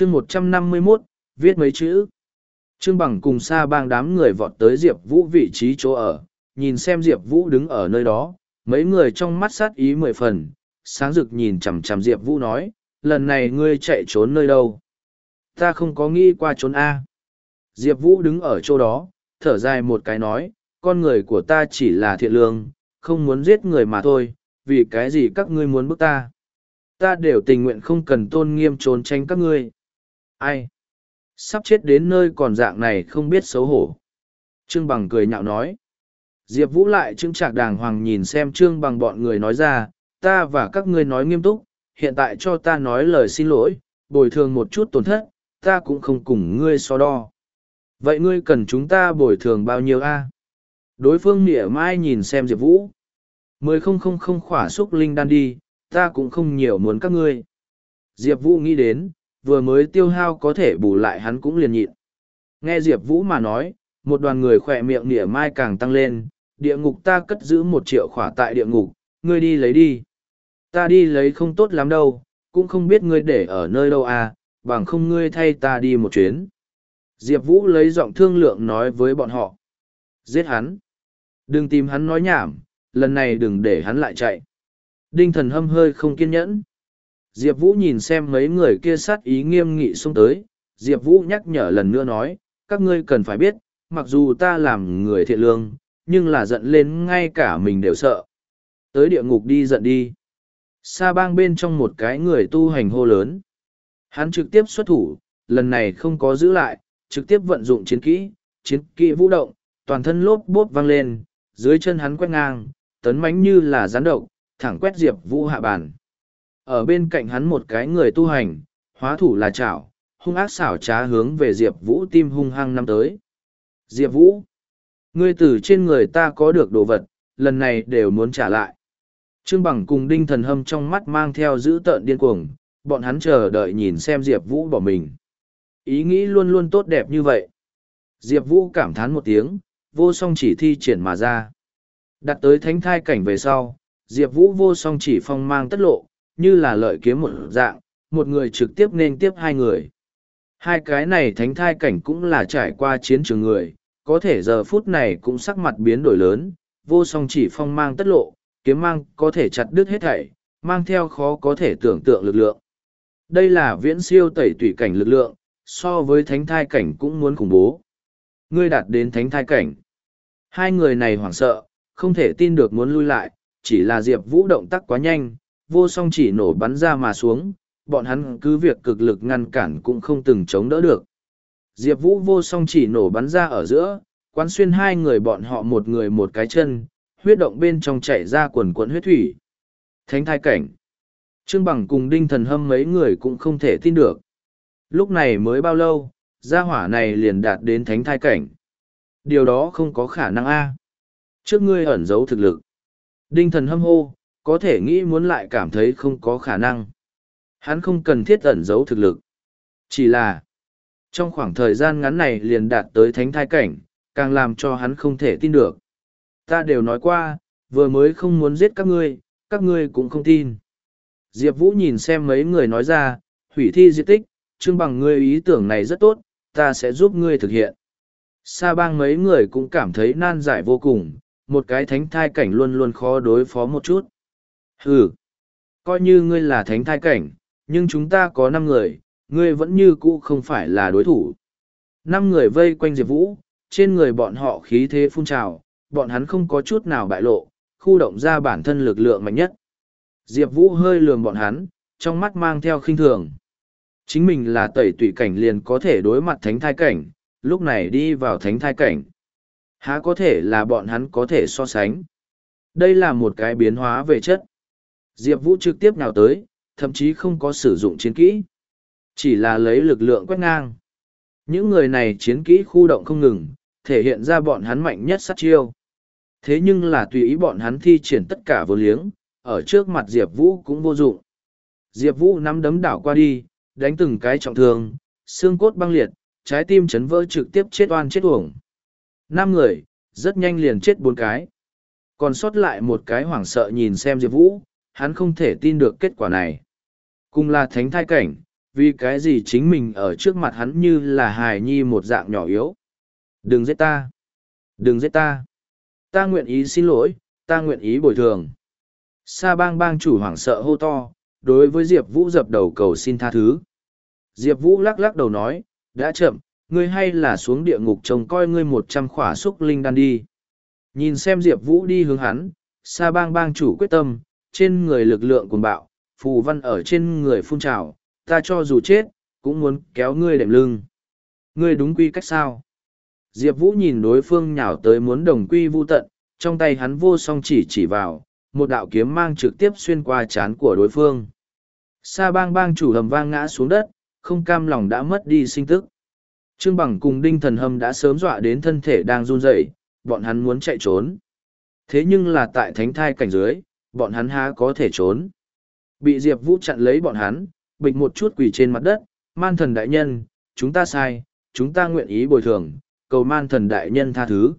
chương một trăm năm mươi 151, viết mấy chữ. Trương Bằng cùng xa bang đám người vọt tới Diệp Vũ vị trí chỗ ở, nhìn xem Diệp Vũ đứng ở nơi đó, mấy người trong mắt sát ý mười phần, sáng rực nhìn chằm chằm Diệp Vũ nói, lần này ngươi chạy trốn nơi đâu? Ta không có nghĩ qua trốn A. Diệp Vũ đứng ở chỗ đó, thở dài một cái nói, con người của ta chỉ là thiện lương, không muốn giết người mà thôi, vì cái gì các ngươi muốn bức ta? Ta đều tình nguyện không cần tôn nghiêm trốn tránh các ngươi. Ai? Sắp chết đến nơi còn dạng này không biết xấu hổ. Trương Bằng cười nhạo nói. Diệp Vũ lại trưng trạc đàng hoàng nhìn xem Trương Bằng bọn người nói ra, ta và các ngươi nói nghiêm túc, hiện tại cho ta nói lời xin lỗi, bồi thường một chút tổn thất, ta cũng không cùng ngươi so đo. Vậy ngươi cần chúng ta bồi thường bao nhiêu a? Đối phương nịa mai nhìn xem Diệp Vũ. Mười không không không khỏa xúc linh đan đi, ta cũng không nhiều muốn các ngươi. Diệp Vũ nghĩ đến, vừa mới tiêu hao có thể bù lại hắn cũng liền nhịn. Nghe Diệp Vũ mà nói, một đoàn người khỏe miệng nỉa mai càng tăng lên, địa ngục ta cất giữ một triệu khỏa tại địa ngục, ngươi đi lấy đi. Ta đi lấy không tốt lắm đâu, cũng không biết ngươi để ở nơi đâu à, bằng không ngươi thay ta đi một chuyến. Diệp Vũ lấy giọng thương lượng nói với bọn họ. Giết hắn. Đừng tìm hắn nói nhảm, lần này đừng để hắn lại chạy. Đinh thần hâm hơi không kiên nhẫn. Diệp Vũ nhìn xem mấy người kia sát ý nghiêm nghị xuống tới. Diệp Vũ nhắc nhở lần nữa nói, các ngươi cần phải biết, mặc dù ta làm người thiện lương, nhưng là giận lên ngay cả mình đều sợ. Tới địa ngục đi giận đi. Sa bang bên trong một cái người tu hành hô lớn. Hắn trực tiếp xuất thủ, lần này không có giữ lại, trực tiếp vận dụng chiến kỹ, chiến kỹ vũ động, toàn thân lốp bốp văng lên, dưới chân hắn quét ngang, tấn mánh như là gián độc, thẳng quét Diệp Vũ hạ bàn. Ở bên cạnh hắn một cái người tu hành, hóa thủ là chảo, hung ác xảo trá hướng về Diệp Vũ tim hung hăng năm tới. Diệp Vũ, ngươi từ trên người ta có được đồ vật, lần này đều muốn trả lại. Trương Bằng cùng Đinh Thần Hâm trong mắt mang theo dữ tợn điên cuồng, bọn hắn chờ đợi nhìn xem Diệp Vũ bỏ mình. Ý nghĩ luôn luôn tốt đẹp như vậy. Diệp Vũ cảm thán một tiếng, vô song chỉ thi triển mà ra. Đặt tới thánh thai cảnh về sau, Diệp Vũ vô song chỉ phong mang tất lộ, như là lợi kiếm một dạng, một người trực tiếp nên tiếp hai người. Hai cái này thánh thai cảnh cũng là trải qua chiến trường người, có thể giờ phút này cũng sắc mặt biến đổi lớn, vô song chỉ phong mang tất lộ, kiếm mang có thể chặt đứt hết thảy, mang theo khó có thể tưởng tượng lực lượng. Đây là viễn siêu tẩy tủy cảnh lực lượng, so với thánh thai cảnh cũng muốn khủng bố. Ngươi đạt đến thánh thai cảnh. Hai người này hoảng sợ, không thể tin được muốn lui lại, chỉ là Diệp Vũ động tác quá nhanh, vô song chỉ nổ bắn ra mà xuống, bọn hắn cứ việc cực lực ngăn cản cũng không từng chống đỡ được. Diệp Vũ vô song chỉ nổ bắn ra ở giữa, quán xuyên hai người bọn họ một người một cái chân, huyết động bên trong chảy ra quần quần huyết thủy. Thánh thai cảnh. Trương Bằng cùng Đinh Thần Hâm mấy người cũng không thể tin được. Lúc này mới bao lâu, gia hỏa này liền đạt đến thánh thai cảnh. Điều đó không có khả năng a. Trước ngươi ẩn giấu thực lực. Đinh Thần Hâm hô, có thể nghĩ muốn lại cảm thấy không có khả năng. Hắn không cần thiết ẩn giấu thực lực. Chỉ là, trong khoảng thời gian ngắn này liền đạt tới thánh thai cảnh, càng làm cho hắn không thể tin được. Ta đều nói qua, vừa mới không muốn giết các ngươi, các ngươi cũng không tin. Diệp Vũ nhìn xem mấy người nói ra, hủy thi di tích, trưng bằng ngươi ý tưởng này rất tốt, ta sẽ giúp ngươi thực hiện. Sa bang mấy người cũng cảm thấy nan giải vô cùng, một cái thánh thai cảnh luôn luôn khó đối phó một chút hừ coi như ngươi là thánh thai cảnh, nhưng chúng ta có năm người, ngươi vẫn như cũ không phải là đối thủ. Năm người vây quanh Diệp Vũ, trên người bọn họ khí thế phun trào, bọn hắn không có chút nào bại lộ, khu động ra bản thân lực lượng mạnh nhất. Diệp Vũ hơi lườm bọn hắn, trong mắt mang theo khinh thường. Chính mình là tẩy tủy cảnh liền có thể đối mặt thánh thai cảnh, lúc này đi vào thánh thai cảnh. Há có thể là bọn hắn có thể so sánh. Đây là một cái biến hóa về chất. Diệp Vũ trực tiếp nào tới, thậm chí không có sử dụng chiến kỹ. Chỉ là lấy lực lượng quét ngang. Những người này chiến kỹ khu động không ngừng, thể hiện ra bọn hắn mạnh nhất sát chiêu. Thế nhưng là tùy ý bọn hắn thi triển tất cả vô liếng, ở trước mặt Diệp Vũ cũng vô dụng. Diệp Vũ nắm đấm đảo qua đi, đánh từng cái trọng thương, xương cốt băng liệt, trái tim chấn vỡ trực tiếp chết oan chết uổng. Năm người, rất nhanh liền chết bốn cái. Còn sót lại một cái hoảng sợ nhìn xem Diệp Vũ, hắn không thể tin được kết quả này. Cùng là thánh thai cảnh, vì cái gì chính mình ở trước mặt hắn như là hài nhi một dạng nhỏ yếu. Đừng giết ta! Đừng giết ta! Ta nguyện ý xin lỗi, ta nguyện ý bồi thường. Sa bang bang chủ hoảng sợ hô to, đối với Diệp Vũ dập đầu cầu xin tha thứ. Diệp Vũ lắc lắc đầu nói, đã chậm, ngươi hay là xuống địa ngục trông coi ngươi một trăm khỏa xúc linh đan đi. Nhìn xem Diệp Vũ đi hướng hắn, sa bang bang chủ quyết tâm, trên người lực lượng cuồng bạo, phù văn ở trên người phun trào, ta cho dù chết, cũng muốn kéo ngươi đệm lưng. Ngươi đúng quy cách sao? Diệp Vũ nhìn đối phương nhào tới muốn đồng quy vu tận, trong tay hắn vô song chỉ chỉ vào, một đạo kiếm mang trực tiếp xuyên qua chán của đối phương. Sa bang bang chủ hầm vang ngã xuống đất, không cam lòng đã mất đi sinh tức. Trương Bằng cùng Đinh Thần Hâm đã sớm dọa đến thân thể đang run rẩy, bọn hắn muốn chạy trốn. Thế nhưng là tại thánh thai cảnh dưới, bọn hắn há có thể trốn. Bị Diệp Vũ chặn lấy bọn hắn, bịch một chút quỳ trên mặt đất, man thần đại nhân, chúng ta sai, chúng ta nguyện ý bồi thường, cầu man thần đại nhân tha thứ.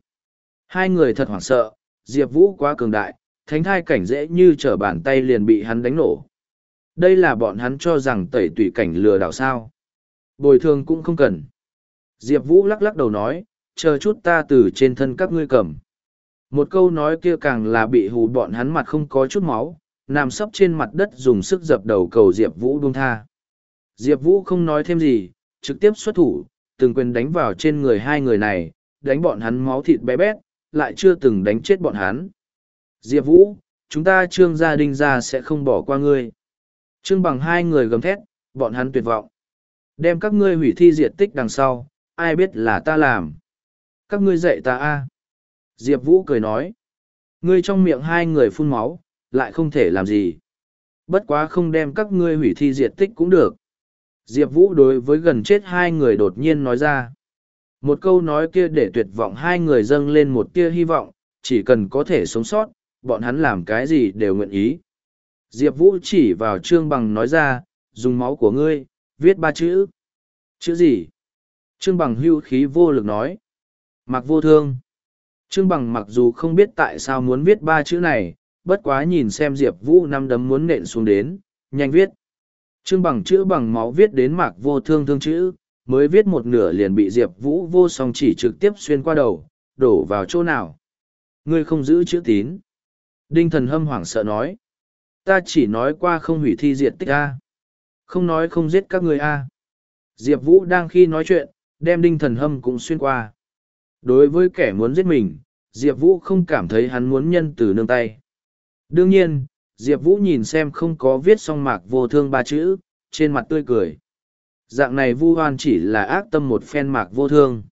Hai người thật hoảng sợ, Diệp Vũ quá cường đại, thánh thai cảnh dễ như trở bàn tay liền bị hắn đánh nổ. Đây là bọn hắn cho rằng tẩy tủy cảnh lừa đảo sao. Bồi thường cũng không cần. Diệp Vũ lắc lắc đầu nói, chờ chút ta từ trên thân các ngươi cầm. Một câu nói kia càng là bị hù bọn hắn mặt không có chút máu, nằm sấp trên mặt đất dùng sức dập đầu cầu Diệp Vũ buông tha. Diệp Vũ không nói thêm gì, trực tiếp xuất thủ, từng quyền đánh vào trên người hai người này, đánh bọn hắn máu thịt bé bét, lại chưa từng đánh chết bọn hắn. Diệp Vũ, chúng ta trương gia đình gia sẽ không bỏ qua ngươi. Trương bằng hai người gầm thét, bọn hắn tuyệt vọng. Đem các ngươi hủy thi diện tích đằng sau, ai biết là ta làm. Các ngươi dạy ta a Diệp Vũ cười nói. Ngươi trong miệng hai người phun máu, lại không thể làm gì. Bất quá không đem các ngươi hủy thi diệt tích cũng được. Diệp Vũ đối với gần chết hai người đột nhiên nói ra. Một câu nói kia để tuyệt vọng hai người dâng lên một tia hy vọng, chỉ cần có thể sống sót, bọn hắn làm cái gì đều nguyện ý. Diệp Vũ chỉ vào Trương Bằng nói ra, dùng máu của ngươi, viết ba chữ. Chữ gì? Trương Bằng hưu khí vô lực nói. Mặc vô thương. Trương Bằng mặc dù không biết tại sao muốn viết ba chữ này, bất quá nhìn xem Diệp Vũ năm đấm muốn nện xuống đến, nhanh viết. Trương Bằng chữ bằng máu viết đến mạc vô thương thương chữ, mới viết một nửa liền bị Diệp Vũ vô song chỉ trực tiếp xuyên qua đầu, đổ vào chỗ nào. Ngươi không giữ chữ tín. Đinh thần hâm hoảng sợ nói. Ta chỉ nói qua không hủy thi diệt tích A. Không nói không giết các người A. Diệp Vũ đang khi nói chuyện, đem đinh thần hâm cũng xuyên qua. Đối với kẻ muốn giết mình, Diệp Vũ không cảm thấy hắn muốn nhân từ nương tay. Đương nhiên, Diệp Vũ nhìn xem không có viết song mạc vô thương ba chữ, trên mặt tươi cười. Dạng này vu hoan chỉ là ác tâm một phen mạc vô thương.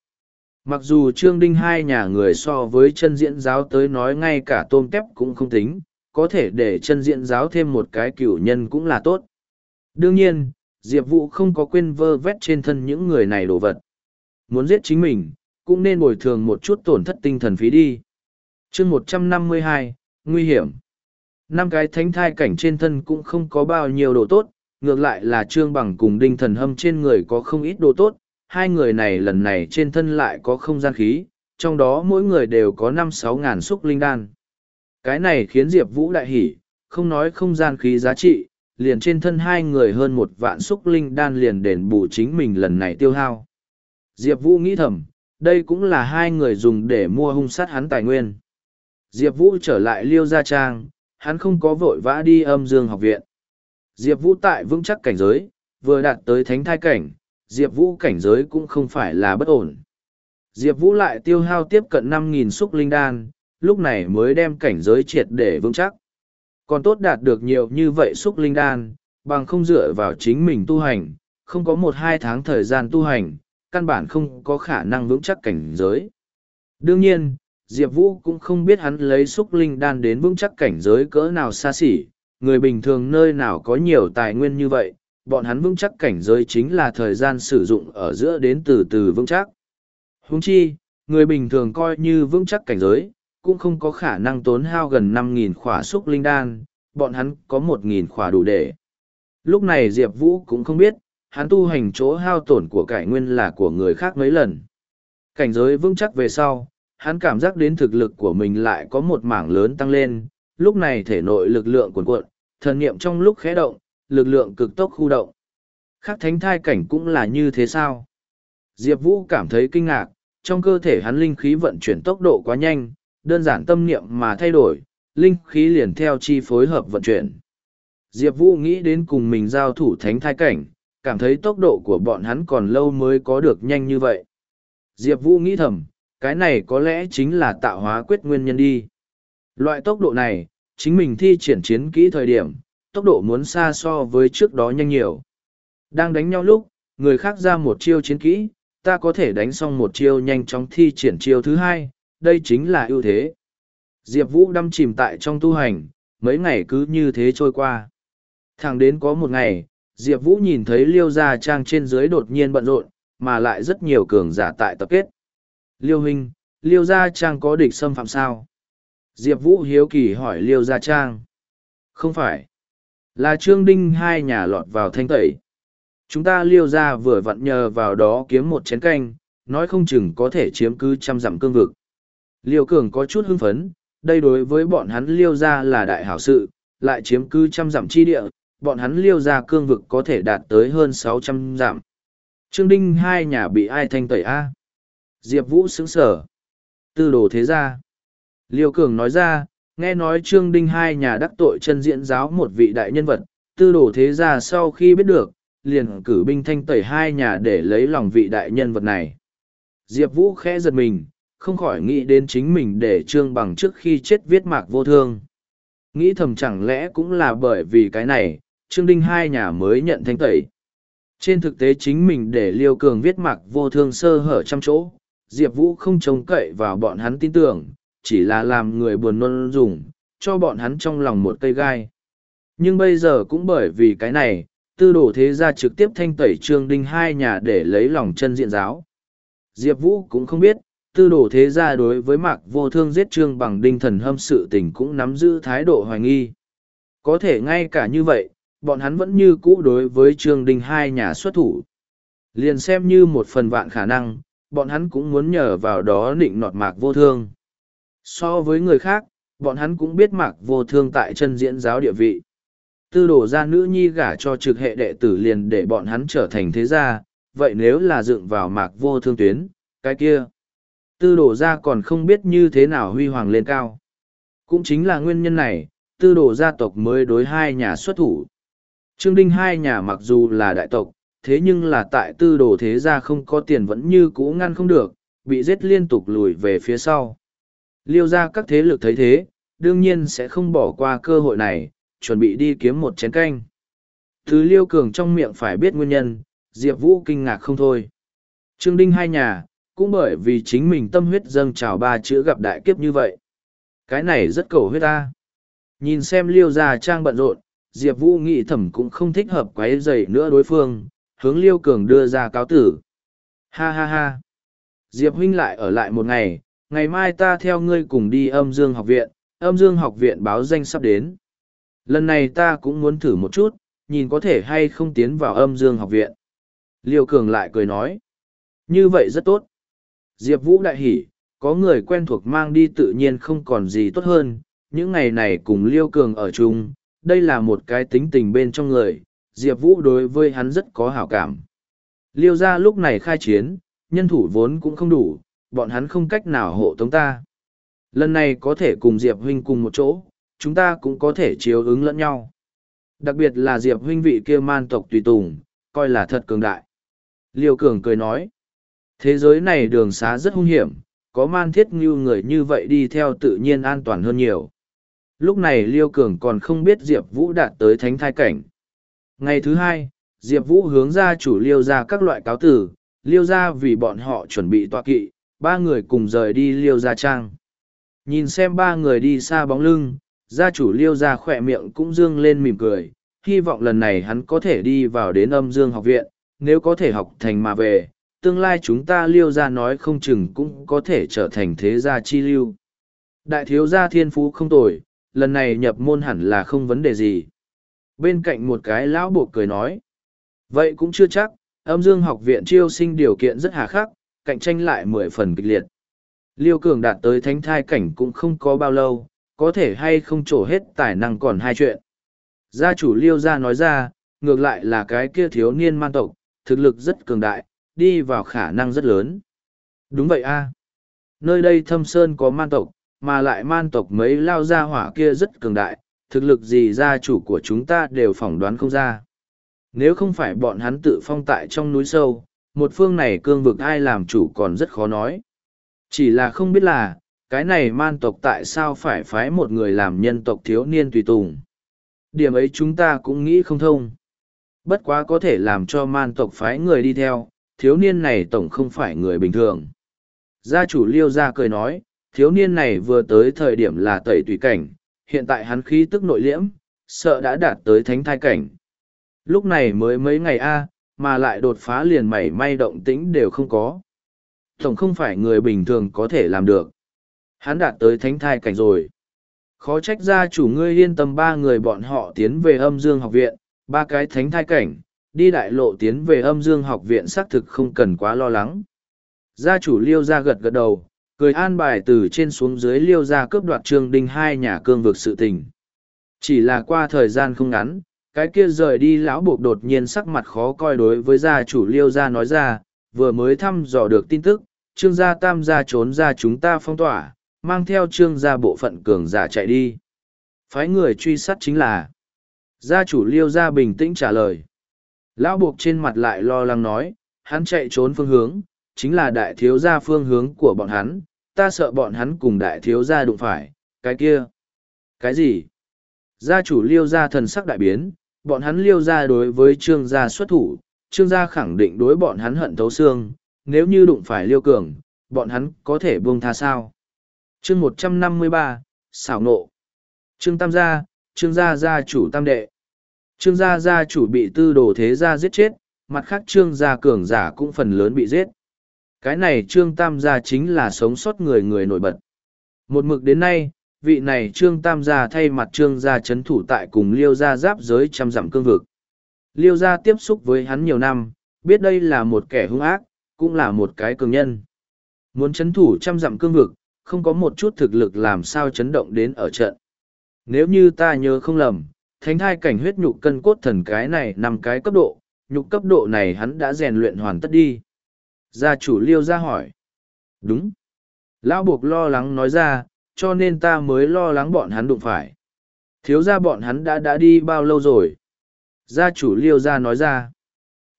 Mặc dù Trương Đinh hai nhà người so với chân diễn giáo tới nói ngay cả tôm tép cũng không tính, có thể để chân diễn giáo thêm một cái cửu nhân cũng là tốt. Đương nhiên, Diệp Vũ không có quên vơ vét trên thân những người này đồ vật. Muốn giết chính mình, cũng nên bồi thường một chút tổn thất tinh thần phí đi. chương một trăm năm mươi hai Nguy hiểm. Năm cái thánh thai cảnh trên thân cũng không có bao nhiêu đồ tốt, ngược lại là Trương Bằng cùng Đinh Thần Hâm trên người có không ít đồ tốt, hai người này lần này trên thân lại có không gian khí, trong đó mỗi người đều có năm sáu ngàn xúc linh đan. Cái này khiến Diệp Vũ đại hỉ, không nói không gian khí giá trị, liền trên thân hai người hơn một vạn xúc linh đan liền đền bù chính mình lần này tiêu hao. Diệp Vũ nghĩ thầm, đây cũng là hai người dùng để mua hung sát hắn tài nguyên. Diệp Vũ trở lại Liêu Gia Trang, hắn không có vội vã đi âm dương học viện. Diệp Vũ tại vững chắc cảnh giới, vừa đạt tới thánh thai cảnh, Diệp Vũ cảnh giới cũng không phải là bất ổn. Diệp Vũ lại tiêu hao tiếp cận năm nghìn xúc linh đan, lúc này mới đem cảnh giới triệt để vững chắc. Còn tốt đạt được nhiều như vậy xúc linh đan, bằng không dựa vào chính mình tu hành, không có một hai tháng thời gian tu hành, căn bản không có khả năng vững chắc cảnh giới. Đương nhiên, Diệp Vũ cũng không biết hắn lấy xúc linh đan đến vững chắc cảnh giới cỡ nào xa xỉ, người bình thường nơi nào có nhiều tài nguyên như vậy, bọn hắn vững chắc cảnh giới chính là thời gian sử dụng ở giữa đến từ từ vững chắc. Húng chi, người bình thường coi như vững chắc cảnh giới, cũng không có khả năng tốn hao gần năm nghìn khỏa xúc linh đan, bọn hắn có một nghìn khỏa đủ để. Lúc này Diệp Vũ cũng không biết, hắn tu hành chỗ hao tổn của cải nguyên là của người khác mấy lần. Cảnh giới vững chắc về sau, hắn cảm giác đến thực lực của mình lại có một mảng lớn tăng lên, lúc này thể nội lực lượng cuồn cuộn, thần niệm trong lúc khẽ động, lực lượng cực tốc khu động. Khác thánh thai cảnh cũng là như thế sao? Diệp Vũ cảm thấy kinh ngạc, trong cơ thể hắn linh khí vận chuyển tốc độ quá nhanh, đơn giản tâm niệm mà thay đổi, linh khí liền theo chi phối hợp vận chuyển. Diệp Vũ nghĩ đến cùng mình giao thủ thánh thai cảnh, cảm thấy tốc độ của bọn hắn còn lâu mới có được nhanh như vậy. Diệp Vũ nghĩ thầm, cái này có lẽ chính là tạo hóa quyết nguyên nhân đi. Loại tốc độ này, chính mình thi triển chiến kỹ thời điểm, tốc độ muốn xa so với trước đó nhanh nhiều. Đang đánh nhau lúc, người khác ra một chiêu chiến kỹ, ta có thể đánh xong một chiêu nhanh chóng thi triển chiêu thứ hai, đây chính là ưu thế. Diệp Vũ đâm chìm tại trong tu hành, mấy ngày cứ như thế trôi qua. Thẳng đến có một ngày, Diệp Vũ nhìn thấy Liêu Gia Trang trên dưới đột nhiên bận rộn, mà lại rất nhiều cường giả tại tập kết. Liêu Hình, Liêu Gia Trang có địch xâm phạm sao? Diệp Vũ hiếu kỳ hỏi Liêu Gia Trang. Không phải. Là Trương Đinh hai nhà lọt vào thanh tẩy. Chúng ta Liêu Gia vừa vặn nhờ vào đó kiếm một chén canh, nói không chừng có thể chiếm cứ trăm dặm cương vực. Liêu Cường có chút hưng phấn, đây đối với bọn hắn Liêu Gia là đại hảo sự, lại chiếm cứ trăm dặm chi địa, bọn hắn Liêu ra cương vực có thể đạt tới hơn sáu trăm dặm. Trương Đinh hai nhà bị ai thanh tẩy a? Diệp Vũ sững sở. Tư đồ thế gia. Liêu Cường nói ra, nghe nói Trương Đinh hai nhà đắc tội chân diễn giáo một vị đại nhân vật, tư đồ thế gia sau khi biết được, liền cử binh thanh tẩy hai nhà để lấy lòng vị đại nhân vật này. Diệp Vũ khẽ giật mình, không khỏi nghĩ đến chính mình để Trương Bằng trước khi chết viết mạc vô thương. Nghĩ thầm chẳng lẽ cũng là bởi vì cái này, Trương Đinh hai nhà mới nhận thanh tẩy. Trên thực tế chính mình để Liêu Cường viết mạc vô thương sơ hở trăm chỗ, Diệp Vũ không trông cậy vào bọn hắn tin tưởng, chỉ là làm người buồn nôn dùng, cho bọn hắn trong lòng một cây gai. Nhưng bây giờ cũng bởi vì cái này, tư đổ thế gia trực tiếp thanh tẩy trương đinh hai nhà để lấy lòng chân diện giáo. Diệp Vũ cũng không biết, tư đổ thế gia đối với mạc vô thương giết trương bằng đinh thần hâm sự tình cũng nắm giữ thái độ hoài nghi. Có thể ngay cả như vậy, bọn hắn vẫn như cũ đối với trương đinh hai nhà xuất thủ. Liền xem như một phần vạn khả năng, bọn hắn cũng muốn nhờ vào đó định nọt mạc vô thương. So với người khác, bọn hắn cũng biết mạc vô thương tại chân diễn giáo địa vị. Tư đổ ra nữ nhi gả cho trực hệ đệ tử liền để bọn hắn trở thành thế gia, vậy nếu là dựng vào mạc vô thương tuyến, cái kia. Tư đổ ra còn không biết như thế nào huy hoàng lên cao. Cũng chính là nguyên nhân này, tư đổ gia tộc mới đối hai nhà xuất thủ. Trương Đinh hai nhà mặc dù là đại tộc, thế nhưng là tại tư đồ thế gia không có tiền vẫn như cũ ngăn không được, bị giết liên tục lùi về phía sau. Liêu ra các thế lực thấy thế, đương nhiên sẽ không bỏ qua cơ hội này, chuẩn bị đi kiếm một chén canh. Thứ liêu cường trong miệng phải biết nguyên nhân, Diệp Vũ kinh ngạc không thôi. Trương Đinh hai nhà, cũng bởi vì chính mình tâm huyết dâng trào ba chữ gặp đại kiếp như vậy. Cái này rất cầu huyết ta. Nhìn xem liêu ra trang bận rộn, Diệp Vũ nghĩ thẩm cũng không thích hợp quấy rầy nữa đối phương, hướng liêu cường đưa ra cáo tử. Ha ha ha. Diệp huynh lại ở lại một ngày, ngày mai ta theo ngươi cùng đi âm dương học viện, âm dương học viện báo danh sắp đến. Lần này ta cũng muốn thử một chút, nhìn có thể hay không tiến vào âm dương học viện. Liêu cường lại cười nói. Như vậy rất tốt. Diệp Vũ đại hỉ, có người quen thuộc mang đi tự nhiên không còn gì tốt hơn. Những ngày này cùng Liêu cường ở chung, đây là một cái tính tình bên trong người, Diệp Vũ đối với hắn rất có hảo cảm. Liêu ra lúc này khai chiến, nhân thủ vốn cũng không đủ, bọn hắn không cách nào hộ tống ta. Lần này có thể cùng Diệp Huynh cùng một chỗ, chúng ta cũng có thể chiếu ứng lẫn nhau. Đặc biệt là Diệp Huynh vị kia man tộc tùy tùng, coi là thật cường đại. Liêu Cường cười nói, thế giới này đường xá rất hung hiểm, có man thiết như người như vậy đi theo tự nhiên an toàn hơn nhiều. Lúc này Liêu Cường còn không biết Diệp Vũ đạt tới thánh thai cảnh. Ngày thứ hai, Diệp Vũ hướng ra chủ liêu ra các loại cáo tử, liêu ra vì bọn họ chuẩn bị tọa kỵ, ba người cùng rời đi liêu ra trang. Nhìn xem ba người đi xa bóng lưng, gia chủ liêu ra khỏe miệng cũng dương lên mỉm cười, hy vọng lần này hắn có thể đi vào đến âm dương học viện, nếu có thể học thành mà về, tương lai chúng ta liêu ra nói không chừng cũng có thể trở thành thế gia chi lưu. Đại thiếu gia thiên phú không tồi, lần này nhập môn hẳn là không vấn đề gì. Bên cạnh một cái lão bộ cười nói vậy cũng chưa chắc âm dương học viện chiêu sinh điều kiện rất hà khắc cạnh tranh lại mười phần kịch liệt. Liêu cường đạt tới thánh thai cảnh cũng không có bao lâu có thể hay không trổ hết tài năng còn hai chuyện. Gia chủ liêu gia nói ra ngược lại là cái kia thiếu niên man tộc, thực lực rất cường đại, đi vào khả năng rất lớn. Đúng vậy a. Nơi đây thâm sơn có man tộc, mà lại man tộc mấy lao gia hỏa kia rất cường đại, thực lực gì gia chủ của chúng ta đều phỏng đoán không ra. Nếu không phải bọn hắn tự phong tại trong núi sâu, một phương này cương vực ai làm chủ còn rất khó nói. Chỉ là không biết là, cái này man tộc tại sao phải phái một người làm nhân tộc thiếu niên tùy tùng. Điểm ấy chúng ta cũng nghĩ không thông. Bất quá có thể làm cho man tộc phái người đi theo, thiếu niên này tổng không phải người bình thường. Gia chủ liêu ra cười nói, thiếu niên này vừa tới thời điểm là tẩy tùy cảnh, hiện tại hắn khí tức nội liễm, sợ đã đạt tới thánh thai cảnh. Lúc này mới mấy ngày a mà lại đột phá liền mảy may động tĩnh đều không có. Tổng không phải người bình thường có thể làm được. Hắn đạt tới thánh thai cảnh rồi. Khó trách gia chủ ngươi yên tâm ba người bọn họ tiến về âm dương học viện, ba cái thánh thai cảnh, đi đại lộ tiến về âm dương học viện xác thực không cần quá lo lắng. Gia chủ liêu ra gật gật đầu, cười an bài từ trên xuống dưới liêu ra cướp đoạt trương đinh hai nhà cương vực sự tình. Chỉ là qua thời gian không ngắn, cái kia rời đi lão buộc đột nhiên sắc mặt khó coi đối với gia chủ liêu gia nói ra, vừa mới thăm dò được tin tức, trương gia tam gia trốn ra chúng ta phong tỏa, mang theo trương gia bộ phận cường giả chạy đi. Phái người truy sát chính là. Gia chủ liêu gia bình tĩnh trả lời. Lão buộc trên mặt lại lo lắng nói, hắn chạy trốn phương hướng, chính là đại thiếu gia phương hướng của bọn hắn, ta sợ bọn hắn cùng đại thiếu gia đụng phải, cái kia. Cái gì? Gia chủ liêu gia thần sắc đại biến, bọn hắn liêu gia đối với trương gia xuất thủ, trương gia khẳng định đối bọn hắn hận thấu xương, nếu như đụng phải liêu cường, bọn hắn có thể buông tha sao. Chương một trăm năm mươi ba xảo nộ. Trương Tam gia, Trương gia gia chủ tam đệ. Trương gia gia chủ bị tư đồ thế gia giết chết, mặt khác Trương gia cường giả cũng phần lớn bị giết. Cái này Trương Tam gia chính là sống sót người người nổi bật. Một mực đến nay, vị này Trương Tam gia thay mặt Trương gia chấn thủ tại cùng Liêu gia giáp giới trăm dặm cương vực. Liêu gia tiếp xúc với hắn nhiều năm, biết đây là một kẻ hung ác, cũng là một cái cường nhân. Muốn chấn thủ trăm dặm cương vực, không có một chút thực lực làm sao chấn động đến ở trận. Nếu như ta nhớ không lầm, thánh thai cảnh huyết nhục cân cốt thần cái này nằm cái cấp độ, nhục cấp độ này hắn đã rèn luyện hoàn tất đi. Gia chủ liêu ra hỏi. Đúng. Lão buộc lo lắng nói ra, cho nên ta mới lo lắng bọn hắn đụng phải. Thiếu ra bọn hắn đã đã đi bao lâu rồi? Gia chủ liêu ra nói ra.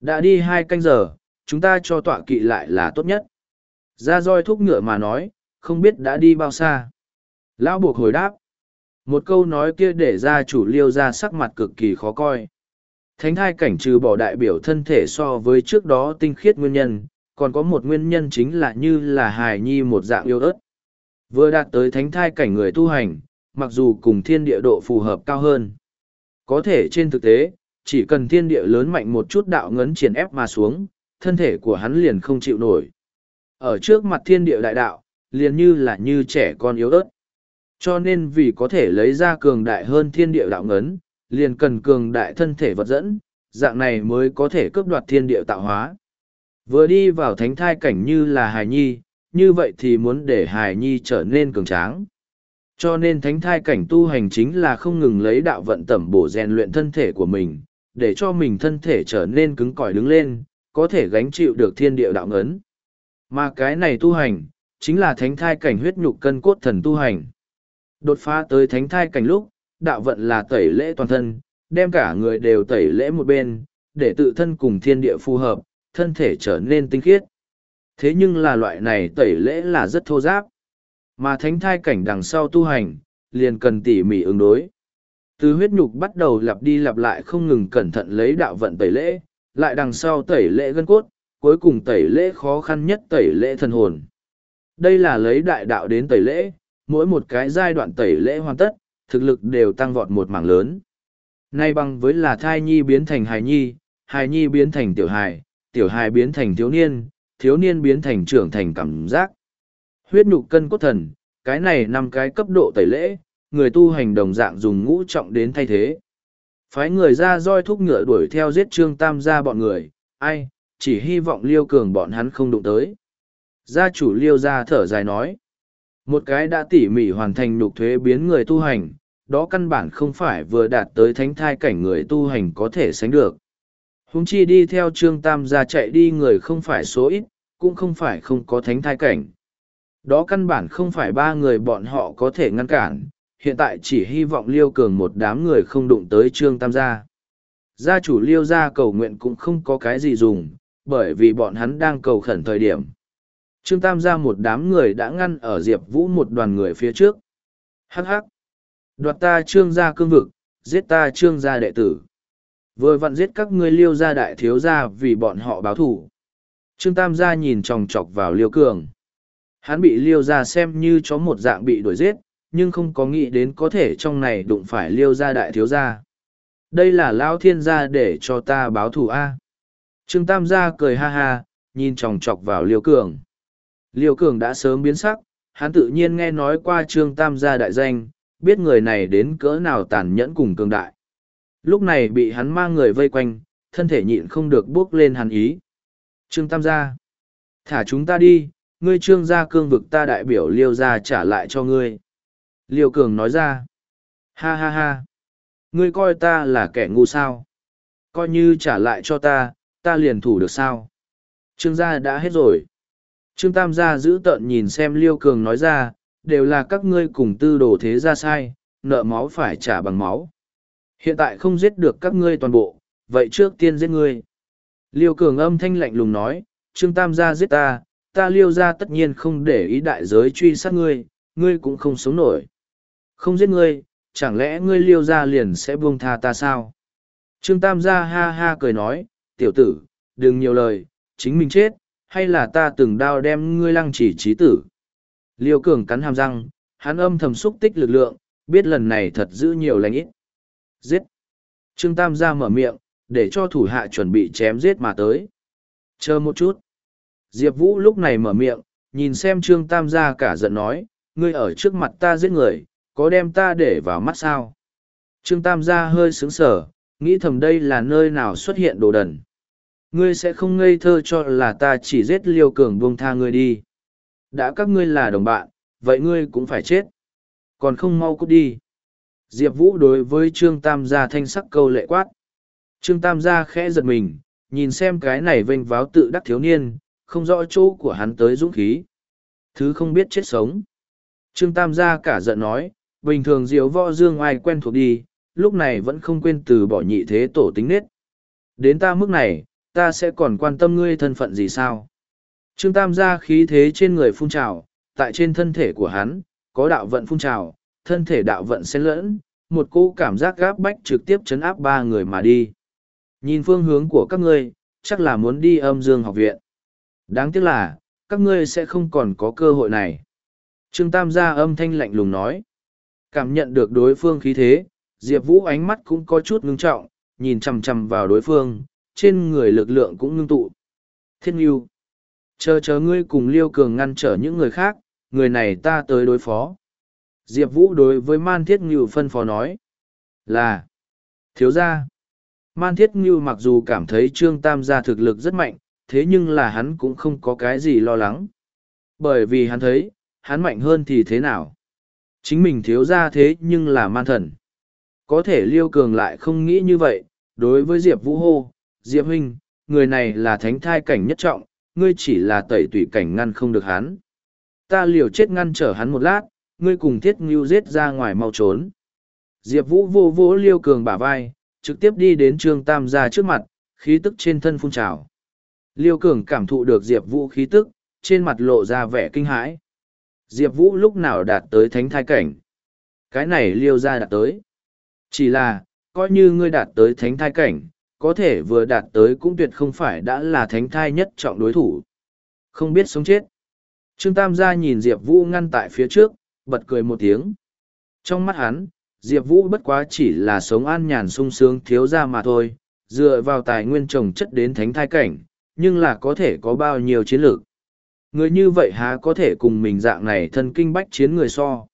Đã đi hai canh giờ, chúng ta cho tọa kỵ lại là tốt nhất. Gia roi thúc ngựa mà nói, không biết đã đi bao xa. Lão buộc hồi đáp. Một câu nói kia để gia chủ liêu ra sắc mặt cực kỳ khó coi. Thánh thai cảnh trừ bỏ đại biểu thân thể so với trước đó tinh khiết nguyên nhân, còn có một nguyên nhân chính là như là hài nhi một dạng yêu ớt. Vừa đạt tới thánh thai cảnh người tu hành, mặc dù cùng thiên địa độ phù hợp cao hơn. Có thể trên thực tế, chỉ cần thiên địa lớn mạnh một chút đạo ngấn triển ép mà xuống, thân thể của hắn liền không chịu nổi. Ở trước mặt thiên địa đại đạo, liền như là như trẻ con yếu ớt. Cho nên vì có thể lấy ra cường đại hơn thiên địa đạo ngấn, liền cần cường đại thân thể vật dẫn, dạng này mới có thể cướp đoạt thiên địa tạo hóa. Vừa đi vào thánh thai cảnh như là hài nhi, như vậy thì muốn để hài nhi trở nên cường tráng. Cho nên thánh thai cảnh tu hành chính là không ngừng lấy đạo vận tẩm bổ rèn luyện thân thể của mình, để cho mình thân thể trở nên cứng cỏi đứng lên, có thể gánh chịu được thiên địa đạo ngấn. Mà cái này tu hành, chính là thánh thai cảnh huyết nhục cân cốt thần tu hành. Đột phá tới thánh thai cảnh lúc, đạo vận là tẩy lễ toàn thân, đem cả người đều tẩy lễ một bên, để tự thân cùng thiên địa phù hợp, thân thể trở nên tinh khiết. Thế nhưng là loại này tẩy lễ là rất thô giáp. Mà thánh thai cảnh đằng sau tu hành, liền cần tỉ mỉ ứng đối. Từ huyết nhục bắt đầu lặp đi lặp lại không ngừng cẩn thận lấy đạo vận tẩy lễ, lại đằng sau tẩy lễ gân cốt, cuối cùng tẩy lễ khó khăn nhất tẩy lễ thần hồn. Đây là lấy đại đạo đến tẩy lễ, mỗi một cái giai đoạn tẩy lễ hoàn tất, thực lực đều tăng vọt một mảng lớn. Nay bằng với là thai nhi biến thành hài nhi, hài nhi biến thành tiểu hài, tiểu hài biến thành thiếu niên, thiếu niên biến thành trưởng thành cảm giác. Huyết nhục cân cốt thần, cái này năm cái cấp độ tẩy lễ, người tu hành đồng dạng dùng ngũ trọng đến thay thế. Phái người ra roi thúc ngựa đuổi theo giết trương tam gia bọn người, ai, chỉ hy vọng liêu cường bọn hắn không đụng tới. Gia chủ liêu ra thở dài nói. Một cái đã tỉ mỉ hoàn thành nhục thuế biến người tu hành, đó căn bản không phải vừa đạt tới thánh thai cảnh người tu hành có thể sánh được huống chi đi theo trương tam gia chạy đi người không phải số ít, cũng không phải không có thánh thai cảnh. Đó căn bản không phải ba người bọn họ có thể ngăn cản, hiện tại chỉ hy vọng liêu cường một đám người không đụng tới trương tam gia. Gia chủ liêu gia cầu nguyện cũng không có cái gì dùng, bởi vì bọn hắn đang cầu khẩn thời điểm. Trương Tam gia một đám người đã ngăn ở Diệp Vũ một đoàn người phía trước. Hắc hắc! Đoạt ta trương gia cương vực, giết ta trương gia đệ tử. Vừa vặn giết các ngươi liêu gia đại thiếu gia vì bọn họ báo thù Trương Tam gia nhìn chòng chọc vào liêu cường. Hắn bị liêu gia xem như chó một dạng bị đuổi giết, nhưng không có nghĩ đến có thể trong này đụng phải liêu gia đại thiếu gia. Đây là lão thiên gia để cho ta báo thù A. Trương Tam gia cười ha ha, nhìn chòng chọc vào liêu cường. Liêu cường đã sớm biến sắc, hắn tự nhiên nghe nói qua Trương Tam gia đại danh, biết người này đến cỡ nào tàn nhẫn cùng cường đại. Lúc này bị hắn mang người vây quanh, thân thể nhịn không được bước lên hắn ý. Trương Tam gia, thả chúng ta đi, ngươi trương gia cương vực ta đại biểu liêu gia trả lại cho ngươi. Liêu cường nói ra, ha ha ha, ngươi coi ta là kẻ ngu sao. Coi như trả lại cho ta, ta liền thủ được sao. Trương gia đã hết rồi. Trương Tam gia giữ tợn nhìn xem Liêu Cường nói ra, đều là các ngươi cùng tư đồ thế gia sai, nợ máu phải trả bằng máu. Hiện tại không giết được các ngươi toàn bộ, vậy trước tiên giết ngươi. Liêu Cường âm thanh lạnh lùng nói, Trương Tam gia giết ta, ta liêu ra tất nhiên không để ý đại giới truy sát ngươi, ngươi cũng không sống nổi. Không giết ngươi, chẳng lẽ ngươi liêu ra liền sẽ buông tha ta sao? Trương Tam gia ha ha cười nói, tiểu tử, đừng nhiều lời, chính mình chết, hay là ta từng đao đem ngươi lăng chỉ trí tử. Liêu cường cắn hàm răng, hắn âm thầm xúc tích lực lượng, biết lần này thật giữ nhiều lành ít. Giết! Trương Tam gia mở miệng, để cho thủ hạ chuẩn bị chém giết mà tới. Chờ một chút. Diệp Vũ lúc này mở miệng, nhìn xem Trương Tam gia cả giận nói, ngươi ở trước mặt ta giết người, có đem ta để vào mắt sao? Trương Tam gia hơi sướng sở, nghĩ thầm đây là nơi nào xuất hiện đồ đần. Ngươi sẽ không ngây thơ cho là ta chỉ giết liêu cường buông tha ngươi đi. Đã các ngươi là đồng bạn, vậy ngươi cũng phải chết. Còn không mau cút đi. Diệp Vũ đối với Trương Tam gia thanh sắc câu lệ quát. Trương Tam gia khẽ giật mình, nhìn xem cái này vênh váo tự đắc thiếu niên, không rõ chỗ của hắn tới dũng khí. Thứ không biết chết sống. Trương Tam gia cả giận nói, bình thường diệu võ dương ai quen thuộc đi, lúc này vẫn không quên từ bỏ nhị thế tổ tính nết. Đến ta mức này, ta sẽ còn quan tâm ngươi thân phận gì sao? Trương Tam gia khí thế trên người phun trào, tại trên thân thể của hắn, có đạo vận phun trào, thân thể đạo vận xen lẫn, một cô cảm giác gáp bách trực tiếp chấn áp ba người mà đi. Nhìn phương hướng của các ngươi, chắc là muốn đi âm dương học viện. Đáng tiếc là, các ngươi sẽ không còn có cơ hội này. Trương Tam gia âm thanh lạnh lùng nói. Cảm nhận được đối phương khí thế, Diệp Vũ ánh mắt cũng có chút ngưng trọng, nhìn chằm chằm vào đối phương, trên người lực lượng cũng ngưng tụ. Thiên yêu. Chờ chờ ngươi cùng Liêu Cường ngăn trở những người khác, người này ta tới đối phó. Diệp Vũ đối với Man Thiết Ngưu phân phó nói. Là. Thiếu gia. Man Thiết Ngưu mặc dù cảm thấy Trương Tam gia thực lực rất mạnh, thế nhưng là hắn cũng không có cái gì lo lắng. Bởi vì hắn thấy, hắn mạnh hơn thì thế nào? Chính mình thiếu gia thế nhưng là man thần. Có thể Liêu Cường lại không nghĩ như vậy, đối với Diệp Vũ hô, Diệp huynh, người này là thánh thai cảnh nhất trọng, ngươi chỉ là tẩy tủy cảnh ngăn không được hắn. Ta liều chết ngăn trở hắn một lát, ngươi cùng thiết ngưu giết ra ngoài mau trốn. Diệp Vũ vô vô liêu cường bả vai, trực tiếp đi đến trương tam gia trước mặt, khí tức trên thân phun trào. Liêu cường cảm thụ được Diệp Vũ khí tức, trên mặt lộ ra vẻ kinh hãi. Diệp Vũ lúc nào đạt tới thánh thai cảnh? Cái này liêu ra đạt tới. Chỉ là, coi như ngươi đạt tới thánh thai cảnh, có thể vừa đạt tới cũng tuyệt không phải đã là thánh thai nhất trọng đối thủ. Không biết sống chết. Trương Tam gia nhìn Diệp Vũ ngăn tại phía trước, bật cười một tiếng. Trong mắt hắn, Diệp Vũ bất quá chỉ là sống an nhàn sung sướng thiếu ra mà thôi, dựa vào tài nguyên trồng chất đến thánh thai cảnh, nhưng là có thể có bao nhiêu chiến lược. Người như vậy há có thể cùng mình dạng này thân kinh bách chiến người so.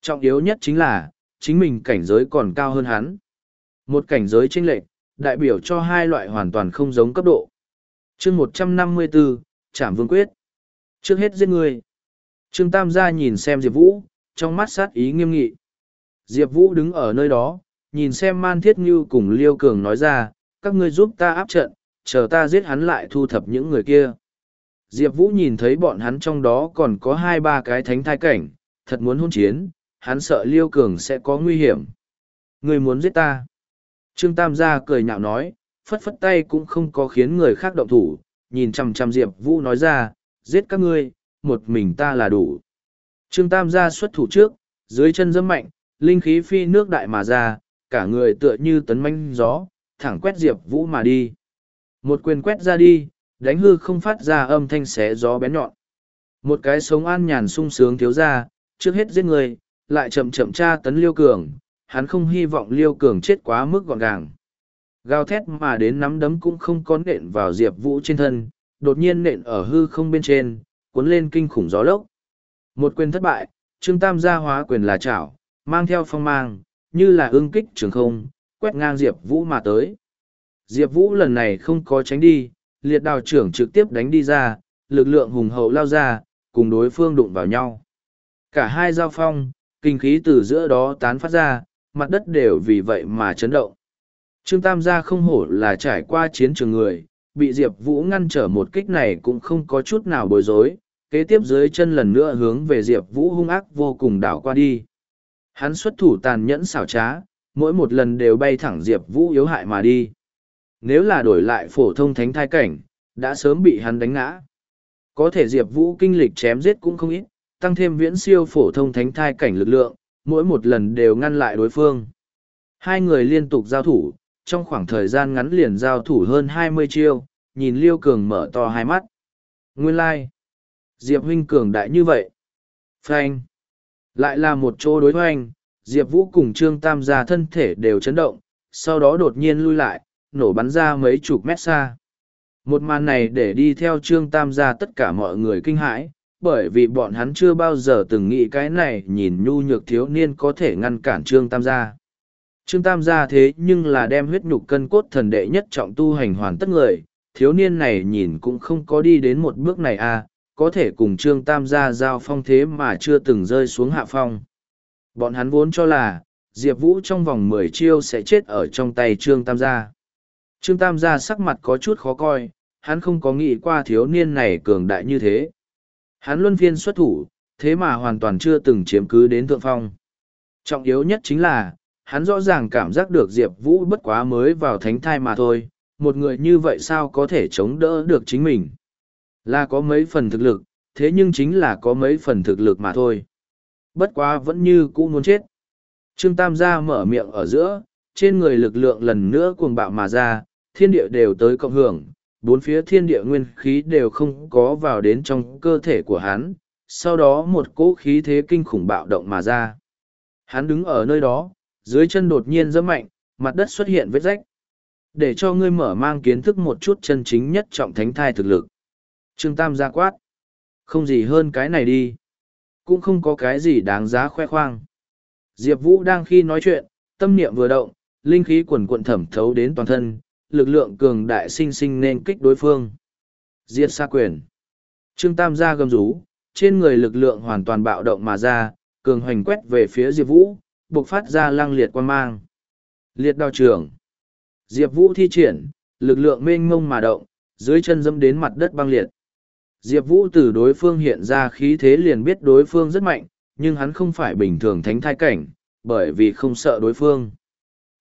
Trọng yếu nhất chính là, chính mình cảnh giới còn cao hơn hắn. Một cảnh giới chênh lệch, đại biểu cho hai loại hoàn toàn không giống cấp độ. chương một trăm năm mươi 154, Trảm Vương Quyết. Trước hết giết người. Trương Tam gia nhìn xem Diệp Vũ, trong mắt sát ý nghiêm nghị. Diệp Vũ đứng ở nơi đó, nhìn xem Man Thiết Như cùng Liêu Cường nói ra, các ngươi giúp ta áp trận, chờ ta giết hắn lại thu thập những người kia. Diệp Vũ nhìn thấy bọn hắn trong đó còn có hai ba cái thánh thai cảnh, thật muốn hôn chiến, hắn sợ Liêu Cường sẽ có nguy hiểm. Người muốn giết ta. Trương Tam gia cười nhạo nói, phất phất tay cũng không có khiến người khác động thủ, nhìn chằm chằm Diệp Vũ nói ra, giết các ngươi, một mình ta là đủ. Trương Tam gia xuất thủ trước, dưới chân dẫm mạnh, linh khí phi nước đại mà ra, cả người tựa như tấn manh gió, thẳng quét Diệp Vũ mà đi. Một quyền quét ra đi, đánh hư không phát ra âm thanh xé gió bén nhọn. Một cái sống an nhàn sung sướng thiếu ra, trước hết giết người, lại chậm chậm tra tấn liêu cường, hắn không hy vọng liêu cường chết quá mức gọn gàng. Gào thét mà đến nắm đấm cũng không có nện vào Diệp Vũ trên thân, đột nhiên nện ở hư không bên trên, cuốn lên kinh khủng gió lốc. Một quyền thất bại, Trương Tam gia hóa quyền là chảo, mang theo phong mang, như là ương kích trường không, quét ngang Diệp Vũ mà tới. Diệp Vũ lần này không có tránh đi, liệt đào trưởng trực tiếp đánh đi ra, lực lượng hùng hậu lao ra, cùng đối phương đụng vào nhau. Cả hai giao phong, kinh khí từ giữa đó tán phát ra, mặt đất đều vì vậy mà chấn động. Trương Tam gia không hổ là trải qua chiến trường người, bị Diệp Vũ ngăn trở một kích này cũng không có chút nào bối rối, kế tiếp dưới chân lần nữa hướng về Diệp Vũ hung ác vô cùng đảo qua đi. Hắn xuất thủ tàn nhẫn xảo trá, mỗi một lần đều bay thẳng Diệp Vũ yếu hại mà đi. Nếu là đổi lại phổ thông thánh thai cảnh, đã sớm bị hắn đánh ngã. Có thể Diệp Vũ kinh lịch chém giết cũng không ít, tăng thêm viễn siêu phổ thông thánh thai cảnh lực lượng, mỗi một lần đều ngăn lại đối phương. Hai người liên tục giao thủ, trong khoảng thời gian ngắn liền giao thủ hơn hai mươi chiêu, nhìn Liêu Cường mở to hai mắt. Nguyên lai、like. Diệp huynh cường đại như vậy. Frank. Lại là một chỗ đối hoành, Diệp Vũ cùng Trương Tam gia thân thể đều chấn động, sau đó đột nhiên lui lại, nổ bắn ra mấy chục mét xa. Một màn này để đi theo Trương Tam gia tất cả mọi người kinh hãi, bởi vì bọn hắn chưa bao giờ từng nghĩ cái này nhìn nhu nhược thiếu niên có thể ngăn cản Trương Tam gia. Trương Tam gia thế nhưng là đem huyết nhục cân cốt thần đệ nhất trọng tu hành hoàn tất người, thiếu niên này nhìn cũng không có đi đến một bước này à, có thể cùng Trương Tam gia giao phong thế mà chưa từng rơi xuống hạ phong. Bọn hắn vốn cho là, Diệp Vũ trong vòng mười chiêu sẽ chết ở trong tay Trương Tam gia. Trương Tam gia sắc mặt có chút khó coi, hắn không có nghĩ qua thiếu niên này cường đại như thế. Hắn luân phiên xuất thủ, thế mà hoàn toàn chưa từng chiếm cứ đến thượng phong. Trọng yếu nhất chính là, hắn rõ ràng cảm giác được Diệp Vũ bất quá mới vào thánh thai mà thôi, một người như vậy sao có thể chống đỡ được chính mình. Là có mấy phần thực lực, thế nhưng chính là có mấy phần thực lực mà thôi. Bất quá vẫn như cũ muốn chết. Trương Tam gia mở miệng ở giữa, trên người lực lượng lần nữa cuồng bạo mà ra, thiên địa đều tới cộng hưởng, bốn phía thiên địa nguyên khí đều không có vào đến trong cơ thể của hắn, sau đó một cỗ khí thế kinh khủng bạo động mà ra. Hắn đứng ở nơi đó, dưới chân đột nhiên giẫm mạnh, mặt đất xuất hiện vết rách. Để cho ngươi mở mang kiến thức một chút chân chính nhất trọng thánh thai thực lực. Trương Tam ra quát. Không gì hơn cái này đi. Cũng không có cái gì đáng giá khoe khoang. Diệp Vũ đang khi nói chuyện, tâm niệm vừa động, linh khí quần cuộn thẩm thấu đến toàn thân, lực lượng cường đại sinh sinh nên kích đối phương. Diệt xa quyền. Trương Tam ra gầm rú, trên người lực lượng hoàn toàn bạo động mà ra, cường hoành quét về phía Diệp Vũ, bộc phát ra lăng liệt quan mang. Liệt đao trưởng. Diệp Vũ thi triển, lực lượng mênh mông mà động, dưới chân dâm đến mặt đất băng liệt. Diệp Vũ từ đối phương hiện ra khí thế liền biết đối phương rất mạnh, nhưng hắn không phải bình thường thánh thai cảnh, bởi vì không sợ đối phương.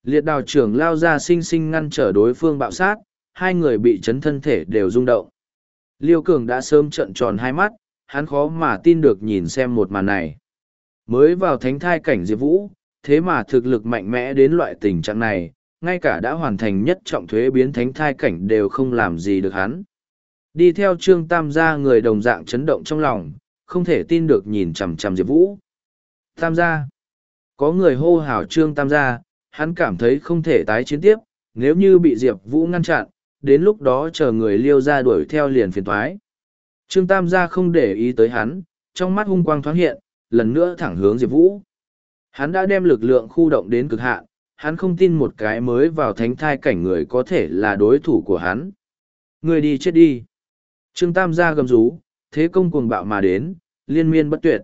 Liệt đào trưởng lao ra sinh sinh ngăn trở đối phương bạo sát, hai người bị chấn thân thể đều rung động. Liêu Cường đã sớm trận tròn hai mắt, hắn khó mà tin được nhìn xem một màn này. Mới vào thánh thai cảnh Diệp Vũ, thế mà thực lực mạnh mẽ đến loại tình trạng này, ngay cả đã hoàn thành nhất trọng thuế biến thánh thai cảnh đều không làm gì được hắn. Đi theo Trương Tam gia người đồng dạng chấn động trong lòng, không thể tin được nhìn chằm chằm Diệp Vũ. Tam gia. Có người hô hào Trương Tam gia, hắn cảm thấy không thể tái chiến tiếp, nếu như bị Diệp Vũ ngăn chặn, đến lúc đó chờ người liêu ra đuổi theo liền phiền thoái. Trương Tam gia không để ý tới hắn, trong mắt hung quang thoáng hiện, lần nữa thẳng hướng Diệp Vũ. Hắn đã đem lực lượng khu động đến cực hạn, hắn không tin một cái mới vào thánh thai cảnh người có thể là đối thủ của hắn. Người đi chết đi. Trương Tam gia gầm rú, thế công cuồng bạo mà đến, liên miên bất tuyệt.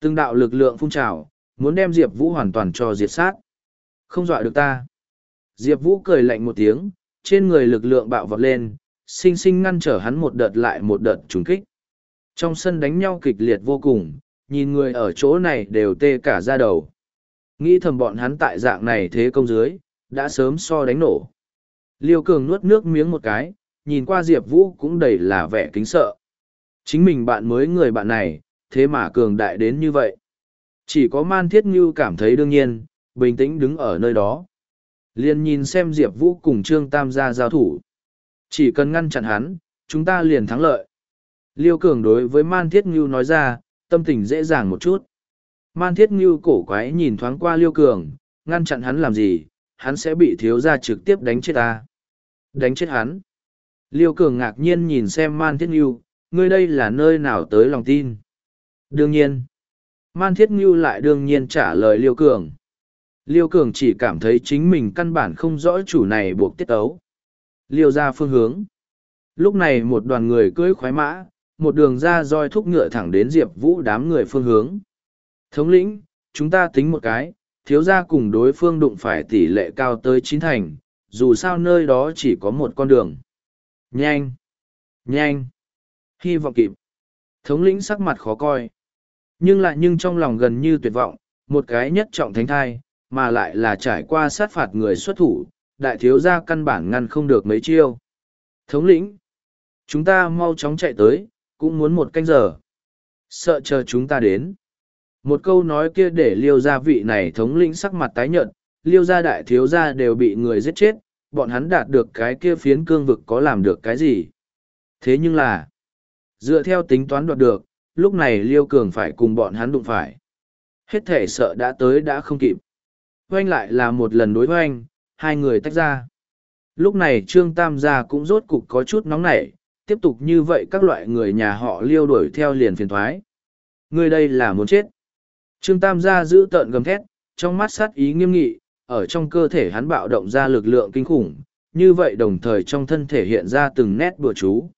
Từng đạo lực lượng phun trào, muốn đem Diệp Vũ hoàn toàn cho diệt sát. Không dọa được ta. Diệp Vũ cười lạnh một tiếng, trên người lực lượng bạo vọt lên, sinh sinh ngăn trở hắn một đợt lại một đợt trùng kích. Trong sân đánh nhau kịch liệt vô cùng, nhìn người ở chỗ này đều tê cả da đầu. Nghĩ thầm bọn hắn tại dạng này thế công dưới, đã sớm so đánh nổ. Liêu Cường nuốt nước miếng một cái, nhìn qua Diệp Vũ cũng đầy là vẻ kính sợ. Chính mình bạn mới người bạn này, thế mà cường đại đến như vậy. Chỉ có Man Thiết Ngưu cảm thấy đương nhiên, bình tĩnh đứng ở nơi đó. Liền nhìn xem Diệp Vũ cùng Trương Tam gia giao thủ. Chỉ cần ngăn chặn hắn, chúng ta liền thắng lợi. Liêu Cường đối với Man Thiết Ngưu nói ra, tâm tình dễ dàng một chút. Man Thiết Ngưu cổ quái nhìn thoáng qua Liêu Cường, ngăn chặn hắn làm gì, hắn sẽ bị thiếu gia trực tiếp đánh chết ta. Đánh chết hắn. Liêu Cường ngạc nhiên nhìn xem Man Thiết Ngưu, ngươi đây là nơi nào tới lòng tin. Đương nhiên. Man Thiết Ngưu lại đương nhiên trả lời Liêu Cường. Liêu Cường chỉ cảm thấy chính mình căn bản không rõ chủ này buộc tiết ấu. Liêu ra phương hướng. Lúc này một đoàn người cưỡi khoái mã, một đường ra roi thúc ngựa thẳng đến Diệp Vũ đám người phương hướng. Thống lĩnh, chúng ta tính một cái, thiếu gia cùng đối phương đụng phải tỷ lệ cao tới chín thành, dù sao nơi đó chỉ có một con đường. Nhanh! Nhanh! Hy vọng kịp. Thống lĩnh sắc mặt khó coi. Nhưng lại nhưng trong lòng gần như tuyệt vọng, một cái nhất trọng thánh thai, mà lại là trải qua sát phạt người xuất thủ, đại thiếu gia căn bản ngăn không được mấy chiêu. Thống lĩnh! Chúng ta mau chóng chạy tới, cũng muốn một canh giờ. Sợ chờ chúng ta đến. Một câu nói kia để liêu gia vị này thống lĩnh sắc mặt tái nhợt, liêu gia đại thiếu gia đều bị người giết chết, bọn hắn đạt được cái kia phiến cương vực có làm được cái gì. Thế nhưng là, dựa theo tính toán đoạt được, lúc này liêu cường phải cùng bọn hắn đụng phải. Hết thể sợ đã tới đã không kịp. Oanh lại là một lần đối oanh, hai người tách ra. Lúc này Trương Tam gia cũng rốt cục có chút nóng nảy, tiếp tục như vậy các loại người nhà họ liêu đuổi theo liền phiền thoái. Người đây là muốn chết. Trương Tam gia giữ tợn gầm thét, trong mắt sát ý nghiêm nghị, ở trong cơ thể hắn bạo động ra lực lượng kinh khủng, như vậy đồng thời trong thân thể hiện ra từng nét bùa chú.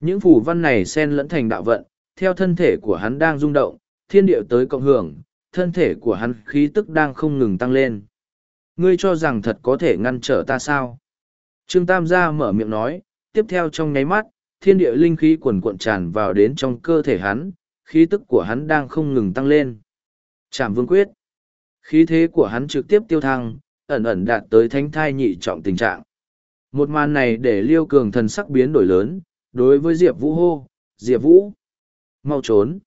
Những phù văn này xen lẫn thành đạo vận, theo thân thể của hắn đang rung động, thiên địa tới cộng hưởng, thân thể của hắn khí tức đang không ngừng tăng lên. Ngươi cho rằng thật có thể ngăn trở ta sao? Trương Tam gia mở miệng nói, tiếp theo trong nháy mắt, thiên địa linh khí quần cuộn tràn vào đến trong cơ thể hắn, khí tức của hắn đang không ngừng tăng lên. Trảm vương quyết. Khí thế của hắn trực tiếp tiêu thăng, ẩn ẩn đạt tới thánh thai nhị trọng tình trạng. Một màn này để liêu cường thần sắc biến đổi lớn, đối với Diệp Vũ hô, Diệp Vũ, mau trốn.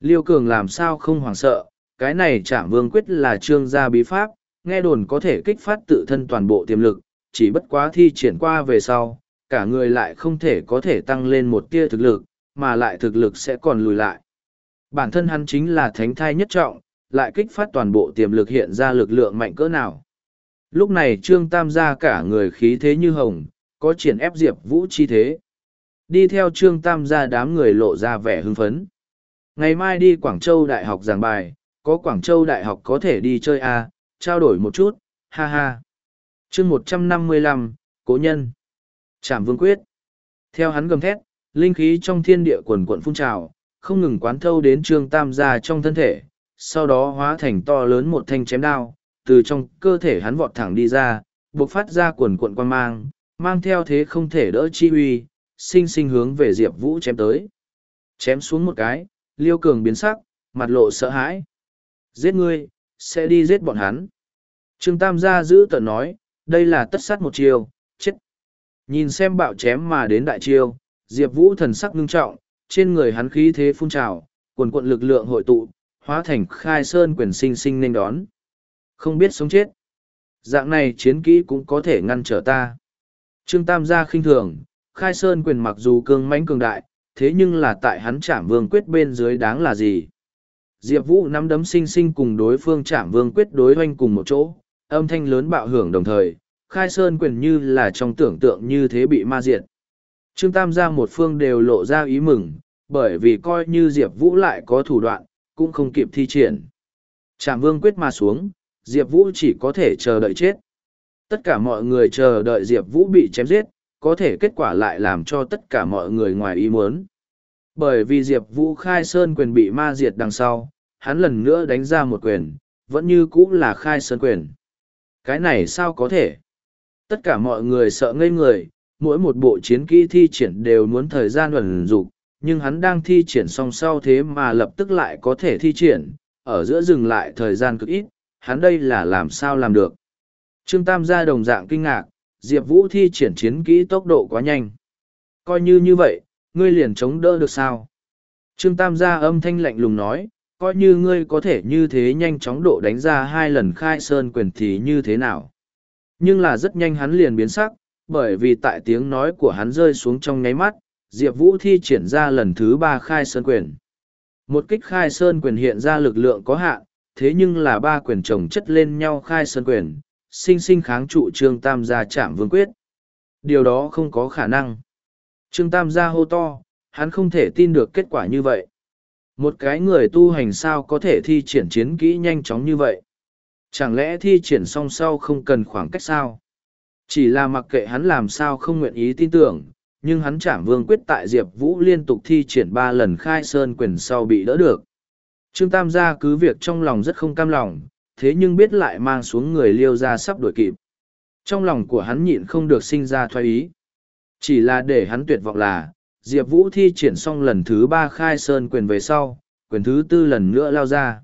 Liêu cường làm sao không hoảng sợ, cái này trảm vương quyết là trương gia bí pháp, nghe đồn có thể kích phát tự thân toàn bộ tiềm lực, chỉ bất quá thi triển qua về sau, cả người lại không thể có thể tăng lên một tia thực lực, mà lại thực lực sẽ còn lùi lại. Bản thân hắn chính là thánh thai nhất trọng, lại kích phát toàn bộ tiềm lực hiện ra lực lượng mạnh cỡ nào. Lúc này Trương Tam gia cả người khí thế như hồng, có triển ép Diệp Vũ chi thế. Đi theo Trương Tam gia đám người lộ ra vẻ hưng phấn. Ngày mai đi Quảng Châu Đại học giảng bài, có Quảng Châu Đại học có thể đi chơi à, trao đổi một chút, ha ha. chương một trăm năm mươi lăm Cố Nhân. Trảm Vương Quyết. Theo hắn gầm thét, linh khí trong thiên địa quần quận phun trào, không ngừng quán thâu đến Trương Tam gia trong thân thể, sau đó hóa thành to lớn một thanh chém đao, từ trong cơ thể hắn vọt thẳng đi ra, buộc phát ra quần cuộn quan mang, mang theo thế không thể đỡ chi uy, sinh sinh hướng về Diệp Vũ chém tới. Chém xuống một cái, Liêu Cường biến sắc, mặt lộ sợ hãi. Giết ngươi, sẽ đi giết bọn hắn. Trương Tam gia giữ tận nói, đây là tất sát một chiêu, chết. Nhìn xem bạo chém mà đến đại chiêu, Diệp Vũ thần sắc ngưng trọng, trên người hắn khí thế phun trào, quần quận lực lượng hội tụ, hóa thành khai sơn quyền sinh sinh nên đón. Không biết sống chết. Dạng này chiến kỹ cũng có thể ngăn trở ta. Trương Tam gia khinh thường, khai sơn quyền mặc dù cương mãnh cường đại, thế nhưng là tại hắn chạm vương quyết bên dưới đáng là gì? Diệp Vũ nắm đấm sinh sinh cùng đối phương chạm vương quyết đối hoanh cùng một chỗ, âm thanh lớn bạo hưởng đồng thời, khai sơn quyền như là trong tưởng tượng như thế bị ma diệt. Trương Tam gia một phương đều lộ ra ý mừng, bởi vì coi như Diệp Vũ lại có thủ đoạn, cũng không kịp thi triển. Trạm vương quyết mà xuống, Diệp Vũ chỉ có thể chờ đợi chết. Tất cả mọi người chờ đợi Diệp Vũ bị chém giết, có thể kết quả lại làm cho tất cả mọi người ngoài ý muốn. Bởi vì Diệp Vũ khai sơn quyền bị ma diệt đằng sau, hắn lần nữa đánh ra một quyền, vẫn như cũ là khai sơn quyền. Cái này sao có thể? Tất cả mọi người sợ ngây người, mỗi một bộ chiến kỹ thi triển đều muốn thời gian ẩn dục nhưng hắn đang thi triển song sau thế mà lập tức lại có thể thi triển, ở giữa dừng lại thời gian cực ít, hắn đây là làm sao làm được. Trương Tam gia đồng dạng kinh ngạc, Diệp Vũ thi triển chiến kỹ tốc độ quá nhanh. Coi như như vậy, ngươi liền chống đỡ được sao? Trương Tam gia âm thanh lạnh lùng nói, coi như ngươi có thể như thế nhanh chóng độ đánh ra hai lần khai sơn quyền thì như thế nào? Nhưng là rất nhanh hắn liền biến sắc, bởi vì tại tiếng nói của hắn rơi xuống trong nháy mắt, Diệp Vũ thi triển ra lần thứ ba khai sơn quyền. Một kích khai sơn quyền hiện ra lực lượng có hạn, thế nhưng là ba quyền chồng chất lên nhau khai sơn quyền, sinh sinh kháng trụ Trương Tam gia chạm vương quyết. Điều đó không có khả năng. Trương Tam gia hô to, hắn không thể tin được kết quả như vậy. Một cái người tu hành sao có thể thi triển chiến kỹ nhanh chóng như vậy? Chẳng lẽ thi triển xong sau không cần khoảng cách sao? Chỉ là mặc kệ hắn làm sao không nguyện ý tin tưởng, nhưng hắn chảm vương quyết tại Diệp Vũ liên tục thi triển ba lần khai sơn quyền sau bị đỡ được. Trương Tam gia cứ việc trong lòng rất không cam lòng, thế nhưng biết lại mang xuống người liêu ra sắp đuổi kịp. Trong lòng của hắn nhịn không được sinh ra thoái ý. Chỉ là để hắn tuyệt vọng là, Diệp Vũ thi triển xong lần thứ ba khai sơn quyền về sau, quyền thứ tư lần nữa lao ra.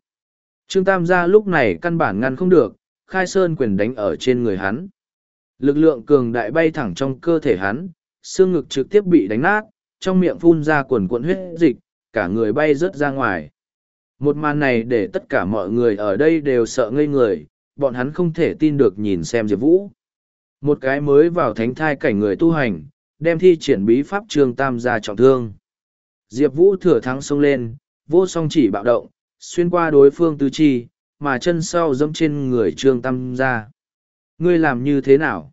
Trương Tam gia lúc này căn bản ngăn không được, khai sơn quyền đánh ở trên người hắn. Lực lượng cường đại bay thẳng trong cơ thể hắn, xương ngực trực tiếp bị đánh nát, trong miệng phun ra quần cuộn huyết dịch, cả người bay rớt ra ngoài. Một màn này để tất cả mọi người ở đây đều sợ ngây người, bọn hắn không thể tin được nhìn xem Diệp Vũ. Một cái mới vào thánh thai cảnh người tu hành, đem thi triển bí pháp trương tam gia trọng thương. Diệp Vũ thừa thắng xông lên, vô song chỉ bạo động, xuyên qua đối phương tứ chi, mà chân sau dẫm trên người trương tam gia. Ngươi làm như thế nào?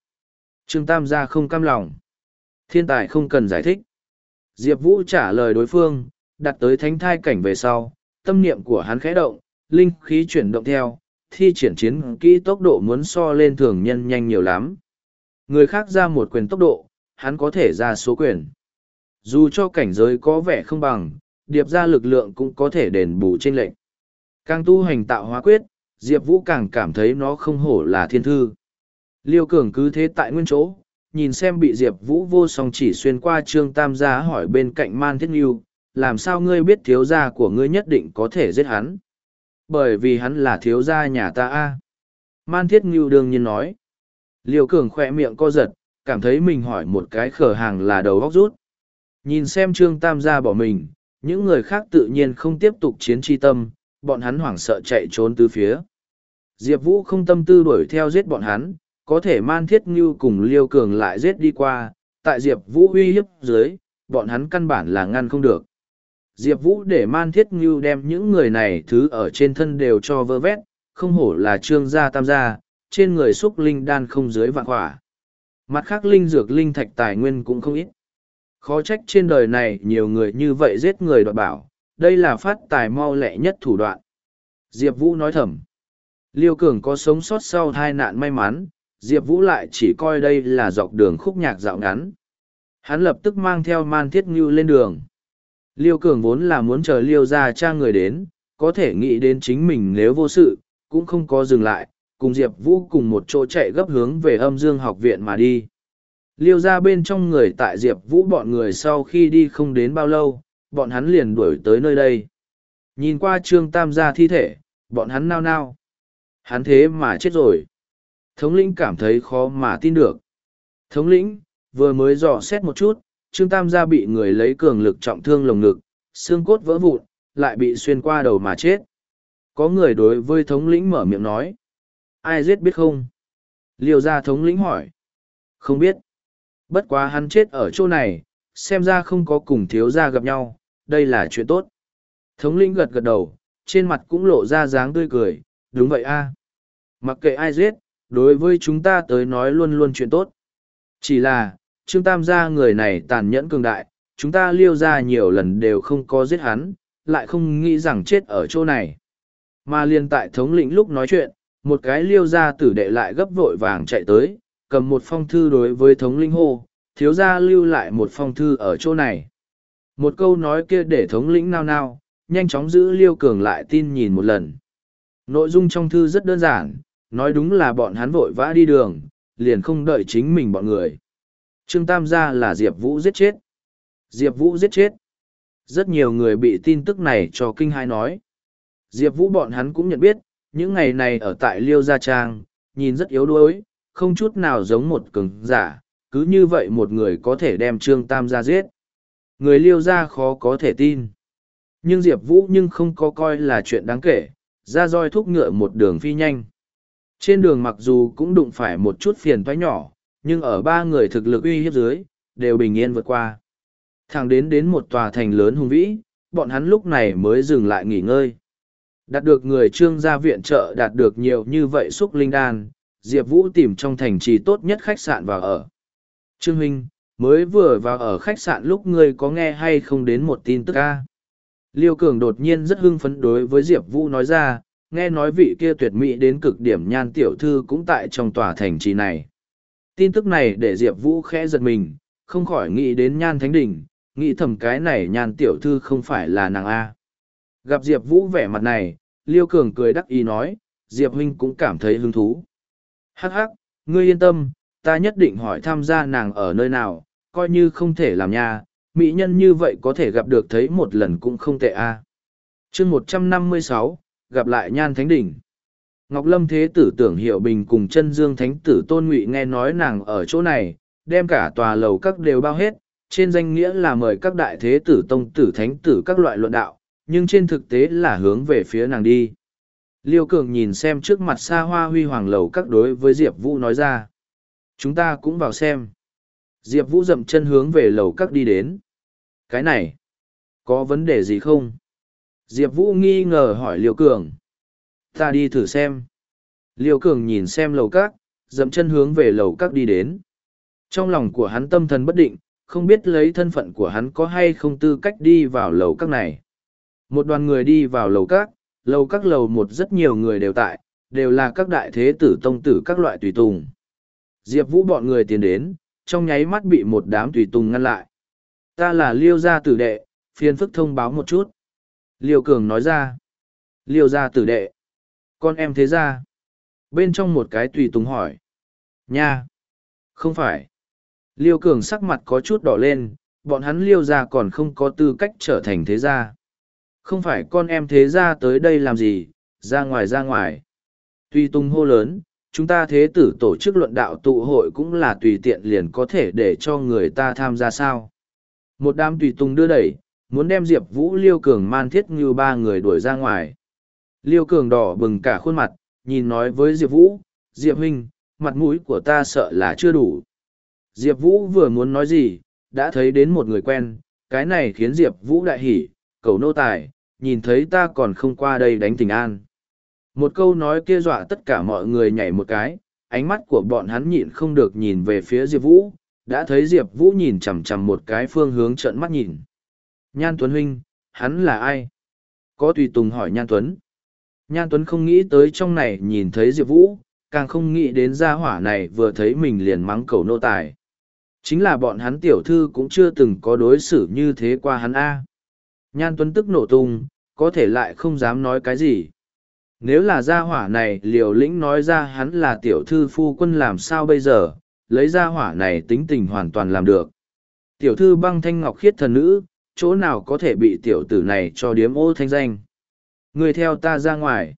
Trương tam gia không cam lòng. Thiên tài không cần giải thích. Diệp Vũ trả lời đối phương, đặt tới thánh thai cảnh về sau, tâm niệm của hắn khẽ động, linh khí chuyển động theo, thi triển chiến kỹ tốc độ muốn so lên thường nhân nhanh nhiều lắm. Người khác ra một quyền tốc độ, hắn có thể ra số quyền. Dù cho cảnh giới có vẻ không bằng, điệp ra lực lượng cũng có thể đền bù trên lệnh. Càng tu hành tạo hóa quyết, Diệp Vũ càng cảm thấy nó không hổ là thiên thư. Liêu Cường cứ thế tại nguyên chỗ, nhìn xem bị Diệp Vũ vô song chỉ xuyên qua trương tam gia hỏi bên cạnh Man Thiết Nghiêu, làm sao ngươi biết thiếu gia của ngươi nhất định có thể giết hắn? Bởi vì hắn là thiếu gia nhà ta a. Man Thiết Nghiêu đương nhiên nói. liều Cường khoe miệng co giật, cảm thấy mình hỏi một cái khở hàng là đầu góc rút. Nhìn xem Trương Tam gia bỏ mình, những người khác tự nhiên không tiếp tục chiến tri tâm, bọn hắn hoảng sợ chạy trốn từ phía. Diệp Vũ không tâm tư đuổi theo giết bọn hắn, có thể man thiết ngưu cùng liêu cường lại giết đi qua, tại Diệp Vũ uy hiếp dưới, bọn hắn căn bản là ngăn không được. Diệp Vũ để man thiết ngưu đem những người này thứ ở trên thân đều cho vơ vét, không hổ là trương gia tam gia, trên người xúc linh đan không dưới vạn quả Mặt khác linh dược linh thạch tài nguyên cũng không ít. Khó trách trên đời này nhiều người như vậy giết người đoạt bảo, đây là phát tài mau lẹ nhất thủ đoạn. Diệp Vũ nói thầm. Liêu Cường có sống sót sau tai nạn may mắn, Diệp Vũ lại chỉ coi đây là dọc đường khúc nhạc dạo ngắn. Hắn lập tức mang theo man thiết ngưu lên đường. Liêu Cường vốn là muốn chờ Liêu ra cha người đến, có thể nghĩ đến chính mình nếu vô sự, cũng không có dừng lại, cùng Diệp Vũ cùng một chỗ chạy gấp hướng về âm dương học viện mà đi. Liêu ra bên trong người tại Diệp Vũ bọn người sau khi đi không đến bao lâu, bọn hắn liền đuổi tới nơi đây. Nhìn qua trương tam gia thi thể, bọn hắn nao nao. Hắn thế mà chết rồi. Thống lĩnh cảm thấy khó mà tin được. Thống lĩnh, vừa mới dò xét một chút, trương tam gia bị người lấy cường lực trọng thương lồng ngực, xương cốt vỡ vụn, lại bị xuyên qua đầu mà chết. Có người đối với thống lĩnh mở miệng nói. Ai giết biết không? Liêu gia thống lĩnh hỏi. Không biết. Bất quá hắn chết ở chỗ này, xem ra không có cùng thiếu gia gặp nhau, đây là chuyện tốt. Thống lĩnh gật gật đầu, trên mặt cũng lộ ra dáng tươi cười, đúng vậy a. Mặc kệ ai giết, đối với chúng ta tới nói luôn luôn chuyện tốt. Chỉ là, Trương Tam gia người này tàn nhẫn cường đại, chúng ta liêu ra nhiều lần đều không có giết hắn, lại không nghĩ rằng chết ở chỗ này. Mà liên tại thống lĩnh lúc nói chuyện, một cái liêu ra tử đệ lại gấp vội vàng chạy tới, cầm một phong thư đối với thống lĩnh hô, thiếu gia lưu lại một phong thư ở chỗ này. Một câu nói kia để thống lĩnh nao nao, nhanh chóng giữ Liêu Cường lại tin nhìn một lần. Nội dung trong thư rất đơn giản, nói đúng là bọn hắn vội vã đi đường, liền không đợi chính mình bọn người. Trương Tam gia là Diệp Vũ giết chết. Diệp Vũ giết chết. Rất nhiều người bị tin tức này cho kinh hai nói. Diệp Vũ bọn hắn cũng nhận biết, những ngày này ở tại Liêu Gia Trang, nhìn rất yếu đuối, không chút nào giống một cường giả, cứ như vậy một người có thể đem Trương Tam gia giết. Người Liêu Gia khó có thể tin. Nhưng Diệp Vũ nhưng không có coi là chuyện đáng kể, ra roi thúc ngựa một đường phi nhanh. Trên đường mặc dù cũng đụng phải một chút phiền toái nhỏ, nhưng ở ba người thực lực uy hiếp dưới, đều bình yên vượt qua. Thẳng đến đến một tòa thành lớn hùng vĩ, bọn hắn lúc này mới dừng lại nghỉ ngơi. Đạt được người trương gia viện trợ đạt được nhiều như vậy xúc linh đan, Diệp Vũ tìm trong thành trì tốt nhất khách sạn vào ở. Trương Huynh, mới vừa vào ở khách sạn lúc ngươi có nghe hay không đến một tin tức ca. Liêu Cường đột nhiên rất hưng phấn đối với Diệp Vũ nói ra, nghe nói vị kia tuyệt mỹ đến cực điểm nhan tiểu thư cũng tại trong tòa thành trì này. Tin tức này để Diệp Vũ khẽ giật mình, không khỏi nghĩ đến nhan thánh đỉnh, nghĩ thầm cái này nhan tiểu thư không phải là nàng A. Gặp Diệp Vũ vẻ mặt này, Liêu Cường cười đắc ý nói, Diệp Huynh cũng cảm thấy hứng thú. Hắc hắc, ngươi yên tâm, ta nhất định hỏi tham gia nàng ở nơi nào, coi như không thể làm nha, mỹ nhân như vậy có thể gặp được thấy một lần cũng không tệ a. À. Chương 156, gặp lại Nhan Thánh Đỉnh. Ngọc Lâm Thế Tử tưởng Hiệu Bình cùng chân Dương Thánh Tử Tôn Ngụy nghe nói nàng ở chỗ này, đem cả tòa lầu các đều bao hết, trên danh nghĩa là mời các đại thế tử tông tử thánh tử các loại luận đạo, nhưng trên thực tế là hướng về phía nàng đi. Liêu Cường nhìn xem trước mặt xa hoa huy hoàng lầu các đối với Diệp Vũ nói ra. Chúng ta cũng vào xem. Diệp Vũ dậm chân hướng về lầu các đi đến. Cái này, có vấn đề gì không? Diệp Vũ nghi ngờ hỏi Liêu Cường. Ta đi thử xem. Liêu Cường nhìn xem lầu các, dậm chân hướng về lầu các đi đến. Trong lòng của hắn tâm thần bất định, không biết lấy thân phận của hắn có hay không tư cách đi vào lầu các này. Một đoàn người đi vào lầu các, lầu các lầu một rất nhiều người đều tại, đều là các đại thế tử tông tử các loại tùy tùng. Diệp Vũ bọn người tiến đến, trong nháy mắt bị một đám tùy tùng ngăn lại. Ta là Liêu gia tử đệ, phiền phức thông báo một chút. Liêu Cường nói ra. Liêu gia tử đệ. Con em thế ra. Bên trong một cái tùy tùng hỏi. Nha. Không phải. Liêu Cường sắc mặt có chút đỏ lên, bọn hắn liêu gia còn không có tư cách trở thành thế gia. Không phải con em thế gia tới đây làm gì, ra ngoài ra ngoài. Tùy Tung hô lớn, chúng ta thế tử tổ chức luận đạo tụ hội cũng là tùy tiện liền có thể để cho người ta tham gia sao. Một đám tùy Tung đưa đẩy, muốn đem Diệp Vũ Liêu Cường man thiết như ba người đuổi ra ngoài. Liêu Cường đỏ bừng cả khuôn mặt, nhìn nói với Diệp Vũ, Diệp Huynh, mặt mũi của ta sợ là chưa đủ. Diệp Vũ vừa muốn nói gì, đã thấy đến một người quen, cái này khiến Diệp Vũ đại hỉ, cầu nô tài, nhìn thấy ta còn không qua đây đánh tình an. Một câu nói kia dọa tất cả mọi người nhảy một cái, ánh mắt của bọn hắn nhịn không được nhìn về phía Diệp Vũ, đã thấy Diệp Vũ nhìn chằm chằm một cái phương hướng trận mắt nhìn. Nhan Tuấn Huynh, hắn là ai? Có tùy tùng hỏi Nhan Tuấn. Nhan Tuấn không nghĩ tới trong này nhìn thấy Diệp Vũ, càng không nghĩ đến gia hỏa này vừa thấy mình liền mắng cầu nô tài. Chính là bọn hắn tiểu thư cũng chưa từng có đối xử như thế qua hắn A. Nhan Tuấn tức nổ tung, có thể lại không dám nói cái gì. Nếu là gia hỏa này liều lĩnh nói ra hắn là tiểu thư phu quân làm sao bây giờ, lấy gia hỏa này tính tình hoàn toàn làm được. Tiểu thư băng thanh ngọc khiết thần nữ, chỗ nào có thể bị tiểu tử này cho điếm ô thanh danh. Người theo ta ra ngoài.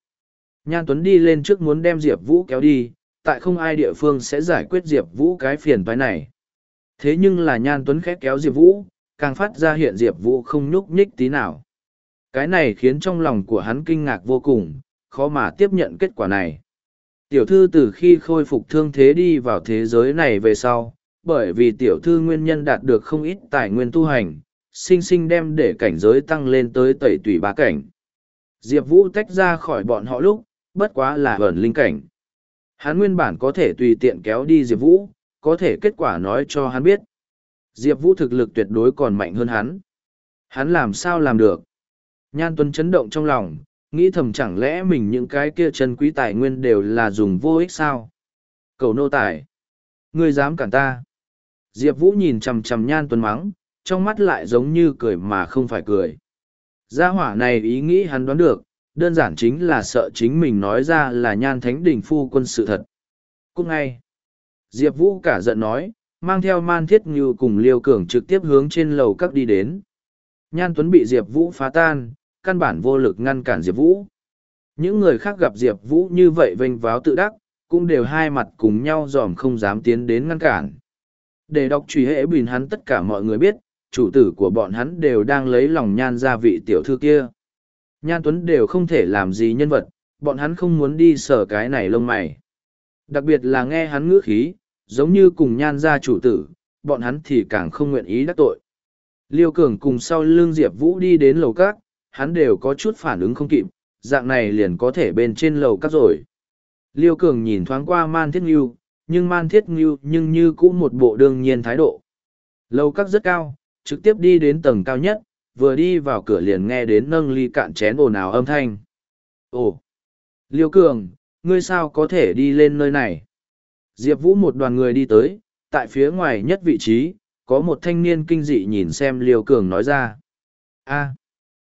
Nhan Tuấn đi lên trước muốn đem Diệp Vũ kéo đi, tại không ai địa phương sẽ giải quyết Diệp Vũ cái phiền toái này. Thế nhưng là Nhan Tuấn khét kéo Diệp Vũ, càng phát ra hiện Diệp Vũ không nhúc nhích tí nào. Cái này khiến trong lòng của hắn kinh ngạc vô cùng, khó mà tiếp nhận kết quả này. Tiểu thư từ khi khôi phục thương thế đi vào thế giới này về sau, bởi vì tiểu thư nguyên nhân đạt được không ít tài nguyên tu hành, sinh sinh đem để cảnh giới tăng lên tới tẩy tùy ba cảnh. Diệp Vũ tách ra khỏi bọn họ lúc, bất quá là ẩn linh cảnh. Hắn nguyên bản có thể tùy tiện kéo đi Diệp Vũ, có thể kết quả nói cho hắn biết. Diệp Vũ thực lực tuyệt đối còn mạnh hơn hắn. Hắn làm sao làm được? Nhan Tuấn chấn động trong lòng, nghĩ thầm chẳng lẽ mình những cái kia chân quý tài nguyên đều là dùng vô ích sao? Cầu nô tài. Ngươi dám cản ta. Diệp Vũ nhìn chầm chầm Nhan Tuấn mắng, trong mắt lại giống như cười mà không phải cười. Gia hỏa này ý nghĩ hắn đoán được, đơn giản chính là sợ chính mình nói ra là nhan thánh đỉnh phu quân sự thật. Cũng ngay, Diệp Vũ cả giận nói, mang theo man thiết như cùng liêu cường trực tiếp hướng trên lầu các đi đến. Nhan Tuấn bị Diệp Vũ phá tan, căn bản vô lực ngăn cản Diệp Vũ. Những người khác gặp Diệp Vũ như vậy vênh váo tự đắc, cũng đều hai mặt cùng nhau dòm không dám tiến đến ngăn cản. Để đọc truy hệ bình hắn tất cả mọi người biết, chủ tử của bọn hắn đều đang lấy lòng nhan ra vị tiểu thư kia. Nhan Tuấn đều không thể làm gì nhân vật, bọn hắn không muốn đi sở cái này lông mày. Đặc biệt là nghe hắn ngữ khí, giống như cùng nhan ra chủ tử, bọn hắn thì càng không nguyện ý đắc tội. Liêu Cường cùng sau lương Diệp Vũ đi đến lầu các, hắn đều có chút phản ứng không kịp, dạng này liền có thể bên trên lầu các rồi. Liêu Cường nhìn thoáng qua Man Thiết Ngưu, nhưng Man Thiết Ngưu nhưng như cũ một bộ đương nhiên thái độ. Lầu các rất cao, trực tiếp đi đến tầng cao nhất, vừa đi vào cửa liền nghe đến nâng ly cạn chén ồn ào âm thanh. Ồ! Liêu Cường, ngươi sao có thể đi lên nơi này? Diệp Vũ một đoàn người đi tới, tại phía ngoài nhất vị trí, có một thanh niên kinh dị nhìn xem Liêu Cường nói ra. a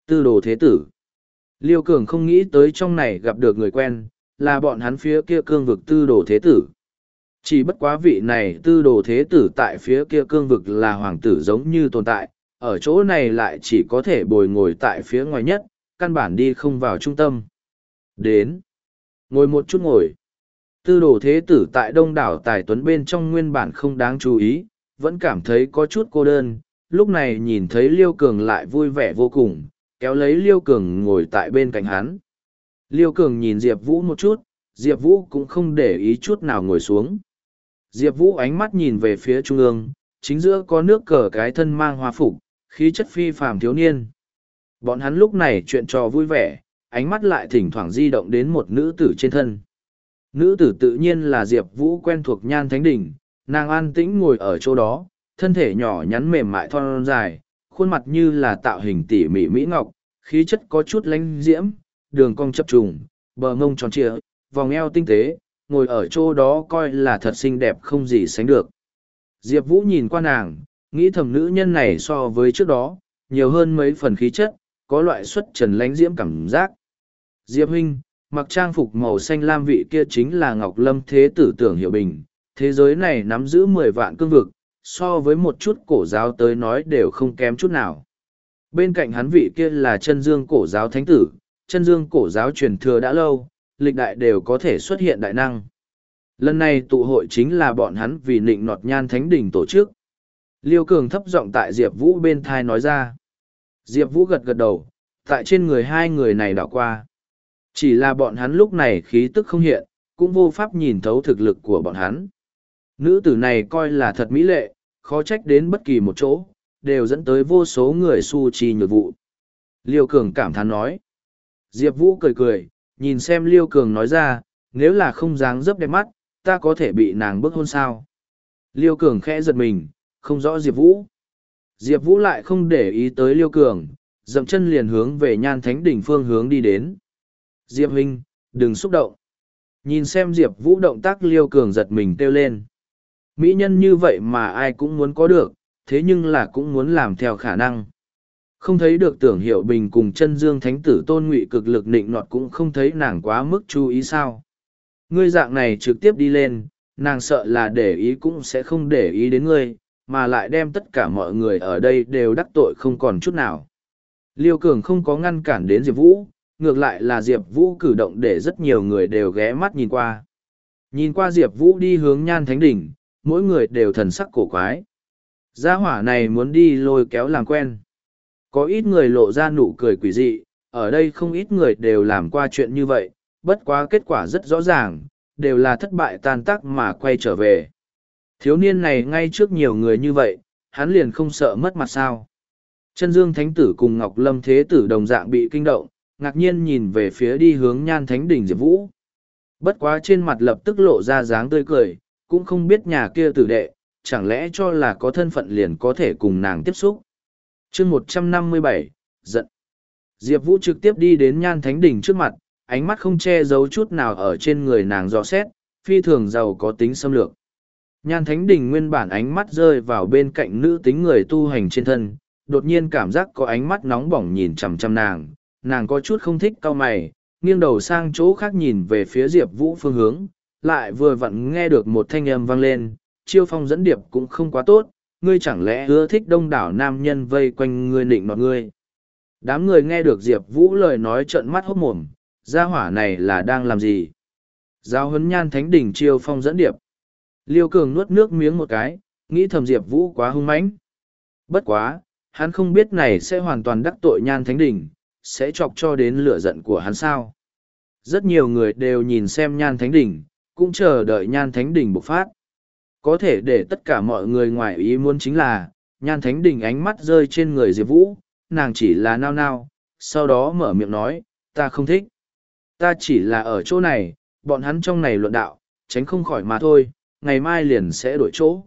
tư đồ thế tử. Liêu Cường không nghĩ tới trong này gặp được người quen, là bọn hắn phía kia cương vực tư đồ thế tử. Chỉ bất quá vị này tư đồ thế tử tại phía kia cương vực là hoàng tử giống như tồn tại, ở chỗ này lại chỉ có thể bồi ngồi tại phía ngoài nhất, căn bản đi không vào trung tâm. Đến. Ngồi một chút ngồi. Tư đồ thế tử tại đông đảo tài tuấn bên trong nguyên bản không đáng chú ý, vẫn cảm thấy có chút cô đơn, lúc này nhìn thấy Liêu Cường lại vui vẻ vô cùng, kéo lấy Liêu Cường ngồi tại bên cạnh hắn. Liêu Cường nhìn Diệp Vũ một chút, Diệp Vũ cũng không để ý chút nào ngồi xuống. Diệp Vũ ánh mắt nhìn về phía trung ương, chính giữa có nước cờ cái thân mang hoa phục, khí chất phi phàm thiếu niên. Bọn hắn lúc này chuyện trò vui vẻ, ánh mắt lại thỉnh thoảng di động đến một nữ tử trên thân. Nữ tử tự nhiên là Diệp Vũ quen thuộc nhan thánh đỉnh, nàng an tĩnh ngồi ở chỗ đó, thân thể nhỏ nhắn mềm mại thon dài, khuôn mặt như là tạo hình tỉ mỉ mỹ ngọc, khí chất có chút lánh diễm, đường cong chập trùng, bờ ngông tròn trịa, vòng eo tinh tế, ngồi ở chỗ đó coi là thật xinh đẹp không gì sánh được. Diệp Vũ nhìn qua nàng, nghĩ thầm nữ nhân này so với trước đó, nhiều hơn mấy phần khí chất, có loại xuất trần lánh diễm cảm giác. Diệp Huynh, mặc trang phục màu xanh lam vị kia chính là Ngọc Lâm Thế Tử Tưởng Hiệu Bình, thế giới này nắm giữ mười vạn cương vực, so với một chút cổ giáo tới nói đều không kém chút nào. Bên cạnh hắn vị kia là chân dương cổ giáo thánh tử, chân dương cổ giáo truyền thừa đã lâu, lịch đại đều có thể xuất hiện đại năng. Lần này tụ hội chính là bọn hắn vì nịnh nọt nhan thánh đỉnh tổ chức. Liêu Cường thấp giọng tại Diệp Vũ bên thai nói ra. Diệp Vũ gật gật đầu, tại trên người hai người này đảo qua. Chỉ là bọn hắn lúc này khí tức không hiện, cũng vô pháp nhìn thấu thực lực của bọn hắn. Nữ tử này coi là thật mỹ lệ, khó trách đến bất kỳ một chỗ, đều dẫn tới vô số người su trì nhược vụ. Liêu Cường cảm thán nói. Diệp Vũ cười cười, nhìn xem Liêu Cường nói ra, nếu là không dáng dấp đẹp mắt, ta có thể bị nàng bức hôn sao. Liêu Cường khẽ giật mình, không rõ Diệp Vũ. Diệp Vũ lại không để ý tới Liêu Cường, dậm chân liền hướng về nhan thánh đỉnh phương hướng đi đến. Diệp Huynh, đừng xúc động. Nhìn xem Diệp Vũ động tác Liêu Cường giật mình kêu lên. Mỹ nhân như vậy mà ai cũng muốn có được, thế nhưng là cũng muốn làm theo khả năng. Không thấy được tưởng hiệu bình cùng chân dương thánh tử tôn ngụy cực lực nịnh nọt cũng không thấy nàng quá mức chú ý sao. Ngươi dạng này trực tiếp đi lên, nàng sợ là để ý cũng sẽ không để ý đến ngươi, mà lại đem tất cả mọi người ở đây đều đắc tội không còn chút nào. Liêu Cường không có ngăn cản đến Diệp Vũ, ngược lại là Diệp Vũ cử động để rất nhiều người đều ghé mắt nhìn qua. Nhìn qua Diệp Vũ đi hướng nhan thánh đỉnh, mỗi người đều thần sắc cổ quái. Gia hỏa này muốn đi lôi kéo làm quen. Có ít người lộ ra nụ cười quỷ dị, ở đây không ít người đều làm qua chuyện như vậy, bất quá kết quả rất rõ ràng, đều là thất bại tan tác mà quay trở về. Thiếu niên này ngay trước nhiều người như vậy, hắn liền không sợ mất mặt sao. Chân Dương Thánh Tử cùng Ngọc Lâm Thế Tử đồng dạng bị kinh động, ngạc nhiên nhìn về phía đi hướng nhan thánh đỉnh Diệp Vũ. Bất quá trên mặt lập tức lộ ra dáng tươi cười, cũng không biết nhà kia tử đệ, chẳng lẽ cho là có thân phận liền có thể cùng nàng tiếp xúc chương một trăm năm mươi bảy giận. Diệp Vũ trực tiếp đi đến nhan thánh đỉnh trước mặt, ánh mắt không che giấu chút nào ở trên người nàng dò xét, phi thường giàu có tính xâm lược. Nhan thánh đỉnh nguyên bản ánh mắt rơi vào bên cạnh nữ tính người tu hành trên thân, đột nhiên cảm giác có ánh mắt nóng bỏng nhìn chằm chằm nàng, nàng có chút không thích cau mày, nghiêng đầu sang chỗ khác nhìn về phía Diệp Vũ phương hướng, lại vừa vặn nghe được một thanh âm vang lên, chiêu phong dẫn điệp cũng không quá tốt, ngươi chẳng lẽ ưa thích đông đảo nam nhân vây quanh ngươi nịnh nọt ngươi. Đám người nghe được Diệp Vũ lời nói trợn mắt hốt mồm, gia hỏa này là đang làm gì? Giao huấn nhan thánh đỉnh chiêu phong dẫn điệp. Liêu cường nuốt nước miếng một cái, nghĩ thầm Diệp Vũ quá hung mãnh. Bất quá, hắn không biết này sẽ hoàn toàn đắc tội nhan thánh đỉnh, sẽ chọc cho đến lửa giận của hắn sao. Rất nhiều người đều nhìn xem nhan thánh đỉnh, cũng chờ đợi nhan thánh đỉnh bộc phát. Có thể để tất cả mọi người ngoài ý muốn chính là, nhan thánh đình ánh mắt rơi trên người Diệp Vũ, nàng chỉ là nao nao, sau đó mở miệng nói, ta không thích. Ta chỉ là ở chỗ này, bọn hắn trong này luận đạo, tránh không khỏi mà thôi, ngày mai liền sẽ đổi chỗ.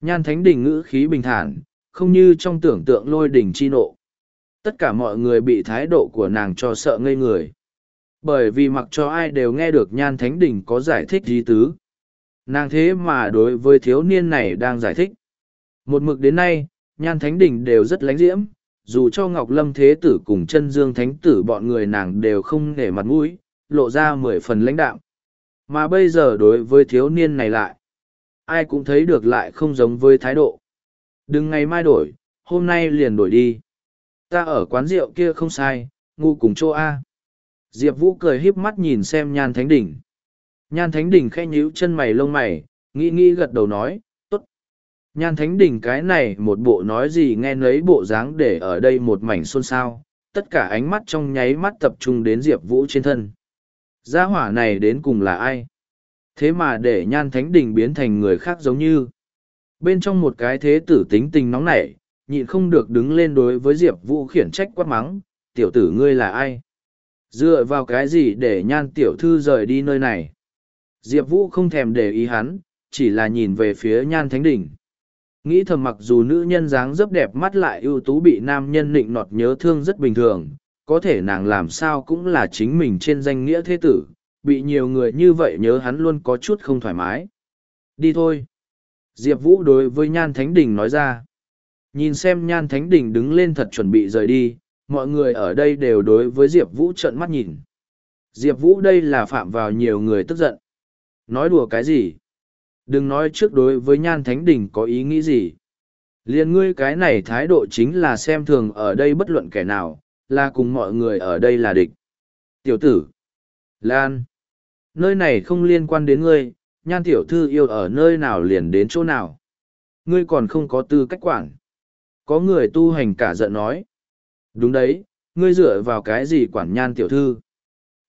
Nhan thánh đình ngữ khí bình thản, không như trong tưởng tượng lôi đình chi nộ. Tất cả mọi người bị thái độ của nàng cho sợ ngây người. Bởi vì mặc cho ai đều nghe được nhan thánh đình có giải thích gì tứ. Nàng thế mà đối với thiếu niên này đang giải thích. Một mực đến nay, nhan thánh đỉnh đều rất lánh diễm, dù cho Ngọc Lâm Thế Tử cùng chân Dương Thánh Tử bọn người nàng đều không nể mặt mũi, lộ ra mười phần lãnh đạo. Mà bây giờ đối với thiếu niên này lại, ai cũng thấy được lại không giống với thái độ. Đừng ngày mai đổi, hôm nay liền đổi đi. Ta ở quán rượu kia không sai, ngu cùng chỗ A. Diệp Vũ cười híp mắt nhìn xem Nhan Thánh Đỉnh. Nhan Thánh Đỉnh khẽ nhíu chân mày lông mày, nghĩ nghĩ gật đầu nói, tốt. Nhan Thánh Đỉnh cái này một bộ nói gì nghe nấy bộ dáng để ở đây một mảnh xôn xao, tất cả ánh mắt trong nháy mắt tập trung đến Diệp Vũ trên thân. Gia hỏa này đến cùng là ai? Thế mà để Nhan Thánh Đỉnh biến thành người khác giống như. Bên trong một cái thế tử tính tình nóng nảy, nhịn không được đứng lên đối với Diệp Vũ khiển trách quát mắng, tiểu tử ngươi là ai? Dựa vào cái gì để nhan tiểu thư rời đi nơi này? Diệp Vũ không thèm để ý hắn, chỉ là nhìn về phía nhan thánh đỉnh. Nghĩ thầm mặc dù nữ nhân dáng dấp đẹp mắt lại ưu tú bị nam nhân nịnh nọt nhớ thương rất bình thường, có thể nàng làm sao cũng là chính mình trên danh nghĩa thế tử, bị nhiều người như vậy nhớ hắn luôn có chút không thoải mái. Đi thôi. Diệp Vũ đối với Nhan Thánh Đình nói ra. Nhìn xem Nhan Thánh Đình đứng lên thật chuẩn bị rời đi, mọi người ở đây đều đối với Diệp Vũ trợn mắt nhìn. Diệp Vũ đây là phạm vào nhiều người tức giận. Nói đùa cái gì? Đừng nói trước đối với Nhan Thánh Đình có ý nghĩ gì. Liên ngươi cái này thái độ chính là xem thường ở đây bất luận kẻ nào, là cùng mọi người ở đây là địch. Tiểu tử. Lan. Nơi này không liên quan đến ngươi, nhan tiểu thư yêu ở nơi nào liền đến chỗ nào. Ngươi còn không có tư cách quản. Có người tu hành cả giận nói. Đúng đấy, ngươi dựa vào cái gì quản nhan tiểu thư.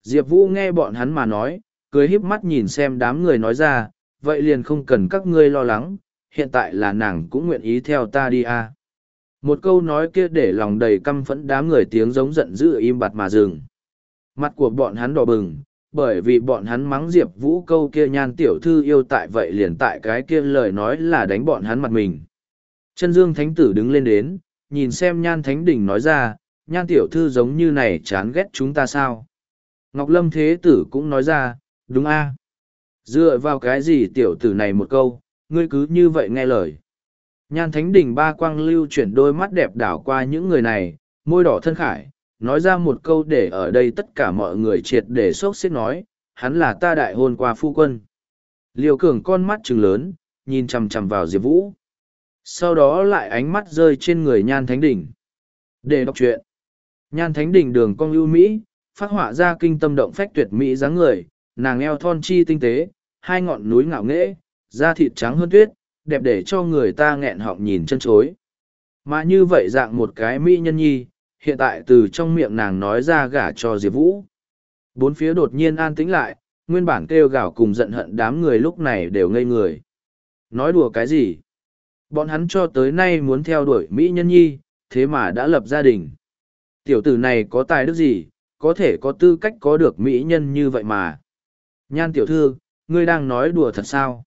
Diệp Vũ nghe bọn hắn mà nói, cười híp mắt nhìn xem đám người nói ra, vậy liền không cần các ngươi lo lắng, hiện tại là nàng cũng nguyện ý theo ta đi à. Một câu nói kia để lòng đầy căm phẫn đám người tiếng giống giận dữ im bặt mà dừng. Mặt của bọn hắn đỏ bừng, bởi vì bọn hắn mắng diệp vũ câu kia nhan tiểu thư yêu tại vậy liền tại cái kia lời nói là đánh bọn hắn mặt mình chân dương thánh tử đứng lên đến nhìn xem nhan thánh đỉnh nói ra nhan tiểu thư giống như này chán ghét chúng ta sao ngọc lâm thế tử cũng nói ra đúng a dựa vào cái gì tiểu tử này một câu ngươi cứ như vậy nghe lời nhan thánh đỉnh ba quang lưu chuyển đôi mắt đẹp đảo qua những người này môi đỏ thân khải nói ra một câu để ở đây tất cả mọi người triệt để sốc xếp nói, hắn là ta đại hôn qua phu quân. Liều cường con mắt trừng lớn, nhìn chằm chằm vào Diệp Vũ. Sau đó lại ánh mắt rơi trên người Nhan Thánh Đỉnh. Để đọc truyện. Nhan Thánh Đỉnh đường cong ưu Mỹ, phát họa ra kinh tâm động phách tuyệt mỹ dáng người, nàng eo thon chi tinh tế, hai ngọn núi ngạo nghễ, da thịt trắng hơn tuyết, đẹp để cho người ta nghẹn họng nhìn chân chối. Mà như vậy dạng một cái mỹ nhân nhi, hiện tại từ trong miệng nàng nói ra gả cho diệp vũ. Bốn phía đột nhiên an tĩnh lại nguyên bản kêu gào cùng giận hận đám người lúc này đều ngây người. Nói đùa cái gì? Bọn hắn cho tới nay muốn theo đuổi mỹ nhân nhi thế mà đã lập gia đình. Tiểu tử này có tài đức gì có thể có tư cách có được mỹ nhân như vậy mà nhan tiểu thư ngươi đang nói đùa thật sao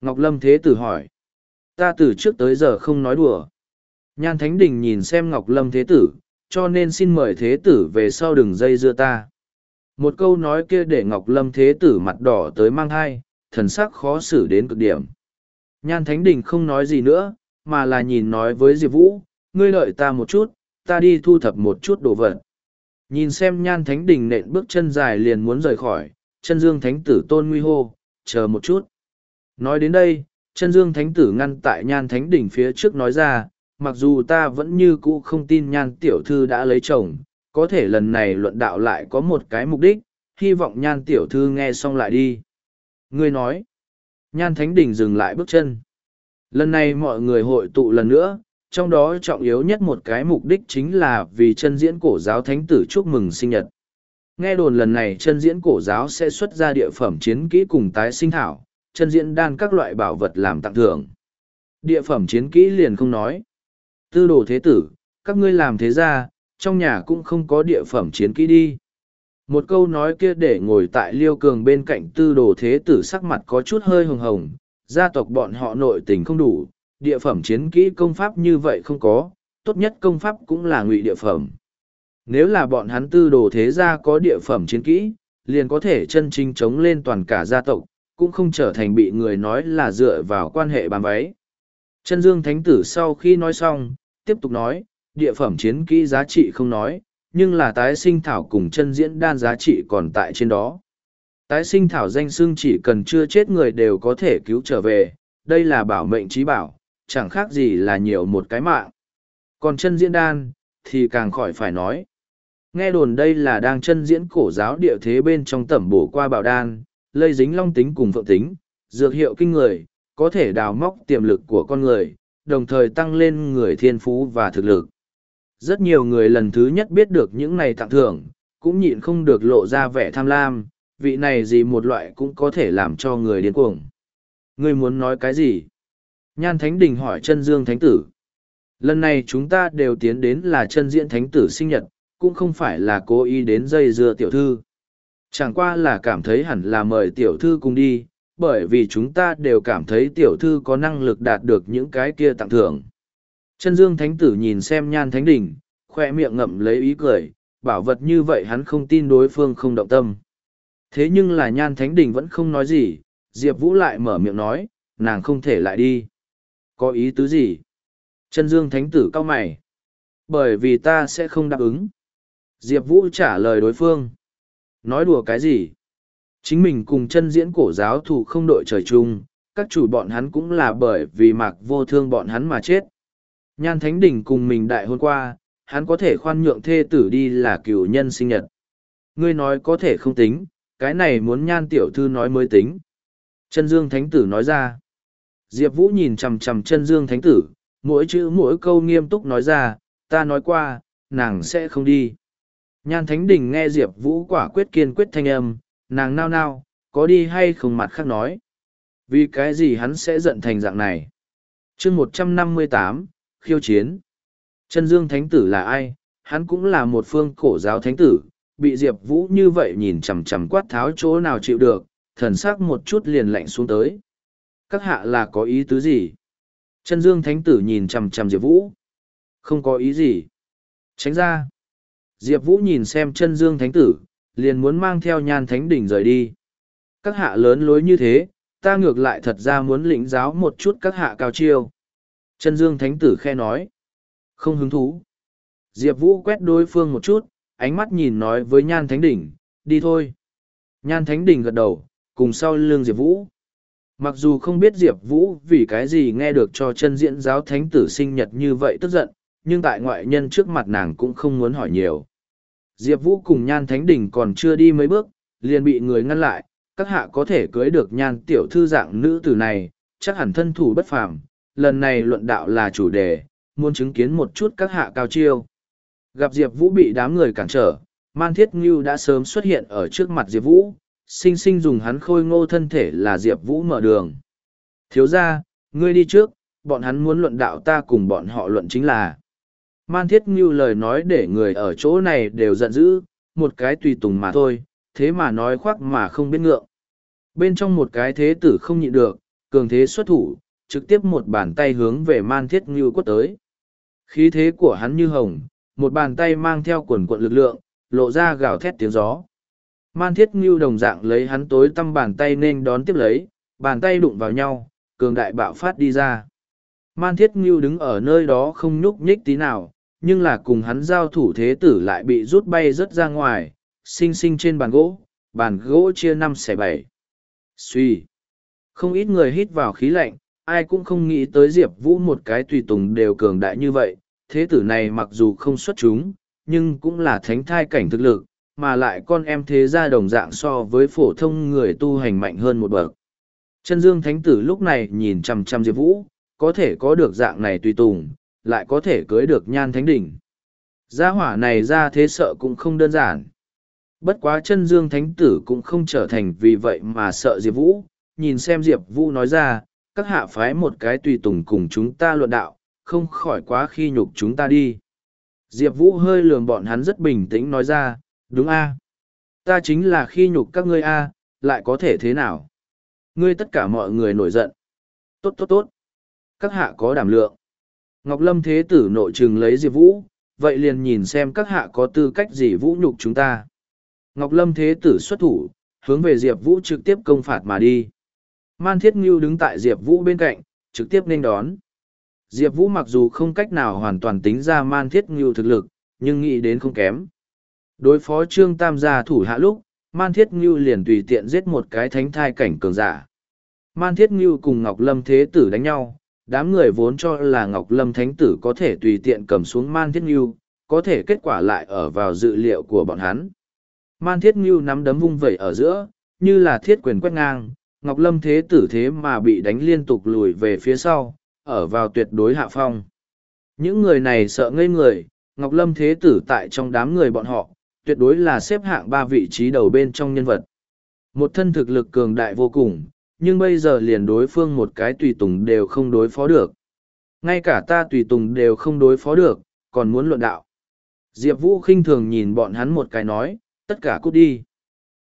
ngọc lâm thế tử hỏi ta từ trước tới giờ không nói đùa nhan thánh đình nhìn xem ngọc lâm thế tử cho nên xin mời thế tử về sau đừng dây dưa ta. Một câu nói kia để Ngọc Lâm thế tử mặt đỏ tới mang hai, thần sắc khó xử đến cực điểm. Nhan Thánh Đình không nói gì nữa, mà là nhìn nói với Diệp Vũ, ngươi lợi ta một chút, ta đi thu thập một chút đồ vật. Nhìn xem nhan thánh đình nện bước chân dài liền muốn rời khỏi, chân dương thánh tử tôn nguy hô, chờ một chút. Nói đến đây, chân dương thánh tử ngăn tại nhan thánh đỉnh phía trước nói ra, mặc dù ta vẫn như cũ không tin nhan tiểu thư đã lấy chồng, có thể lần này luận đạo lại có một cái mục đích, hy vọng nhan tiểu thư nghe xong lại đi. Ngươi nói, nhan thánh đỉnh dừng lại bước chân. Lần này mọi người hội tụ lần nữa, trong đó trọng yếu nhất một cái mục đích chính là vì chân diễn cổ giáo thánh tử chúc mừng sinh nhật. Nghe đồn lần này chân diễn cổ giáo sẽ xuất ra địa phẩm chiến kỹ cùng tái sinh thảo, chân diễn đan các loại bảo vật làm tặng thưởng. Địa phẩm chiến kỹ liền không nói. Tư đồ thế tử, các ngươi làm thế ra, trong nhà cũng không có địa phẩm chiến kỹ đi. Một câu nói kia để ngồi tại liêu cường bên cạnh tư đồ thế tử sắc mặt có chút hơi hồng hồng, gia tộc bọn họ nội tình không đủ, địa phẩm chiến kỹ công pháp như vậy không có, tốt nhất công pháp cũng là ngụy địa phẩm. Nếu là bọn hắn tư đồ thế gia có địa phẩm chiến kỹ, liền có thể chân chính chống lên toàn cả gia tộc, cũng không trở thành bị người nói là dựa vào quan hệ bàn váy. Chân Dương Thánh Tử sau khi nói xong, tiếp tục nói, địa phẩm chiến kỹ giá trị không nói, nhưng là tái sinh thảo cùng chân diễn đan giá trị còn tại trên đó. Tái sinh thảo danh xưng chỉ cần chưa chết người đều có thể cứu trở về, đây là bảo mệnh trí bảo, chẳng khác gì là nhiều một cái mạng. Còn chân diễn đan, thì càng khỏi phải nói. Nghe đồn đây là đang chân diễn cổ giáo địa thế bên trong tẩm bổ qua bảo đan, lây dính long tính cùng phượng tính, dược hiệu kinh người, có thể đào móc tiềm lực của con người, đồng thời tăng lên người thiên phú và thực lực. Rất nhiều người lần thứ nhất biết được những này tặng thưởng, cũng nhịn không được lộ ra vẻ tham lam, vị này gì một loại cũng có thể làm cho người điên cuồng. Ngươi muốn nói cái gì? Nhan Thánh Đình hỏi chân Dương Thánh Tử. Lần này chúng ta đều tiến đến là chân diễn Thánh Tử sinh nhật, cũng không phải là cố ý đến dây dưa tiểu thư. Chẳng qua là cảm thấy hẳn là mời tiểu thư cùng đi, bởi vì chúng ta đều cảm thấy tiểu thư có năng lực đạt được những cái kia tặng thưởng. Chân Dương Thánh Tử nhìn xem Nhan Thánh Đình, khoe miệng ngậm lấy ý cười, bảo vật như vậy hắn không tin đối phương không động tâm. Thế nhưng là Nhan Thánh Đình vẫn không nói gì, Diệp Vũ lại mở miệng nói, nàng không thể lại đi. Có ý tứ gì? Chân Dương Thánh Tử cao mày. Bởi vì ta sẽ không đáp ứng. Diệp Vũ trả lời đối phương. Nói đùa cái gì? Chính mình cùng chân diễn cổ giáo thủ không đội trời chung, các chủ bọn hắn cũng là bởi vì mạc vô thương bọn hắn mà chết. Nhan Thánh Đình cùng mình đại hôn qua, hắn có thể khoan nhượng thê tử đi là cửu nhân sinh nhật. Ngươi nói có thể không tính, cái này muốn nhan tiểu thư nói mới tính. Chân Dương Thánh Tử nói ra. Diệp Vũ nhìn chầm chầm chân Dương Thánh Tử, mỗi chữ mỗi câu nghiêm túc nói ra, ta nói qua, nàng sẽ không đi. Nhan Thánh Đình nghe Diệp Vũ quả quyết kiên quyết thanh âm, nàng nao nao, có đi hay không mặt khác nói. Vì cái gì hắn sẽ giận thành dạng này? chương một trăm năm mươi tám khiêu chiến. Chân Dương Thánh Tử là ai? Hắn cũng là một phương cổ giáo thánh tử, bị Diệp Vũ như vậy nhìn chằm chằm quát tháo chỗ nào chịu được, thần sắc một chút liền lạnh xuống tới. Các hạ là có ý tứ gì? Chân Dương Thánh Tử nhìn chằm chằm Diệp Vũ. Không có ý gì. Tránh ra. Diệp Vũ nhìn xem chân Dương Thánh Tử, liền muốn mang theo nhan Thánh Đỉnh rời đi. Các hạ lớn lối như thế, ta ngược lại thật ra muốn lĩnh giáo một chút các hạ cao chiêu. Chân Dương Thánh Tử khe nói. Không hứng thú. Diệp Vũ quét đối phương một chút, ánh mắt nhìn nói với Nhan Thánh Đỉnh, đi thôi. Nhan Thánh Đỉnh gật đầu, cùng sau lưng Diệp Vũ. Mặc dù không biết Diệp Vũ vì cái gì nghe được cho chân diễn giáo thánh tử sinh nhật như vậy tức giận, nhưng tại ngoại nhân trước mặt nàng cũng không muốn hỏi nhiều. Diệp Vũ cùng Nhan Thánh Đình còn chưa đi mấy bước, liền bị người ngăn lại, các hạ có thể cưới được Nhan tiểu thư dạng nữ tử này, chắc hẳn thân thủ bất phàm. lần này luận đạo là chủ đề, muốn chứng kiến một chút các hạ cao chiêu. Gặp Diệp Vũ bị đám người cản trở, Man Thiết Ngưu đã sớm xuất hiện ở trước mặt Diệp Vũ, sinh sinh dùng hắn khôi ngô thân thể là Diệp Vũ mở đường. Thiếu ra, ngươi đi trước, bọn hắn muốn luận đạo ta cùng bọn họ luận chính là. Man Thiết Ngưu lời nói để người ở chỗ này đều giận dữ, một cái tùy tùng mà thôi, thế mà nói khoác mà không biết ngượng. Bên trong một cái thế tử không nhịn được, cường thế xuất thủ, trực tiếp một bàn tay hướng về Man Thiết Ngưu quất tới. Khí thế của hắn như hồng, một bàn tay mang theo quần quận lực lượng, lộ ra gào thét tiếng gió. Man thiết ngưu đồng dạng lấy hắn tối tăm bàn tay nên đón tiếp lấy, bàn tay đụng vào nhau, cường đại bạo phát đi ra. Man Thiết Ngưu đứng ở nơi đó không nhúc nhích tí nào, nhưng là cùng hắn giao thủ thế tử lại bị rút bay rớt ra ngoài, xinh xinh trên bàn gỗ, bàn gỗ chia năm xẻ bảy. Suy. Không ít người hít vào khí lạnh, ai cũng không nghĩ tới Diệp Vũ một cái tùy tùng đều cường đại như vậy, thế tử này mặc dù không xuất chúng, nhưng cũng là thánh thai cảnh thực lực, mà lại con em thế gia đồng dạng so với phổ thông người tu hành mạnh hơn một bậc. Chân Dương Thánh Tử lúc này nhìn chằm chằm Diệp Vũ, có thể có được dạng này tùy tùng, lại có thể cưới được nhan thánh đỉnh. Gia hỏa này ra thế sợ cũng không đơn giản. Bất quá chân Dương Thánh Tử cũng không trở thành vì vậy mà sợ Diệp Vũ, nhìn xem Diệp Vũ nói ra, các hạ phái một cái tùy tùng cùng chúng ta luận đạo, không khỏi quá khi nhục chúng ta đi. Diệp Vũ hơi lường bọn hắn rất bình tĩnh nói ra, đúng a Ta chính là khi nhục các ngươi a lại có thể thế nào? Ngươi tất cả mọi người nổi giận. Tốt tốt tốt. Các hạ có đảm lượng. Ngọc Lâm Thế Tử nội trừng lấy Diệp Vũ, vậy liền nhìn xem các hạ có tư cách gì vũ nhục chúng ta. Ngọc Lâm Thế Tử xuất thủ, hướng về Diệp Vũ trực tiếp công phạt mà đi. Man Thiết Ngưu đứng tại Diệp Vũ bên cạnh, trực tiếp nên đón. Diệp Vũ mặc dù không cách nào hoàn toàn tính ra Man Thiết Ngưu thực lực, nhưng nghĩ đến không kém. Đối phó Trương Tam gia thủ hạ lúc, Man Thiết Ngưu liền tùy tiện giết một cái thánh thai cảnh cường giả. Man Thiết Ngưu cùng Ngọc Lâm Thế Tử đánh nhau, đám người vốn cho là Ngọc Lâm Thánh Tử có thể tùy tiện cầm xuống Man Thiết Ngưu, có thể kết quả lại ở vào dự liệu của bọn hắn. Man Thiết Ngưu nắm đấm vung vẩy ở giữa, như là thiết quyền quét ngang, Ngọc Lâm Thế Tử thế mà bị đánh liên tục lùi về phía sau, ở vào tuyệt đối hạ phong. Những người này sợ ngây người, Ngọc Lâm Thế Tử tại trong đám người bọn họ, tuyệt đối là xếp hạng ba vị trí đầu bên trong nhân vật. Một thân thực lực cường đại vô cùng, nhưng bây giờ liền đối phương một cái tùy tùng đều không đối phó được. Ngay cả ta tùy tùng đều không đối phó được, còn muốn luận đạo. Diệp Vũ khinh thường nhìn bọn hắn một cái nói, tất cả cút đi.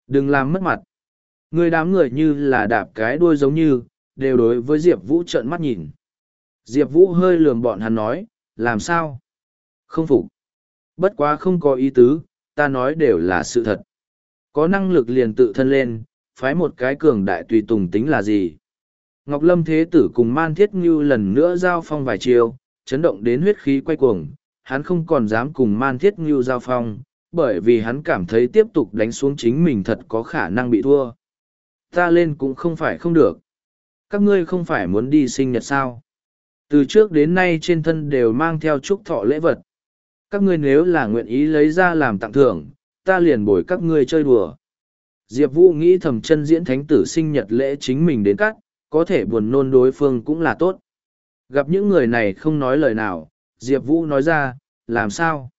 Đừng làm mất mặt. Người đám người như là đạp cái đuôi giống như, đều đối với Diệp Vũ trợn mắt nhìn. Diệp Vũ hơi lườm bọn hắn nói, làm sao? Không phục. Bất quá không có ý tứ, ta nói đều là sự thật. Có năng lực liền tự thân lên, phái một cái cường đại tùy tùng tính là gì? Ngọc Lâm Thế Tử cùng Man Thiết Ngưu lần nữa giao phong vài chiều, chấn động đến huyết khí quay cuồng, hắn không còn dám cùng Man Thiết Ngưu giao phong, bởi vì hắn cảm thấy tiếp tục đánh xuống chính mình thật có khả năng bị thua. Ta lên cũng không phải không được. Các ngươi không phải muốn đi sinh nhật sao? Từ trước đến nay trên thân đều mang theo chúc thọ lễ vật. Các ngươi nếu là nguyện ý lấy ra làm tặng thưởng, ta liền bồi các ngươi chơi đùa. Diệp Vũ nghĩ thầm chân diễn thánh tử sinh nhật lễ chính mình đến cắt, có thể buồn nôn đối phương cũng là tốt. Gặp những người này không nói lời nào, Diệp Vũ nói ra, làm sao?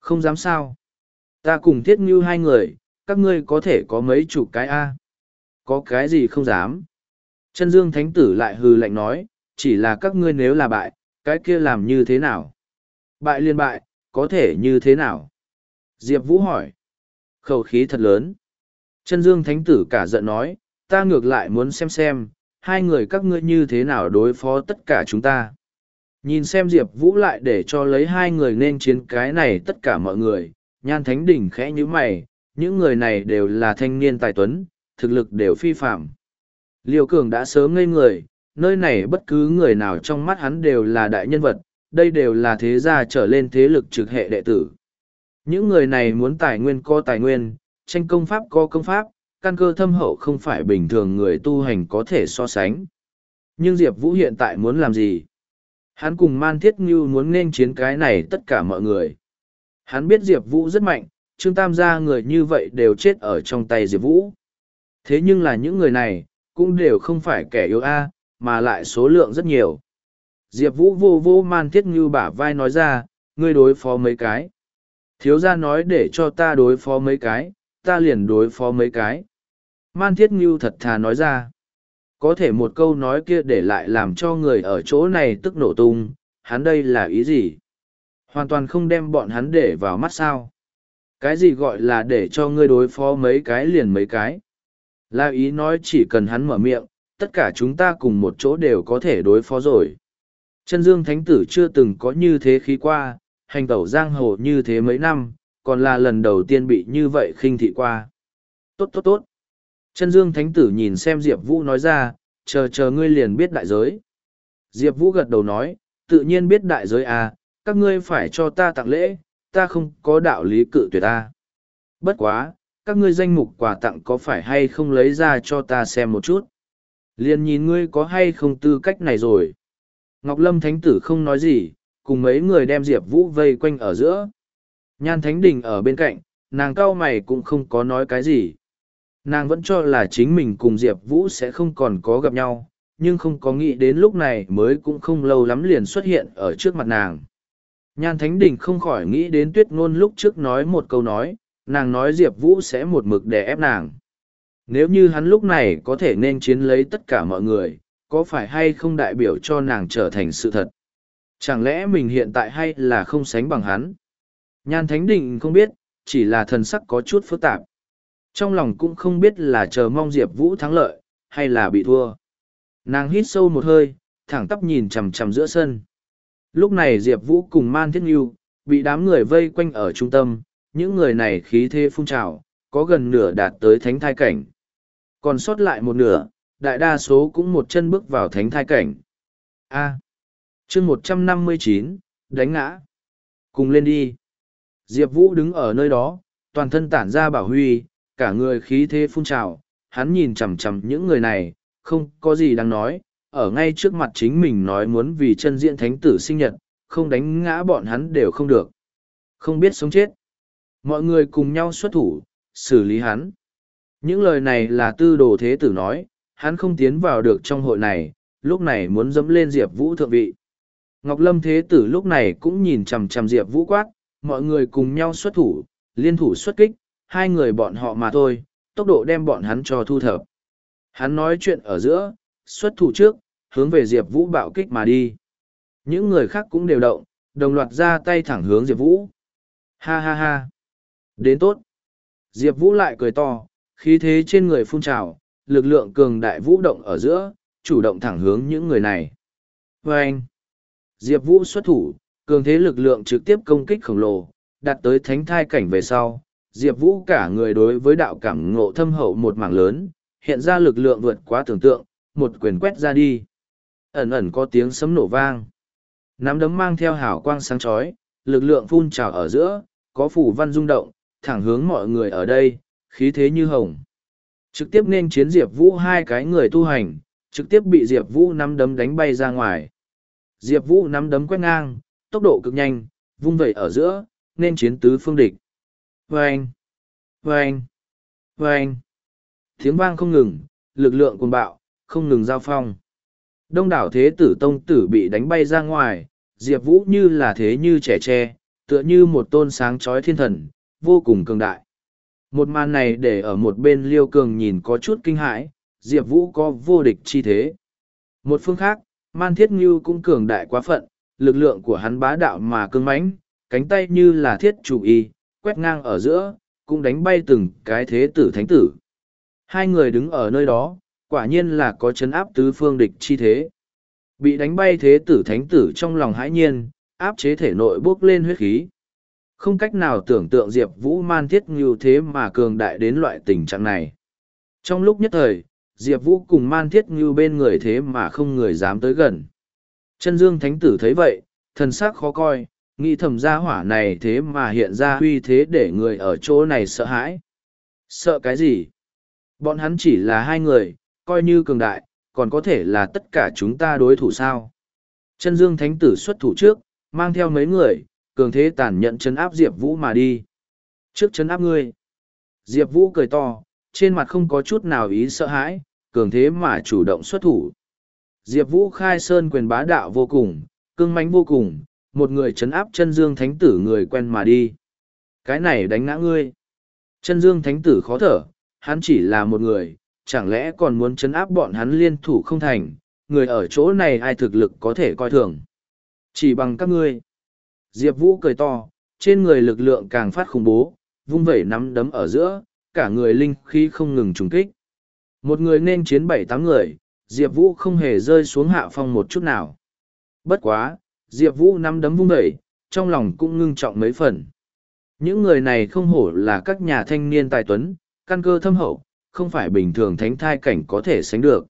Không dám sao? Ta cùng thiết như hai người, các ngươi có thể có mấy chục cái A. Có cái gì không dám? Chân Dương Thánh Tử lại hừ lạnh nói, chỉ là các ngươi nếu là bại, cái kia làm như thế nào? Bại liên bại, có thể như thế nào? Diệp Vũ hỏi. Khẩu khí thật lớn. Chân Dương Thánh Tử cả giận nói, ta ngược lại muốn xem xem, hai người các ngươi như thế nào đối phó tất cả chúng ta. Nhìn xem Diệp Vũ lại để cho lấy hai người nên chiến cái này tất cả mọi người, nhan thánh đỉnh khẽ như mày, những người này đều là thanh niên tài tuấn, thực lực đều phi phạm. Liêu Cường đã sớm ngây người, nơi này bất cứ người nào trong mắt hắn đều là đại nhân vật, đây đều là thế gia trở lên thế lực trực hệ đệ tử. Những người này muốn tài nguyên có tài nguyên, tranh công pháp có công pháp, căn cơ thâm hậu không phải bình thường người tu hành có thể so sánh. Nhưng Diệp Vũ hiện tại muốn làm gì? Hắn cùng Man Thiết Ngưu muốn nên chiến cái này tất cả mọi người. Hắn biết Diệp Vũ rất mạnh, Trương Tam gia người như vậy đều chết ở trong tay Diệp Vũ. Thế nhưng là những người này, cũng đều không phải kẻ yếu A, mà lại số lượng rất nhiều. Diệp Vũ vô vô Man Thiết Ngưu bả vai nói ra, ngươi đối phó mấy cái. Thiếu gia nói để cho ta đối phó mấy cái, ta liền đối phó mấy cái. Man Thiết Ngưu thật thà nói ra. Có thể một câu nói kia để lại làm cho người ở chỗ này tức nổ tung, hắn đây là ý gì? Hoàn toàn không đem bọn hắn để vào mắt sao. Cái gì gọi là để cho ngươi đối phó mấy cái liền mấy cái? Là ý nói chỉ cần hắn mở miệng, tất cả chúng ta cùng một chỗ đều có thể đối phó rồi. Chân Dương Thánh Tử chưa từng có như thế khí qua, hành tẩu giang hồ như thế mấy năm, còn là lần đầu tiên bị như vậy khinh thị qua. Tốt tốt tốt. Chân Dương Thánh Tử nhìn xem Diệp Vũ nói ra, chờ chờ ngươi liền biết đại giới. Diệp Vũ gật đầu nói, tự nhiên biết đại giới à, các ngươi phải cho ta tặng lễ, ta không có đạo lý cự tuyệt ta. Bất quá, các ngươi danh mục quà tặng có phải hay không lấy ra cho ta xem một chút. Liền nhìn ngươi có hay không tư cách này rồi. Ngọc Lâm Thánh Tử không nói gì, cùng mấy người đem Diệp Vũ vây quanh ở giữa. Nhan Thánh Đình ở bên cạnh, nàng cao mày cũng không có nói cái gì. Nàng vẫn cho là chính mình cùng Diệp Vũ sẽ không còn có gặp nhau, nhưng không có nghĩ đến lúc này mới cũng không lâu lắm liền xuất hiện ở trước mặt nàng. Nhan Thánh Đình không khỏi nghĩ đến tuyết ngôn lúc trước nói một câu nói, nàng nói Diệp Vũ sẽ một mực đè ép nàng. Nếu như hắn lúc này có thể nên chiến lấy tất cả mọi người, có phải hay không đại biểu cho nàng trở thành sự thật? Chẳng lẽ mình hiện tại hay là không sánh bằng hắn? Nhan Thánh Đình không biết, chỉ là thần sắc có chút phức tạp. Trong lòng cũng không biết là chờ mong Diệp Vũ thắng lợi, hay là bị thua. Nàng hít sâu một hơi, thẳng tắp nhìn chằm chằm giữa sân. Lúc này Diệp Vũ cùng Man Thiết Nghiêu, bị đám người vây quanh ở trung tâm, những người này khí thế phun trào, có gần nửa đạt tới thánh thai cảnh. Còn sót lại một nửa, đại đa số cũng một chân bước vào thánh thai cảnh. A. chương một trăm năm mươi chín đánh ngã. Cùng lên đi. Diệp Vũ đứng ở nơi đó, toàn thân tản ra bảo huy, cả người khí thế phun trào, hắn nhìn chằm chằm những người này, không có gì đáng nói, ở ngay trước mặt chính mình nói muốn vì chân diện thánh tử sinh nhật, không đánh ngã bọn hắn đều không được. Không biết sống chết. Mọi người cùng nhau xuất thủ, xử lý hắn. Những lời này là tư đồ thế tử nói, hắn không tiến vào được trong hội này, lúc này muốn dẫm lên Diệp Vũ thượng vị. Ngọc Lâm thế tử lúc này cũng nhìn chằm chằm Diệp Vũ quát, mọi người cùng nhau xuất thủ, liên thủ xuất kích, hai người bọn họ mà thôi, tốc độ đem bọn hắn cho thu thập. Hắn nói chuyện ở giữa, xuất thủ trước, hướng về Diệp Vũ bạo kích mà đi. Những người khác cũng đều động, đồng loạt ra tay thẳng hướng Diệp Vũ. Ha ha ha. Đến tốt. Diệp Vũ lại cười to, khí thế trên người phun trào, lực lượng cường đại vũ động ở giữa, chủ động thẳng hướng những người này. Và anh. Diệp Vũ xuất thủ, cường thế lực lượng trực tiếp công kích khổng lồ, đạt tới thánh thai cảnh về sau. Diệp Vũ cả người đối với đạo cảm ngộ thâm hậu một mảng lớn, hiện ra lực lượng vượt quá tưởng tượng, một quyền quét ra đi. Ẩn ẩn có tiếng sấm nổ vang. Nắm đấm mang theo hào quang sáng chói, lực lượng phun trào ở giữa, có phủ văn rung động, thẳng hướng mọi người ở đây, khí thế như hồng. Trực tiếp nên chiến Diệp Vũ hai cái người tu hành, trực tiếp bị Diệp Vũ nắm đấm đánh bay ra ngoài. Diệp Vũ nắm đấm quét ngang, tốc độ cực nhanh, vung vẩy ở giữa, nên chiến tứ phương địch. Vâng! Vâng! Vâng! Tiếng vang không ngừng, lực lượng cuồng bạo, không ngừng giao phong. Đông đảo thế tử tông tử bị đánh bay ra ngoài, Diệp Vũ như là thế như trẻ tre, tựa như một tôn sáng chói thiên thần, vô cùng cường đại. Một màn này để ở một bên Liêu Cường nhìn có chút kinh hãi, Diệp Vũ có vô địch chi thế. Một phương khác, Man Thiết Ngưu cũng cường đại quá phận, lực lượng của hắn bá đạo mà cứng mãnh, cánh tay như là thiết chủ y, quét ngang ở giữa, cũng đánh bay từng cái thế tử thánh tử. Hai người đứng ở nơi đó, quả nhiên là có chấn áp tứ phương địch chi thế. Bị đánh bay thế tử thánh tử trong lòng hãi nhiên, áp chế thể nội bốc lên huyết khí. Không cách nào tưởng tượng Diệp Vũ man thiết như thế mà cường đại đến loại tình trạng này. Trong lúc nhất thời, Diệp Vũ cùng man thiết như bên người thế mà không người dám tới gần. Chân dương thánh tử thấy vậy, thần sắc khó coi, nghĩ thầm gia hỏa này thế mà hiện ra uy thế để người ở chỗ này sợ hãi. Sợ cái gì? Bọn hắn chỉ là hai người, coi như cường đại, còn có thể là tất cả chúng ta đối thủ sao. Chân dương thánh tử xuất thủ trước, mang theo mấy người, cường thế tàn nhận chấn áp Diệp Vũ mà đi. Trước chấn áp ngươi. Diệp Vũ cười to, trên mặt không có chút nào ý sợ hãi, cường thế mà chủ động xuất thủ. Diệp Vũ khai sơn quyền bá đạo vô cùng, cương mãnh vô cùng, một người chấn áp chân dương thánh tử người quen mà đi. Cái này đánh ngã ngươi. Chân dương thánh tử khó thở, hắn chỉ là một người, chẳng lẽ còn muốn chấn áp bọn hắn liên thủ không thành, người ở chỗ này ai thực lực có thể coi thường. Chỉ bằng các ngươi. Diệp Vũ cười to, trên người lực lượng càng phát khủng bố, vung vẩy nắm đấm ở giữa, cả người linh khí không ngừng trùng kích. Một người nên chiến bảy tám người, Diệp Vũ không hề rơi xuống hạ phong một chút nào. Bất quá, Diệp Vũ nắm đấm vung đẩy, trong lòng cũng ngưng trọng mấy phần. Những người này không hổ là các nhà thanh niên tài tuấn, căn cơ thâm hậu, không phải bình thường thánh thai cảnh có thể sánh được.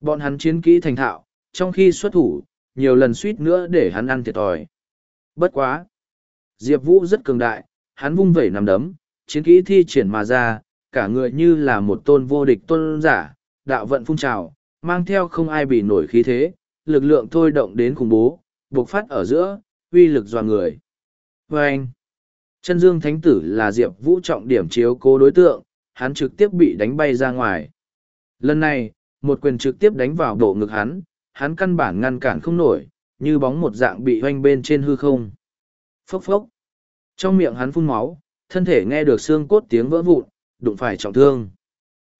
Bọn hắn chiến kỹ thành thạo, trong khi xuất thủ, nhiều lần suýt nữa để hắn ăn thiệt thòi. Bất quá! Diệp Vũ rất cường đại, hắn vung vẩy nằm đấm, chiến kỹ thi triển mà ra, cả người như là một tôn vô địch tôn giả, đạo vận phun trào, mang theo không ai bị nổi khí thế, lực lượng thôi động đến khủng bố, bộc phát ở giữa, uy lực dò người. Và anh, chân dương thánh tử là Diệp Vũ trọng điểm chiếu cố đối tượng, hắn trực tiếp bị đánh bay ra ngoài. Lần này, một quyền trực tiếp đánh vào bộ ngực hắn, hắn căn bản ngăn cản không nổi, như bóng một dạng bị hoanh bên trên hư không. Phốc phốc. Trong miệng hắn phun máu, thân thể nghe được xương cốt tiếng vỡ vụn, đụng phải trọng thương.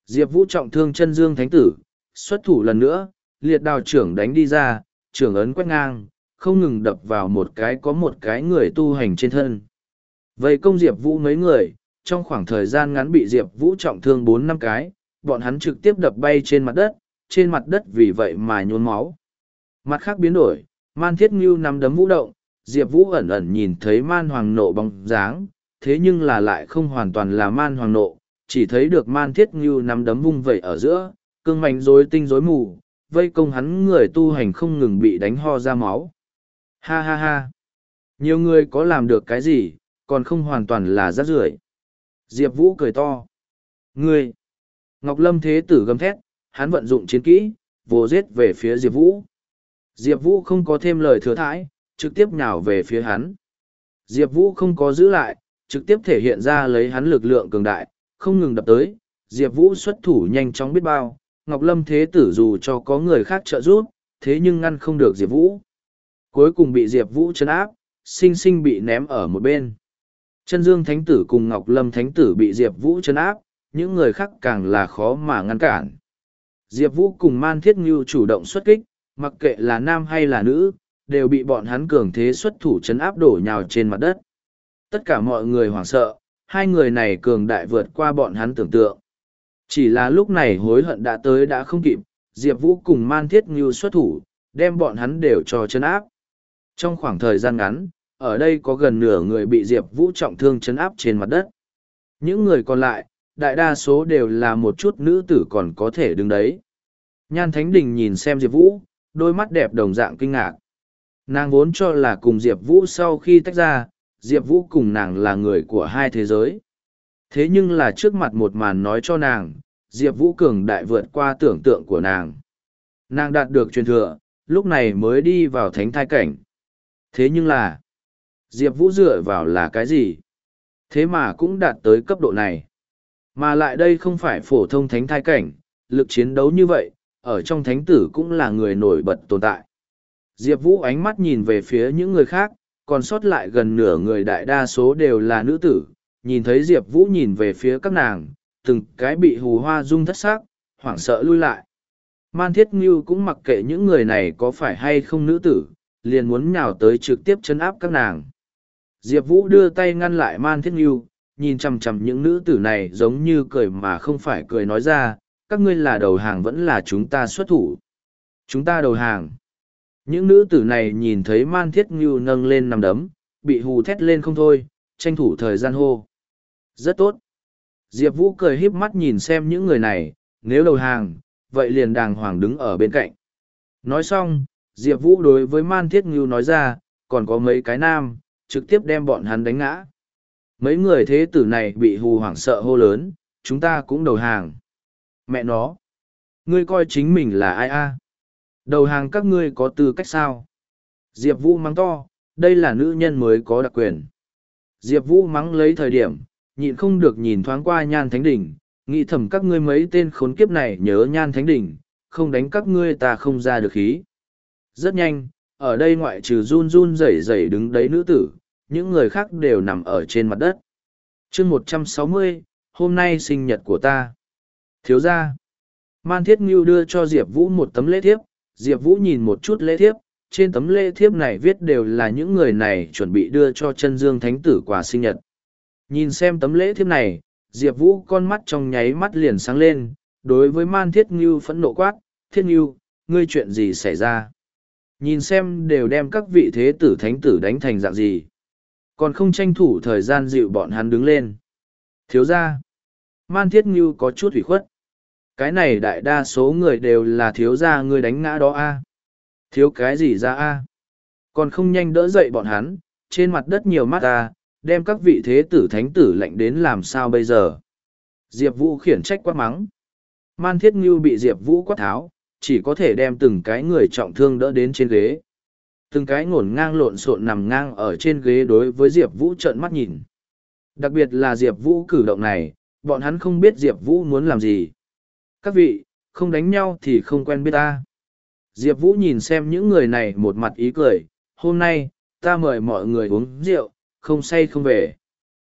Diệp Vũ trọng thương chân dương thánh tử, xuất thủ lần nữa, liệt đào trưởng đánh đi ra, trưởng ấn quét ngang, không ngừng đập vào một cái có một cái người tu hành trên thân. Vậy công Diệp Vũ mấy người, trong khoảng thời gian ngắn bị Diệp Vũ trọng thương bốn năm cái, bọn hắn trực tiếp đập bay trên mặt đất, trên mặt đất vì vậy mà nhốn máu. Mặt khác biến đổi, Man Thiết Ngưu nắm đấm vũ động, Diệp Vũ ẩn ẩn nhìn thấy Man Hoàng nộ bóng dáng, thế nhưng là lại không hoàn toàn là Man Hoàng nộ, chỉ thấy được Man Thiết Ngưu nắm đấm vung vẩy ở giữa, cương mạnh rối tinh rối mù, vây công hắn người tu hành không ngừng bị đánh ho ra máu. Ha ha ha! Nhiều người có làm được cái gì, còn không hoàn toàn là rác rưởi. Diệp Vũ cười to. Ngươi! Ngọc Lâm Thế Tử gầm thét, hắn vận dụng chiến kỹ, vô giết về phía Diệp Vũ. Diệp Vũ không có thêm lời thừa thãi, trực tiếp nhào về phía hắn. Diệp Vũ không có giữ lại, trực tiếp thể hiện ra lấy hắn lực lượng cường đại, không ngừng đập tới. Diệp Vũ xuất thủ nhanh chóng biết bao, Ngọc Lâm Thế Tử dù cho có người khác trợ giúp, thế nhưng ngăn không được Diệp Vũ. Cuối cùng bị Diệp Vũ chấn áp, sinh sinh bị ném ở một bên. Chân Dương Thánh Tử cùng Ngọc Lâm Thánh Tử bị Diệp Vũ chấn áp, những người khác càng là khó mà ngăn cản. Diệp Vũ cùng Man Thiết Ngưu chủ động xuất kích, mặc kệ là nam hay là nữ, đều bị bọn hắn cường thế xuất thủ chấn áp đổ nhào trên mặt đất. Tất cả mọi người hoảng sợ, hai người này cường đại vượt qua bọn hắn tưởng tượng. Chỉ là lúc này hối hận đã tới đã không kịp, Diệp Vũ cùng Man Thiết Ngưu xuất thủ, đem bọn hắn đều cho chấn áp. Trong khoảng thời gian ngắn, ở đây có gần nửa người bị Diệp Vũ trọng thương chấn áp trên mặt đất. Những người còn lại, đại đa số đều là một chút nữ tử còn có thể đứng đấy. Nhan Thánh Đình nhìn xem Diệp Vũ, đôi mắt đẹp đồng dạng kinh ngạc. Nàng vốn cho là cùng Diệp Vũ sau khi tách ra, Diệp Vũ cùng nàng là người của hai thế giới. Thế nhưng là trước mặt một màn nói cho nàng, Diệp Vũ cường đại vượt qua tưởng tượng của nàng. Nàng đạt được truyền thừa, lúc này mới đi vào thánh thai cảnh. Thế nhưng là, Diệp Vũ dựa vào là cái gì? Thế mà cũng đạt tới cấp độ này. Mà lại đây không phải phổ thông thánh thai cảnh, lực chiến đấu như vậy, ở trong thánh tử cũng là người nổi bật tồn tại. Diệp Vũ ánh mắt nhìn về phía những người khác, còn sót lại gần nửa người đại đa số đều là nữ tử, nhìn thấy Diệp Vũ nhìn về phía các nàng, từng cái bị hù hoa rung thất xác, hoảng sợ lui lại. Man Thiết Ngưu cũng mặc kệ những người này có phải hay không nữ tử, liền muốn nhào tới trực tiếp chân áp các nàng. Diệp Vũ đưa tay ngăn lại Man Thiết Ngưu, nhìn chằm chằm những nữ tử này giống như cười mà không phải cười nói ra, các ngươi là đầu hàng vẫn là chúng ta xuất thủ. Chúng ta đầu hàng. Những nữ tử này nhìn thấy Man Thiết Ngưu nâng lên nằm đấm, bị hù thét lên không thôi, tranh thủ thời gian hô. Rất tốt. Diệp Vũ cười híp mắt nhìn xem những người này, nếu đầu hàng, vậy liền đàng hoàng đứng ở bên cạnh. Nói xong, Diệp Vũ đối với Man Thiết Ngưu nói ra, còn có mấy cái nam, trực tiếp đem bọn hắn đánh ngã. Mấy người thế tử này bị hù hoảng sợ hô lớn, chúng ta cũng đầu hàng. Mẹ nó! Ngươi coi chính mình là ai a? Đầu hàng các ngươi có tư cách sao? Diệp Vũ mắng to, đây là nữ nhân mới có đặc quyền. Diệp Vũ mắng lấy thời điểm, nhịn không được nhìn thoáng qua nhan thánh đỉnh, nghĩ thầm các ngươi mấy tên khốn kiếp này nhớ nhan thánh đỉnh, không đánh các ngươi ta không ra được khí. Rất nhanh, ở đây ngoại trừ run run rẩy rẩy đứng đấy nữ tử, những người khác đều nằm ở trên mặt đất. chương một trăm sáu mươi hôm nay sinh nhật của ta. Thiếu gia. Man Thiết Ngưu đưa cho Diệp Vũ một tấm lễ thiếp, Diệp Vũ nhìn một chút lễ thiếp, trên tấm lễ thiếp này viết đều là những người này chuẩn bị đưa cho chân dương thánh tử quà sinh nhật. Nhìn xem tấm lễ thiếp này, Diệp Vũ con mắt trong nháy mắt liền sáng lên, đối với Man Thiết Ngưu phẫn nộ quát, Thiết Ngưu, ngươi chuyện gì xảy ra? Nhìn xem đều đem các vị thế tử thánh tử đánh thành dạng gì. Còn không tranh thủ thời gian dịu bọn hắn đứng lên. Thiếu ra, Man Thiết Ngưu có chút hủy khuất. Cái này đại đa số người đều là thiếu gia ngươi đánh ngã đó a Thiếu cái gì ra a? Còn không nhanh đỡ dậy bọn hắn, trên mặt đất nhiều mắt ta, đem các vị thế tử thánh tử lệnh đến làm sao bây giờ. Diệp Vũ khiển trách quát mắng. Man Thiết Ngưu bị Diệp Vũ quát tháo, chỉ có thể đem từng cái người trọng thương đỡ đến trên ghế. Từng cái ngổn ngang lộn xộn nằm ngang ở trên ghế đối với Diệp Vũ trợn mắt nhìn. Đặc biệt là Diệp Vũ cử động này, bọn hắn không biết Diệp Vũ muốn làm gì. Các vị, không đánh nhau thì không quen biết ta. Diệp Vũ nhìn xem những người này một mặt ý cười, hôm nay, ta mời mọi người uống rượu, không say không về.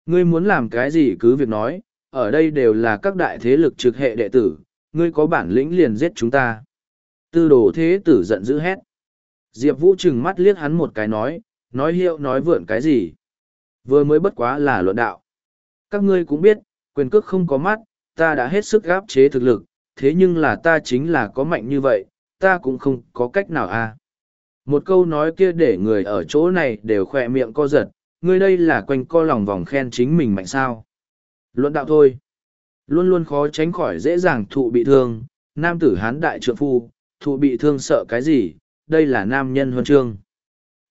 Ngươi muốn làm cái gì cứ việc nói, ở đây đều là các đại thế lực trực hệ đệ tử, ngươi có bản lĩnh liền giết chúng ta. Tư đồ thế tử giận dữ hét. Diệp Vũ trừng mắt liếc hắn một cái nói, nói hiệu nói vượn cái gì. Vừa mới bất quá là luận đạo. Các ngươi cũng biết, quyền cước không có mắt, ta đã hết sức gáp chế thực lực, thế nhưng là ta chính là có mạnh như vậy, ta cũng không có cách nào a. À. Một câu nói kia để người ở chỗ này đều khỏe miệng co giật, ngươi đây là quanh co lòng vòng khen chính mình mạnh sao. Luận đạo thôi. Luôn luôn khó tránh khỏi dễ dàng thụ bị thương, nam tử hán đại trượng phu, thụ bị thương sợ cái gì, đây là nam nhân huân chương.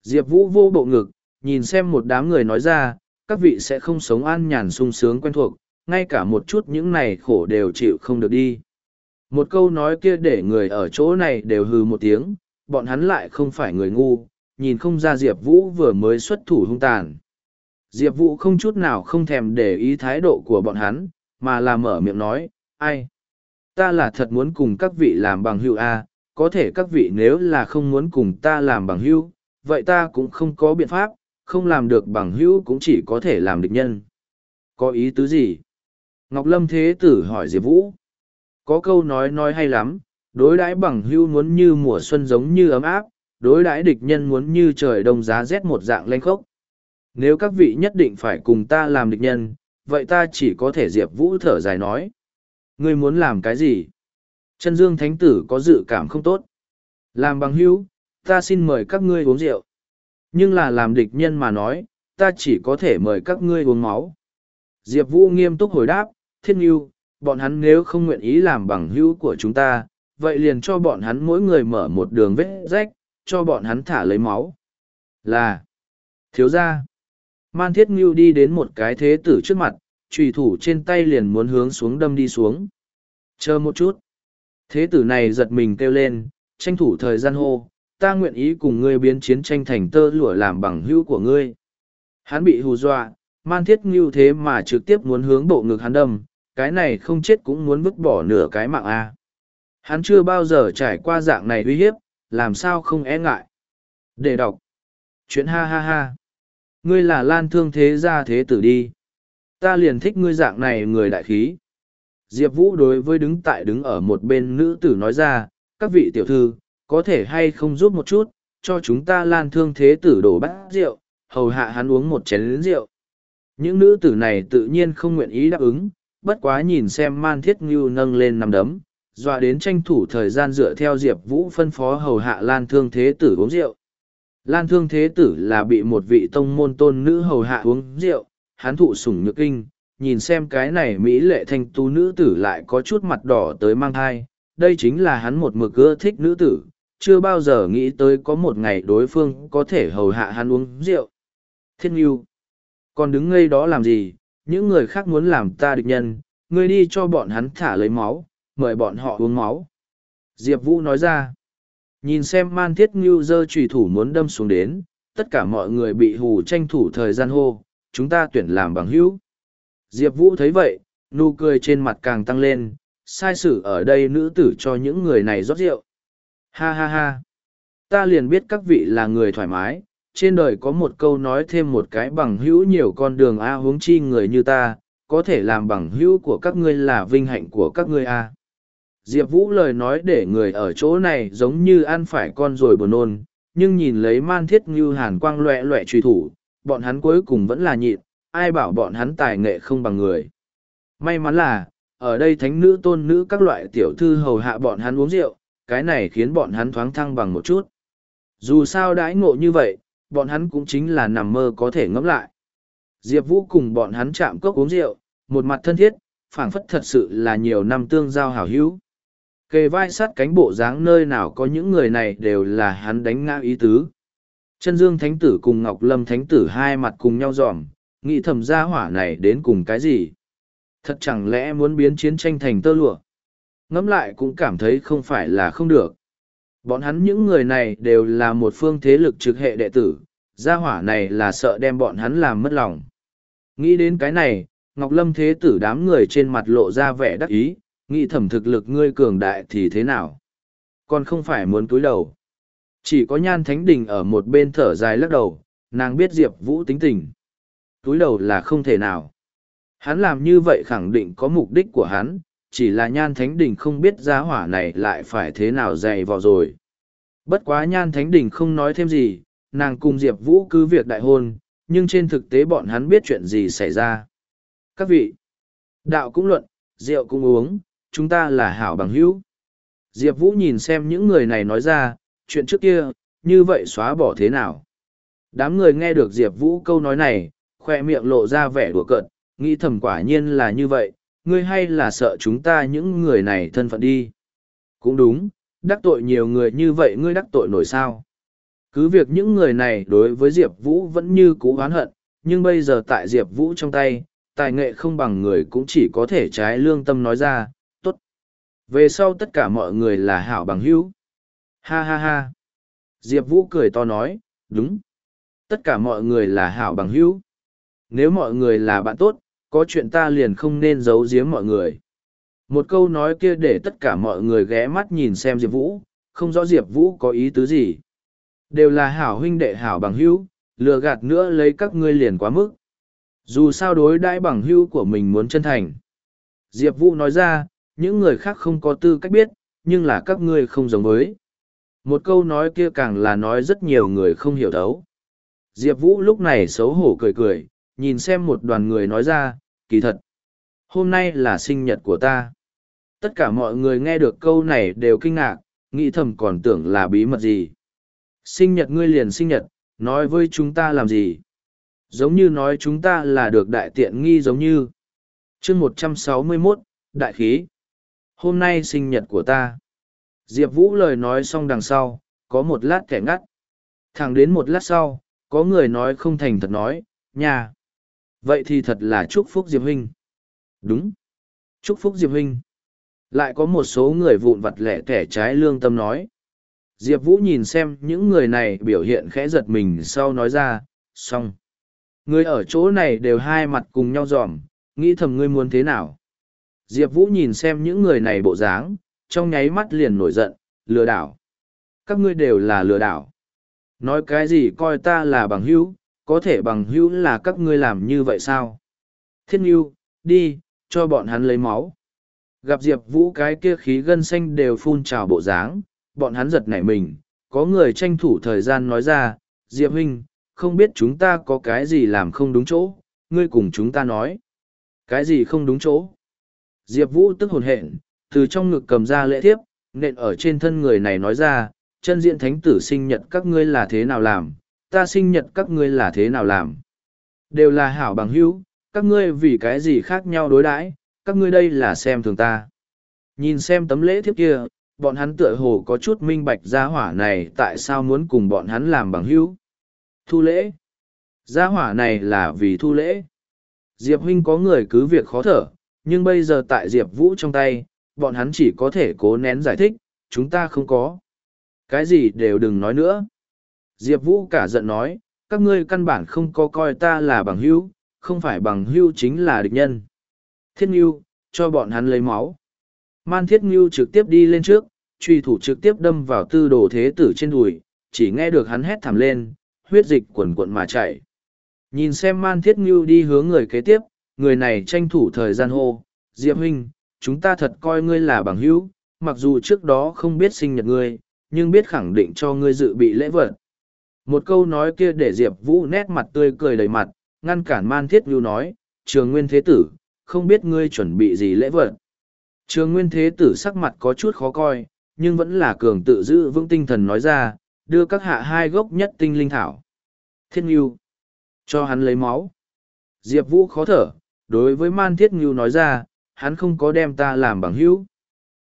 Diệp Vũ vô bộ ngực, nhìn xem một đám người nói ra, các vị sẽ không sống an nhàn sung sướng quen thuộc, ngay cả một chút những này khổ đều chịu không được đi. Một câu nói kia để người ở chỗ này đều hừ một tiếng, bọn hắn lại không phải người ngu, nhìn không ra Diệp Vũ vừa mới xuất thủ hung tàn. Diệp Vũ không chút nào không thèm để ý thái độ của bọn hắn, mà là mở miệng nói, ai? Ta là thật muốn cùng các vị làm bằng hữu A, có thể các vị nếu là không muốn cùng ta làm bằng hữu, vậy ta cũng không có biện pháp, không làm được bằng hữu cũng chỉ có thể làm địch nhân. Có ý tứ gì? Ngọc Lâm Thế Tử hỏi Diệp Vũ. Có câu nói nói hay lắm, đối đãi bằng hữu muốn như mùa xuân giống như ấm áp, đối đãi địch nhân muốn như trời đông giá rét một dạng lanh khốc. Nếu các vị nhất định phải cùng ta làm địch nhân, vậy ta chỉ có thể Diệp Vũ thở dài nói. Ngươi muốn làm cái gì? Chân Dương Thánh Tử có dự cảm không tốt. Làm bằng hữu, ta xin mời các ngươi uống rượu. Nhưng là làm địch nhân mà nói, ta chỉ có thể mời các ngươi uống máu. Diệp Vũ nghiêm túc hồi đáp, Thiên Nghiêu, bọn hắn nếu không nguyện ý làm bằng hữu của chúng ta, vậy liền cho bọn hắn mỗi người mở một đường vết rách, cho bọn hắn thả lấy máu. Là, thiếu gia. Man Thiết Ngưu đi đến một cái thế tử trước mặt, trùy thủ trên tay liền muốn hướng xuống đâm đi xuống. Chờ một chút. Thế tử này giật mình kêu lên, tranh thủ thời gian hô, ta nguyện ý cùng ngươi biến chiến tranh thành tơ lụa làm bằng hữu của ngươi. Hắn bị hù dọa, man thiết ngưu thế mà trực tiếp muốn hướng bộ ngực hắn đâm, cái này không chết cũng muốn vứt bỏ nửa cái mạng A. Hắn chưa bao giờ trải qua dạng này uy hiếp, làm sao không e ngại. Để đọc. Chuyện ha ha ha. Ngươi là lan thương thế gia thế tử đi. Ta liền thích ngươi dạng này người đại khí. Diệp Vũ đối với đứng tại đứng ở một bên nữ tử nói ra, các vị tiểu thư, có thể hay không giúp một chút, cho chúng ta lan thương thế tử đổ bát rượu, hầu hạ hắn uống một chén rượu. Những nữ tử này tự nhiên không nguyện ý đáp ứng, bất quá nhìn xem man thiết ngưu nâng lên nằm đấm, dọa đến tranh thủ thời gian dựa theo Diệp Vũ phân phó hầu hạ lan thương thế tử uống rượu. Lan thương thế tử là bị một vị tông môn tôn nữ hầu hạ uống rượu, hắn thụ sủng nhược kinh, nhìn xem cái này mỹ lệ thanh tú nữ tử lại có chút mặt đỏ tới mang thai đây chính là hắn một mực ưa thích nữ tử chưa bao giờ nghĩ tới có một ngày đối phương có thể hầu hạ hắn uống rượu. Thiên nghiêu còn đứng ngây đó làm gì những người khác muốn làm ta địch nhân ngươi đi cho bọn hắn thả lấy máu mời bọn họ uống máu. Diệp vũ nói ra nhìn xem man thiết ngưu dơ trùy thủ muốn đâm xuống đến tất cả mọi người bị hù tranh thủ thời gian hô chúng ta tuyển làm bằng hữu Diệp Vũ thấy vậy, nụ cười trên mặt càng tăng lên, sai sử ở đây nữ tử cho những người này rót rượu. Ha ha ha! Ta liền biết các vị là người thoải mái, trên đời có một câu nói thêm một cái bằng hữu nhiều con đường A huống chi người như ta, có thể làm bằng hữu của các ngươi là vinh hạnh của các ngươi A. Diệp Vũ lời nói để người ở chỗ này giống như ăn phải con rồi buồn nôn, nhưng nhìn lấy man thiết như hàn quang loẹ loẹ truy thủ, bọn hắn cuối cùng vẫn là nhịn, ai bảo bọn hắn tài nghệ không bằng người. May mắn là, ở đây thánh nữ tôn nữ các loại tiểu thư hầu hạ bọn hắn uống rượu, cái này khiến bọn hắn thoáng thăng bằng một chút. Dù sao đãi ngộ như vậy, bọn hắn cũng chính là nằm mơ có thể ngẫm lại. Diệp Vũ cùng bọn hắn chạm cốc uống rượu, một mặt thân thiết, phảng phất thật sự là nhiều năm tương giao hảo hữu. Kề vai sát cánh bộ dáng nơi nào có những người này đều là hắn đánh ngã ý tứ. Chân Dương Thánh Tử cùng Ngọc Lâm Thánh Tử hai mặt cùng nhau dòm, nghĩ thầm gia hỏa này đến cùng cái gì? Thật chẳng lẽ muốn biến chiến tranh thành tơ lụa? Ngẫm lại cũng cảm thấy không phải là không được. Bọn hắn những người này đều là một phương thế lực trực hệ đệ tử, gia hỏa này là sợ đem bọn hắn làm mất lòng. Nghĩ đến cái này, Ngọc Lâm Thế Tử đám người trên mặt lộ ra vẻ đắc ý, nghĩ thẩm thực lực ngươi cường đại thì thế nào? Còn không phải muốn túi đầu. Chỉ có nhan thánh đình ở một bên thở dài lắc đầu, nàng biết Diệp Vũ tính tình. Túi đầu là không thể nào. Hắn làm như vậy khẳng định có mục đích của hắn, chỉ là nhan thánh đình không biết giá hỏa này lại phải thế nào dày vò rồi. Bất quá nhan thánh đình không nói thêm gì, nàng cùng Diệp Vũ cứ việc đại hôn, nhưng trên thực tế bọn hắn biết chuyện gì xảy ra. Các vị, đạo cũng luận, rượu cũng uống, chúng ta là hảo bằng hữu. Diệp Vũ nhìn xem những người này nói ra, chuyện trước kia, như vậy xóa bỏ thế nào. Đám người nghe được Diệp Vũ câu nói này, khoe miệng lộ ra vẻ đùa cợt, nghĩ thầm quả nhiên là như vậy, ngươi hay là sợ chúng ta những người này thân phận đi. Cũng đúng, đắc tội nhiều người như vậy ngươi đắc tội nổi sao. Cứ việc những người này đối với Diệp Vũ vẫn như cũ oán hận, nhưng bây giờ tại Diệp Vũ trong tay, tài nghệ không bằng người cũng chỉ có thể trái lương tâm nói ra. Về sau tất cả mọi người là hảo bằng hữu. Ha ha ha. Diệp Vũ cười to nói, đúng. Tất cả mọi người là hảo bằng hữu. Nếu mọi người là bạn tốt, có chuyện ta liền không nên giấu giếm mọi người. Một câu nói kia để tất cả mọi người ghé mắt nhìn xem Diệp Vũ, không rõ Diệp Vũ có ý tứ gì. Đều là hảo huynh đệ hảo bằng hữu, lừa gạt nữa lấy các ngươi liền quá mức. Dù sao đối đãi bằng hữu của mình muốn chân thành. Diệp Vũ nói ra, những người khác không có tư cách biết, nhưng là các ngươi không giống với. Một câu nói kia càng là nói rất nhiều người không hiểu thấu. Diệp Vũ lúc này xấu hổ cười cười, nhìn xem một đoàn người nói ra, kỳ thật. Hôm nay là sinh nhật của ta. Tất cả mọi người nghe được câu này đều kinh ngạc, nghĩ thầm còn tưởng là bí mật gì. Sinh nhật ngươi liền sinh nhật, nói với chúng ta làm gì? Giống như nói chúng ta là được đại tiện nghi giống như. chương một trăm sáu mươi 161, Đại khí. Hôm nay sinh nhật của ta. Diệp Vũ lời nói xong đằng sau, có một lát kẻ ngắt. Thẳng đến một lát sau, có người nói không thành thật nói, nhà. Vậy thì thật là chúc phúc Diệp Huynh. Đúng. Chúc phúc Diệp Huynh. Lại có một số người vụn vặt lẻ thẻ trái lương tâm nói. Diệp Vũ nhìn xem những người này biểu hiện khẽ giật mình sau nói ra, xong. Người ở chỗ này đều hai mặt cùng nhau dòm, nghĩ thầm ngươi muốn thế nào. Diệp Vũ nhìn xem những người này bộ dáng, trong nháy mắt liền nổi giận, lừa đảo. Các ngươi đều là lừa đảo. Nói cái gì coi ta là bằng hữu, có thể bằng hữu là các ngươi làm như vậy sao? Thiên Nhu, đi, cho bọn hắn lấy máu. Gặp Diệp Vũ cái kia khí gân xanh đều phun trào bộ dáng, bọn hắn giật nảy mình, có người tranh thủ thời gian nói ra, Diệp huynh, không biết chúng ta có cái gì làm không đúng chỗ, ngươi cùng chúng ta nói. Cái gì không đúng chỗ? Diệp Vũ tức hồn hện, từ trong ngực cầm ra lễ thiếp, nện ở trên thân người này nói ra, chân diện thánh tử sinh nhật các ngươi là thế nào làm, ta sinh nhật các ngươi là thế nào làm. Đều là hảo bằng hữu, các ngươi vì cái gì khác nhau đối đãi, các ngươi đây là xem thường ta. Nhìn xem tấm lễ thiếp kia, bọn hắn tựa hồ có chút minh bạch gia hỏa này tại sao muốn cùng bọn hắn làm bằng hữu. Thu lễ. Gia hỏa này là vì thu lễ. Diệp huynh có người cứ việc khó thở, nhưng bây giờ tại Diệp Vũ trong tay, bọn hắn chỉ có thể cố nén giải thích, chúng ta không có. Cái gì đều đừng nói nữa. Diệp Vũ cả giận nói, các ngươi căn bản không có coi ta là bằng hữu, không phải bằng hữu chính là địch nhân. Thiết Ngưu, cho bọn hắn lấy máu. Man Thiết Ngưu trực tiếp đi lên trước, truy thủ trực tiếp đâm vào tư đồ thế tử trên đùi, chỉ nghe được hắn hét thảm lên, huyết dịch quần quận mà chạy. Nhìn xem Man Thiết Ngưu đi hướng người kế tiếp, người này tranh thủ thời gian hô, Diệp huynh, chúng ta thật coi ngươi là bằng hữu, mặc dù trước đó không biết sinh nhật ngươi, nhưng biết khẳng định cho ngươi dự bị lễ vật. Một câu nói kia để Diệp Vũ nét mặt tươi cười đầy mặt, ngăn cản Man Thiết Vưu nói, trường nguyên thế tử, không biết ngươi chuẩn bị gì lễ vật. Trường nguyên thế tử sắc mặt có chút khó coi, nhưng vẫn là cường tự giữ vững tinh thần nói ra, đưa các hạ hai gốc nhất tinh linh thảo. Thiết Ngưu, cho hắn lấy máu. Diệp Vũ khó thở, đối với Man Thiết Ngưu nói ra, hắn không có đem ta làm bằng hữu.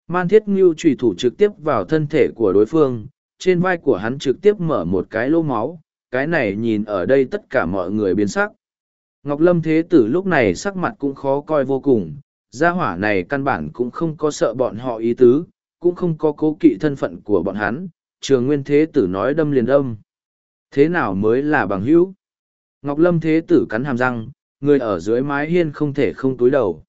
Man thiết ngưu trùy thủ trực tiếp vào thân thể của đối phương, trên vai của hắn trực tiếp mở một cái lô máu, cái này nhìn ở đây tất cả mọi người biến sắc. Ngọc Lâm Thế Tử lúc này sắc mặt cũng khó coi vô cùng, gia hỏa này căn bản cũng không có sợ bọn họ ý tứ, cũng không có cố kỵ thân phận của bọn hắn, trường nguyên thế tử nói đâm liền đâm. Thế nào mới là bằng hữu? Ngọc Lâm thế tử cắn hàm răng, người ở dưới mái hiên không thể không túi đầu.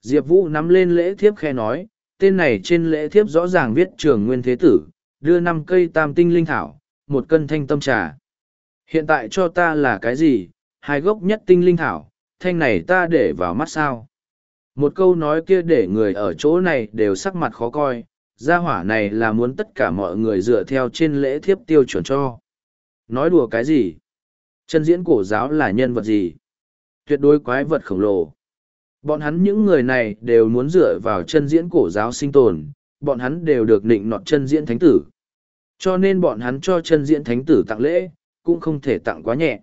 Diệp Vũ nắm lên lễ thiếp khe nói, tên này trên lễ thiếp rõ ràng viết trường nguyên thế tử, đưa năm cây tam tinh linh thảo, một cân thanh tâm trà. Hiện tại cho ta là cái gì? Hai gốc nhất tinh linh thảo, thanh này ta để vào mắt sao? Một câu nói kia để người ở chỗ này đều sắc mặt khó coi, gia hỏa này là muốn tất cả mọi người dựa theo trên lễ thiếp tiêu chuẩn cho. Nói đùa cái gì? Chân diễn cổ giáo là nhân vật gì? Tuyệt đối quái vật khổng lồ. Bọn hắn những người này đều muốn dựa vào chân diễn cổ giáo sinh tồn, bọn hắn đều được định nọt chân diễn thánh tử. Cho nên bọn hắn cho chân diễn thánh tử tặng lễ, cũng không thể tặng quá nhẹ.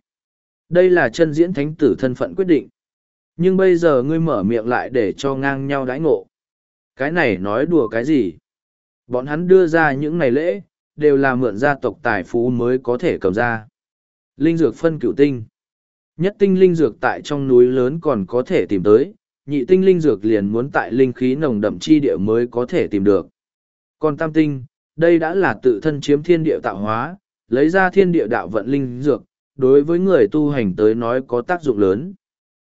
Đây là chân diễn thánh tử thân phận quyết định. Nhưng bây giờ ngươi mở miệng lại để cho ngang nhau đãi ngộ. Cái này nói đùa cái gì? Bọn hắn đưa ra những này lễ, đều là mượn gia tộc tài phú mới có thể cầm ra. Linh dược phân cửu tinh. Nhất tinh linh dược tại trong núi lớn còn có thể tìm tới, nhị tinh linh dược liền muốn tại linh khí nồng đậm chi địa mới có thể tìm được. Còn tam tinh, đây đã là tự thân chiếm thiên địa tạo hóa, lấy ra thiên địa đạo vận linh dược, đối với người tu hành tới nói có tác dụng lớn.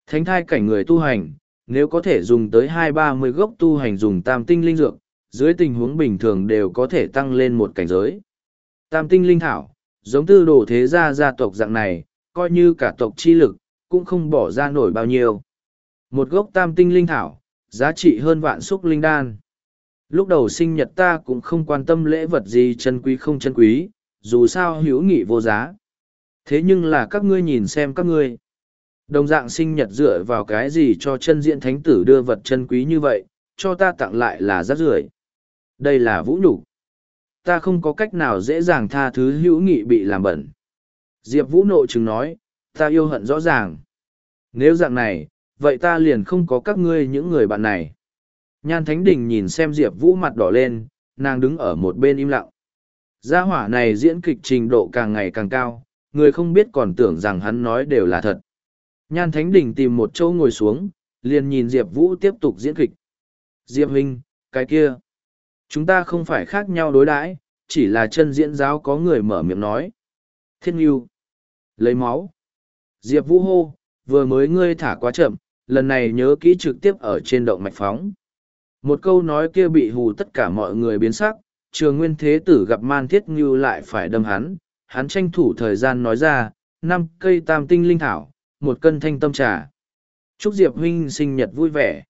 Thánh thai cảnh người tu hành, nếu có thể dùng tới hai ba mươi gốc tu hành dùng tam tinh linh dược, dưới tình huống bình thường đều có thể tăng lên một cảnh giới. Tam tinh linh thảo, giống tư đồ thế gia gia tộc dạng này, coi như cả tộc chi lực, cũng không bỏ ra nổi bao nhiêu. Một gốc tam tinh linh thảo, giá trị hơn vạn xúc linh đan. Lúc đầu sinh nhật ta cũng không quan tâm lễ vật gì chân quý không chân quý, dù sao hữu nghị vô giá. Thế nhưng là các ngươi nhìn xem các ngươi. Đồng dạng sinh nhật dựa vào cái gì cho chân diện thánh tử đưa vật chân quý như vậy, cho ta tặng lại là rác rưởi đây là vũ nhục ta không có cách nào dễ dàng tha thứ hữu nghị bị làm bẩn diệp vũ nộ chừng nói ta yêu hận rõ ràng nếu dạng này vậy ta liền không có các ngươi những người bạn này nhan thánh đình nhìn xem diệp vũ mặt đỏ lên nàng đứng ở một bên im lặng gia hỏa này diễn kịch trình độ càng ngày càng cao người không biết còn tưởng rằng hắn nói đều là thật nhan thánh đình tìm một chỗ ngồi xuống liền nhìn diệp vũ tiếp tục diễn kịch diệp huynh cái kia Chúng ta không phải khác nhau đối đãi, chỉ là chân diễn giáo có người mở miệng nói. Thiên yêu. Lấy máu. Diệp Vũ hô, vừa mới ngươi thả quá chậm, lần này nhớ kỹ trực tiếp ở trên động mạch phóng. Một câu nói kia bị hù tất cả mọi người biến sắc, trường nguyên thế tử gặp man thiết như lại phải đâm hắn, hắn tranh thủ thời gian nói ra, năm cây tam tinh linh thảo, một cân thanh tâm trà. Chúc Diệp huynh sinh nhật vui vẻ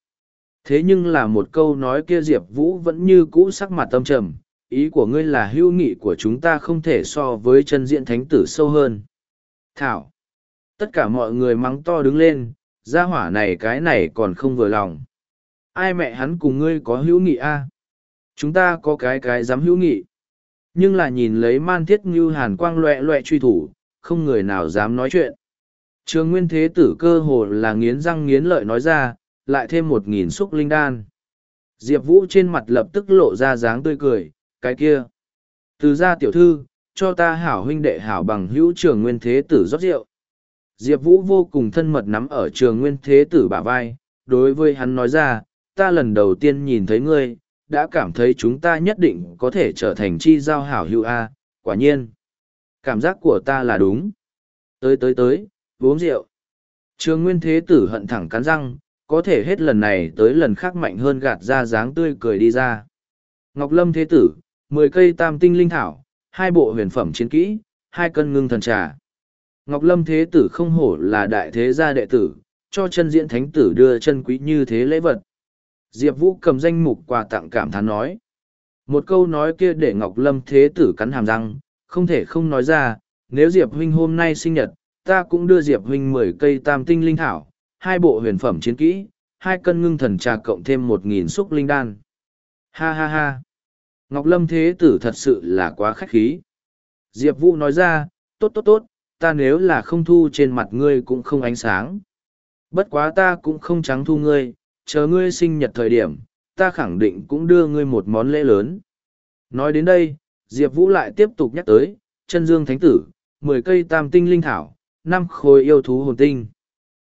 thế nhưng là một câu nói kia diệp vũ vẫn như cũ sắc mặt tâm trầm ý của ngươi là hữu nghị của chúng ta không thể so với chân diện thánh tử sâu hơn thảo. Tất cả mọi người mắng to đứng lên gia hỏa này cái này còn không vừa lòng. Ai mẹ hắn cùng ngươi có hữu nghị a? Chúng ta có cái cái dám hữu nghị. Nhưng là nhìn lấy man thiết như hàn quang loẹ loẹ truy thủ không người nào dám nói chuyện. Trường nguyên thế tử cơ hồ là nghiến răng nghiến lợi nói ra lại thêm một nghìn xúc linh đan. Diệp Vũ trên mặt lập tức lộ ra dáng tươi cười, cái kia. Từ gia tiểu thư, cho ta hảo huynh đệ hảo bằng hữu trường nguyên thế tử rót rượu. Diệp Vũ vô cùng thân mật nắm ở trường nguyên thế tử bả vai, đối với hắn nói ra, ta lần đầu tiên nhìn thấy ngươi, đã cảm thấy chúng ta nhất định có thể trở thành chi giao hảo hữu A, quả nhiên. Cảm giác của ta là đúng. Tới tới tới, uống rượu. Trường nguyên thế tử hận thẳng cắn răng, có thể hết lần này tới lần khác mạnh hơn gạt ra dáng tươi cười đi ra. Ngọc Lâm Thế Tử, mười cây tam tinh linh thảo, hai bộ huyền phẩm chiến kỹ, hai cân ngưng thần trà. Ngọc Lâm Thế Tử không hổ là đại thế gia đệ tử, cho chân diễn thánh tử đưa chân quý như thế lễ vật. Diệp Vũ cầm danh mục quà tặng cảm thán nói. Một câu nói kia để Ngọc Lâm Thế Tử cắn hàm răng, không thể không nói ra, nếu Diệp Huynh hôm nay sinh nhật, ta cũng đưa Diệp Huynh mười cây tam tinh linh thảo, hai bộ huyền phẩm chiến kỹ, hai cân ngưng thần trà cộng thêm một nghìn xúc linh đan. Ha ha ha! Ngọc Lâm Thế Tử thật sự là quá khách khí. Diệp Vũ nói ra, tốt tốt tốt, ta nếu là không thu trên mặt ngươi cũng không ánh sáng. Bất quá ta cũng không trắng thu ngươi, chờ ngươi sinh nhật thời điểm, ta khẳng định cũng đưa ngươi một món lễ lớn. Nói đến đây, Diệp Vũ lại tiếp tục nhắc tới, chân dương thánh tử, mười cây tam tinh linh thảo, năm khối yêu thú hồn tinh.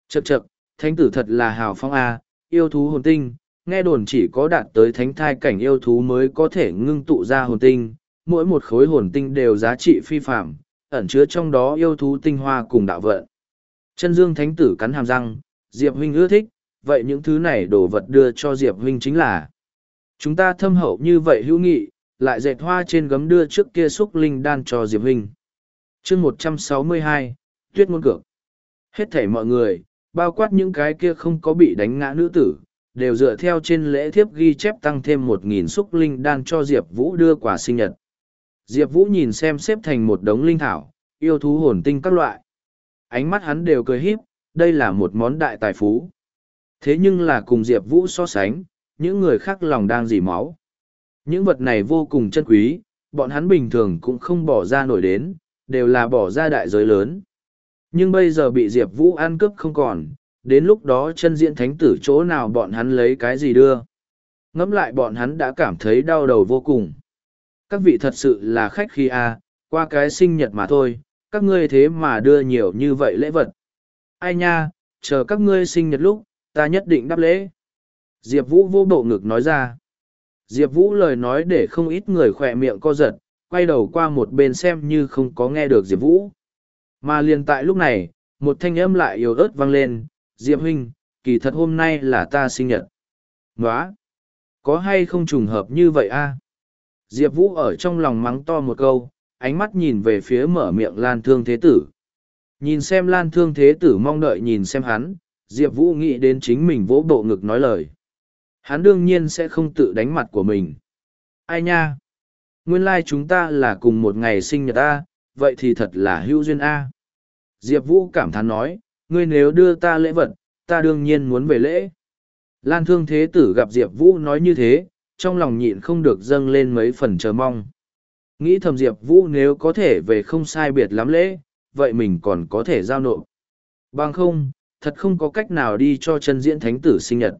Chậc chậc, thánh tử thật là hào phong A, yêu thú hồn tinh, nghe đồn chỉ có đạt tới thánh thai cảnh yêu thú mới có thể ngưng tụ ra hồn tinh, mỗi một khối hồn tinh đều giá trị phi phạm, ẩn chứa trong đó yêu thú tinh hoa cùng đạo vận. Chân dương thánh tử cắn hàm răng, Diệp huynh ưa thích, vậy những thứ này đồ vật đưa cho Diệp huynh chính là. Chúng ta thâm hậu như vậy hữu nghị, lại dệt hoa trên gấm đưa trước kia xúc linh đan cho Diệp huynh. chương một trăm sáu mươi hai tuyết môn cược. Hết thảy mọi người, bao quát những cái kia không có bị đánh ngã nữ tử, đều dựa theo trên lễ thiếp ghi chép tăng thêm một nghìn xúc linh đan cho Diệp Vũ đưa quả sinh nhật. Diệp Vũ nhìn xem xếp thành một đống linh thảo, yêu thú hồn tinh các loại. Ánh mắt hắn đều cười híp, đây là một món đại tài phú. Thế nhưng là cùng Diệp Vũ so sánh, những người khác lòng đang dỉ máu. Những vật này vô cùng chân quý, bọn hắn bình thường cũng không bỏ ra nổi đến, đều là bỏ ra đại giới lớn. Nhưng bây giờ bị Diệp Vũ ăn cướp không còn, đến lúc đó chân diện thánh tử chỗ nào bọn hắn lấy cái gì đưa. Ngẫm lại bọn hắn đã cảm thấy đau đầu vô cùng. Các vị thật sự là khách khi a à, qua cái sinh nhật mà thôi, các ngươi thế mà đưa nhiều như vậy lễ vật. Ai nha, chờ các ngươi sinh nhật lúc, ta nhất định đáp lễ. Diệp Vũ vô bộ ngực nói ra. Diệp Vũ lời nói để không ít người khỏe miệng co giật, quay đầu qua một bên xem như không có nghe được Diệp Vũ. Mà liền tại lúc này, một thanh âm lại yếu ớt vang lên, Diệp huynh, kỳ thật hôm nay là ta sinh nhật. Nóa! Có hay không trùng hợp như vậy a Diệp Vũ ở trong lòng mắng to một câu, ánh mắt nhìn về phía mở miệng Lan Thương Thế Tử. Nhìn xem Lan Thương Thế Tử mong đợi nhìn xem hắn, Diệp Vũ nghĩ đến chính mình vỗ bộ ngực nói lời. Hắn đương nhiên sẽ không tự đánh mặt của mình. Ai nha? Nguyên lai like chúng ta là cùng một ngày sinh nhật A, vậy thì thật là hữu duyên A. Diệp Vũ cảm thán nói, ngươi nếu đưa ta lễ vật, ta đương nhiên muốn về lễ. Lan Thương Thế Tử gặp Diệp Vũ nói như thế, trong lòng nhịn không được dâng lên mấy phần chờ mong. Nghĩ thầm Diệp Vũ nếu có thể về không sai biệt lắm lễ, vậy mình còn có thể giao nộp. Bằng không, thật không có cách nào đi cho chân diễn thánh tử sinh nhật.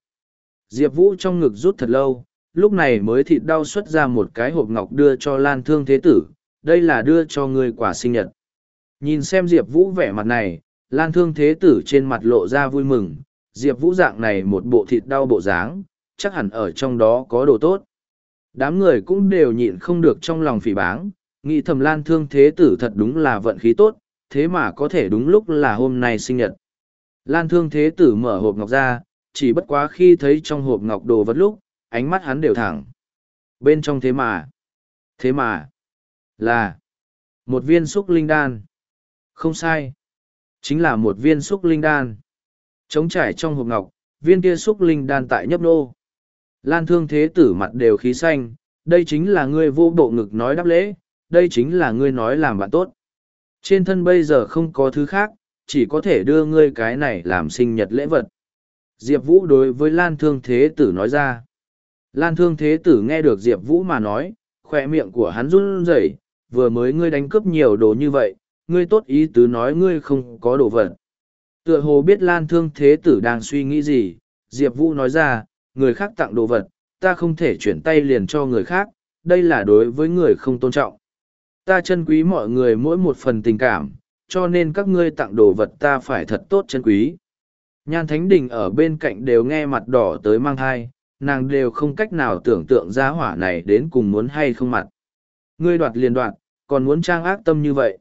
Diệp Vũ trong ngực rút thật lâu, lúc này mới thịt đau xuất ra một cái hộp ngọc đưa cho Lan Thương Thế Tử, đây là đưa cho người quả sinh nhật. Nhìn xem Diệp Vũ vẻ mặt này, Lan Thương Thế Tử trên mặt lộ ra vui mừng, Diệp Vũ dạng này một bộ thịt đau bộ dáng, chắc hẳn ở trong đó có đồ tốt. Đám người cũng đều nhịn không được trong lòng phỉ báng, nghĩ thầm Lan Thương Thế Tử thật đúng là vận khí tốt, thế mà có thể đúng lúc là hôm nay sinh nhật. Lan Thương Thế Tử mở hộp ngọc ra, chỉ bất quá khi thấy trong hộp ngọc đồ vật lúc, ánh mắt hắn đều thẳng. Bên trong thế mà, thế mà, là một viên xúc linh đan. Không sai, chính là một viên xúc linh đan. Trống trải trong hộp ngọc, viên kia xúc linh đan tại nhấp nô. Lan thương thế tử mặt đều khí xanh, đây chính là ngươi vô bộ ngực nói đáp lễ, đây chính là ngươi nói làm bạn tốt. Trên thân bây giờ không có thứ khác, chỉ có thể đưa ngươi cái này làm sinh nhật lễ vật. Diệp Vũ đối với Lan Thương Thế Tử nói ra. Lan Thương Thế Tử nghe được Diệp Vũ mà nói, khỏe miệng của hắn run rẩy vừa mới ngươi đánh cướp nhiều đồ như vậy, ngươi tốt ý tứ nói ngươi không có đồ vật. Tựa hồ biết Lan Thương Thế Tử đang suy nghĩ gì, Diệp Vũ nói ra, người khác tặng đồ vật, ta không thể chuyển tay liền cho người khác, đây là đối với người không tôn trọng. Ta chân quý mọi người mỗi một phần tình cảm, cho nên các ngươi tặng đồ vật ta phải thật tốt chân quý. Nhan Thánh Đình ở bên cạnh đều nghe mặt đỏ tới mang thai, nàng đều không cách nào tưởng tượng ra hỏa này đến cùng muốn hay không mặt. Ngươi đoạt liền đoạt, còn muốn trang ác tâm như vậy.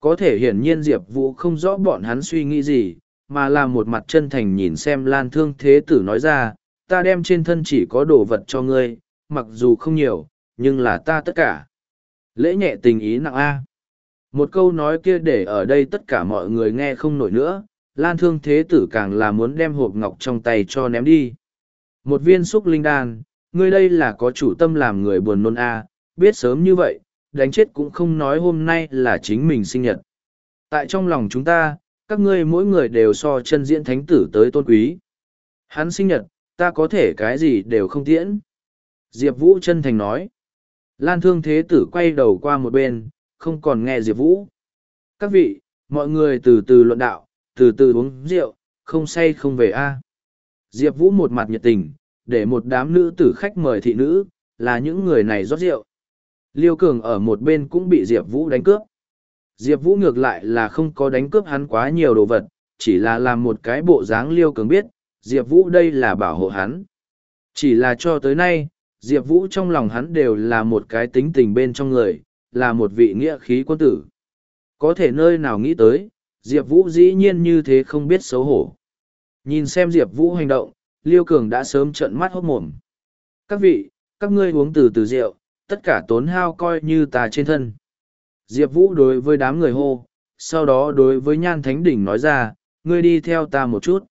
Có thể hiển nhiên Diệp Vũ không rõ bọn hắn suy nghĩ gì, mà là một mặt chân thành nhìn xem Lan Thương Thế Tử nói ra, ta đem trên thân chỉ có đồ vật cho ngươi, mặc dù không nhiều, nhưng là ta tất cả. Lễ nhẹ tình ý nặng A. Một câu nói kia để ở đây tất cả mọi người nghe không nổi nữa, Lan Thương Thế Tử càng là muốn đem hộp ngọc trong tay cho ném đi. Một viên xúc linh đan, ngươi đây là có chủ tâm làm người buồn nôn A, biết sớm như vậy, đánh chết cũng không nói hôm nay là chính mình sinh nhật. Tại trong lòng chúng ta, các ngươi mỗi người đều so chân diễn thánh tử tới tôn quý. Hắn sinh nhật, ta có thể cái gì đều không tiễn. Diệp Vũ chân thành nói. Lan thương thế tử quay đầu qua một bên, không còn nghe Diệp Vũ. Các vị, mọi người từ từ luận đạo, từ từ uống rượu, không say không về a. Diệp Vũ một mặt nhiệt tình, để một đám nữ tử khách mời thị nữ, là những người này rót rượu. Liêu Cường ở một bên cũng bị Diệp Vũ đánh cướp. Diệp Vũ ngược lại là không có đánh cướp hắn quá nhiều đồ vật, chỉ là làm một cái bộ dáng Liêu Cường biết, Diệp Vũ đây là bảo hộ hắn. Chỉ là cho tới nay, Diệp Vũ trong lòng hắn đều là một cái tính tình bên trong người, là một vị nghĩa khí quân tử. Có thể nơi nào nghĩ tới, Diệp Vũ dĩ nhiên như thế không biết xấu hổ. Nhìn xem Diệp Vũ hành động, Liêu Cường đã sớm trợn mắt hốt mồm. Các vị, các ngươi uống từ từ rượu, tất cả tốn hao coi như tà trên thân. Diệp Vũ đối với đám người hô, sau đó đối với Nhan Thánh Đỉnh nói ra, ngươi đi theo ta một chút.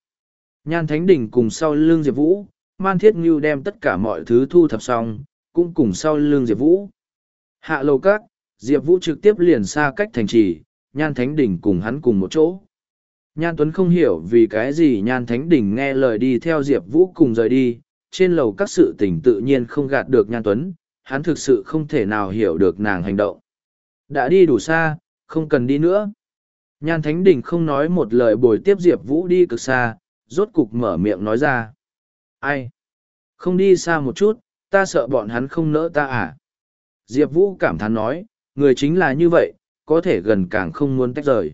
Nhan Thánh Đỉnh cùng sau lưng Diệp Vũ, Man Thiết Ngưu đem tất cả mọi thứ thu thập xong, cũng cùng sau lưng Diệp Vũ. Hạ lầu các, Diệp Vũ trực tiếp liền xa cách thành trì, Nhan Thánh Đỉnh cùng hắn cùng một chỗ. Nhan Tuấn không hiểu vì cái gì Nhan Thánh Đỉnh nghe lời đi theo Diệp Vũ cùng rời đi, trên lầu các sự tình tự nhiên không gạt được Nhan Tuấn, hắn thực sự không thể nào hiểu được nàng hành động. Đã đi đủ xa, không cần đi nữa. Nhan Thánh Đình không nói một lời bồi tiếp Diệp Vũ đi cực xa, rốt cục mở miệng nói ra. Ai? Không đi xa một chút, ta sợ bọn hắn không nỡ ta à? Diệp Vũ cảm thán nói, người chính là như vậy, có thể gần càng không muốn tách rời.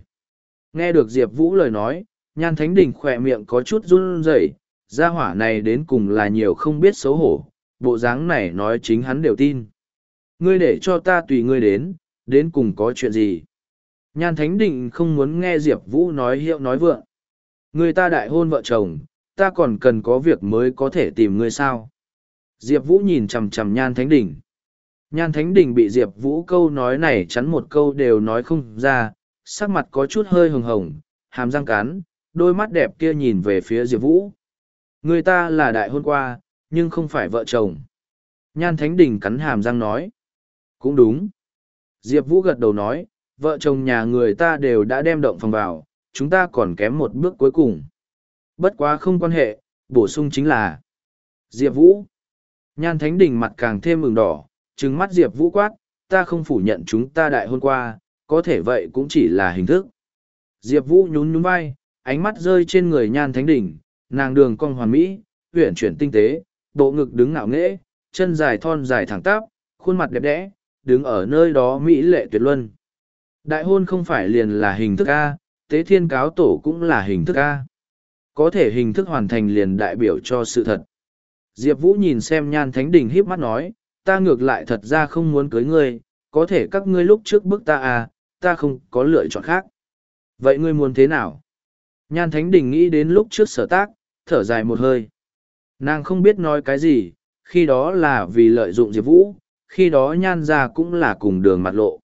Nghe được Diệp Vũ lời nói, Nhan Thánh Đình khỏe miệng có chút run rẩy, gia hỏa này đến cùng là nhiều không biết xấu hổ, bộ dáng này nói chính hắn đều tin. Ngươi để cho ta tùy ngươi đến, đến cùng có chuyện gì? Nhan Thánh Định không muốn nghe Diệp Vũ nói hiệu nói vượng. Người ta đại hôn vợ chồng, ta còn cần có việc mới có thể tìm ngươi sao? Diệp Vũ nhìn chằm chằm Nhan Thánh Đình. Nhan Thánh Đình bị Diệp Vũ câu nói này chắn một câu đều nói không ra, sắc mặt có chút hơi hồng hồng, hàm răng cắn, đôi mắt đẹp kia nhìn về phía Diệp Vũ. Người ta là đại hôn qua, nhưng không phải vợ chồng. Nhan Thánh Đình cắn hàm răng nói. Cũng đúng. Diệp Vũ gật đầu nói, vợ chồng nhà người ta đều đã đem động phòng vào, chúng ta còn kém một bước cuối cùng. Bất quá không quan hệ, bổ sung chính là Diệp Vũ. Nhan Thánh Đình mặt càng thêm mừng đỏ, trừng mắt Diệp Vũ quát, ta không phủ nhận chúng ta đại hôn qua, có thể vậy cũng chỉ là hình thức. Diệp Vũ nhún nhún vai, ánh mắt rơi trên người Nhan Thánh Đình, nàng đường cong hoàn mỹ, uyển chuyển tinh tế, bộ ngực đứng ngạo nghễ, chân dài thon dài thẳng tắp, khuôn mặt đẹp đẽ, đứng ở nơi đó mỹ lệ tuyệt luân. Đại hôn không phải liền là hình thức A, tế thiên cáo tổ cũng là hình thức A. Có thể hình thức hoàn thành liền đại biểu cho sự thật. Diệp Vũ nhìn xem nhan thánh đình híp mắt nói, ta ngược lại thật ra không muốn cưới ngươi, có thể các ngươi lúc trước bức ta à, ta không có lựa chọn khác. Vậy ngươi muốn thế nào? Nhan thánh đình nghĩ đến lúc trước sở tác, thở dài một hơi. Nàng không biết nói cái gì, khi đó là vì lợi dụng Diệp Vũ, khi đó nhan ra cũng là cùng đường mặt lộ.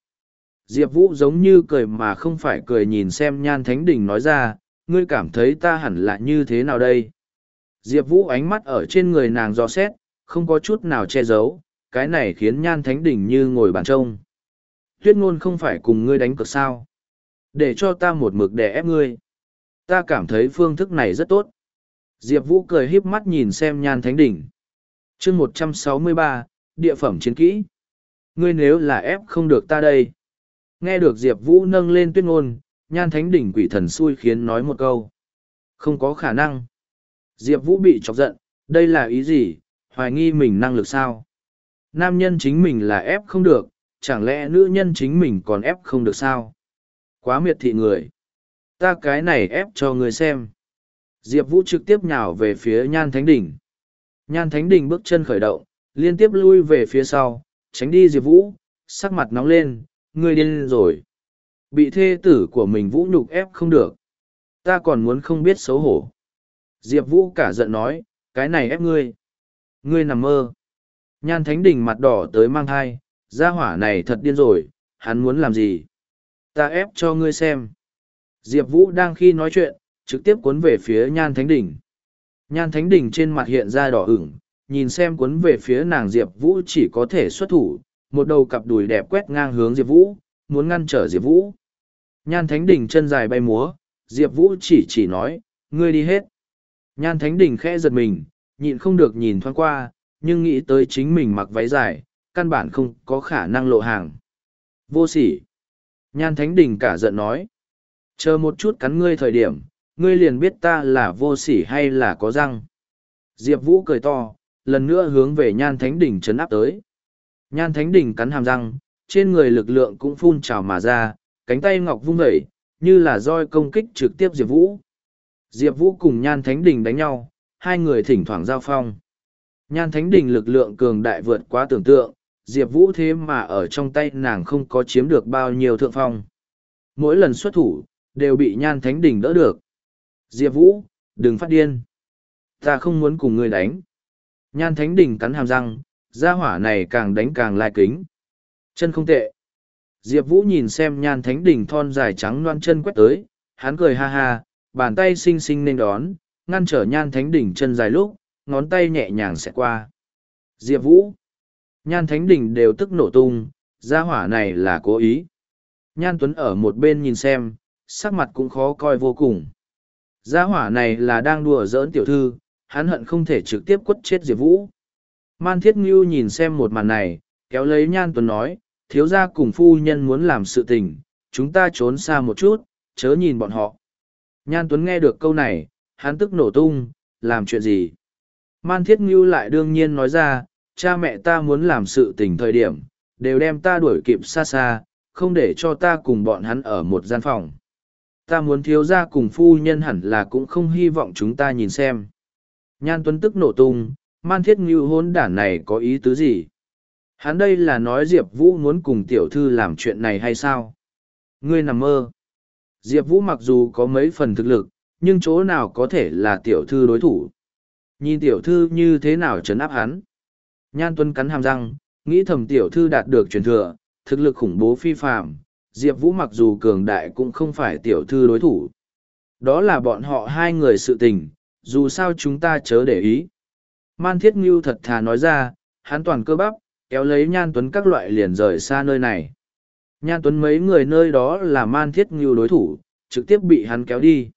Diệp Vũ giống như cười mà không phải cười nhìn xem nhan thánh đình nói ra, ngươi cảm thấy ta hẳn là như thế nào đây? Diệp Vũ ánh mắt ở trên người nàng dò xét, không có chút nào che giấu, cái này khiến nhan thánh đình như ngồi bàn trông. Tuyết ngôn không phải cùng ngươi đánh cược sao? Để cho ta một mực để ép ngươi. Ta cảm thấy phương thức này rất tốt. Diệp Vũ cười híp mắt nhìn xem nhan thánh đỉnh. chương một trăm sáu mươi ba địa phẩm chiến kỹ. Ngươi nếu là ép không được ta đây. Nghe được Diệp Vũ nâng lên tuyên ngôn, nhan thánh đỉnh quỷ thần xui khiến nói một câu. Không có khả năng. Diệp Vũ bị chọc giận, đây là ý gì, hoài nghi mình năng lực sao? Nam nhân chính mình là ép không được, chẳng lẽ nữ nhân chính mình còn ép không được sao? Quá miệt thị người. Ta cái này ép cho người xem. Diệp Vũ trực tiếp nhào về phía Nhan Thánh Đỉnh. Nhan Thánh Đỉnh bước chân khởi động, liên tiếp lui về phía sau, tránh đi Diệp Vũ, sắc mặt nóng lên, ngươi điên rồi. Bị thê tử của mình Vũ nhục ép không được. Ta còn muốn không biết xấu hổ. Diệp Vũ cả giận nói, cái này ép ngươi. Ngươi nằm mơ. Nhan Thánh Đình mặt đỏ tới mang thai, gia hỏa này thật điên rồi, hắn muốn làm gì? Ta ép cho ngươi xem. Diệp Vũ đang khi nói chuyện, trực tiếp cuốn về phía Nhan Thánh Đình. Nhan Thánh Đình trên mặt hiện ra đỏ ửng, nhìn xem cuốn về phía nàng Diệp Vũ chỉ có thể xuất thủ, một đầu cặp đùi đẹp quét ngang hướng Diệp Vũ, muốn ngăn trở Diệp Vũ. Nhan Thánh Đình chân dài bay múa, Diệp Vũ chỉ chỉ nói, ngươi đi hết. Nhan Thánh Đình khẽ giật mình, nhịn không được nhìn thoáng qua, nhưng nghĩ tới chính mình mặc váy dài, căn bản không có khả năng lộ hàng. Vô sỉ. Nhan Thánh Đình cả giận nói. Chờ một chút cắn ngươi thời điểm, ngươi liền biết ta là vô sỉ hay là có răng. Diệp Vũ cười to, lần nữa hướng về nhan thánh đỉnh chấn áp tới. Nhan thánh đỉnh cắn hàm răng, trên người lực lượng cũng phun trào mà ra, cánh tay ngọc vung dậy, như là roi công kích trực tiếp Diệp Vũ. Diệp Vũ cùng Nhan Thánh Đình đánh nhau, hai người thỉnh thoảng giao phong. Nhan Thánh Đình lực lượng cường đại vượt quá tưởng tượng, Diệp Vũ thế mà ở trong tay nàng không có chiếm được bao nhiêu thượng phong. Mỗi lần xuất thủ, đều bị Nhan Thánh Đình đỡ được. Diệp Vũ, đừng phát điên. Ta không muốn cùng ngươi đánh. Nhan Thánh Đình cắn hàm răng, gia hỏa này càng đánh càng lai kính. Chân không tệ. Diệp Vũ nhìn xem Nhan Thánh Đình thon dài trắng loan chân quét tới, hắn cười ha ha, bàn tay xinh xinh nên đón, ngăn trở Nhan Thánh Đình chân dài lúc, ngón tay nhẹ nhàng sẽ qua. Diệp Vũ. Nhan Thánh Đình đều tức nổ tung, gia hỏa này là cố ý. Nhan Tuấn ở một bên nhìn xem, sắc mặt cũng khó coi vô cùng. Gia hỏa này là đang đùa giỡn tiểu thư, hắn hận không thể trực tiếp quất chết Diệp Vũ. Man Thiết Ngưu nhìn xem một màn này, kéo lấy Nhan Tuấn nói, thiếu gia cùng phu nhân muốn làm sự tình, chúng ta trốn xa một chút, chớ nhìn bọn họ. Nhan Tuấn nghe được câu này, hắn tức nổ tung, làm chuyện gì? Man Thiết Ngưu lại đương nhiên nói ra, cha mẹ ta muốn làm sự tình thời điểm, đều đem ta đuổi kịp xa xa, không để cho ta cùng bọn hắn ở một gian phòng. Ta muốn thiếu gia cùng phu nhân hẳn là cũng không hy vọng chúng ta nhìn xem. Nhan Tuấn tức nổ tung, Man Thiết Ngưu hôn đản này có ý tứ gì? Hắn đây là nói Diệp Vũ muốn cùng tiểu thư làm chuyện này hay sao? Ngươi nằm mơ. Diệp Vũ mặc dù có mấy phần thực lực, nhưng chỗ nào có thể là tiểu thư đối thủ. Nhìn tiểu thư như thế nào trấn áp hắn. Nhan Tuấn cắn hàm răng, nghĩ thầm tiểu thư đạt được truyền thừa, thực lực khủng bố phi phạm. Diệp Vũ mặc dù cường đại cũng không phải tiểu thư đối thủ. Đó là bọn họ hai người sự tình, dù sao chúng ta chớ để ý. Man Thiết Ngưu thật thà nói ra, hắn toàn cơ bắp, kéo lấy Nhan Tuấn các loại liền rời xa nơi này. Nhan Tuấn mấy người nơi đó là Man Thiết Ngưu đối thủ, trực tiếp bị hắn kéo đi.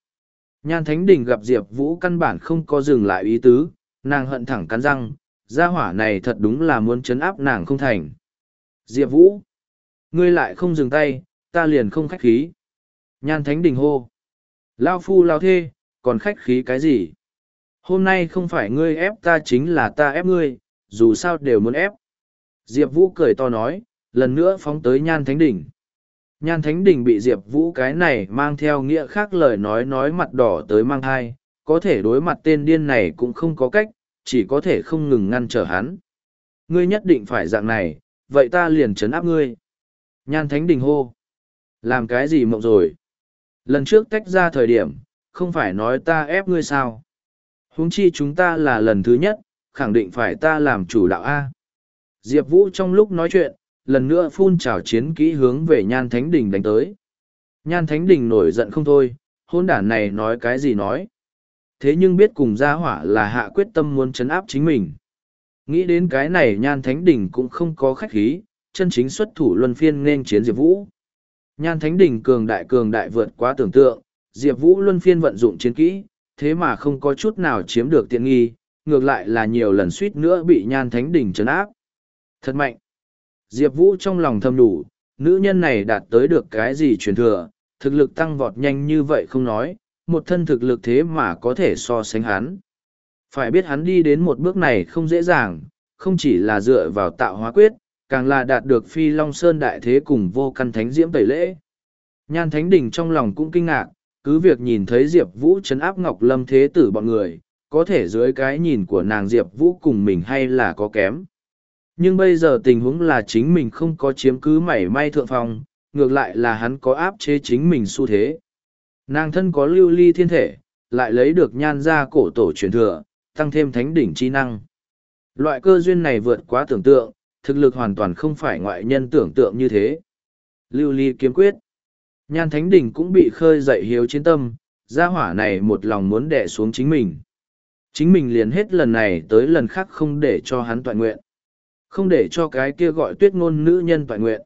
Nhan Thánh Đình gặp Diệp Vũ căn bản không có dừng lại ý tứ, nàng hận thẳng cắn răng, gia hỏa này thật đúng là muốn chấn áp nàng không thành. Diệp Vũ, ngươi lại không dừng tay, ta liền không khách khí. Nhan Thánh Đình hô, lao phu lao thê, còn khách khí cái gì? Hôm nay không phải ngươi ép ta chính là ta ép ngươi, dù sao đều muốn ép. Diệp Vũ cười to nói, lần nữa phóng tới Nhan Thánh Đình. Nhan Thánh Đình bị Diệp Vũ cái này mang theo nghĩa khác lời nói nói mặt đỏ tới mang thai, có thể đối mặt tên điên này cũng không có cách, chỉ có thể không ngừng ngăn trở hắn. Ngươi nhất định phải dạng này, vậy ta liền trấn áp ngươi. Nhan Thánh Đình hô. Làm cái gì mộng rồi? Lần trước tách ra thời điểm, không phải nói ta ép ngươi sao? Huống chi chúng ta là lần thứ nhất, khẳng định phải ta làm chủ đạo A. Diệp Vũ trong lúc nói chuyện, lần nữa phun trào chiến kỹ hướng về Nhan Thánh Đình đánh tới. Nhan Thánh Đình nổi giận không thôi, hôn đản này nói cái gì nói. Thế nhưng biết cùng gia hỏa là hạ quyết tâm muốn chấn áp chính mình. Nghĩ đến cái này Nhan Thánh Đình cũng không có khách khí, chân chính xuất thủ luân phiên nên chiến Diệp Vũ. Nhan Thánh Đình cường đại cường đại vượt quá tưởng tượng, Diệp Vũ luân phiên vận dụng chiến kỹ, thế mà không có chút nào chiếm được tiện nghi, ngược lại là nhiều lần suýt nữa bị Nhan Thánh Đình chấn áp. Thật mạnh. Diệp Vũ trong lòng thầm đủ, nữ nhân này đạt tới được cái gì truyền thừa, thực lực tăng vọt nhanh như vậy không nói, một thân thực lực thế mà có thể so sánh hắn. Phải biết hắn đi đến một bước này không dễ dàng, không chỉ là dựa vào tạo hóa quyết, càng là đạt được phi long sơn đại thế cùng vô căn thánh diễm tẩy lễ. Nhan Thánh Đình trong lòng cũng kinh ngạc, cứ việc nhìn thấy Diệp Vũ chấn áp Ngọc Lâm Thế tử bọn người, có thể dưới cái nhìn của nàng Diệp Vũ cùng mình hay là có kém. Nhưng bây giờ tình huống là chính mình không có chiếm cứ mảy may thượng phong ngược lại là hắn có áp chế chính mình xu thế. Nàng thân có lưu ly thiên thể lại lấy được nhan ra cổ tổ truyền thừa tăng thêm thánh đỉnh chi năng. Loại cơ duyên này vượt quá tưởng tượng thực lực hoàn toàn không phải ngoại nhân tưởng tượng như thế lưu ly kiếm quyết nhan thánh đỉnh cũng bị khơi dậy hiếu chiến tâm gia hỏa này một lòng muốn đè xuống chính mình chính mình liền hết lần này tới lần khác không để cho hắn toàn nguyện không để cho cái kia gọi tuyết ngôn nữ nhân toàn nguyện.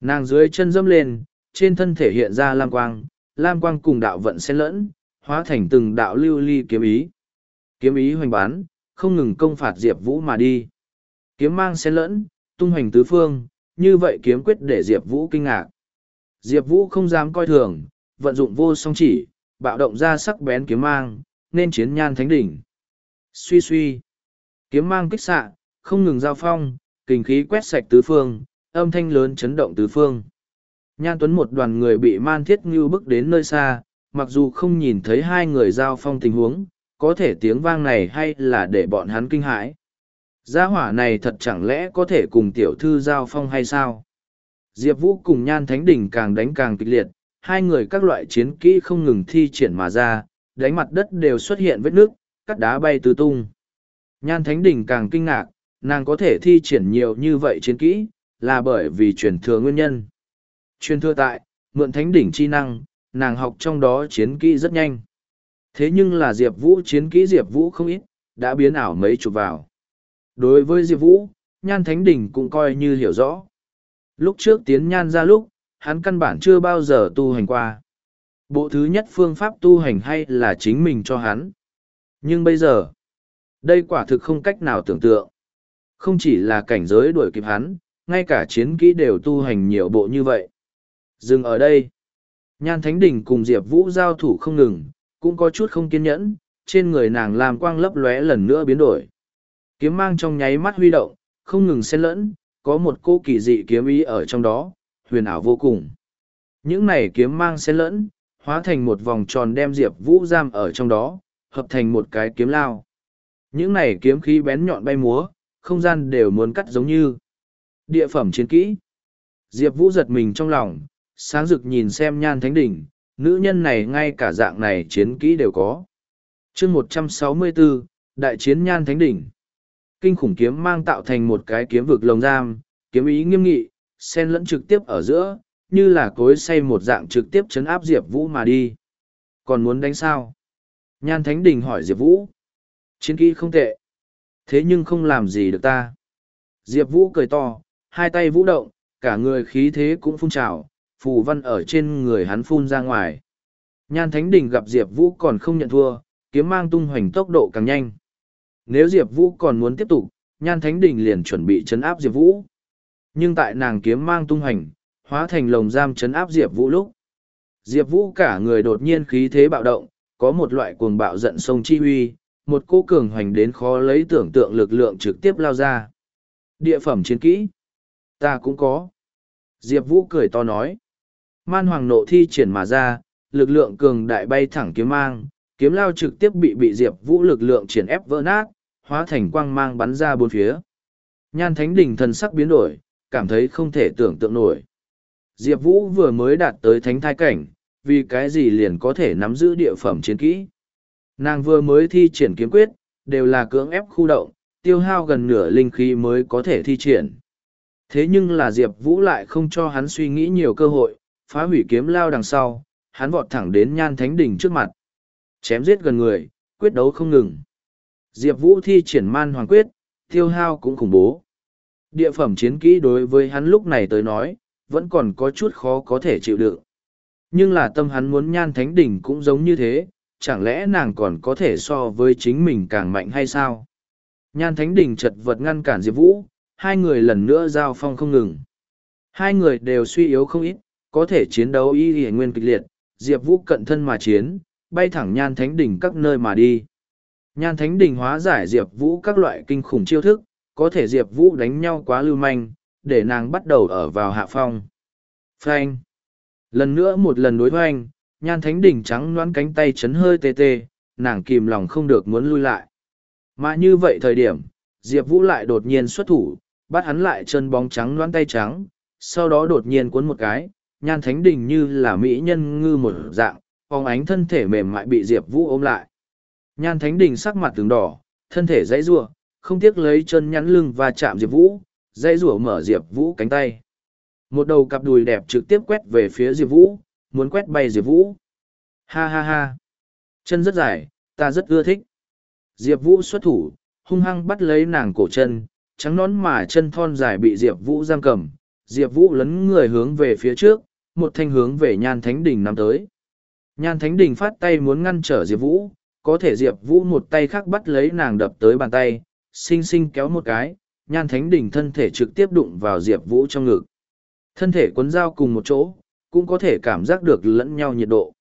Nàng dưới chân dâm lên, trên thân thể hiện ra lam quang, lam quang cùng đạo vận xen lẫn, hóa thành từng đạo lưu ly kiếm ý. Kiếm ý hoành bán, không ngừng công phạt Diệp Vũ mà đi. Kiếm mang xen lẫn, tung hoành tứ phương, như vậy kiếm quyết để Diệp Vũ kinh ngạc. Diệp Vũ không dám coi thường, vận dụng vô song chỉ, bạo động ra sắc bén kiếm mang, nên chiến nhan thánh đỉnh. Suy suy. Kiếm mang kích xạ, không ngừng giao phong, kinh khí quét sạch tứ phương, âm thanh lớn chấn động tứ phương. Nhan Tuấn một đoàn người bị man thiết ngưu bước đến nơi xa, mặc dù không nhìn thấy hai người giao phong tình huống, có thể tiếng vang này hay là để bọn hắn kinh hãi. Gia hỏa này thật chẳng lẽ có thể cùng tiểu thư giao phong hay sao? Diệp Vũ cùng Nhan Thánh Đỉnh càng đánh càng kịch liệt, hai người các loại chiến kỹ không ngừng thi triển mà ra, đánh mặt đất đều xuất hiện vết nước, cắt đá bay tứ tung. Nhan Thánh Đỉnh càng kinh ngạc, nàng có thể thi triển nhiều như vậy chiến kỹ, là bởi vì truyền thừa nguyên nhân. Truyền thừa tại, mượn Thánh Đỉnh chi năng, nàng học trong đó chiến kỹ rất nhanh. Thế nhưng là Diệp Vũ chiến kỹ Diệp Vũ không ít, đã biến ảo mấy chục vào. Đối với Diệp Vũ, Nhan Thánh Đình cũng coi như hiểu rõ. Lúc trước tiến Nhan ra lúc, hắn căn bản chưa bao giờ tu hành qua. Bộ thứ nhất phương pháp tu hành hay là chính mình cho hắn. Nhưng bây giờ, đây quả thực không cách nào tưởng tượng. Không chỉ là cảnh giới đuổi kịp hắn, ngay cả chiến kỹ đều tu hành nhiều bộ như vậy. Dừng ở đây. Nhan Thánh Đình cùng Diệp Vũ giao thủ không ngừng, cũng có chút không kiên nhẫn, trên người nàng làm quang lấp lóe lần nữa biến đổi. Kiếm mang trong nháy mắt huy động, không ngừng xen lẫn, có một cô kỳ dị kiếm ý ở trong đó, huyền ảo vô cùng. Những này kiếm mang xen lẫn, hóa thành một vòng tròn đem Diệp Vũ giam ở trong đó, hợp thành một cái kiếm lao. Những này kiếm khí bén nhọn bay múa, không gian đều muốn cắt giống như địa phẩm chiến kỹ. Diệp Vũ giật mình trong lòng, sáng rực nhìn xem nhan thánh đỉnh, nữ nhân này ngay cả dạng này chiến kỹ đều có. chương một trăm sáu mươi bốn Đại chiến nhan thánh đỉnh. Kinh khủng kiếm mang tạo thành một cái kiếm vực lồng giam, kiếm ý nghiêm nghị, sen lẫn trực tiếp ở giữa, như là cối xay một dạng trực tiếp chấn áp Diệp Vũ mà đi. Còn muốn đánh sao? Nhan Thánh Đình hỏi Diệp Vũ. Chiến kỹ không tệ. Thế nhưng không làm gì được ta. Diệp Vũ cười to, hai tay vũ động, cả người khí thế cũng phun trào, phù văn ở trên người hắn phun ra ngoài. Nhan Thánh Đình gặp Diệp Vũ còn không nhận thua, kiếm mang tung hoành tốc độ càng nhanh. Nếu Diệp Vũ còn muốn tiếp tục, Nhan Thánh Đình liền chuẩn bị chấn áp Diệp Vũ. Nhưng tại nàng kiếm mang tung hành, hóa thành lồng giam chấn áp Diệp Vũ lúc. Diệp Vũ cả người đột nhiên khí thế bạo động, có một loại cuồng bạo giận sông chi huy, một cô cường hoành đến khó lấy tưởng tượng lực lượng trực tiếp lao ra. Địa phẩm chiến kỹ. Ta cũng có. Diệp Vũ cười to nói. Man hoàng nộ thi triển mà ra, lực lượng cường đại bay thẳng kiếm mang, kiếm lao trực tiếp bị bị Diệp Vũ lực lượng triển ép vỡ nát, hóa thành quang mang bắn ra bốn phía. Nhan Thánh Đình thần sắc biến đổi, cảm thấy không thể tưởng tượng nổi. Diệp Vũ vừa mới đạt tới thánh thai cảnh, vì cái gì liền có thể nắm giữ địa phẩm chiến kỹ. Nàng vừa mới thi triển kiếm quyết, đều là cưỡng ép khu động, tiêu hao gần nửa linh khí mới có thể thi triển. Thế nhưng là Diệp Vũ lại không cho hắn suy nghĩ nhiều cơ hội, phá hủy kiếm lao đằng sau, hắn vọt thẳng đến nhan thánh đỉnh trước mặt. Chém giết gần người, quyết đấu không ngừng. Diệp Vũ thi triển man hoàng quyết, tiêu hao cũng khủng bố. Địa phẩm chiến kỹ đối với hắn lúc này tới nói, vẫn còn có chút khó có thể chịu đựng. Nhưng là tâm hắn muốn nhan thánh đỉnh cũng giống như thế, chẳng lẽ nàng còn có thể so với chính mình càng mạnh hay sao? Nhan thánh đỉnh chật vật ngăn cản Diệp Vũ, hai người lần nữa giao phong không ngừng. Hai người đều suy yếu không ít, có thể chiến đấu y y nguyên kịch liệt, Diệp Vũ cận thân mà chiến, bay thẳng nhan thánh đỉnh các nơi mà đi. Nhan thánh Đình hóa giải Diệp Vũ các loại kinh khủng chiêu thức, có thể Diệp Vũ đánh nhau quá lưu manh, để nàng bắt đầu ở vào hạ phong. Phanh. Lần nữa một lần đối hoanh, nhan thánh Đình trắng noãn cánh tay chấn hơi tê tê, nàng kìm lòng không được muốn lui lại. Mà như vậy thời điểm, Diệp Vũ lại đột nhiên xuất thủ, bắt hắn lại chân bóng trắng noãn tay trắng, sau đó đột nhiên cuốn một cái, nhan thánh Đình như là mỹ nhân ngư một dạng, phóng ánh thân thể mềm mại bị Diệp Vũ ôm lại. Nhan thánh Đình sắc mặt tướng đỏ, thân thể dãy rủa, không tiếc lấy chân nhắn lưng và chạm Diệp Vũ, dãy rủa mở Diệp Vũ cánh tay. Một đầu cặp đùi đẹp trực tiếp quét về phía Diệp Vũ, muốn quét bay Diệp Vũ. Ha ha ha. Chân rất dài, ta rất ưa thích. Diệp Vũ xuất thủ, hung hăng bắt lấy nàng cổ chân, trắng nón mà chân thon dài bị Diệp Vũ giam cầm. Diệp Vũ lấn người hướng về phía trước, một thanh hướng về Nhan Thánh Đình nắm tới. Nhan Thánh Đình phát tay muốn ngăn trở Diệp Vũ, có thể Diệp Vũ một tay khác bắt lấy nàng đập tới bàn tay, xinh xinh kéo một cái, Nhan Thánh Đình thân thể trực tiếp đụng vào Diệp Vũ trong ngực. Thân thể quấn dao cùng một chỗ, cũng có thể cảm giác được lẫn nhau nhiệt độ.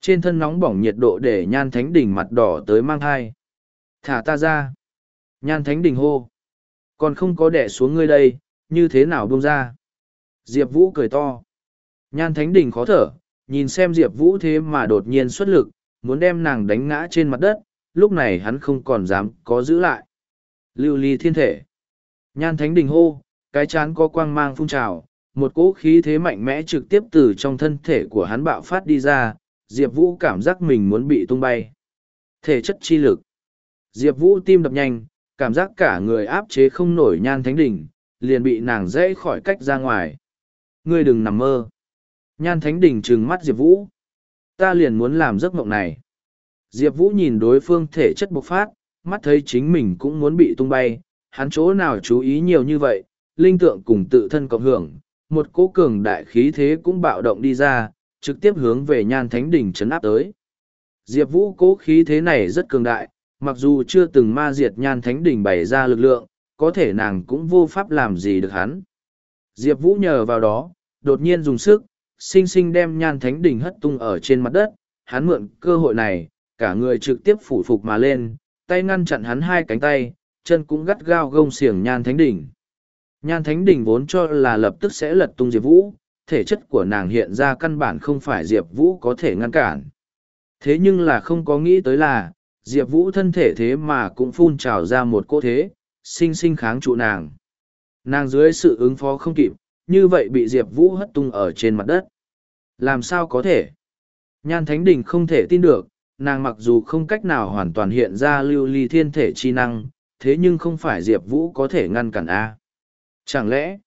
Trên thân nóng bỏng nhiệt độ để Nhan Thánh Đình mặt đỏ tới mang thai. Thả ta ra. Nhan Thánh Đình hô. Còn không có đẻ xuống ngươi đây, như thế nào buông ra? Diệp Vũ cười to. Nhan Thánh Đình khó thở, nhìn xem Diệp Vũ thế mà đột nhiên xuất lực, muốn đem nàng đánh ngã trên mặt đất, lúc này hắn không còn dám có giữ lại. Lưu ly thiên thể. Nhan Thánh Đình hô, cái chán có quang mang phun trào, một cỗ khí thế mạnh mẽ trực tiếp từ trong thân thể của hắn bạo phát đi ra, Diệp Vũ cảm giác mình muốn bị tung bay. Thể chất chi lực. Diệp Vũ tim đập nhanh, cảm giác cả người áp chế không nổi nhan thánh đỉnh, liền bị nàng dễ khỏi cách ra ngoài. Ngươi đừng nằm mơ. Nhan thánh đỉnh trừng mắt Diệp Vũ. Ta liền muốn làm giấc mộng này. Diệp Vũ nhìn đối phương thể chất bộc phát, mắt thấy chính mình cũng muốn bị tung bay, hắn chỗ nào chú ý nhiều như vậy, linh tượng cùng tự thân cộng hưởng, một cỗ cường đại khí thế cũng bạo động đi ra, trực tiếp hướng về nhan thánh đỉnh chấn áp tới. Diệp Vũ cố khí thế này rất cường đại, mặc dù chưa từng ma diệt nhan thánh đỉnh bày ra lực lượng, có thể nàng cũng vô pháp làm gì được hắn. Diệp Vũ nhờ vào đó, đột nhiên dùng sức, sinh sinh đem nhan thánh đỉnh hất tung ở trên mặt đất, hắn mượn cơ hội này, cả người trực tiếp phủ phục mà lên, tay ngăn chặn hắn hai cánh tay, chân cũng gắt gao gông xiềng nhan thánh đỉnh. Nhan thánh đỉnh vốn cho là lập tức sẽ lật tung Diệp Vũ, thể chất của nàng hiện ra căn bản không phải Diệp Vũ có thể ngăn cản. Thế nhưng là không có nghĩ tới là, Diệp Vũ thân thể thế mà cũng phun trào ra một cô thế, sinh sinh kháng trụ nàng. Nàng dưới sự ứng phó không kịp, như vậy bị Diệp Vũ hất tung ở trên mặt đất. Làm sao có thể? Nhan Thánh Đình không thể tin được, nàng mặc dù không cách nào hoàn toàn hiện ra lưu ly thiên thể chi năng, thế nhưng không phải Diệp Vũ có thể ngăn cản A. Chẳng lẽ,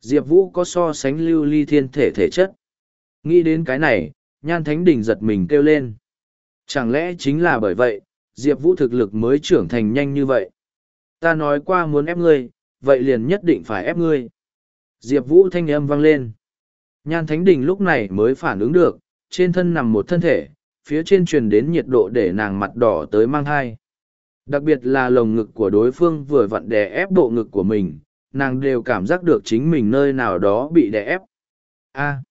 Diệp Vũ có so sánh lưu ly thiên thể thể chất? Nghĩ đến cái này, Nhan Thánh Đình giật mình kêu lên. Chẳng lẽ chính là bởi vậy, Diệp Vũ thực lực mới trưởng thành nhanh như vậy? Ta nói qua muốn ép ngươi, vậy liền nhất định phải ép ngươi. Diệp Vũ thanh âm vang lên. Nhan Thánh Đình lúc này mới phản ứng được, trên thân nằm một thân thể, phía trên truyền đến nhiệt độ để nàng mặt đỏ tới mang hai. Đặc biệt là lồng ngực của đối phương vừa vặn đè ép bộ ngực của mình, nàng đều cảm giác được chính mình nơi nào đó bị đè ép. A. À.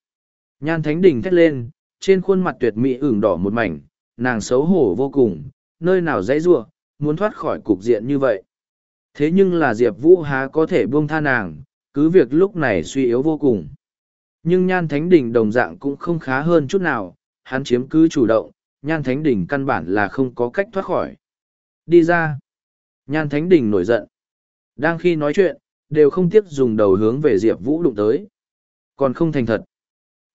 Nhan Thánh Đình thét lên, trên khuôn mặt tuyệt mỹ ửng đỏ một mảnh, nàng xấu hổ vô cùng, nơi nào dãy rua, muốn thoát khỏi cục diện như vậy. Thế nhưng là Diệp Vũ há có thể buông tha nàng, cứ việc lúc này suy yếu vô cùng. Nhưng Nhan Thánh đỉnh đồng dạng cũng không khá hơn chút nào, hắn chiếm cứ chủ động, Nhan Thánh đỉnh căn bản là không có cách thoát khỏi. Đi ra. Nhan Thánh đỉnh nổi giận. Đang khi nói chuyện, đều không tiếc dùng đầu hướng về Diệp Vũ đụng tới. Còn không thành thật.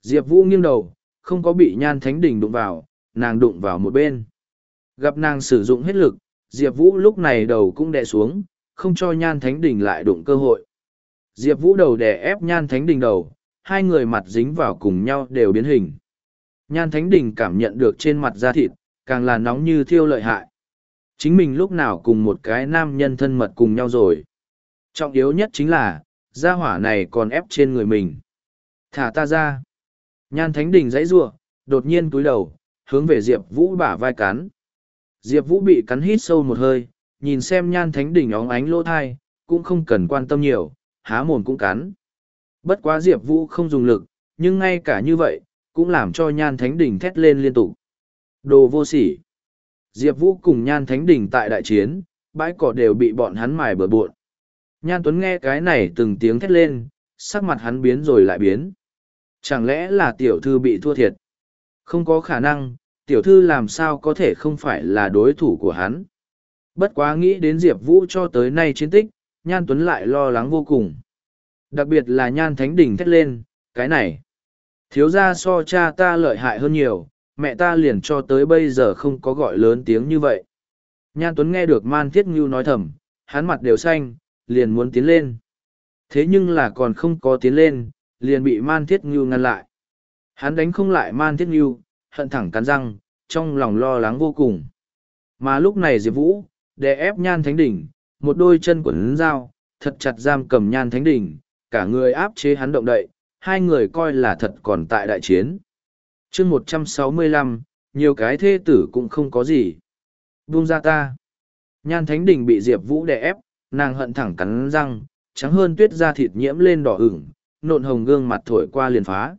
Diệp Vũ nghiêng đầu, không có bị Nhan Thánh đỉnh đụng vào, nàng đụng vào một bên. Gặp nàng sử dụng hết lực, Diệp Vũ lúc này đầu cũng đè xuống, không cho Nhan Thánh đỉnh lại đụng cơ hội. Diệp Vũ đầu đè ép Nhan Thánh Đình đầu, hai người mặt dính vào cùng nhau đều biến hình. Nhan Thánh Đình cảm nhận được trên mặt da thịt, càng là nóng như thiêu lợi hại. Chính mình lúc nào cùng một cái nam nhân thân mật cùng nhau rồi. Trọng yếu nhất chính là, da hỏa này còn ép trên người mình. Thả ta ra. Nhan Thánh Đình dãy rua, đột nhiên túi đầu, hướng về Diệp Vũ bả vai cắn. Diệp Vũ bị cắn hít sâu một hơi, nhìn xem Nhan Thánh Đình óng ánh lỗ thai, cũng không cần quan tâm nhiều, há mồm cũng cắn. Bất quá Diệp Vũ không dùng lực, nhưng ngay cả như vậy, cũng làm cho Nhan Thánh Đình thét lên liên tục. Đồ vô sỉ. Diệp Vũ cùng Nhan Thánh Đình tại đại chiến, bãi cỏ đều bị bọn hắn mài bờ buộn. Nhan Tuấn nghe cái này từng tiếng thét lên, sắc mặt hắn biến rồi lại biến. Chẳng lẽ là tiểu thư bị thua thiệt? Không có khả năng, tiểu thư làm sao có thể không phải là đối thủ của hắn. Bất quá nghĩ đến Diệp Vũ cho tới nay chiến tích, Nhan Tuấn lại lo lắng vô cùng. Đặc biệt là Nhan Thánh Đình thét lên, cái này. Thiếu ra so cha ta lợi hại hơn nhiều, mẹ ta liền cho tới bây giờ không có gọi lớn tiếng như vậy. Nhan Tuấn nghe được Man Thiết Ngưu nói thầm, hắn mặt đều xanh, liền muốn tiến lên. Thế nhưng là còn không có tiến lên, liền bị Man Thiết Ngưu ngăn lại. Hắn đánh không lại Man Thiết Ngưu, hận thẳng cắn răng, trong lòng lo lắng vô cùng. Mà lúc này Diệp Vũ, đè ép Nhan Thánh Đỉnh, một đôi chân quần dao, thật chặt giam cầm Nhan Thánh Đỉnh, cả người áp chế hắn động đậy, hai người coi là thật còn tại đại chiến. chương một trăm sáu mươi lăm nhiều cái thê tử cũng không có gì. Buông ra ta. Nhan Thánh Đình bị Diệp Vũ đè ép, nàng hận thẳng cắn răng, trắng hơn tuyết da thịt nhiễm lên đỏ ửng, nộn hồng gương mặt thổi qua liền phá.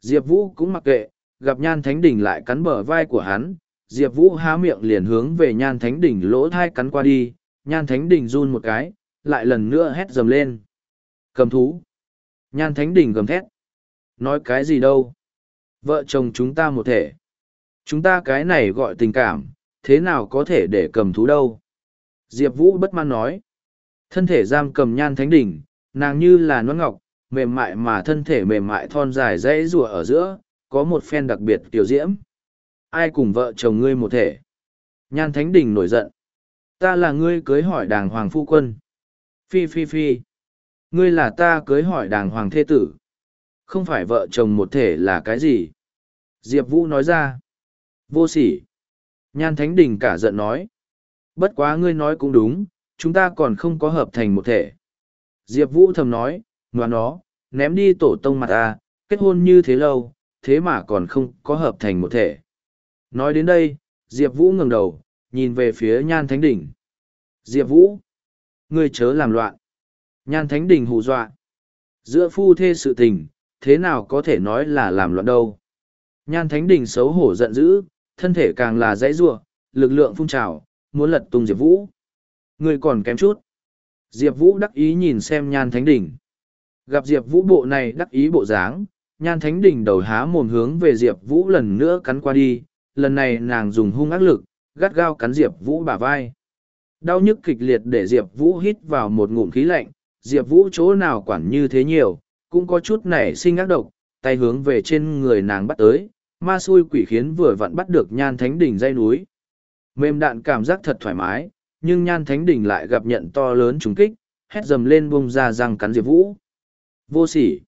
Diệp Vũ cũng mặc kệ, gặp Nhan Thánh Đình lại cắn bờ vai của hắn, Diệp Vũ há miệng liền hướng về Nhan Thánh Đình lỗ thai cắn qua đi, nhan thánh đình run một cái, lại lần nữa hét dầm lên. Cầm thú. Nhan thánh đình gầm thét. Nói cái gì đâu. Vợ chồng chúng ta một thể. Chúng ta cái này gọi tình cảm, thế nào có thể để cầm thú đâu. Diệp Vũ bất mãn nói. Thân thể giam cầm nhan thánh đỉnh, nàng như là nón ngọc, mềm mại mà thân thể mềm mại thon dài dãy rùa ở giữa, có một phen đặc biệt tiểu diễm. Ai cùng vợ chồng ngươi một thể? Nhan thánh đỉnh nổi giận. Ta là ngươi cưới hỏi đàng hoàng phu quân. Phi phi phi. Ngươi là ta cưới hỏi đàng hoàng thê tử. Không phải vợ chồng một thể là cái gì? Diệp Vũ nói ra. Vô sỉ. Nhan Thánh Đình cả giận nói. Bất quá ngươi nói cũng đúng, chúng ta còn không có hợp thành một thể. Diệp Vũ thầm nói, ngoan nó, ném đi tổ tông mặt ta, kết hôn như thế lâu, thế mà còn không có hợp thành một thể. Nói đến đây, Diệp Vũ ngẩng đầu, nhìn về phía Nhan Thánh đỉnh Diệp Vũ, ngươi chớ làm loạn. Nhan Thánh đỉnh hù dọa. Giữa phu thê sự tình, thế nào có thể nói là làm loạn đâu. Nhan Thánh đỉnh xấu hổ giận dữ, thân thể càng là dãy ruột, lực lượng phun trào, muốn lật tung Diệp Vũ. Người còn kém chút. Diệp Vũ đắc ý nhìn xem Nhan Thánh đỉnh Gặp Diệp Vũ bộ này đắc ý bộ dáng, Nhan Thánh đỉnh đầu há mồm hướng về Diệp Vũ lần nữa cắn qua đi, lần này nàng dùng hung ác lực, gắt gao cắn Diệp Vũ bả vai. Đau nhức kịch liệt để Diệp Vũ hít vào một ngụm khí lạnh, Diệp Vũ chỗ nào quản như thế nhiều, cũng có chút nảy sinh ác độc, tay hướng về trên người nàng bắt tới, ma xui quỷ khiến vừa vặn bắt được nhan thánh đỉnh dây núi. Mềm đạn cảm giác thật thoải mái, nhưng nhan thánh đỉnh lại gặp nhận to lớn trúng kích, hét dầm lên bung ra răng cắn Diệp Vũ. Vô sỉ.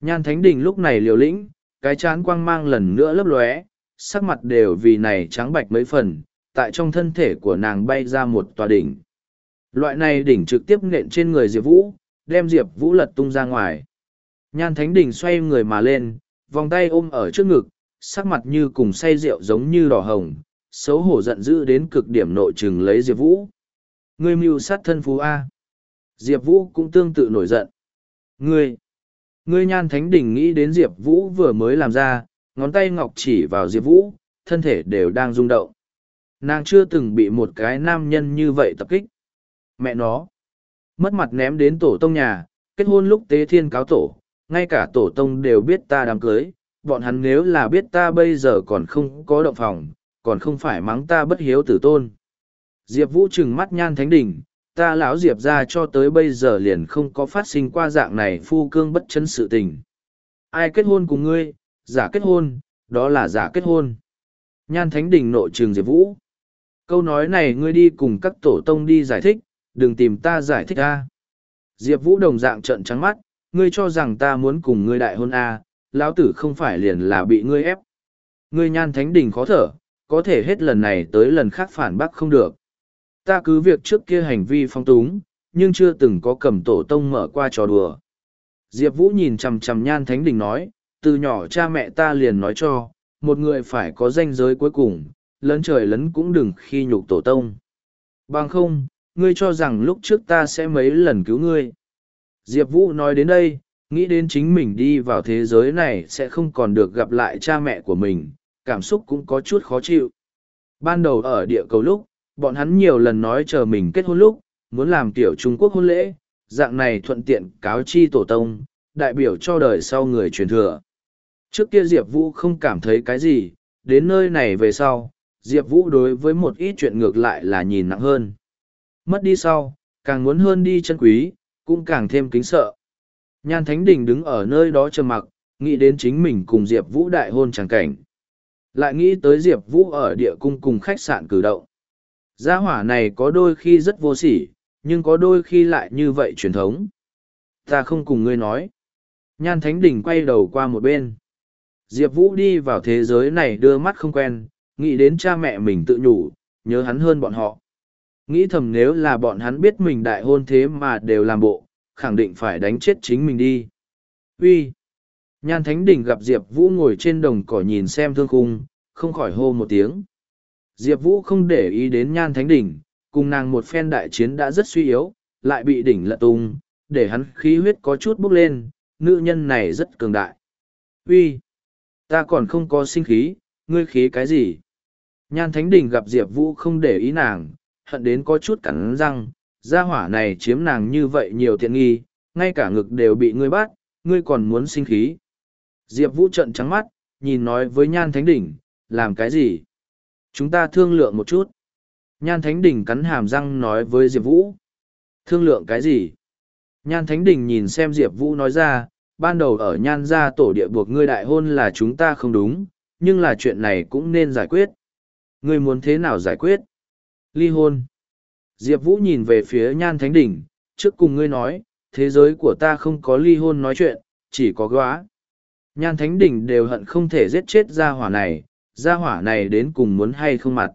Nhan thánh đỉnh lúc này liều lĩnh, cái chán quang mang lần nữa lấp lóe, sắc mặt đều vì này trắng bạch mấy phần, tại trong thân thể của nàng bay ra một tòa đỉnh. Loại này đỉnh trực tiếp nện trên người Diệp Vũ, đem Diệp Vũ lật tung ra ngoài. Nhan Thánh Đình xoay người mà lên, vòng tay ôm ở trước ngực, sắc mặt như cùng say rượu giống như đỏ hồng, xấu hổ giận dữ đến cực điểm nội trừng lấy Diệp Vũ. Ngươi mưu sát thân phú A. Diệp Vũ cũng tương tự nổi giận. Ngươi! Ngươi nhan thánh đỉnh nghĩ đến Diệp Vũ vừa mới làm ra, ngón tay ngọc chỉ vào Diệp Vũ, thân thể đều đang rung động. Nàng chưa từng bị một cái nam nhân như vậy tập kích. Mẹ nó! Mất mặt ném đến tổ tông nhà, kết hôn lúc tế thiên cáo tổ, ngay cả tổ tông đều biết ta đám cưới, bọn hắn nếu là biết ta bây giờ còn không có động phòng, còn không phải mắng ta bất hiếu tử tôn. Diệp Vũ trừng mắt nhan thánh Đình, ta lão Diệp ra cho tới bây giờ liền không có phát sinh qua dạng này phu cương bất chân sự tình. Ai kết hôn cùng ngươi, giả kết hôn, đó là giả kết hôn. Nhan thánh Đình nội trường Diệp Vũ. Câu nói này ngươi đi cùng các tổ tông đi giải thích, đừng tìm ta giải thích a. Diệp Vũ đồng dạng trận trắng mắt, ngươi cho rằng ta muốn cùng ngươi đại hôn a, lão tử không phải liền là bị ngươi ép. Ngươi nhan thánh đình khó thở, có thể hết lần này tới lần khác phản bác không được. Ta cứ việc trước kia hành vi phong túng, nhưng chưa từng có cầm tổ tông mở qua trò đùa. Diệp Vũ nhìn chằm chằm nhan thánh đình nói, từ nhỏ cha mẹ ta liền nói cho, một người phải có danh giới cuối cùng, lấn trời lấn cũng đừng khi nhục tổ tông. Bằng không, ngươi cho rằng lúc trước ta sẽ mấy lần cứu ngươi. Diệp Vũ nói đến đây, nghĩ đến chính mình đi vào thế giới này sẽ không còn được gặp lại cha mẹ của mình, cảm xúc cũng có chút khó chịu. Ban đầu ở địa cầu lúc, bọn hắn nhiều lần nói chờ mình kết hôn lúc, muốn làm tiểu Trung Quốc hôn lễ, dạng này thuận tiện cáo chi tổ tông, đại biểu cho đời sau người truyền thừa. Trước kia Diệp Vũ không cảm thấy cái gì, đến nơi này về sau, Diệp Vũ đối với một ít chuyện ngược lại là nhìn nặng hơn. Mất đi sau, càng muốn hơn đi chân quý, cũng càng thêm kính sợ. Nhan Thánh Đình đứng ở nơi đó trầm mặc, nghĩ đến chính mình cùng Diệp Vũ đại hôn chẳng cảnh. Lại nghĩ tới Diệp Vũ ở địa cung cùng khách sạn cử động. Gia hỏa này có đôi khi rất vô sỉ, nhưng có đôi khi lại như vậy truyền thống. Ta không cùng ngươi nói. Nhan Thánh Đình quay đầu qua một bên. Diệp Vũ đi vào thế giới này đưa mắt không quen, nghĩ đến cha mẹ mình tự nhủ, nhớ hắn hơn bọn họ. Nghĩ thầm nếu là bọn hắn biết mình đại hôn thế mà đều làm bộ, khẳng định phải đánh chết chính mình đi. Uy, Nhan Thánh Đình gặp Diệp Vũ ngồi trên đồng cỏ nhìn xem thương khung, không khỏi hô một tiếng. Diệp Vũ không để ý đến Nhan Thánh Đình, cùng nàng một phen đại chiến đã rất suy yếu, lại bị đỉnh lật tung, để hắn khí huyết có chút bốc lên, nữ nhân này rất cường đại. Uy, Ta còn không có sinh khí, ngươi khí cái gì? Nhan Thánh Đình gặp Diệp Vũ không để ý nàng, hận đến có chút cắn răng, gia hỏa này chiếm nàng như vậy nhiều tiện nghi, ngay cả ngực đều bị ngươi bắt, ngươi còn muốn sinh khí. Diệp Vũ trận trắng mắt, nhìn nói với Nhan Thánh Đình: làm cái gì? Chúng ta thương lượng một chút. Nhan Thánh Đình cắn hàm răng nói với Diệp Vũ. Thương lượng cái gì? Nhan Thánh Đình nhìn xem Diệp Vũ nói ra, ban đầu ở Nhan gia tổ địa buộc ngươi đại hôn là chúng ta không đúng, nhưng là chuyện này cũng nên giải quyết. Ngươi muốn thế nào giải quyết? Ly hôn. Diệp Vũ nhìn về phía Nhan Thánh Đình, trước cùng ngươi nói, thế giới của ta không có ly hôn nói chuyện, chỉ có góa. Nhan Thánh Đình đều hận không thể giết chết gia hỏa này, gia hỏa này đến cùng muốn hay không mặt.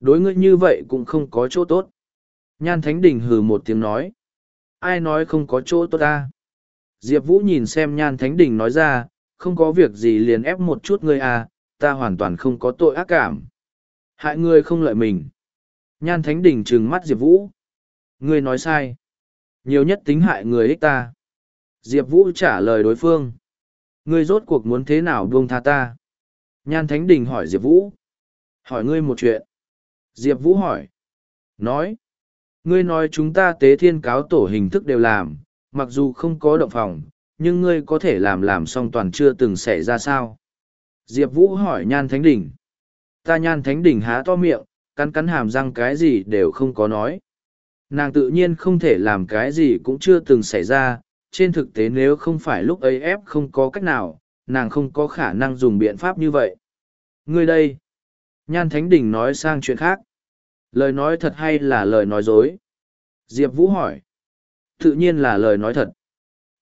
Đối ngươi như vậy cũng không có chỗ tốt. Nhan Thánh Đình hừ một tiếng nói. Ai nói không có chỗ tốt ta? Diệp Vũ nhìn xem Nhan Thánh Đình nói ra, không có việc gì liền ép một chút ngươi à, ta hoàn toàn không có tội ác cảm. Hại ngươi không lợi mình. Nhan Thánh Đình trừng mắt Diệp Vũ. Ngươi nói sai. Nhiều nhất tính hại người ích ta. Diệp Vũ trả lời đối phương. Ngươi rốt cuộc muốn thế nào buông tha ta? Nhan Thánh Đình hỏi Diệp Vũ. Hỏi ngươi một chuyện. Diệp Vũ hỏi. Nói. Ngươi nói chúng ta tế thiên cáo tổ hình thức đều làm, mặc dù không có động phòng, nhưng ngươi có thể làm làm xong toàn chưa từng xảy ra sao. Diệp Vũ hỏi Nhan Thánh Đình. Ta Nhan Thánh Đình há to miệng, cắn cắn hàm răng cái gì đều không có nói. Nàng tự nhiên không thể làm cái gì cũng chưa từng xảy ra, trên thực tế nếu không phải lúc ấy ép không có cách nào, nàng không có khả năng dùng biện pháp như vậy. Ngươi đây. Nhan Thánh Đình nói sang chuyện khác. Lời nói thật hay là lời nói dối? Diệp Vũ hỏi. Tự nhiên là lời nói thật.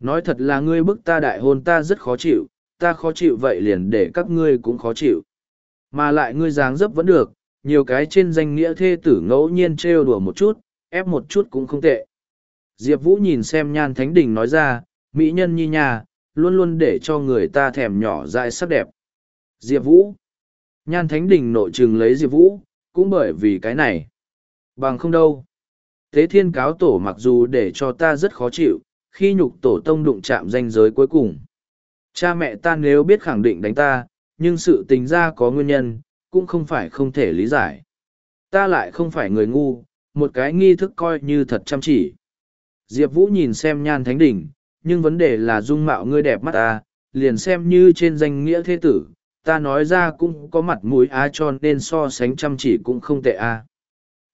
Nói thật là ngươi bức ta đại hôn ta rất khó chịu, ta khó chịu vậy liền để các ngươi cũng khó chịu. Mà lại ngươi dáng dấp vẫn được, nhiều cái trên danh nghĩa thê tử ngẫu nhiên trêu đùa một chút, ép một chút cũng không tệ. Diệp Vũ nhìn xem nhan thánh đình nói ra, mỹ nhân nhi nhà, luôn luôn để cho người ta thèm nhỏ dại sắc đẹp. Diệp Vũ Nhan thánh đình nội trừng lấy Diệp Vũ, cũng bởi vì cái này. Bằng không đâu. Tế thiên cáo tổ mặc dù để cho ta rất khó chịu, khi nhục tổ tông đụng chạm danh giới cuối cùng. Cha mẹ ta nếu biết khẳng định đánh ta, nhưng sự tình ra có nguyên nhân, cũng không phải không thể lý giải. Ta lại không phải người ngu, một cái nghi thức coi như thật chăm chỉ. Diệp Vũ nhìn xem nhan thánh đỉnh, nhưng vấn đề là dung mạo ngươi đẹp mắt ta, liền xem như trên danh nghĩa thế tử, ta nói ra cũng có mặt mũi á cho nên so sánh chăm chỉ cũng không tệ a.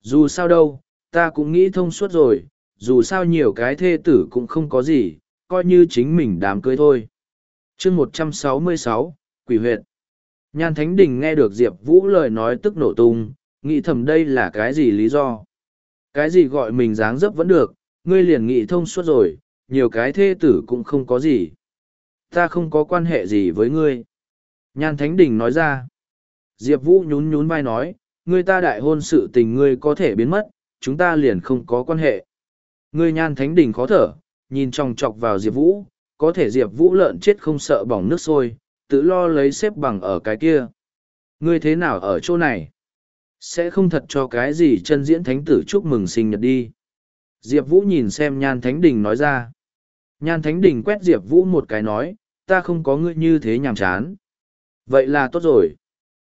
Dù sao đâu, ta cũng nghĩ thông suốt rồi, dù sao nhiều cái thê tử cũng không có gì, coi như chính mình đám cưới thôi. chương một trăm sáu mươi sáu Quỷ huyệt. Nhan Thánh Đình nghe được Diệp Vũ lời nói tức nổ tung, nghĩ thầm đây là cái gì lý do. Cái gì gọi mình dáng dấp vẫn được, ngươi liền nghĩ thông suốt rồi, nhiều cái thê tử cũng không có gì. Ta không có quan hệ gì với ngươi. Nhan Thánh Đình nói ra. Diệp Vũ nhún nhún vai nói, ngươi ta đại hôn sự tình ngươi có thể biến mất, chúng ta liền không có quan hệ. Ngươi Nhan Thánh Đình khó thở, nhìn trong chọc vào Diệp Vũ, có thể Diệp Vũ lợn chết không sợ bỏng nước sôi, tự lo lấy xếp bằng ở cái kia. Ngươi thế nào ở chỗ này? Sẽ không thật cho cái gì chân diễn thánh tử chúc mừng sinh nhật đi. Diệp Vũ nhìn xem Nhan Thánh Đình nói ra. Nhan Thánh Đình quét Diệp Vũ một cái nói, ta không có ngươi như thế nhàm chán. Vậy là tốt rồi.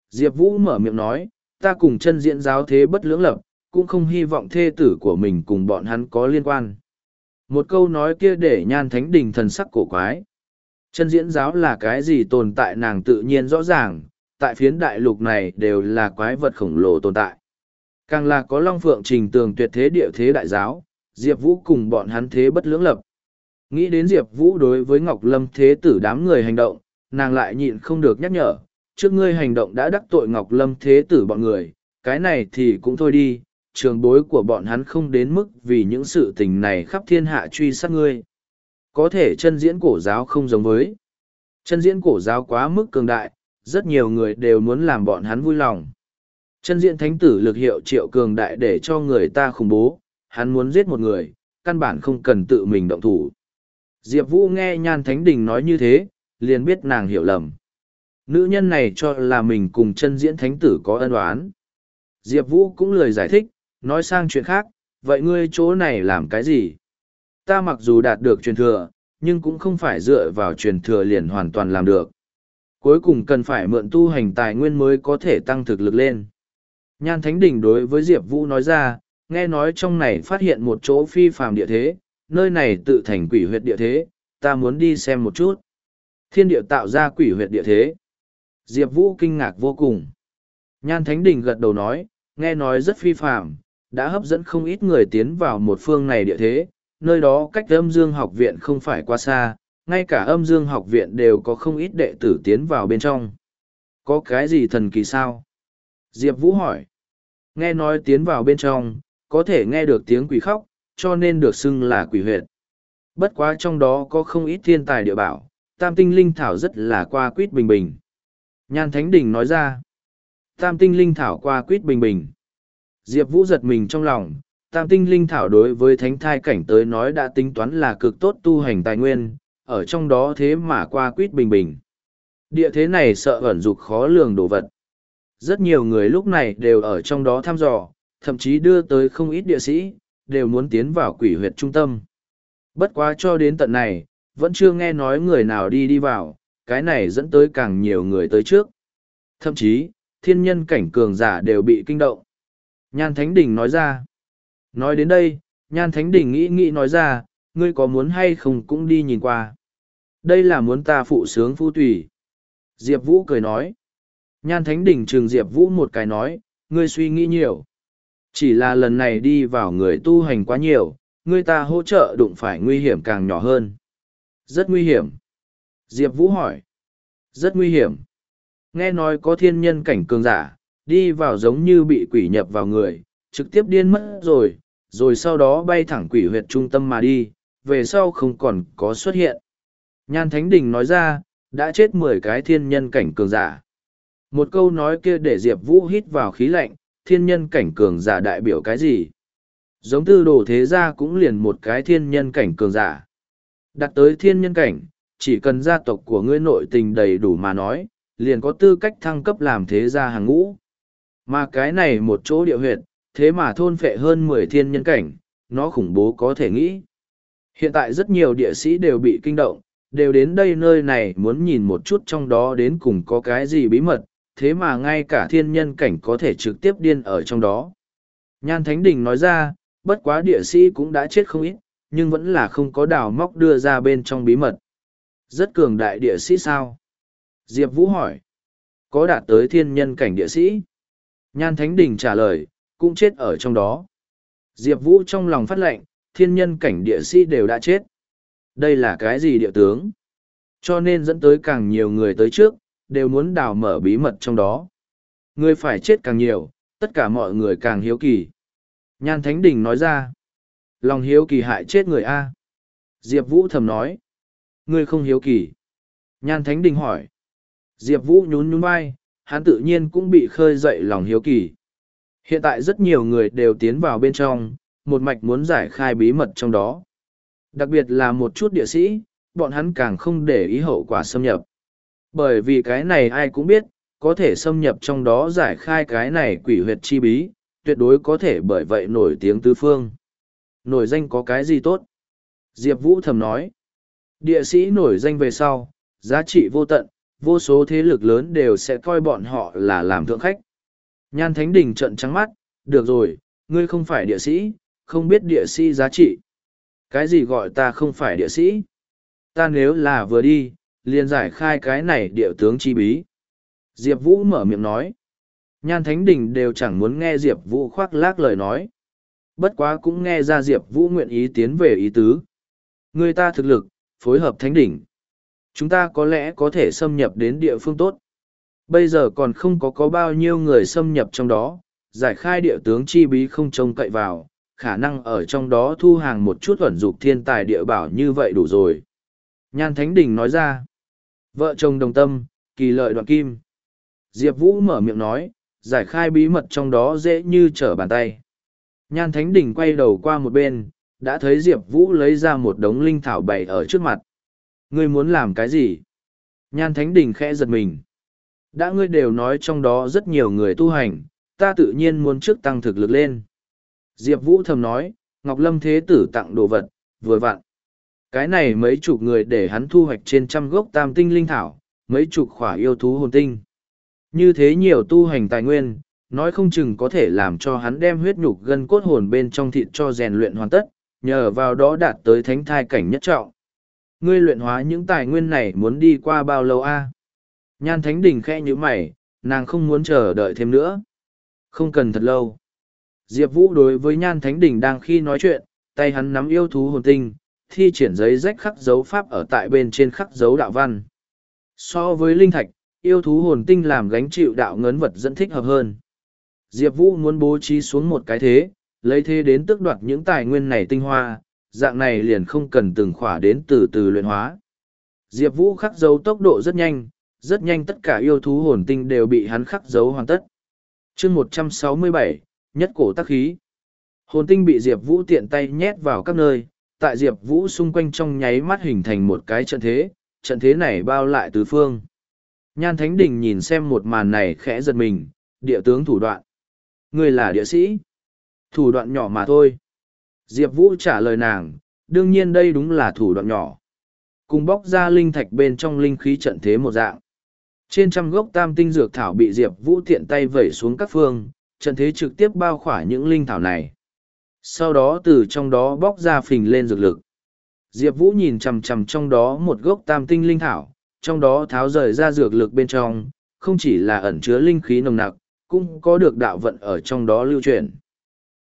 Diệp Vũ mở miệng nói, ta cùng chân diễn giáo thế bất lưỡng lập, cũng không hy vọng thê tử của mình cùng bọn hắn có liên quan. Một câu nói kia để nhan thánh đình thần sắc cổ quái. Chân diễn giáo là cái gì tồn tại nàng tự nhiên rõ ràng, tại phiến đại lục này đều là quái vật khổng lồ tồn tại. Càng là có long phượng trình tường tuyệt thế địa thế đại giáo, Diệp Vũ cùng bọn hắn thế bất lưỡng lập. Nghĩ đến Diệp Vũ đối với Ngọc Lâm thế tử đám người hành động, nàng lại nhịn không được nhắc nhở, trước ngươi hành động đã đắc tội Ngọc Lâm thế tử bọn người, cái này thì cũng thôi đi, trường bối của bọn hắn không đến mức vì những sự tình này khắp thiên hạ truy sát ngươi. Có thể chân diễn cổ giáo không giống với. Chân diễn cổ giáo quá mức cường đại, rất nhiều người đều muốn làm bọn hắn vui lòng. Chân diễn thánh tử lực hiệu triệu cường đại để cho người ta khủng bố, hắn muốn giết một người, căn bản không cần tự mình động thủ. Diệp Vũ nghe Nhan Thánh Đình nói như thế, liền biết nàng hiểu lầm. Nữ nhân này cho là mình cùng chân diễn thánh tử có ân oán. Diệp Vũ cũng lời giải thích, nói sang chuyện khác, vậy ngươi chỗ này làm cái gì? Ta mặc dù đạt được truyền thừa, nhưng cũng không phải dựa vào truyền thừa liền hoàn toàn làm được. Cuối cùng cần phải mượn tu hành tài nguyên mới có thể tăng thực lực lên. Nhan Thánh Đình đối với Diệp Vũ nói ra, nghe nói trong này phát hiện một chỗ phi phàm địa thế, nơi này tự thành quỷ huyệt địa thế, ta muốn đi xem một chút. Thiên địa tạo ra quỷ huyệt địa thế. Diệp Vũ kinh ngạc vô cùng. Nhan Thánh Đình gật đầu nói, nghe nói rất phi phàm, đã hấp dẫn không ít người tiến vào một phương này địa thế, nơi đó cách âm dương học viện không phải quá xa, ngay cả âm dương học viện đều có không ít đệ tử tiến vào bên trong. Có cái gì thần kỳ sao? Diệp Vũ hỏi. Nghe nói tiến vào bên trong, có thể nghe được tiếng quỷ khóc, cho nên được xưng là quỷ huyệt. Bất quá trong đó có không ít thiên tài địa bảo, tam tinh linh thảo rất là qua quýt bình bình. Nhan Thánh Đình nói ra, tam tinh linh thảo qua quýt bình bình. Diệp Vũ giật mình trong lòng, tam tinh linh thảo đối với thánh thai cảnh tới nói đã tính toán là cực tốt tu hành tài nguyên, ở trong đó thế mà qua quýt bình bình. Địa thế này sợ ẩn dục khó lường đồ vật. Rất nhiều người lúc này đều ở trong đó thăm dò, thậm chí đưa tới không ít địa sĩ, đều muốn tiến vào quỷ huyệt trung tâm. Bất quá cho đến tận này, vẫn chưa nghe nói người nào đi đi vào, cái này dẫn tới càng nhiều người tới trước. Thậm chí, thiên nhân cảnh cường giả đều bị kinh động. Nhan Thánh Đình nói ra. Nói đến đây, Nhan Thánh đỉnh nghĩ nghĩ nói ra, ngươi có muốn hay không cũng đi nhìn qua. Đây là muốn ta phụ sướng phu tùy. Diệp Vũ cười nói. Nhan Thánh đỉnh trường Diệp Vũ một cái nói, ngươi suy nghĩ nhiều. Chỉ là lần này đi vào người tu hành quá nhiều, ngươi ta hỗ trợ đụng phải nguy hiểm càng nhỏ hơn. Rất nguy hiểm. Diệp Vũ hỏi. Rất nguy hiểm. Nghe nói có thiên nhân cảnh cường giả, đi vào giống như bị quỷ nhập vào người, trực tiếp điên mất rồi, rồi sau đó bay thẳng quỷ huyệt trung tâm mà đi, về sau không còn có xuất hiện. Nhan Thánh Đình nói ra, đã chết mười cái thiên nhân cảnh cường giả. Một câu nói kia để Diệp Vũ hít vào khí lạnh, thiên nhân cảnh cường giả đại biểu cái gì? Giống tư đồ thế gia cũng liền một cái thiên nhân cảnh cường giả. Đặt tới thiên nhân cảnh, chỉ cần gia tộc của ngươi nội tình đầy đủ mà nói, liền có tư cách thăng cấp làm thế gia hàng ngũ. Mà cái này một chỗ địa huyệt, thế mà thôn phệ hơn mười thiên nhân cảnh, nó khủng bố có thể nghĩ. Hiện tại rất nhiều địa sĩ đều bị kinh động, đều đến đây nơi này muốn nhìn một chút trong đó đến cùng có cái gì bí mật, thế mà ngay cả thiên nhân cảnh có thể trực tiếp điên ở trong đó. Nhan Thánh Đình nói ra, bất quá địa sĩ cũng đã chết không ít, nhưng vẫn là không có đào móc đưa ra bên trong bí mật. Rất cường đại địa sĩ sao? Diệp Vũ hỏi. Có đạt tới thiên nhân cảnh địa sĩ? Nhan Thánh Đình trả lời, cũng chết ở trong đó. Diệp Vũ trong lòng phát lệnh, thiên nhân cảnh địa sĩ đều đã chết. Đây là cái gì địa tướng? Cho nên dẫn tới càng nhiều người tới trước, đều muốn đào mở bí mật trong đó. Người phải chết càng nhiều, tất cả mọi người càng hiếu kỳ. Nhan Thánh Đình nói ra. Lòng hiếu kỳ hại chết người A. Diệp Vũ thầm nói. Ngươi không hiếu kỳ. Nhan Thánh Đình hỏi. Diệp Vũ nhún nhún vai, hắn tự nhiên cũng bị khơi dậy lòng hiếu kỳ. Hiện tại rất nhiều người đều tiến vào bên trong, một mạch muốn giải khai bí mật trong đó. Đặc biệt là một chút địa sĩ, bọn hắn càng không để ý hậu quả xâm nhập. Bởi vì cái này ai cũng biết, có thể xâm nhập trong đó giải khai cái này quỷ huyệt chi bí, tuyệt đối có thể bởi vậy nổi tiếng tứ phương. Nổi danh có cái gì tốt? Diệp Vũ thầm nói. Địa sĩ nổi danh về sau, giá trị vô tận, vô số thế lực lớn đều sẽ coi bọn họ là làm thượng khách. Nhan Thánh Đình trận trắng mắt, được rồi, ngươi không phải địa sĩ, không biết địa sĩ giá trị. Cái gì gọi ta không phải địa sĩ? Ta nếu là vừa đi, liền giải khai cái này địa tướng chi bí. Diệp Vũ mở miệng nói. Nhan Thánh Đình đều chẳng muốn nghe Diệp Vũ khoác lác lời nói. Bất quá cũng nghe ra Diệp Vũ nguyện ý tiến về ý tứ. Người ta thực lực, phối hợp Thánh Đình, Chúng ta có lẽ có thể xâm nhập đến địa phương tốt. Bây giờ còn không có có bao nhiêu người xâm nhập trong đó, giải khai địa tướng chi bí không trông cậy vào, khả năng ở trong đó thu hàng một chút ẩn dục thiên tài địa bảo như vậy đủ rồi. Nhan Thánh Đình nói ra, vợ chồng đồng tâm, kỳ lợi đoạn kim. Diệp Vũ mở miệng nói, giải khai bí mật trong đó dễ như trở bàn tay. Nhan Thánh Đình quay đầu qua một bên, đã thấy Diệp Vũ lấy ra một đống linh thảo bày ở trước mặt. Ngươi muốn làm cái gì? Nhan Thánh Đình khẽ giật mình. Đã ngươi đều nói trong đó rất nhiều người tu hành, ta tự nhiên muốn trước tăng thực lực lên. Diệp Vũ thầm nói, Ngọc Lâm Thế Tử tặng đồ vật, vừa vặn. Cái này mấy chục người để hắn thu hoạch trên trăm gốc tam tinh linh thảo, mấy chục khỏa yêu thú hồn tinh. Như thế nhiều tu hành tài nguyên, nói không chừng có thể làm cho hắn đem huyết nhục gân cốt hồn bên trong thịt cho rèn luyện hoàn tất, nhờ vào đó đạt tới thánh thai cảnh nhất trọng. Ngươi luyện hóa những tài nguyên này muốn đi qua bao lâu a? Nhan Thánh Đình khẽ như mày, nàng không muốn chờ đợi thêm nữa. Không cần thật lâu. Diệp Vũ đối với Nhan Thánh Đình đang khi nói chuyện, tay hắn nắm yêu thú hồn tinh, thi triển giấy rách khắc dấu pháp ở tại bên trên khắc dấu đạo văn. So với linh thạch, yêu thú hồn tinh làm gánh chịu đạo ngấn vật dẫn thích hợp hơn. Diệp Vũ muốn bố trí xuống một cái thế, lấy thế đến tước đoạt những tài nguyên này tinh hoa, dạng này liền không cần từng khỏa đến từ từ luyện hóa. Diệp Vũ khắc dấu tốc độ rất nhanh, rất nhanh tất cả yêu thú hồn tinh đều bị hắn khắc dấu hoàn tất. chương một trăm sáu mươi bảy nhất cổ tắc khí. Hồn tinh bị Diệp Vũ tiện tay nhét vào các nơi, tại Diệp Vũ xung quanh trong nháy mắt hình thành một cái trận thế, trận thế này bao lại tứ phương. Nhan Thánh Đình nhìn xem một màn này khẽ giật mình, địa tướng thủ đoạn. Người là địa sĩ. Thủ đoạn nhỏ mà thôi. Diệp Vũ trả lời nàng, đương nhiên đây đúng là thủ đoạn nhỏ. Cùng bóc ra linh thạch bên trong linh khí trận thế một dạng. Trên trăm gốc tam tinh dược thảo bị Diệp Vũ tiện tay vẩy xuống các phương, trận thế trực tiếp bao khỏa những linh thảo này. Sau đó từ trong đó bóc ra phình lên dược lực. Diệp Vũ nhìn chằm chằm trong đó một gốc tam tinh linh thảo, trong đó tháo rời ra dược lực bên trong, không chỉ là ẩn chứa linh khí nồng nặc, cũng có được đạo vận ở trong đó lưu truyền.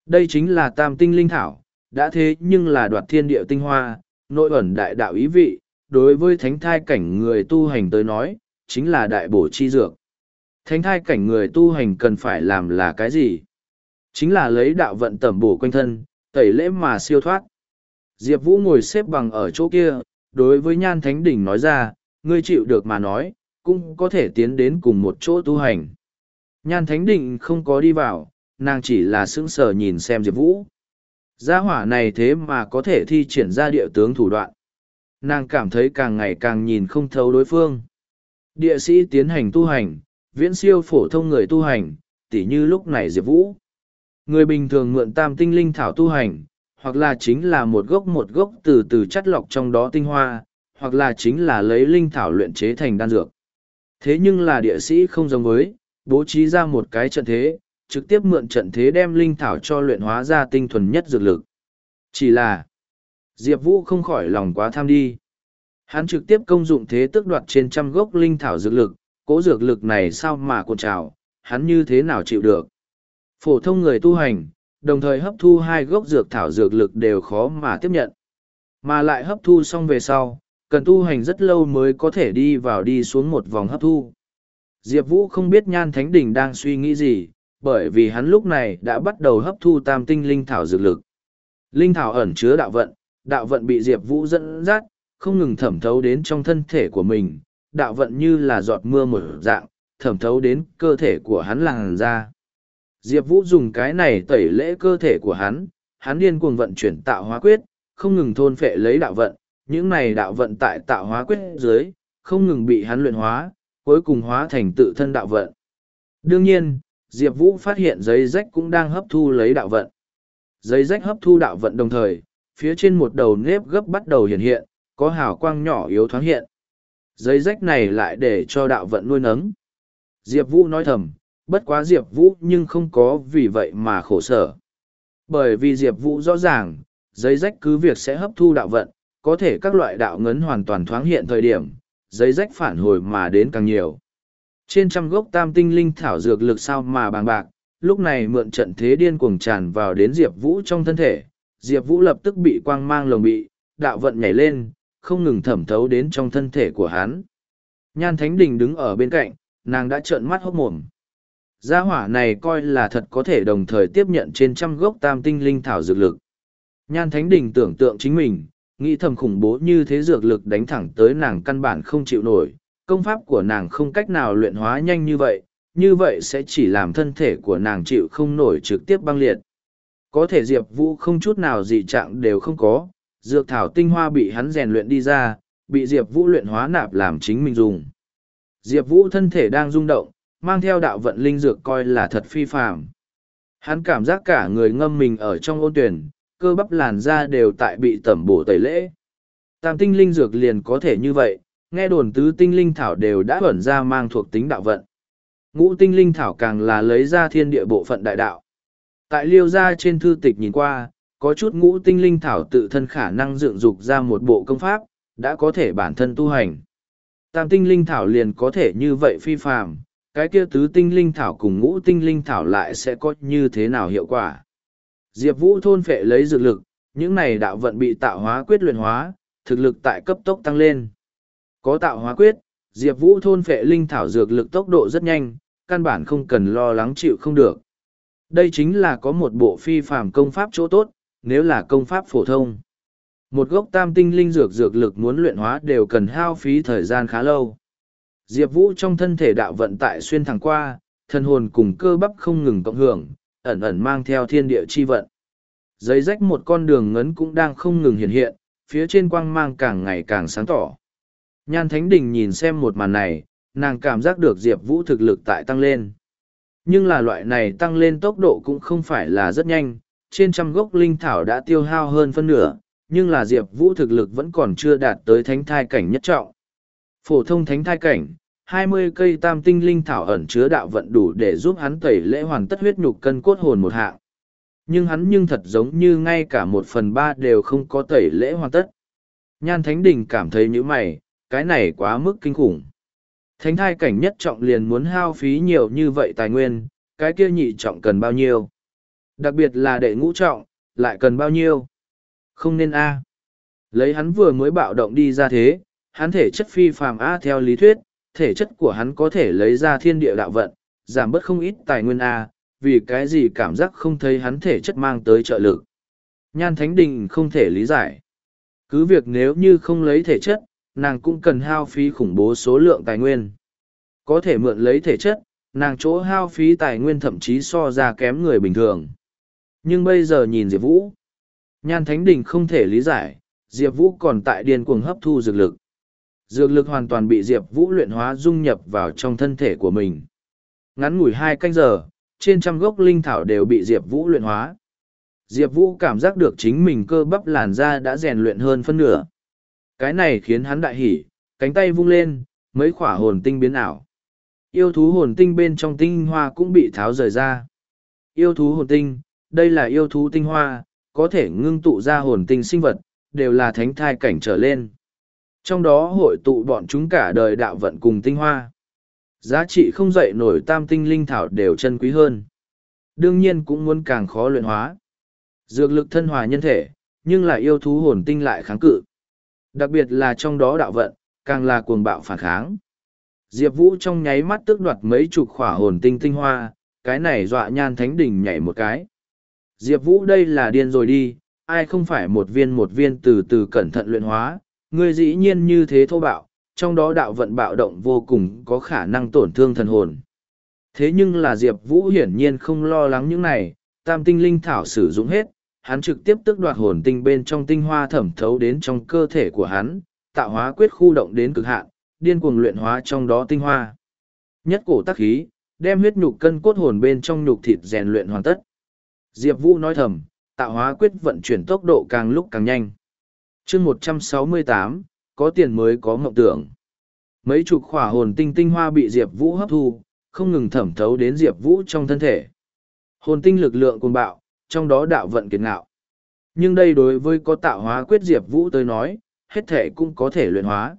Đây chính là tam tinh linh thảo, đã thế nhưng là đoạt thiên địa tinh hoa, nội ẩn đại đạo ý vị, đối với thánh thai cảnh người tu hành tới nói, chính là đại bổ chi dược. Thánh thai cảnh người tu hành cần phải làm là cái gì? Chính là lấy đạo vận tẩm bổ quanh thân, tẩy lễ mà siêu thoát. Diệp Vũ ngồi xếp bằng ở chỗ kia, đối với nhan thánh đỉnh nói ra, ngươi chịu được mà nói, cũng có thể tiến đến cùng một chỗ tu hành. Nhan thánh đỉnh không có đi vào, nàng chỉ là sững sờ nhìn xem Diệp Vũ. Gia hỏa này thế mà có thể thi triển ra địa tướng thủ đoạn. Nàng cảm thấy càng ngày càng nhìn không thấu đối phương. Địa sĩ tiến hành tu hành, viễn siêu phổ thông người tu hành, tỉ như lúc này Diệp Vũ. Người bình thường mượn tam tinh linh thảo tu hành, hoặc là chính là một gốc một gốc từ từ chắt lọc trong đó tinh hoa, hoặc là chính là lấy linh thảo luyện chế thành đan dược. Thế nhưng là địa sĩ không giống với, bố trí ra một cái trận thế, trực tiếp mượn trận thế đem linh thảo cho luyện hóa ra tinh thuần nhất dược lực. Chỉ là, Diệp Vũ không khỏi lòng quá tham đi. Hắn trực tiếp công dụng thế tước đoạt trên trăm gốc linh thảo dược lực, cố dược lực này sao mà cuộn trào, hắn như thế nào chịu được. Phổ thông người tu hành, đồng thời hấp thu hai gốc dược thảo dược lực đều khó mà tiếp nhận. Mà lại hấp thu xong về sau, cần tu hành rất lâu mới có thể đi vào đi xuống một vòng hấp thu. Diệp Vũ không biết Nhan Thánh Đình đang suy nghĩ gì, bởi vì hắn lúc này đã bắt đầu hấp thu tam tinh linh thảo dược lực. Linh thảo ẩn chứa đạo vận, đạo vận bị Diệp Vũ dẫn dắt, không ngừng thẩm thấu đến trong thân thể của mình, đạo vận như là giọt mưa một dạng, thẩm thấu đến cơ thể của hắn làn ra. Diệp Vũ dùng cái này tẩy lễ cơ thể của hắn, hắn điên cuồng vận chuyển tạo hóa quyết, không ngừng thôn phệ lấy đạo vận, những này đạo vận tại tạo hóa quyết dưới, không ngừng bị hắn luyện hóa, cuối cùng hóa thành tự thân đạo vận. Đương nhiên, Diệp Vũ phát hiện giấy rách cũng đang hấp thu lấy đạo vận. Giấy rách hấp thu đạo vận đồng thời, phía trên một đầu nếp gấp bắt đầu hiện hiện, có hào quang nhỏ yếu thoáng hiện. Giấy rách này lại để cho đạo vận nuôi nấng. Diệp Vũ nói thầm, bất quá Diệp Vũ nhưng không có vì vậy mà khổ sở. Bởi vì Diệp Vũ rõ ràng, giấy rách cứ việc sẽ hấp thu đạo vận, có thể các loại đạo ngấn hoàn toàn thoáng hiện thời điểm, giấy rách phản hồi mà đến càng nhiều. Trên trăm gốc tam tinh linh thảo dược lực sao mà bàng bạc, lúc này mượn trận thế điên cuồng tràn vào đến Diệp Vũ trong thân thể, Diệp Vũ lập tức bị quang mang lồng bị, đạo vận nhảy lên, không ngừng thẩm thấu đến trong thân thể của hắn. Nhan Thánh Đình đứng ở bên cạnh, nàng đã trợn mắt hốt mồm. Gia hỏa này coi là thật có thể đồng thời tiếp nhận trên trăm gốc tam tinh linh thảo dược lực. Nhan Thánh Đình tưởng tượng chính mình, nghĩ thầm khủng bố như thế dược lực đánh thẳng tới nàng căn bản không chịu nổi, công pháp của nàng không cách nào luyện hóa nhanh như vậy, như vậy sẽ chỉ làm thân thể của nàng chịu không nổi trực tiếp băng liệt. Có thể Diệp Vũ không chút nào dị trạng đều không có, dược thảo tinh hoa bị hắn rèn luyện đi ra, bị Diệp Vũ luyện hóa nạp làm chính mình dùng. Diệp Vũ thân thể đang rung động, mang theo đạo vận linh dược coi là thật phi phàm. Hắn cảm giác cả người ngâm mình ở trong ôn tuyển, cơ bắp làn da đều tại bị tẩm bổ tẩy lễ. Tam tinh linh dược liền có thể như vậy, nghe đồn tứ tinh linh thảo đều đã ẩn ra mang thuộc tính đạo vận. Ngũ tinh linh thảo càng là lấy ra thiên địa bộ phận đại đạo. Tại liêu gia trên thư tịch nhìn qua, có chút ngũ tinh linh thảo tự thân khả năng dựng dục ra một bộ công pháp, đã có thể bản thân tu hành. Tam tinh linh thảo liền có thể như vậy phi phàm, cái kia tứ tinh linh thảo cùng ngũ tinh linh thảo lại sẽ có như thế nào hiệu quả. Diệp Vũ thôn phệ lấy dược lực, những này đạo vận bị tạo hóa quyết luyện hóa, thực lực tại cấp tốc tăng lên. Có tạo hóa quyết, Diệp Vũ thôn phệ linh thảo dược lực tốc độ rất nhanh, căn bản không cần lo lắng chịu không được. Đây chính là có một bộ phi phàm công pháp chỗ tốt, nếu là công pháp phổ thông. Một gốc tam tinh linh dược dược lực muốn luyện hóa đều cần hao phí thời gian khá lâu. Diệp Vũ trong thân thể đạo vận tại xuyên thẳng qua, thân hồn cùng cơ bắp không ngừng cộng hưởng, ẩn ẩn mang theo thiên địa chi vận. Giấy rách một con đường ngấn cũng đang không ngừng hiện hiện, phía trên quang mang càng ngày càng sáng tỏ. Nhan Thánh Đình nhìn xem một màn này, nàng cảm giác được Diệp Vũ thực lực tại tăng lên. Nhưng là loại này tăng lên tốc độ cũng không phải là rất nhanh, trên trăm gốc linh thảo đã tiêu hao hơn phân nửa, nhưng là Diệp Vũ thực lực vẫn còn chưa đạt tới thánh thai cảnh nhất trọng. Phổ thông thánh thai cảnh, hai mươi cây tam tinh linh thảo ẩn chứa đạo vận đủ để giúp hắn tẩy lễ hoàn tất huyết nhục cân cốt hồn một hạng. Nhưng hắn nhưng thật giống như ngay cả một phần ba đều không có tẩy lễ hoàn tất. Nhan Thánh Đình cảm thấy như mày, cái này quá mức kinh khủng. Thánh thai cảnh nhất trọng liền muốn hao phí nhiều như vậy tài nguyên, cái kia nhị trọng cần bao nhiêu? Đặc biệt là đệ ngũ trọng, lại cần bao nhiêu? Không nên A. À. Lấy hắn vừa mới bạo động đi ra thế, hắn thể chất phi phàm A theo lý thuyết, thể chất của hắn có thể lấy ra thiên địa đạo vận, giảm bớt không ít tài nguyên A, vì cái gì cảm giác không thấy hắn thể chất mang tới trợ lực. Nhan Thánh Đình không thể lý giải. Cứ việc nếu như không lấy thể chất, nàng cũng cần hao phí khủng bố số lượng tài nguyên. Có thể mượn lấy thể chất, nàng chỗ hao phí tài nguyên thậm chí so ra kém người bình thường. Nhưng bây giờ nhìn Diệp Vũ, Nhan Thánh Đình không thể lý giải, Diệp Vũ còn tại điên cuồng hấp thu dược lực. Dược lực hoàn toàn bị Diệp Vũ luyện hóa dung nhập vào trong thân thể của mình. Ngắn ngủi hai canh giờ, trên trăm gốc linh thảo đều bị Diệp Vũ luyện hóa. Diệp Vũ cảm giác được chính mình cơ bắp làn da đã rèn luyện hơn phân nửa. Cái này khiến hắn đại hỉ, cánh tay vung lên, mấy khỏa hồn tinh biến ảo. Yêu thú hồn tinh bên trong tinh hoa cũng bị tháo rời ra. Yêu thú hồn tinh, đây là yêu thú tinh hoa, có thể ngưng tụ ra hồn tinh sinh vật, đều là thánh thai cảnh trở lên. Trong đó hội tụ bọn chúng cả đời đạo vận cùng tinh hoa. Giá trị không dậy nổi tam tinh linh thảo đều chân quý hơn. Đương nhiên cũng muốn càng khó luyện hóa. Dược lực thân hòa nhân thể, nhưng là yêu thú hồn tinh lại kháng cự. Đặc biệt là trong đó đạo vận, càng là cuồng bạo phản kháng. Diệp Vũ trong nháy mắt tước đoạt mấy chục khỏa hồn tinh tinh hoa, cái này dọa nhan thánh đỉnh nhảy một cái. Diệp Vũ đây là điên rồi đi, ai không phải một viên một viên từ từ cẩn thận luyện hóa, ngươi dĩ nhiên như thế thô bạo, trong đó đạo vận bạo động vô cùng có khả năng tổn thương thần hồn. Thế nhưng là Diệp Vũ hiển nhiên không lo lắng những này, tam tinh linh thảo sử dụng hết, hắn trực tiếp tức đoạt hồn tinh bên trong tinh hoa thẩm thấu đến trong cơ thể của hắn, tạo hóa quyết khu động đến cực hạn, điên cuồng luyện hóa trong đó tinh hoa. Nhất cổ tắc khí, đem huyết nhục cân cốt hồn bên trong nhục thịt rèn luyện hoàn tất. Diệp Vũ nói thầm, tạo hóa quyết vận chuyển tốc độ càng lúc càng nhanh. chương 168, có tiền mới có mộng tưởng. Mấy chục khỏa hồn tinh tinh hoa bị Diệp Vũ hấp thu, không ngừng thẩm thấu đến Diệp Vũ trong thân thể. Hồn tinh lực lượng cuồng bạo, trong đó đạo vận kiệt ngạo. Nhưng đây đối với có tạo hóa quyết Diệp Vũ tới nói, hết thể cũng có thể luyện hóa.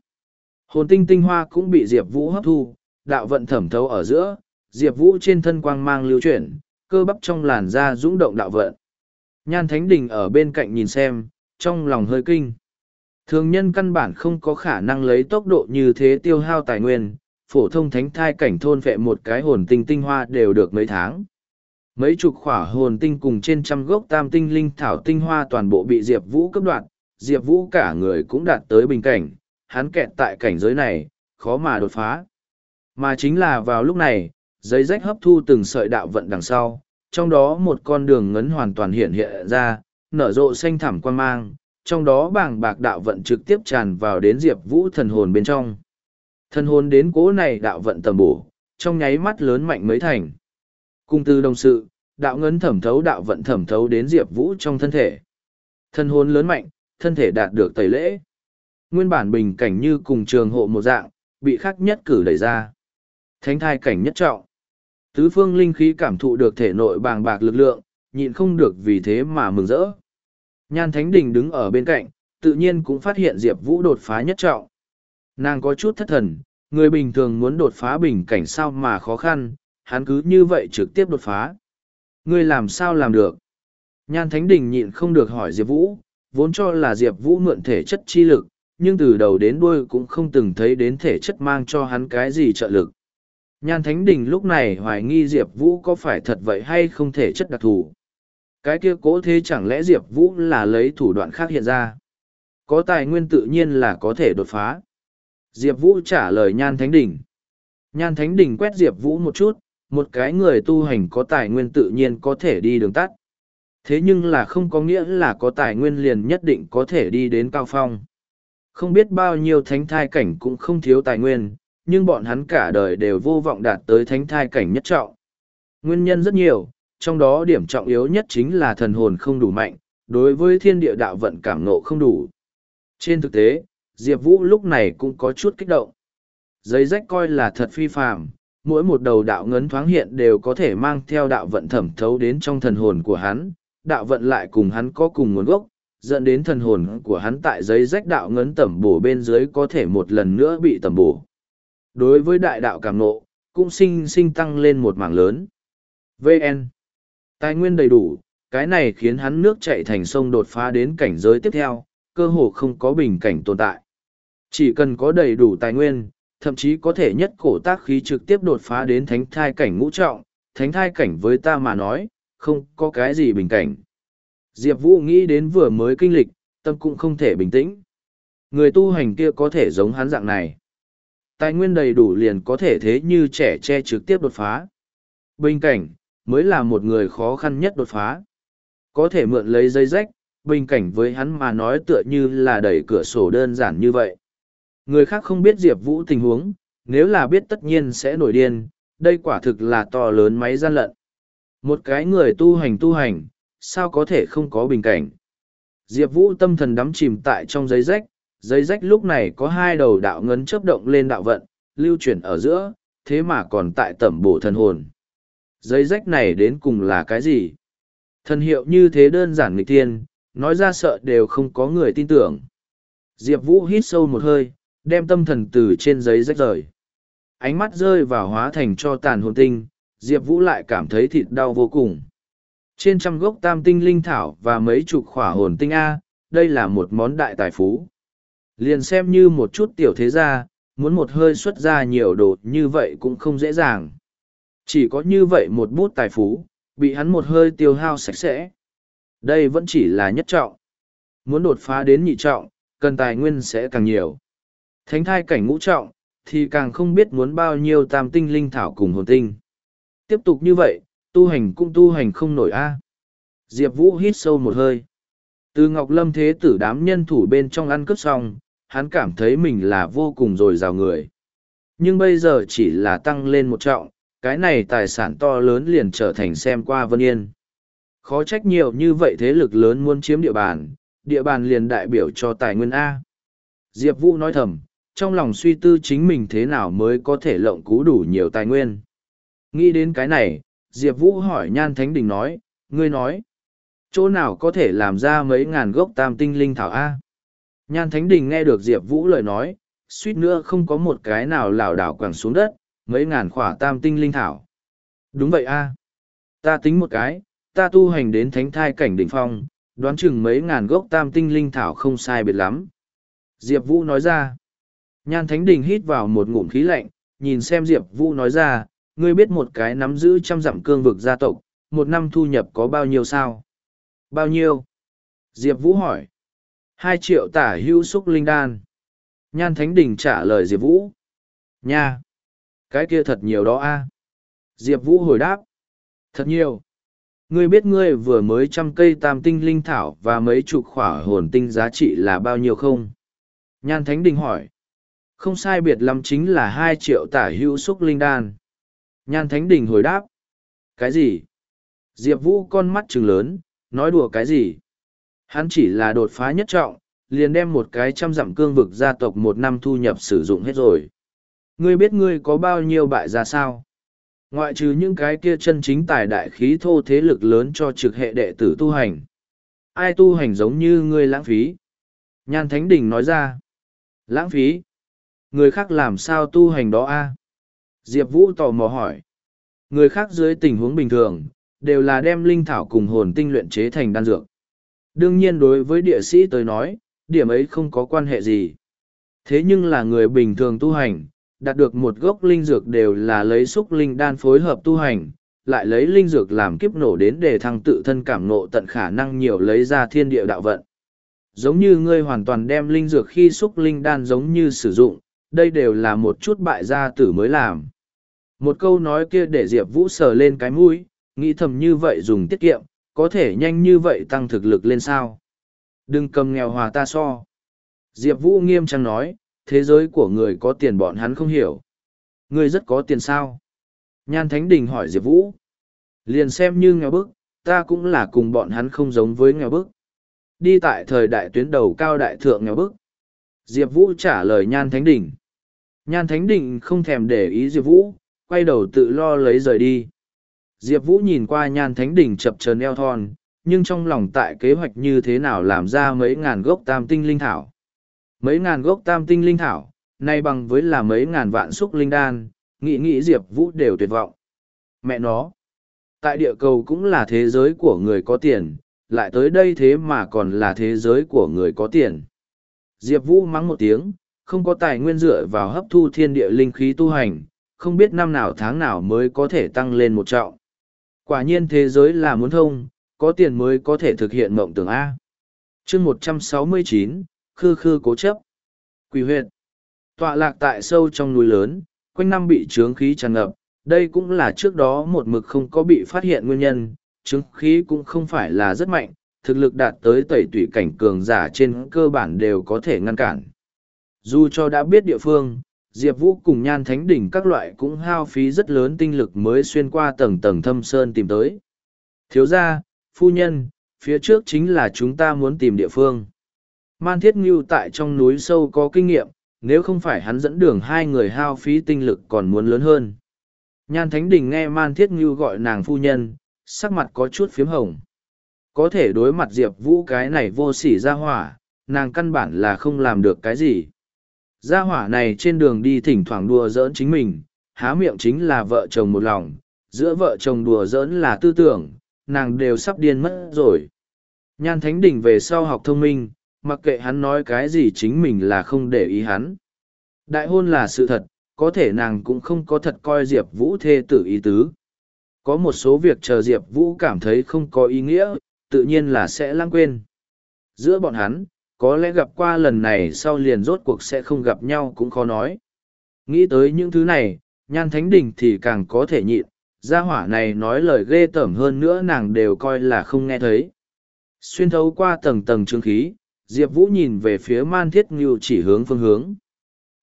Hồn tinh tinh hoa cũng bị Diệp Vũ hấp thu, đạo vận thẩm thấu ở giữa, Diệp Vũ trên thân quang mang lưu chuyển, cơ bắp trong làn da rung động đạo vận. Nhan Thánh Đình ở bên cạnh nhìn xem, trong lòng hơi kinh. Thường nhân căn bản không có khả năng lấy tốc độ như thế tiêu hao tài nguyên, phổ thông thánh thai cảnh thôn vệ một cái hồn tinh tinh hoa đều được mấy tháng. Mấy chục khỏa hồn tinh cùng trên trăm gốc tam tinh linh thảo tinh hoa toàn bộ bị Diệp Vũ cấp đoạt Diệp Vũ cả người cũng đạt tới bình cảnh, hắn kẹt tại cảnh giới này, khó mà đột phá. Mà chính là vào lúc này, giấy rách hấp thu từng sợi đạo vận đằng sau, trong đó một con đường ngấn hoàn toàn hiện hiện ra, nở rộ xanh thẳm quan mang, trong đó bảng bạc đạo vận trực tiếp tràn vào đến Diệp Vũ thần hồn bên trong. Thần hồn đến cố này đạo vận tầm bổ, trong nháy mắt lớn mạnh mấy thành. Cung tư đồng sự, đạo ngấn thẩm thấu đạo vận thẩm thấu đến Diệp Vũ trong thân thể. Thần hồn lớn mạnh, thân thể đạt được tẩy lễ. Nguyên bản bình cảnh như cùng trường hộ một dạng, bị khắc nhất cử đẩy ra. Thánh thai cảnh nhất trọng. Tứ phương linh khí cảm thụ được thể nội bàng bạc lực lượng, nhịn không được vì thế mà mừng rỡ. Nhan Thánh Đình đứng ở bên cạnh, tự nhiên cũng phát hiện Diệp Vũ đột phá nhất trọng. Nàng có chút thất thần, người bình thường muốn đột phá bình cảnh sao mà khó khăn, hắn cứ như vậy trực tiếp đột phá. Ngươi làm sao làm được? Nhan Thánh Đình nhịn không được hỏi Diệp Vũ, vốn cho là Diệp Vũ mượn thể chất chi lực, nhưng từ đầu đến đuôi cũng không từng thấy đến thể chất mang cho hắn cái gì trợ lực. Nhan Thánh Đình lúc này hoài nghi Diệp Vũ có phải thật vậy hay không thể chất đặc thù. Cái kia cố thế chẳng lẽ Diệp Vũ là lấy thủ đoạn khác hiện ra. Có tài nguyên tự nhiên là có thể đột phá. Diệp Vũ trả lời Nhan Thánh Đình. Nhan Thánh Đình quét Diệp Vũ một chút, một cái người tu hành có tài nguyên tự nhiên có thể đi đường tắt. Thế nhưng là không có nghĩa là có tài nguyên liền nhất định có thể đi đến cao phong. Không biết bao nhiêu thánh thai cảnh cũng không thiếu tài nguyên, nhưng bọn hắn cả đời đều vô vọng đạt tới thánh thai cảnh nhất trọng. Nguyên nhân rất nhiều, trong đó điểm trọng yếu nhất chính là thần hồn không đủ mạnh, đối với thiên địa đạo vận cảm nộ không đủ. Trên thực tế, Diệp Vũ lúc này cũng có chút kích động. Giấy rách coi là thật phi phàm, mỗi một đầu đạo ngấn thoáng hiện đều có thể mang theo đạo vận thẩm thấu đến trong thần hồn của hắn, đạo vận lại cùng hắn có cùng nguồn gốc, dẫn đến thần hồn của hắn tại giấy rách đạo ngấn tẩm bổ bên dưới có thể một lần nữa bị tẩm bổ. Đối với đại đạo cảm nộ, cũng sinh sinh tăng lên một mảng lớn. VN Tài nguyên đầy đủ, cái này khiến hắn nước chạy thành sông đột phá đến cảnh giới tiếp theo, cơ hồ không có bình cảnh tồn tại. Chỉ cần có đầy đủ tài nguyên, thậm chí có thể nhất cổ tác khí trực tiếp đột phá đến thánh thai cảnh ngũ trọng, thánh thai cảnh với ta mà nói, không có cái gì bình cảnh. Diệp Vũ nghĩ đến vừa mới kinh lịch, tâm cũng không thể bình tĩnh. Người tu hành kia có thể giống hắn dạng này. Tài nguyên đầy đủ liền có thể thế như trẻ che trực tiếp đột phá. Bình cảnh, mới là một người khó khăn nhất đột phá. Có thể mượn lấy dây rách, bình cảnh với hắn mà nói tựa như là đẩy cửa sổ đơn giản như vậy. Người khác không biết Diệp Vũ tình huống, nếu là biết tất nhiên sẽ nổi điên, đây quả thực là to lớn máy gian lận. Một cái người tu hành tu hành, sao có thể không có bình cảnh. Diệp Vũ tâm thần đắm chìm tại trong giấy rách, giấy rách lúc này có hai đầu đạo ngấn chấp động lên đạo vận, lưu chuyển ở giữa, thế mà còn tại tẩm bổ thần hồn. Giấy rách này đến cùng là cái gì? Thần hiệu như thế đơn giản nghịch thiên, nói ra sợ đều không có người tin tưởng. Diệp Vũ hít sâu một hơi, đem tâm thần từ trên giấy rách rời. Ánh mắt rơi vào hóa thành cho tàn hồn tinh, Diệp Vũ lại cảm thấy thịt đau vô cùng. Trên trăm gốc tam tinh linh thảo và mấy chục khỏa hồn tinh A, đây là một món đại tài phú. Liền xem như một chút tiểu thế gia, muốn một hơi xuất ra nhiều đồ như vậy cũng không dễ dàng. Chỉ có như vậy một bút tài phú, bị hắn một hơi tiêu hao sạch sẽ. Đây vẫn chỉ là nhất trọng. Muốn đột phá đến nhị trọng, cần tài nguyên sẽ càng nhiều. Thánh thai cảnh ngũ trọng, thì càng không biết muốn bao nhiêu tam tinh linh thảo cùng hồn tinh. Tiếp tục như vậy, tu hành cũng tu hành không nổi a. Diệp Vũ hít sâu một hơi. Từ Ngọc Lâm thế tử đám nhân thủ bên trong ăn cướp xong, hắn cảm thấy mình là vô cùng dồi dào người. Nhưng bây giờ chỉ là tăng lên một trọng, cái này tài sản to lớn liền trở thành xem qua Vân Yên. Khó trách nhiều như vậy thế lực lớn muốn chiếm địa bàn, địa bàn liền đại biểu cho tài nguyên A. Diệp Vũ nói thầm, trong lòng suy tư chính mình thế nào mới có thể lộng cú đủ nhiều tài nguyên. Nghĩ đến cái này, Diệp Vũ hỏi Nhan Thánh Đình nói, ngươi nói, chỗ nào có thể làm ra mấy ngàn gốc tam tinh linh thảo A? Nhan Thánh Đình nghe được Diệp Vũ lời nói, suýt nữa không có một cái nào lảo đảo quẳng xuống đất, mấy ngàn khỏa tam tinh linh thảo. Đúng vậy A. Ta tính một cái, ta tu hành đến thánh thai cảnh đỉnh phong, đoán chừng mấy ngàn gốc tam tinh linh thảo không sai biệt lắm. Diệp Vũ nói ra. Nhan Thánh Đình hít vào một ngụm khí lạnh, nhìn xem Diệp Vũ nói ra, ngươi biết một cái nắm giữ trăm dặm cương vực gia tộc, một năm thu nhập có bao nhiêu sao? Bao nhiêu? Diệp Vũ hỏi. Hai triệu tả hữu xúc linh đan. Nhan Thánh Đình trả lời Diệp Vũ. Nha! Cái kia thật nhiều đó a Diệp Vũ hồi đáp. Thật nhiều. Ngươi biết ngươi vừa mới trăm cây tam tinh linh thảo và mấy chục khỏa hồn tinh giá trị là bao nhiêu không? Nhan Thánh Đình hỏi. Không sai biệt lắm chính là hai triệu tả hữu xúc linh đan. Nhan Thánh Đình hồi đáp. Cái gì? Diệp Vũ con mắt trừng lớn, nói đùa cái gì? Hắn chỉ là đột phá nhất trọng, liền đem một cái trăm dặm cương vực gia tộc một năm thu nhập sử dụng hết rồi. Ngươi biết ngươi có bao nhiêu bại ra sao? Ngoại trừ những cái kia chân chính tài đại khí thô thế lực lớn cho trực hệ đệ tử tu hành. Ai tu hành giống như ngươi lãng phí? Nhan Thánh Đình nói ra. Lãng phí? Người khác làm sao tu hành đó a? Diệp Vũ tò mò hỏi. Người khác dưới tình huống bình thường, đều là đem linh thảo cùng hồn tinh luyện chế thành đan dược. Đương nhiên đối với địa sĩ tới nói, điểm ấy không có quan hệ gì. Thế nhưng là người bình thường tu hành, đạt được một gốc linh dược đều là lấy xúc linh đan phối hợp tu hành, lại lấy linh dược làm kiếp nổ đến để thăng tự thân cảm nộ tận khả năng nhiều lấy ra thiên địa đạo vận. Giống như ngươi hoàn toàn đem linh dược khi xúc linh đan giống như sử dụng, đây đều là một chút bại gia tử mới làm. Một câu nói kia để Diệp Vũ sờ lên cái mũi, nghĩ thầm như vậy dùng tiết kiệm, có thể nhanh như vậy tăng thực lực lên sao. Đừng cầm nghèo hòa ta so. Diệp Vũ nghiêm trang nói, thế giới của người có tiền bọn hắn không hiểu. Ngươi rất có tiền sao? Nhan Thánh Đình hỏi Diệp Vũ. Liền xem như nghèo bức, ta cũng là cùng bọn hắn không giống với nghèo bức. Đi tại thời đại tuyến đầu cao đại thượng nghèo bức. Diệp Vũ trả lời Nhan Thánh Đình. Nhan Thánh Đình không thèm để ý Diệp Vũ, quay đầu tự lo lấy rời đi. Diệp Vũ nhìn qua Nhan Thánh Đình chập chờn eo thon, nhưng trong lòng tại kế hoạch như thế nào làm ra mấy ngàn gốc tam tinh linh thảo. Mấy ngàn gốc tam tinh linh thảo, nay bằng với là mấy ngàn vạn xúc linh đan, nghĩ nghĩ Diệp Vũ đều tuyệt vọng. Mẹ nó, tại địa cầu cũng là thế giới của người có tiền, lại tới đây thế mà còn là thế giới của người có tiền. Diệp Vũ mắng một tiếng, không có tài nguyên dựa vào hấp thu thiên địa linh khí tu hành, không biết năm nào tháng nào mới có thể tăng lên một trọng. Quả nhiên thế giới là muốn thông, có tiền mới có thể thực hiện mộng tưởng A. chương một trăm sáu mươi chín khư khư cố chấp. Quỷ huyệt. Tọa lạc tại sâu trong núi lớn, quanh năm bị trướng khí tràn ngập, đây cũng là trước đó một mực không có bị phát hiện nguyên nhân, trướng khí cũng không phải là rất mạnh, thực lực đạt tới tẩy tủy cảnh cường giả trên cơ bản đều có thể ngăn cản. Dù cho đã biết địa phương, Diệp Vũ cùng nhan thánh đỉnh các loại cũng hao phí rất lớn tinh lực mới xuyên qua tầng tầng thâm sơn tìm tới. Thiếu gia, phu nhân, phía trước chính là chúng ta muốn tìm địa phương. Man Thiết Ngưu tại trong núi sâu có kinh nghiệm, nếu không phải hắn dẫn đường hai người hao phí tinh lực còn muốn lớn hơn. Nhan Thánh Đình nghe Man Thiết Ngưu gọi nàng phu nhân, sắc mặt có chút phiếm hồng. Có thể đối mặt Diệp Vũ cái này vô sỉ ra hỏa, nàng căn bản là không làm được cái gì. Gia hỏa này trên đường đi thỉnh thoảng đùa giỡn chính mình, há miệng chính là vợ chồng một lòng, giữa vợ chồng đùa giỡn là tư tưởng, nàng đều sắp điên mất rồi. Nhan Thánh Đình về sau học thông minh, mặc kệ hắn nói cái gì chính mình là không để ý hắn. Đại hôn là sự thật, có thể nàng cũng không có thật coi Diệp Vũ thê tử ý tứ. Có một số việc chờ Diệp Vũ cảm thấy không có ý nghĩa, tự nhiên là sẽ lãng quên. Giữa bọn hắn, có lẽ gặp qua lần này sau liền rốt cuộc sẽ không gặp nhau cũng khó nói. Nghĩ tới những thứ này, nhan thánh đình thì càng có thể nhịn, gia hỏa này nói lời ghê tởm hơn nữa nàng đều coi là không nghe thấy. Xuyên thấu qua tầng tầng trương khí, Diệp Vũ nhìn về phía man thiết ngưu chỉ hướng phương hướng.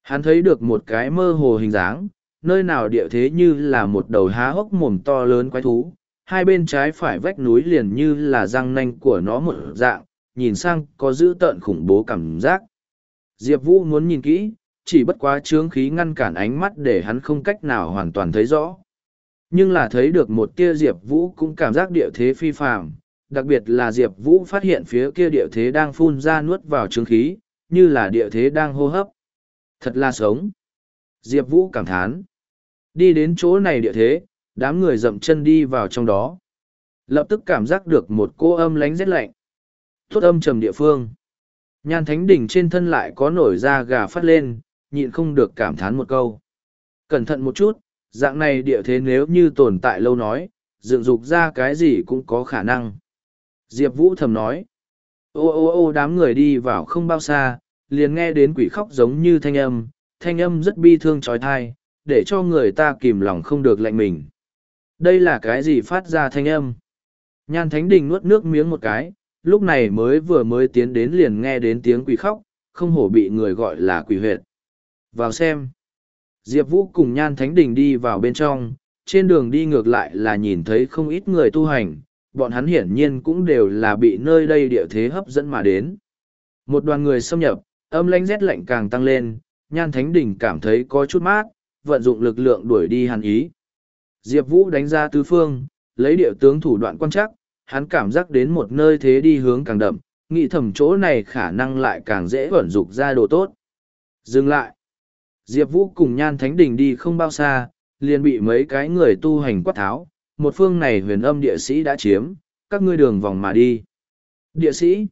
Hắn thấy được một cái mơ hồ hình dáng, nơi nào địa thế như là một đầu há hốc mồm to lớn quái thú, hai bên trái phải vách núi liền như là răng nanh của nó một dạng, nhìn sang có dữ tợn khủng bố cảm giác. Diệp Vũ muốn nhìn kỹ, chỉ bất quá trướng khí ngăn cản ánh mắt để hắn không cách nào hoàn toàn thấy rõ. Nhưng là thấy được một tia Diệp Vũ cũng cảm giác địa thế phi phàm, đặc biệt là Diệp Vũ phát hiện phía kia địa thế đang phun ra nuốt vào trướng khí, như là địa thế đang hô hấp. Thật là sống. Diệp Vũ cảm thán. Đi đến chỗ này địa thế, đám người dậm chân đi vào trong đó. Lập tức cảm giác được một cô âm lánh rét lạnh. Tốt âm trầm địa phương. Nhan thánh đỉnh trên thân lại có nổi da gà phát lên, nhịn không được cảm thán một câu. Cẩn thận một chút, dạng này địa thế nếu như tồn tại lâu nói, dựng dục ra cái gì cũng có khả năng. Diệp Vũ thầm nói. Ô ô ô đám người đi vào không bao xa, liền nghe đến quỷ khóc giống như thanh âm, thanh âm rất bi thương trói thai, để cho người ta kìm lòng không được lạnh mình. Đây là cái gì phát ra thanh âm? Nhan Thánh Đình nuốt nước miếng một cái, lúc này mới vừa mới tiến đến liền nghe đến tiếng quỷ khóc, không hổ bị người gọi là quỷ huyệt. Vào xem. Diệp Vũ cùng Nhan Thánh Đình đi vào bên trong, trên đường đi ngược lại là nhìn thấy không ít người tu hành, bọn hắn hiển nhiên cũng đều là bị nơi đây địa thế hấp dẫn mà đến. Một đoàn người xâm nhập, âm lãnh rét lạnh càng tăng lên, Nhan Thánh Đình cảm thấy có chút mát, vận dụng lực lượng đuổi đi hàn ý. Diệp Vũ đánh ra tứ phương, lấy địa tướng thủ đoạn quan chắc, hắn cảm giác đến một nơi thế đi hướng càng đậm, nghĩ thầm chỗ này khả năng lại càng dễ vận dục ra đồ tốt. Dừng lại. Diệp Vũ cùng Nhan Thánh Đình đi không bao xa, liền bị mấy cái người tu hành quát tháo, một phương này huyền âm địa sĩ đã chiếm, các ngươi đường vòng mà đi. Địa sĩ.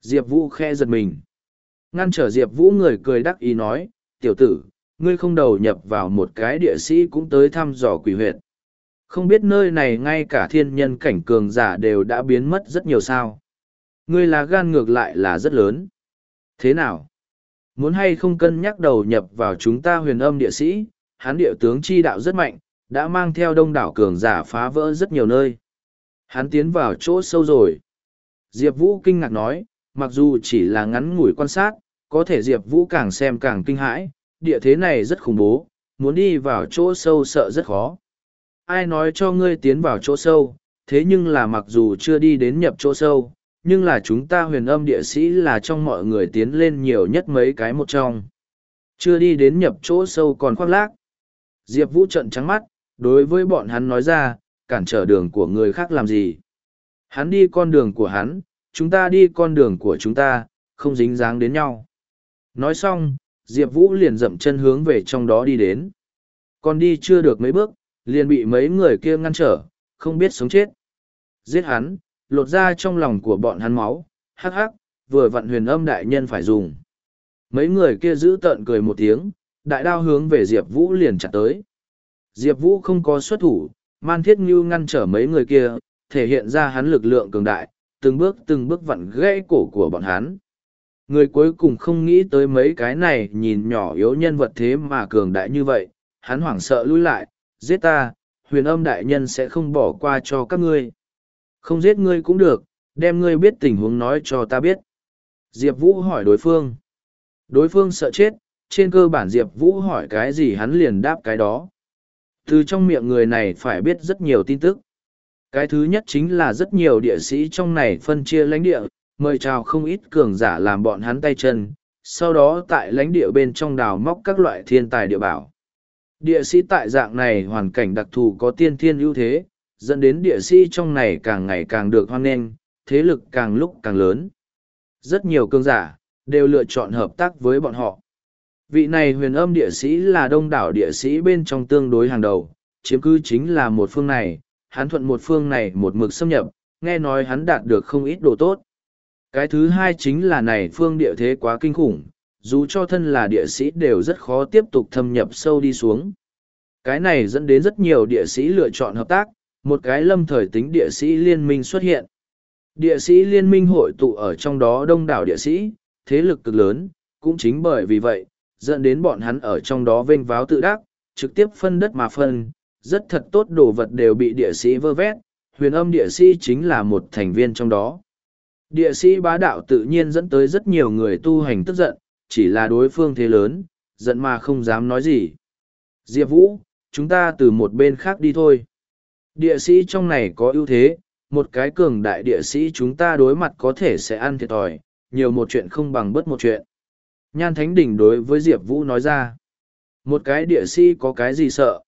Diệp Vũ khe giật mình. Ngăn trở Diệp Vũ người cười đắc ý nói, tiểu tử, ngươi không đầu nhập vào một cái địa sĩ cũng tới thăm dò quỷ huyệt. Không biết nơi này ngay cả thiên nhân cảnh cường giả đều đã biến mất rất nhiều sao. Ngươi là gan ngược lại là rất lớn. Thế nào? Muốn hay không cân nhắc đầu nhập vào chúng ta huyền âm địa sĩ, hán địa tướng chi đạo rất mạnh, đã mang theo đông đảo cường giả phá vỡ rất nhiều nơi. Hắn tiến vào chỗ sâu rồi. Diệp Vũ kinh ngạc nói, mặc dù chỉ là ngắn ngủi quan sát, có thể Diệp Vũ càng xem càng kinh hãi, địa thế này rất khủng bố, muốn đi vào chỗ sâu sợ rất khó. Ai nói cho ngươi tiến vào chỗ sâu, thế nhưng là mặc dù chưa đi đến nhập chỗ sâu, nhưng là chúng ta huyền âm địa sĩ là trong mọi người tiến lên nhiều nhất mấy cái một trong. Chưa đi đến nhập chỗ sâu còn khoác lác. Diệp Vũ trận trắng mắt, đối với bọn hắn nói ra, cản trở đường của người khác làm gì. Hắn đi con đường của hắn, chúng ta đi con đường của chúng ta, không dính dáng đến nhau. Nói xong, Diệp Vũ liền dậm chân hướng về trong đó đi đến. Còn đi chưa được mấy bước, liền bị mấy người kia ngăn trở, không biết sống chết. Giết hắn, lột ra trong lòng của bọn hắn máu, hắc hắc, vừa vặn huyền âm đại nhân phải dùng. Mấy người kia giữ tợn cười một tiếng, đại đao hướng về Diệp Vũ liền chặt tới. Diệp Vũ không có xuất thủ, Man Thiết Ngưu ngăn trở mấy người kia, thể hiện ra hắn lực lượng cường đại, từng bước từng bước vặn gãy cổ của bọn hắn. Người cuối cùng không nghĩ tới mấy cái này nhìn nhỏ yếu nhân vật thế mà cường đại như vậy, hắn hoảng sợ lui lại, giết ta, huyền âm đại nhân sẽ không bỏ qua cho các ngươi. Không giết ngươi cũng được, đem ngươi biết tình huống nói cho ta biết. Diệp Vũ hỏi đối phương. Đối phương sợ chết, trên cơ bản Diệp Vũ hỏi cái gì hắn liền đáp cái đó. Từ trong miệng người này phải biết rất nhiều tin tức. Cái thứ nhất chính là rất nhiều địa sĩ trong này phân chia lãnh địa, mời chào không ít cường giả làm bọn hắn tay chân, sau đó tại lãnh địa bên trong đào móc các loại thiên tài địa bảo. Địa sĩ tại dạng này hoàn cảnh đặc thù có tiên thiên ưu thế, dẫn đến địa sĩ trong này càng ngày càng được hoan nghênh, thế lực càng lúc càng lớn. Rất nhiều cường giả, đều lựa chọn hợp tác với bọn họ. Vị này huyền âm địa sĩ là đông đảo địa sĩ bên trong tương đối hàng đầu, chiếm cứ chính là một phương này, hắn thuận một phương này một mực xâm nhập, nghe nói hắn đạt được không ít đồ tốt. Cái thứ hai chính là này phương địa thế quá kinh khủng, dù cho thân là địa sĩ đều rất khó tiếp tục thâm nhập sâu đi xuống. Cái này dẫn đến rất nhiều địa sĩ lựa chọn hợp tác, một cái lâm thời tính địa sĩ liên minh xuất hiện. Địa sĩ liên minh hội tụ ở trong đó đông đảo địa sĩ, thế lực cực lớn, cũng chính bởi vì vậy, dẫn đến bọn hắn ở trong đó vênh váo tự đắc, trực tiếp phân đất mà phân, rất thật tốt đồ vật đều bị địa sĩ vơ vét, huyền âm địa sĩ chính là một thành viên trong đó. Địa sĩ bá đạo tự nhiên dẫn tới rất nhiều người tu hành tức giận, chỉ là đối phương thế lớn, giận mà không dám nói gì. Diệp Vũ, chúng ta từ một bên khác đi thôi. Địa sĩ trong này có ưu thế, một cái cường đại địa sĩ chúng ta đối mặt có thể sẽ ăn thiệt thòi, nhiều một chuyện không bằng bất một chuyện. Nhan Thánh Đình đối với Diệp Vũ nói ra, một cái địa sĩ có cái gì sợ?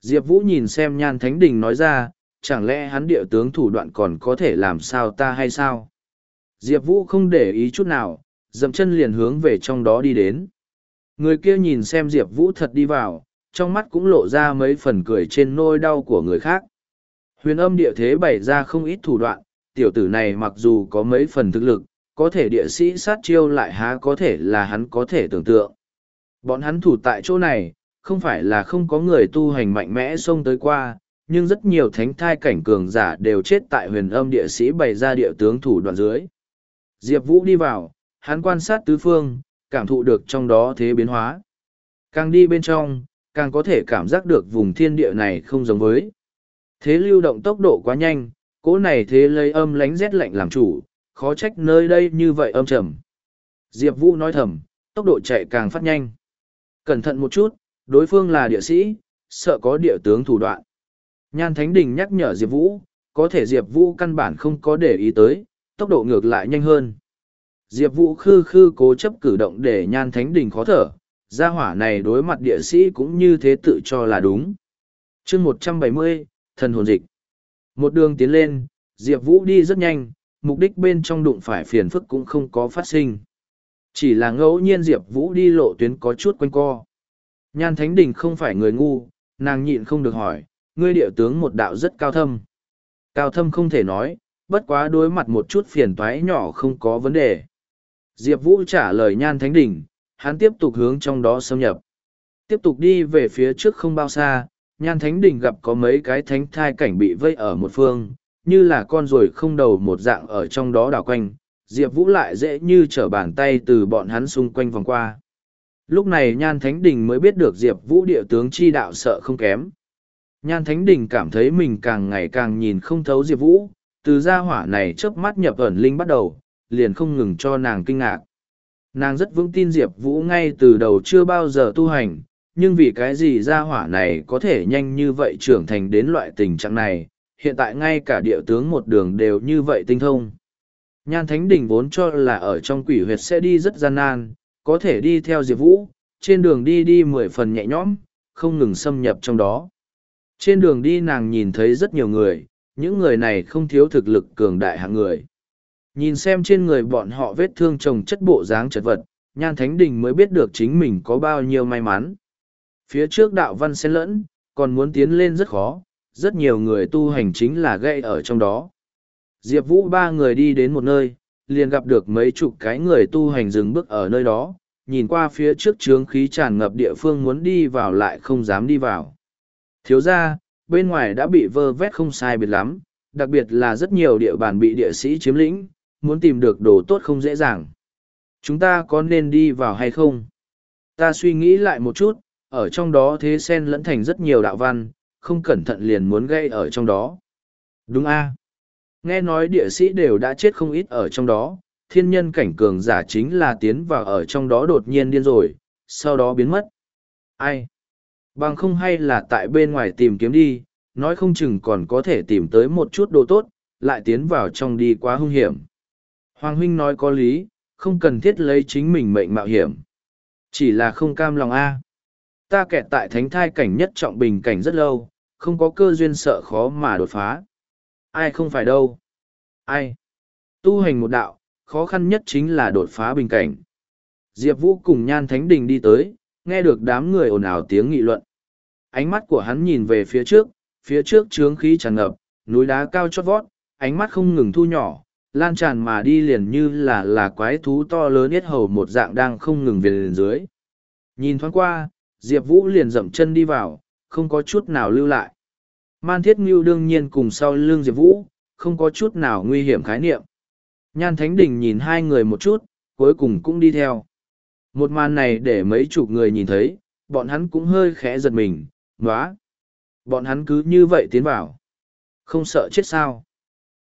Diệp Vũ nhìn xem Nhan Thánh Đình nói ra, chẳng lẽ hắn địa tướng thủ đoạn còn có thể làm sao ta hay sao? Diệp Vũ không để ý chút nào, dậm chân liền hướng về trong đó đi đến. Người kia nhìn xem Diệp Vũ thật đi vào, trong mắt cũng lộ ra mấy phần cười trên nôi đau của người khác. Huyền âm địa thế bày ra không ít thủ đoạn, tiểu tử này mặc dù có mấy phần thực lực, có thể địa sĩ sát chiêu lại há có thể là hắn có thể tưởng tượng. Bọn hắn thủ tại chỗ này, không phải là không có người tu hành mạnh mẽ xông tới qua, nhưng rất nhiều thánh thai cảnh cường giả đều chết tại huyền âm địa sĩ bày ra địa tướng thủ đoạn dưới. Diệp Vũ đi vào, hắn quan sát tứ phương, cảm thụ được trong đó thế biến hóa. Càng đi bên trong, càng có thể cảm giác được vùng thiên địa này không giống với. Thế lưu động tốc độ quá nhanh, cỗ này thế lấy âm lánh rét lạnh làm chủ, khó trách nơi đây như vậy âm trầm. Diệp Vũ nói thầm, tốc độ chạy càng phát nhanh. Cẩn thận một chút, đối phương là địa sĩ, sợ có địa tướng thủ đoạn. Nhan Thánh Đình nhắc nhở Diệp Vũ, có thể Diệp Vũ căn bản không có để ý tới, tốc độ ngược lại nhanh hơn. Diệp Vũ khư khư cố chấp cử động để Nhan Thánh Đình khó thở, gia hỏa này đối mặt địa sĩ cũng như thế tự cho là đúng. chương một trăm bảy mươi thần hồn dịch. Một đường tiến lên diệp vũ đi rất nhanh mục đích bên trong đụng phải phiền phức cũng không có phát sinh. Chỉ là ngẫu nhiên diệp vũ đi lộ tuyến có chút quanh co. Nhan thánh đình không phải người ngu nàng nhịn không được hỏi ngươi địa tướng một đạo rất cao thâm. Cao thâm không thể nói bất quá đối mặt một chút phiền toái nhỏ không có vấn đề diệp vũ trả lời nhan thánh đỉnh, hắn tiếp tục hướng trong đó xâm nhập. Tiếp tục đi về phía trước không bao xa nhan thánh đỉnh gặp có mấy cái thánh thai cảnh bị vây ở một phương như là con ruồi không đầu một dạng ở trong đó đảo quanh diệp vũ lại dễ như trở bàn tay từ bọn hắn xung quanh vòng qua. Lúc này nhan thánh đình mới biết được diệp vũ địa tướng chi đạo sợ không kém. Nhan thánh đình cảm thấy mình càng ngày càng nhìn không thấu diệp vũ từ gia hỏa này chớp mắt nhập ẩn linh bắt đầu liền không ngừng cho nàng kinh ngạc. Nàng rất vững tin diệp vũ ngay từ đầu chưa bao giờ tu hành, nhưng vì cái gì gia hỏa này có thể nhanh như vậy trưởng thành đến loại tình trạng này, hiện tại ngay cả địa tướng một đường đều như vậy tinh thông. Nhan thánh đình vốn cho là ở trong quỷ huyệt sẽ đi rất gian nan, có thể đi theo diệp vũ, trên đường đi đi mười phần nhẹ nhõm, không ngừng xâm nhập trong đó. Trên đường đi nàng nhìn thấy rất nhiều người, những người này không thiếu thực lực cường đại hạng người nhìn xem trên người bọn họ vết thương trồng chất bộ dáng chật vật, nhan thánh đình mới biết được chính mình có bao nhiêu may mắn. Phía trước đạo văn xen lẫn, còn muốn tiến lên rất khó, rất nhiều người tu hành chính là gây ở trong đó. Diệp vũ ba người đi đến một nơi, liền gặp được mấy chục cái người tu hành dừng bước ở nơi đó, nhìn qua phía trước trướng khí tràn ngập địa phương muốn đi vào lại không dám đi vào. Thiếu ra bên ngoài đã bị vơ vét không sai biệt lắm, đặc biệt là rất nhiều địa bàn bị địa sĩ chiếm lĩnh muốn tìm được đồ tốt không dễ dàng. Chúng ta có nên đi vào hay không? Ta suy nghĩ lại một chút, ở trong đó thế sen lẫn thành rất nhiều đạo văn, không cẩn thận liền muốn gây ở trong đó. Đúng a. Nghe nói địa sĩ đều đã chết không ít ở trong đó, thiên nhân cảnh cường giả chính là tiến vào ở trong đó đột nhiên điên rồi, sau đó biến mất. Ai? Bằng không hay là tại bên ngoài tìm kiếm đi, nói không chừng còn có thể tìm tới một chút đồ tốt, lại tiến vào trong đi quá hung hiểm hoàng huynh nói có lý, không cần thiết lấy chính mình mệnh mạo hiểm. Chỉ là không cam lòng a. Ta kẹt tại thánh thai cảnh nhất trọng bình cảnh rất lâu, không có cơ duyên sợ khó mà đột phá. Ai không phải đâu. Ai? Tu hành một đạo, khó khăn nhất chính là đột phá bình cảnh. Diệp vũ cùng nhan thánh đình đi tới, nghe được đám người ồn ào tiếng nghị luận. Ánh mắt của hắn nhìn về phía trước phía trước trướng khí tràn ngập, núi đá cao chót vót, ánh mắt không ngừng thu nhỏ lan tràn mà đi liền như là là quái thú to lớn yết hầu một dạng đang không ngừng về liền dưới. Nhìn thoáng qua, diệp vũ liền dậm chân đi vào, không có chút nào lưu lại. Man thiết ngưu đương nhiên cùng sau lưng diệp vũ, không có chút nào nguy hiểm khái niệm. Nhan thánh đình nhìn hai người một chút, cuối cùng cũng đi theo. Một màn này để mấy chục người nhìn thấy, bọn hắn cũng hơi khẽ giật mình, nóa. bọn hắn cứ như vậy tiến vào. Không sợ chết sao?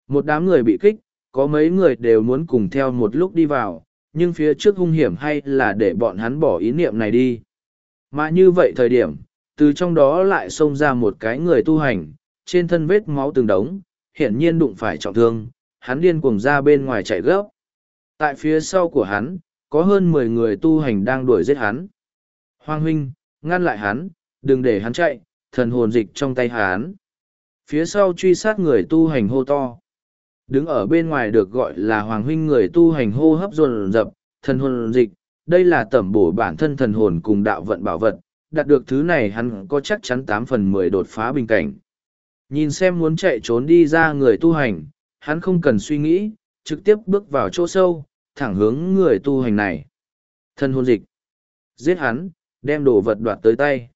Một đám người bị kích có mấy người đều muốn cùng theo một lúc đi vào, nhưng phía trước hung hiểm hay là để bọn hắn bỏ ý niệm này đi. Mà như vậy thời điểm, từ trong đó lại xông ra một cái người tu hành, trên thân vết máu từng đống, hiển nhiên đụng phải trọng thương, hắn điên cuồng ra bên ngoài chạy gấp. Tại phía sau của hắn, có hơn mười người tu hành đang đuổi giết hắn. Hoàng huynh, ngăn lại hắn, đừng để hắn chạy, thần hồn dịch trong tay hắn. Phía sau truy sát người tu hành hô to đứng ở bên ngoài được gọi là hoàng huynh người tu hành hô hấp dồn dập, thần hồn dịch. Đây là tẩm bổ bản thân thần hồn cùng đạo vận bảo vật. Đạt được thứ này hắn có chắc chắn tám phần mười đột phá bình cảnh. Nhìn xem muốn chạy trốn đi ra người tu hành, hắn không cần suy nghĩ, trực tiếp bước vào chỗ sâu, thẳng hướng người tu hành này. Thân hôn dịch. Giết hắn, đem đồ vật đoạt tới tay.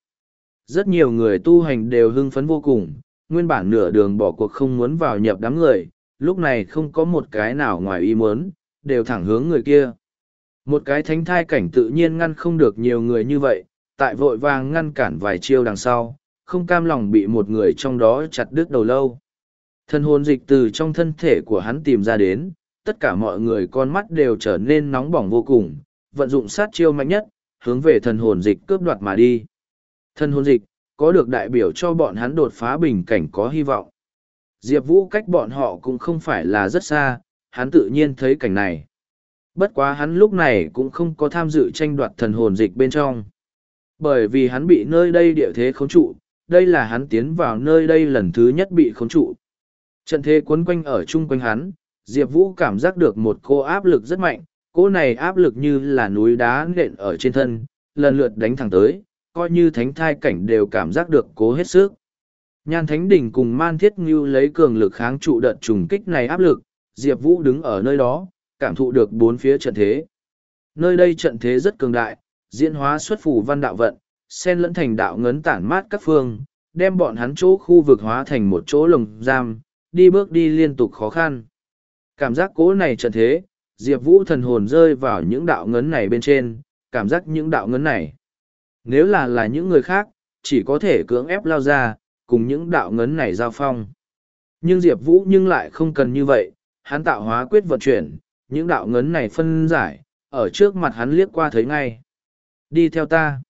Rất nhiều người tu hành đều hưng phấn vô cùng, nguyên bản nửa đường bỏ cuộc không muốn vào nhập đám người lúc này không có một cái nào ngoài ý muốn, đều thẳng hướng người kia. Một cái thánh thai cảnh tự nhiên ngăn không được nhiều người như vậy, tại vội vàng ngăn cản vài chiêu đằng sau, không cam lòng bị một người trong đó chặt đứt đầu lâu. Thân hồn dịch từ trong thân thể của hắn tìm ra đến, tất cả mọi người con mắt đều trở nên nóng bỏng vô cùng, vận dụng sát chiêu mạnh nhất, hướng về thần hồn dịch cướp đoạt mà đi. Thân hồn dịch, có được đại biểu cho bọn hắn đột phá bình cảnh có hy vọng diệp vũ cách bọn họ cũng không phải là rất xa hắn tự nhiên thấy cảnh này bất quá hắn lúc này cũng không có tham dự tranh đoạt thần hồn dịch bên trong bởi vì hắn bị nơi đây địa thế khống trụ đây là hắn tiến vào nơi đây lần thứ nhất bị khống trụ. Trận thế cuốn quanh ở chung quanh hắn, Diệp Vũ cảm giác được một cô áp lực rất mạnh, cô này áp lực như là núi đá nện ở trên thân, lần lượt đánh thẳng tới, coi như thánh thai cảnh đều cảm giác được cố hết sức. Nhan Thánh Đỉnh cùng Man Thiết Ngưu lấy cường lực kháng trụ đợt trùng kích này áp lực, Diệp Vũ đứng ở nơi đó, cảm thụ được bốn phía trận thế. Nơi đây trận thế rất cường đại, diễn hóa xuất phủ văn đạo vận, xen lẫn thành đạo ngấn tản mát các phương, đem bọn hắn chỗ khu vực hóa thành một chỗ lồng giam, đi bước đi liên tục khó khăn. Cảm giác cố này trận thế, Diệp Vũ thần hồn rơi vào những đạo ngấn này bên trên, cảm giác những đạo ngấn này. Nếu là là những người khác, chỉ có thể cưỡng ép lao ra, cùng những đạo ngấn này giao phong. Nhưng Diệp Vũ nhưng lại không cần như vậy, hắn tạo hóa quyết vận chuyển, những đạo ngấn này phân giải, ở trước mặt hắn liếc qua thấy ngay. Đi theo ta.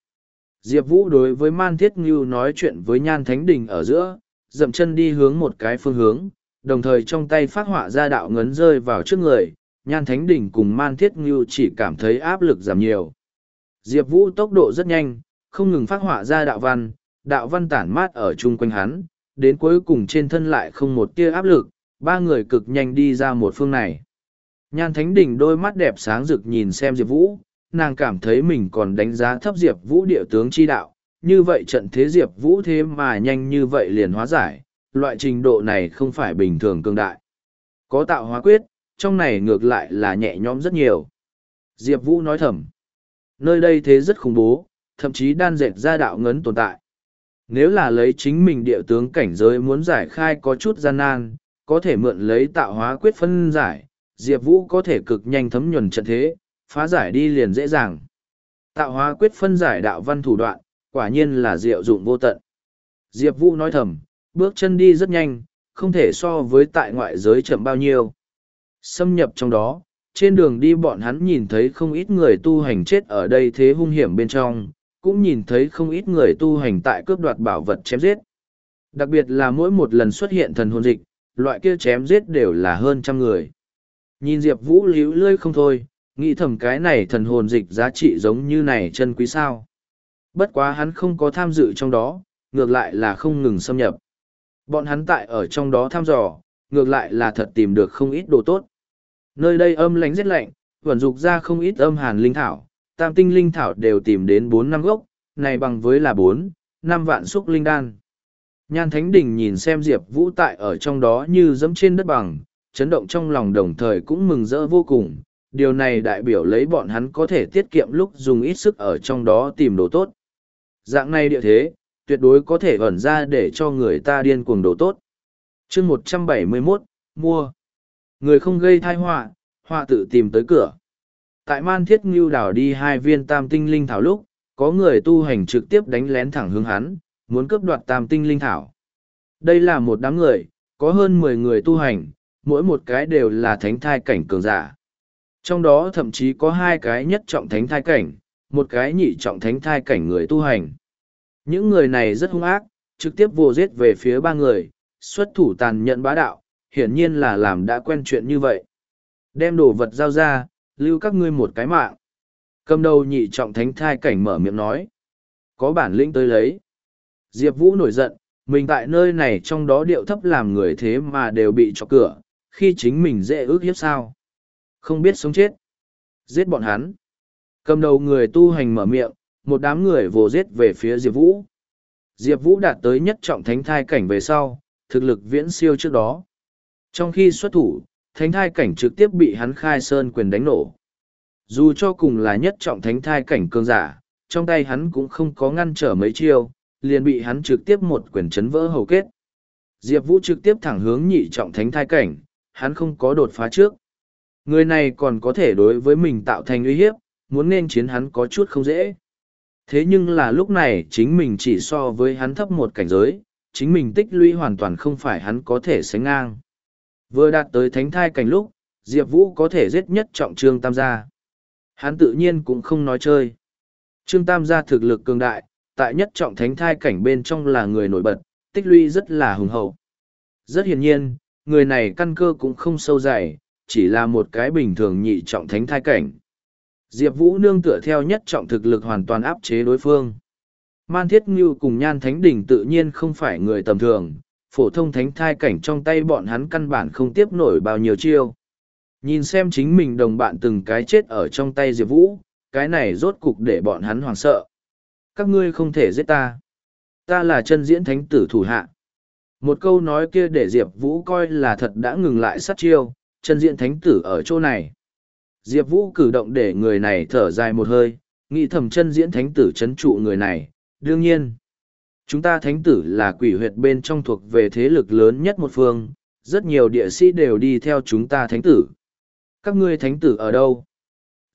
Diệp Vũ đối với Man Thiết Ngưu nói chuyện với Nhan Thánh Đình ở giữa, dậm chân đi hướng một cái phương hướng, đồng thời trong tay phát họa ra đạo ngấn rơi vào trước người, Nhan Thánh Đình cùng Man Thiết Ngưu chỉ cảm thấy áp lực giảm nhiều. Diệp Vũ tốc độ rất nhanh, không ngừng phát họa ra đạo văn, đạo văn tản mát ở chung quanh hắn, đến cuối cùng trên thân lại không một tia áp lực, ba người cực nhanh đi ra một phương này. Nhan Thánh Đình đôi mắt đẹp sáng rực nhìn xem Diệp Vũ, nàng cảm thấy mình còn đánh giá thấp Diệp Vũ địa tướng chi đạo, như vậy trận thế Diệp Vũ thế mà nhanh như vậy liền hóa giải, loại trình độ này không phải bình thường cường đại. Có tạo hóa quyết, trong này ngược lại là nhẹ nhõm rất nhiều. Diệp Vũ nói thầm, nơi đây thế rất khủng bố, thậm chí đan dệt ra đạo ngấn tồn tại. Nếu là lấy chính mình địa tướng cảnh giới muốn giải khai có chút gian nan, có thể mượn lấy tạo hóa quyết phân giải, Diệp Vũ có thể cực nhanh thấm nhuần trận thế, phá giải đi liền dễ dàng. Tạo hóa quyết phân giải đạo văn thủ đoạn, quả nhiên là diệu dụng vô tận. Diệp Vũ nói thầm, bước chân đi rất nhanh, không thể so với tại ngoại giới chậm bao nhiêu. Xâm nhập trong đó, trên đường đi bọn hắn nhìn thấy không ít người tu hành chết ở đây thế hung hiểm bên trong, cũng nhìn thấy không ít người tu hành tại cướp đoạt bảo vật chém giết. Đặc biệt là mỗi một lần xuất hiện thần hồn dịch, loại kia chém giết đều là hơn trăm người. Nhìn Diệp Vũ líu lơi không thôi, nghĩ thầm cái này thần hồn dịch giá trị giống như này chân quý sao. Bất quá hắn không có tham dự trong đó, ngược lại là không ngừng xâm nhập. Bọn hắn tại ở trong đó thăm dò, ngược lại là thật tìm được không ít đồ tốt. Nơi đây âm lánh rất lạnh, vẩn dục ra không ít âm hàn linh thảo, tam tinh linh thảo đều tìm đến bốn năm gốc, này bằng với là bốn, năm vạn xúc linh đan. Nhan Thánh Đình nhìn xem Diệp Vũ tại ở trong đó như dẫm trên đất bằng, chấn động trong lòng đồng thời cũng mừng rỡ vô cùng. Điều này đại biểu lấy bọn hắn có thể tiết kiệm lúc dùng ít sức ở trong đó tìm đồ tốt. Dạng này địa thế, tuyệt đối có thể ẩn ra để cho người ta điên cuồng đồ tốt. chương một trăm bảy mươi 171, mua. Người không gây thai họa, họa tự tìm tới cửa. Tại man thiết ngưu đảo đi hai viên tam tinh linh thảo lúc, có người tu hành trực tiếp đánh lén thẳng hướng hắn, muốn cướp đoạt tam tinh linh thảo. Đây là một đám người, có hơn mười người tu hành, mỗi một cái đều là thánh thai cảnh cường giả. Trong đó thậm chí có hai cái nhất trọng thánh thai cảnh, một cái nhị trọng thánh thai cảnh người tu hành. Những người này rất hung ác, trực tiếp vô giết về phía ba người, xuất thủ tàn nhẫn bá đạo, hiển nhiên là làm đã quen chuyện như vậy. Đem đồ vật giao ra, lưu các ngươi một cái mạng. Cầm đầu nhị trọng thánh thai cảnh mở miệng nói. Có bản lĩnh tới lấy. Diệp Vũ nổi giận, mình tại nơi này trong đó điệu thấp làm người thế mà đều bị cho cửa, khi chính mình dễ ước hiếp sao. Không biết sống chết. Giết bọn hắn. Cầm đầu người tu hành mở miệng, một đám người vồ giết về phía Diệp Vũ. Diệp Vũ đạt tới nhất trọng thánh thai cảnh về sau, thực lực viễn siêu trước đó. Trong khi xuất thủ, thánh thai cảnh trực tiếp bị hắn khai sơn quyền đánh nổ. Dù cho cùng là nhất trọng thánh thai cảnh cường giả, trong tay hắn cũng không có ngăn trở mấy chiêu, liền bị hắn trực tiếp một quyền chấn vỡ hầu kết. Diệp Vũ trực tiếp thẳng hướng nhị trọng thánh thai cảnh, hắn không có đột phá trước. Người này còn có thể đối với mình tạo thành uy hiếp, muốn nên chiến hắn có chút không dễ. Thế nhưng là lúc này chính mình chỉ so với hắn thấp một cảnh giới, chính mình tích lũy hoàn toàn không phải hắn có thể sánh ngang. Vừa đạt tới thánh thai cảnh lúc, Diệp Vũ có thể giết nhất trọng trương tam gia. Hắn tự nhiên cũng không nói chơi. Trương tam gia thực lực cường đại, tại nhất trọng thánh thai cảnh bên trong là người nổi bật, tích lũy rất là hùng hậu. Rất hiển nhiên, người này căn cơ cũng không sâu dày, chỉ là một cái bình thường nhị trọng thánh thai cảnh. Diệp Vũ nương tựa theo nhất trọng thực lực hoàn toàn áp chế đối phương. Man Thiết Ngưu cùng Nhan Thánh Đỉnh tự nhiên không phải người tầm thường, phổ thông thánh thai cảnh trong tay bọn hắn căn bản không tiếp nổi bao nhiêu chiêu. Nhìn xem chính mình đồng bạn từng cái chết ở trong tay Diệp Vũ, cái này rốt cục để bọn hắn hoảng sợ. Các ngươi không thể giết ta. Ta là chân diễn thánh tử thủ hạ. Một câu nói kia để Diệp Vũ coi là thật đã ngừng lại sát chiêu, chân diễn thánh tử ở chỗ này. Diệp Vũ cử động để người này thở dài một hơi, nghĩ thầm chân diễn thánh tử chấn trụ người này. Đương nhiên, chúng ta thánh tử là quỷ huyệt bên trong thuộc về thế lực lớn nhất một phương, rất nhiều địa sĩ đều đi theo chúng ta thánh tử. Các ngươi thánh tử ở đâu?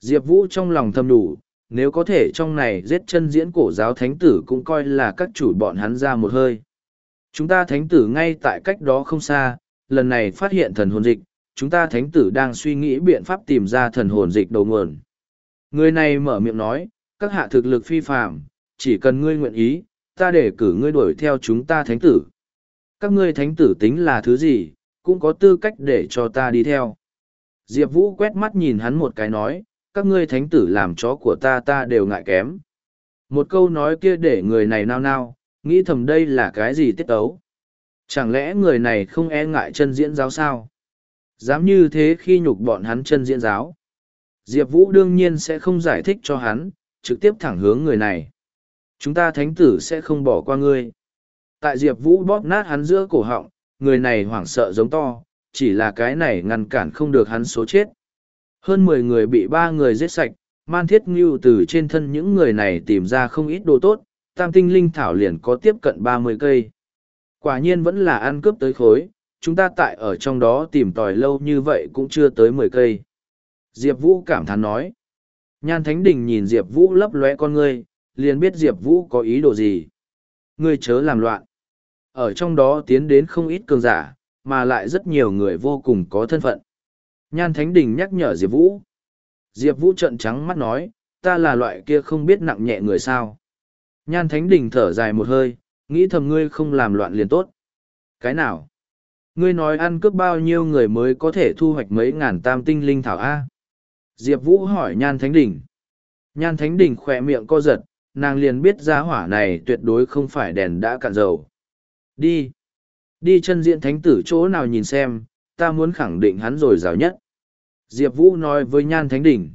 Diệp Vũ trong lòng thầm đủ, nếu có thể trong này giết chân diễn cổ giáo thánh tử cũng coi là các chủ bọn hắn ra một hơi. Chúng ta thánh tử ngay tại cách đó không xa, lần này phát hiện thần hồn dịch, chúng ta thánh tử đang suy nghĩ biện pháp tìm ra thần hồn dịch đầu nguồn. Người này mở miệng nói, các hạ thực lực phi phạm, chỉ cần ngươi nguyện ý, ta để cử ngươi đuổi theo chúng ta thánh tử. Các ngươi thánh tử tính là thứ gì, cũng có tư cách để cho ta đi theo. Diệp Vũ quét mắt nhìn hắn một cái nói, các ngươi thánh tử làm chó của ta ta đều ngại kém. Một câu nói kia để người này nao nao, nghĩ thầm đây là cái gì tiết tấu. Chẳng lẽ người này không e ngại chân diễn giáo sao? Dám như thế khi nhục bọn hắn chân diễn giáo. Diệp Vũ đương nhiên sẽ không giải thích cho hắn, trực tiếp thẳng hướng người này. Chúng ta thánh tử sẽ không bỏ qua ngươi. Tại Diệp Vũ bóp nát hắn giữa cổ họng, người này hoảng sợ giống to, chỉ là cái này ngăn cản không được hắn số chết. Hơn mười người bị ba người giết sạch, man thiết ngưu từ trên thân những người này tìm ra không ít đồ tốt, tam tinh linh thảo liền có tiếp cận ba mươi cây. Quả nhiên vẫn là ăn cướp tới khối, chúng ta tại ở trong đó tìm tòi lâu như vậy cũng chưa tới mười cây. Diệp Vũ cảm thán nói. Nhan Thánh Đình nhìn Diệp Vũ lấp lóe con ngươi, liền biết Diệp Vũ có ý đồ gì. Ngươi chớ làm loạn. Ở trong đó tiến đến không ít cường giả, mà lại rất nhiều người vô cùng có thân phận. Nhan Thánh Đình nhắc nhở Diệp Vũ. Diệp Vũ trận trắng mắt nói, ta là loại kia không biết nặng nhẹ người sao. Nhan Thánh Đình thở dài một hơi, nghĩ thầm ngươi không làm loạn liền tốt. Cái nào? Ngươi nói ăn cướp bao nhiêu người mới có thể thu hoạch mấy ngàn tam tinh linh thảo A? Diệp Vũ hỏi Nhan Thánh Đình. Nhan Thánh Đình khỏe miệng co giật, nàng liền biết giá hỏa này tuyệt đối không phải đèn đã cạn dầu. Đi! Đi chân diện thánh tử chỗ nào nhìn xem, ta muốn khẳng định hắn rồi rào nhất. Diệp Vũ nói với Nhan Thánh Đình.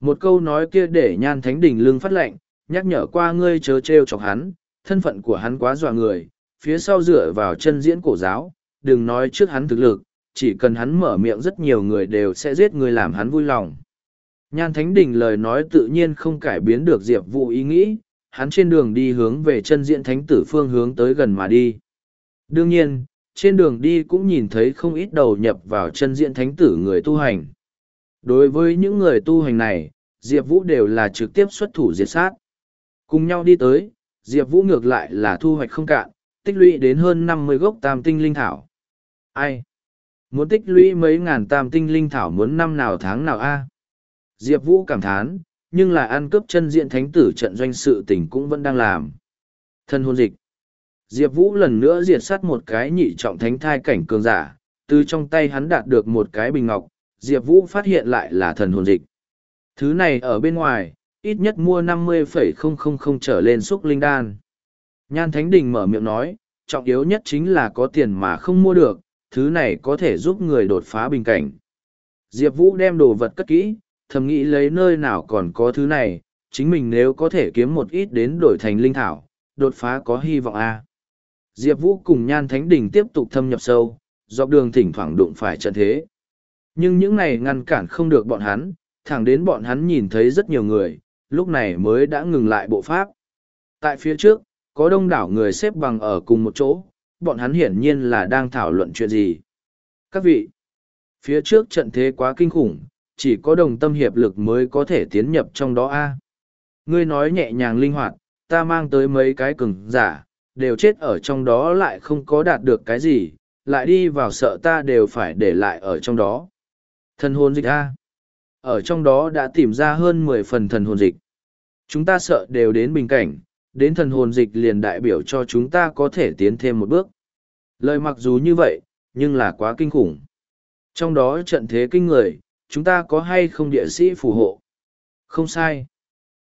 Một câu nói kia để Nhan Thánh Đình lưng phát lệnh, nhắc nhở qua ngươi chớ trêu chọc hắn, thân phận của hắn quá dọa người, phía sau dựa vào chân diễn cổ giáo, đừng nói trước hắn thực lực, chỉ cần hắn mở miệng rất nhiều người đều sẽ giết người làm hắn vui lòng. Nhan Thánh Đình lời nói tự nhiên không cải biến được Diệp Vũ ý nghĩ, hắn trên đường đi hướng về chân diện thánh tử phương hướng tới gần mà đi. Đương nhiên, trên đường đi cũng nhìn thấy không ít đầu nhập vào chân diện thánh tử người tu hành. Đối với những người tu hành này, Diệp Vũ đều là trực tiếp xuất thủ diệt sát. Cùng nhau đi tới, Diệp Vũ ngược lại là thu hoạch không cạn, tích lũy đến hơn năm mươi gốc tam tinh linh thảo. Ai? Muốn tích lũy mấy ngàn tam tinh linh thảo muốn năm nào tháng nào a Diệp Vũ cảm thán, nhưng là ăn cướp chân diện thánh tử trận doanh sự tình cũng vẫn đang làm. Thân hôn dịch. Diệp Vũ lần nữa diệt sát một cái nhị trọng thánh thai cảnh cường giả, từ trong tay hắn đạt được một cái bình ngọc, Diệp Vũ phát hiện lại là thần hồn dịch. Thứ này ở bên ngoài, ít nhất mua năm mươi trở lên xúc linh đan. Nhan Thánh Đình mở miệng nói, trọng yếu nhất chính là có tiền mà không mua được, thứ này có thể giúp người đột phá bình cảnh. Diệp Vũ đem đồ vật cất kỹ, thầm nghĩ lấy nơi nào còn có thứ này, chính mình nếu có thể kiếm một ít đến đổi thành linh thảo, đột phá có hy vọng a. Diệp Vũ cùng Nhan Thánh Đình tiếp tục thâm nhập sâu, dọc đường thỉnh thoảng đụng phải trận thế. Nhưng những này ngăn cản không được bọn hắn, thẳng đến bọn hắn nhìn thấy rất nhiều người, lúc này mới đã ngừng lại bộ pháp. Tại phía trước, có đông đảo người xếp bằng ở cùng một chỗ, bọn hắn hiển nhiên là đang thảo luận chuyện gì. Các vị, phía trước trận thế quá kinh khủng, chỉ có đồng tâm hiệp lực mới có thể tiến nhập trong đó a. Ngươi nói nhẹ nhàng linh hoạt, ta mang tới mấy cái cừng giả, đều chết ở trong đó lại không có đạt được cái gì, lại đi vào sợ ta đều phải để lại ở trong đó. Thần hồn dịch A. Ở trong đó đã tìm ra hơn mười phần thần hồn dịch. Chúng ta sợ đều đến bình cảnh, đến thần hồn dịch liền đại biểu cho chúng ta có thể tiến thêm một bước. Lời mặc dù như vậy, nhưng là quá kinh khủng. Trong đó trận thế kinh người, chúng ta có hay không địa sĩ phù hộ? Không sai.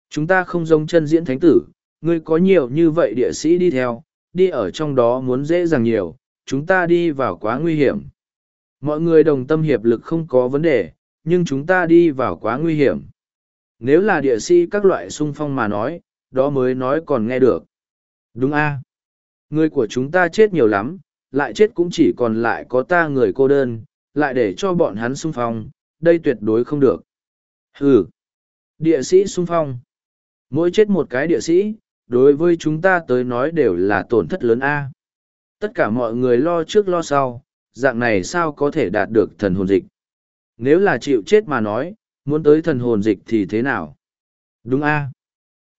Chúng ta không giống chân diễn thánh tử, ngươi có nhiều như vậy địa sĩ đi theo, đi ở trong đó muốn dễ dàng nhiều, chúng ta đi vào quá nguy hiểm. Mọi người đồng tâm hiệp lực không có vấn đề, nhưng chúng ta đi vào quá nguy hiểm. Nếu là địa sĩ các loại sung phong mà nói, đó mới nói còn nghe được. Đúng a Người của chúng ta chết nhiều lắm, lại chết cũng chỉ còn lại có ta người cô đơn, lại để cho bọn hắn sung phong, đây tuyệt đối không được. Ừ. Địa sĩ sung phong. Mỗi chết một cái địa sĩ, đối với chúng ta tới nói đều là tổn thất lớn A. Tất cả mọi người lo trước lo sau, dạng này sao có thể đạt được thần hồn dịch. Nếu là chịu chết mà nói, muốn tới thần hồn dịch thì thế nào? Đúng A.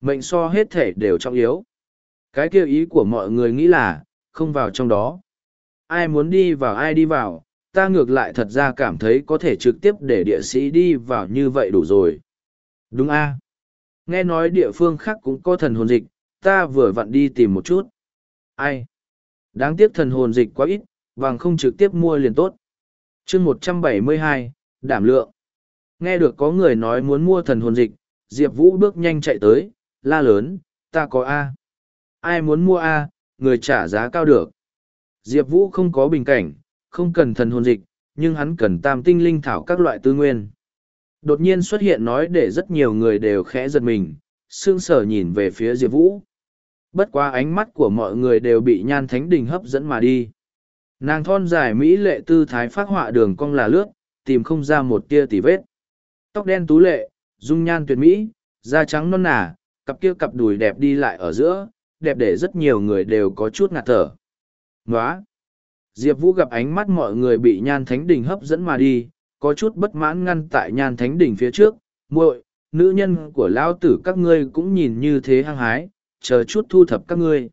Mệnh so hết thể đều trọng yếu. Cái kêu ý của mọi người nghĩ là, không vào trong đó. Ai muốn đi vào ai đi vào, ta ngược lại thật ra cảm thấy có thể trực tiếp để địa sĩ đi vào như vậy đủ rồi. Đúng a Nghe nói địa phương khác cũng có thần hồn dịch, ta vừa vặn đi tìm một chút. Ai? Đáng tiếc thần hồn dịch quá ít, vàng không trực tiếp mua liền tốt. chương một trăm bảy mươi hai đảm lượng. Nghe được có người nói muốn mua thần hồn dịch, Diệp Vũ bước nhanh chạy tới, la lớn, ta có A. Ai muốn mua A, người trả giá cao được. Diệp Vũ không có bình cảnh, không cần thần hồn dịch, nhưng hắn cần tam tinh linh thảo các loại tư nguyên. Đột nhiên xuất hiện nói để rất nhiều người đều khẽ giật mình, sương sở nhìn về phía Diệp Vũ. Bất quá ánh mắt của mọi người đều bị nhan thánh đình hấp dẫn mà đi. Nàng thon dài Mỹ lệ tư thái phát họa đường cong là lướt, tìm không ra một tia tỉ vết. Tóc đen tú lệ, dung nhan tuyệt mỹ, da trắng non nà, cặp kia cặp đùi đẹp đi lại ở giữa, đẹp để rất nhiều người đều có chút ngạt thở. Nóa! Diệp Vũ gặp ánh mắt mọi người bị nhan thánh đình hấp dẫn mà đi, có chút bất mãn ngăn tại nhan thánh đình phía trước, muội nữ nhân của lão tử các ngươi cũng nhìn như thế hăng hái, chờ chút thu thập các ngươi.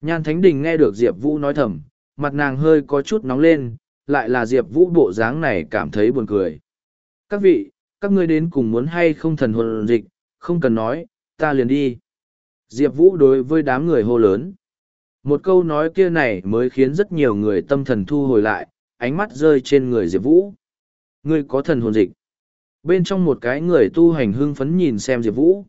Nhan thánh đình nghe được Diệp Vũ nói thầm, mặt nàng hơi có chút nóng lên, lại là Diệp Vũ bộ dáng này cảm thấy buồn cười. Các vị, các ngươi đến cùng muốn hay không thần hồn dịch, không cần nói, ta liền đi. Diệp Vũ đối với đám người hô lớn. Một câu nói kia này mới khiến rất nhiều người tâm thần thu hồi lại, ánh mắt rơi trên người Diệp Vũ. Ngươi có thần hồn dịch. Bên trong một cái người tu hành hưng phấn nhìn xem Diệp Vũ.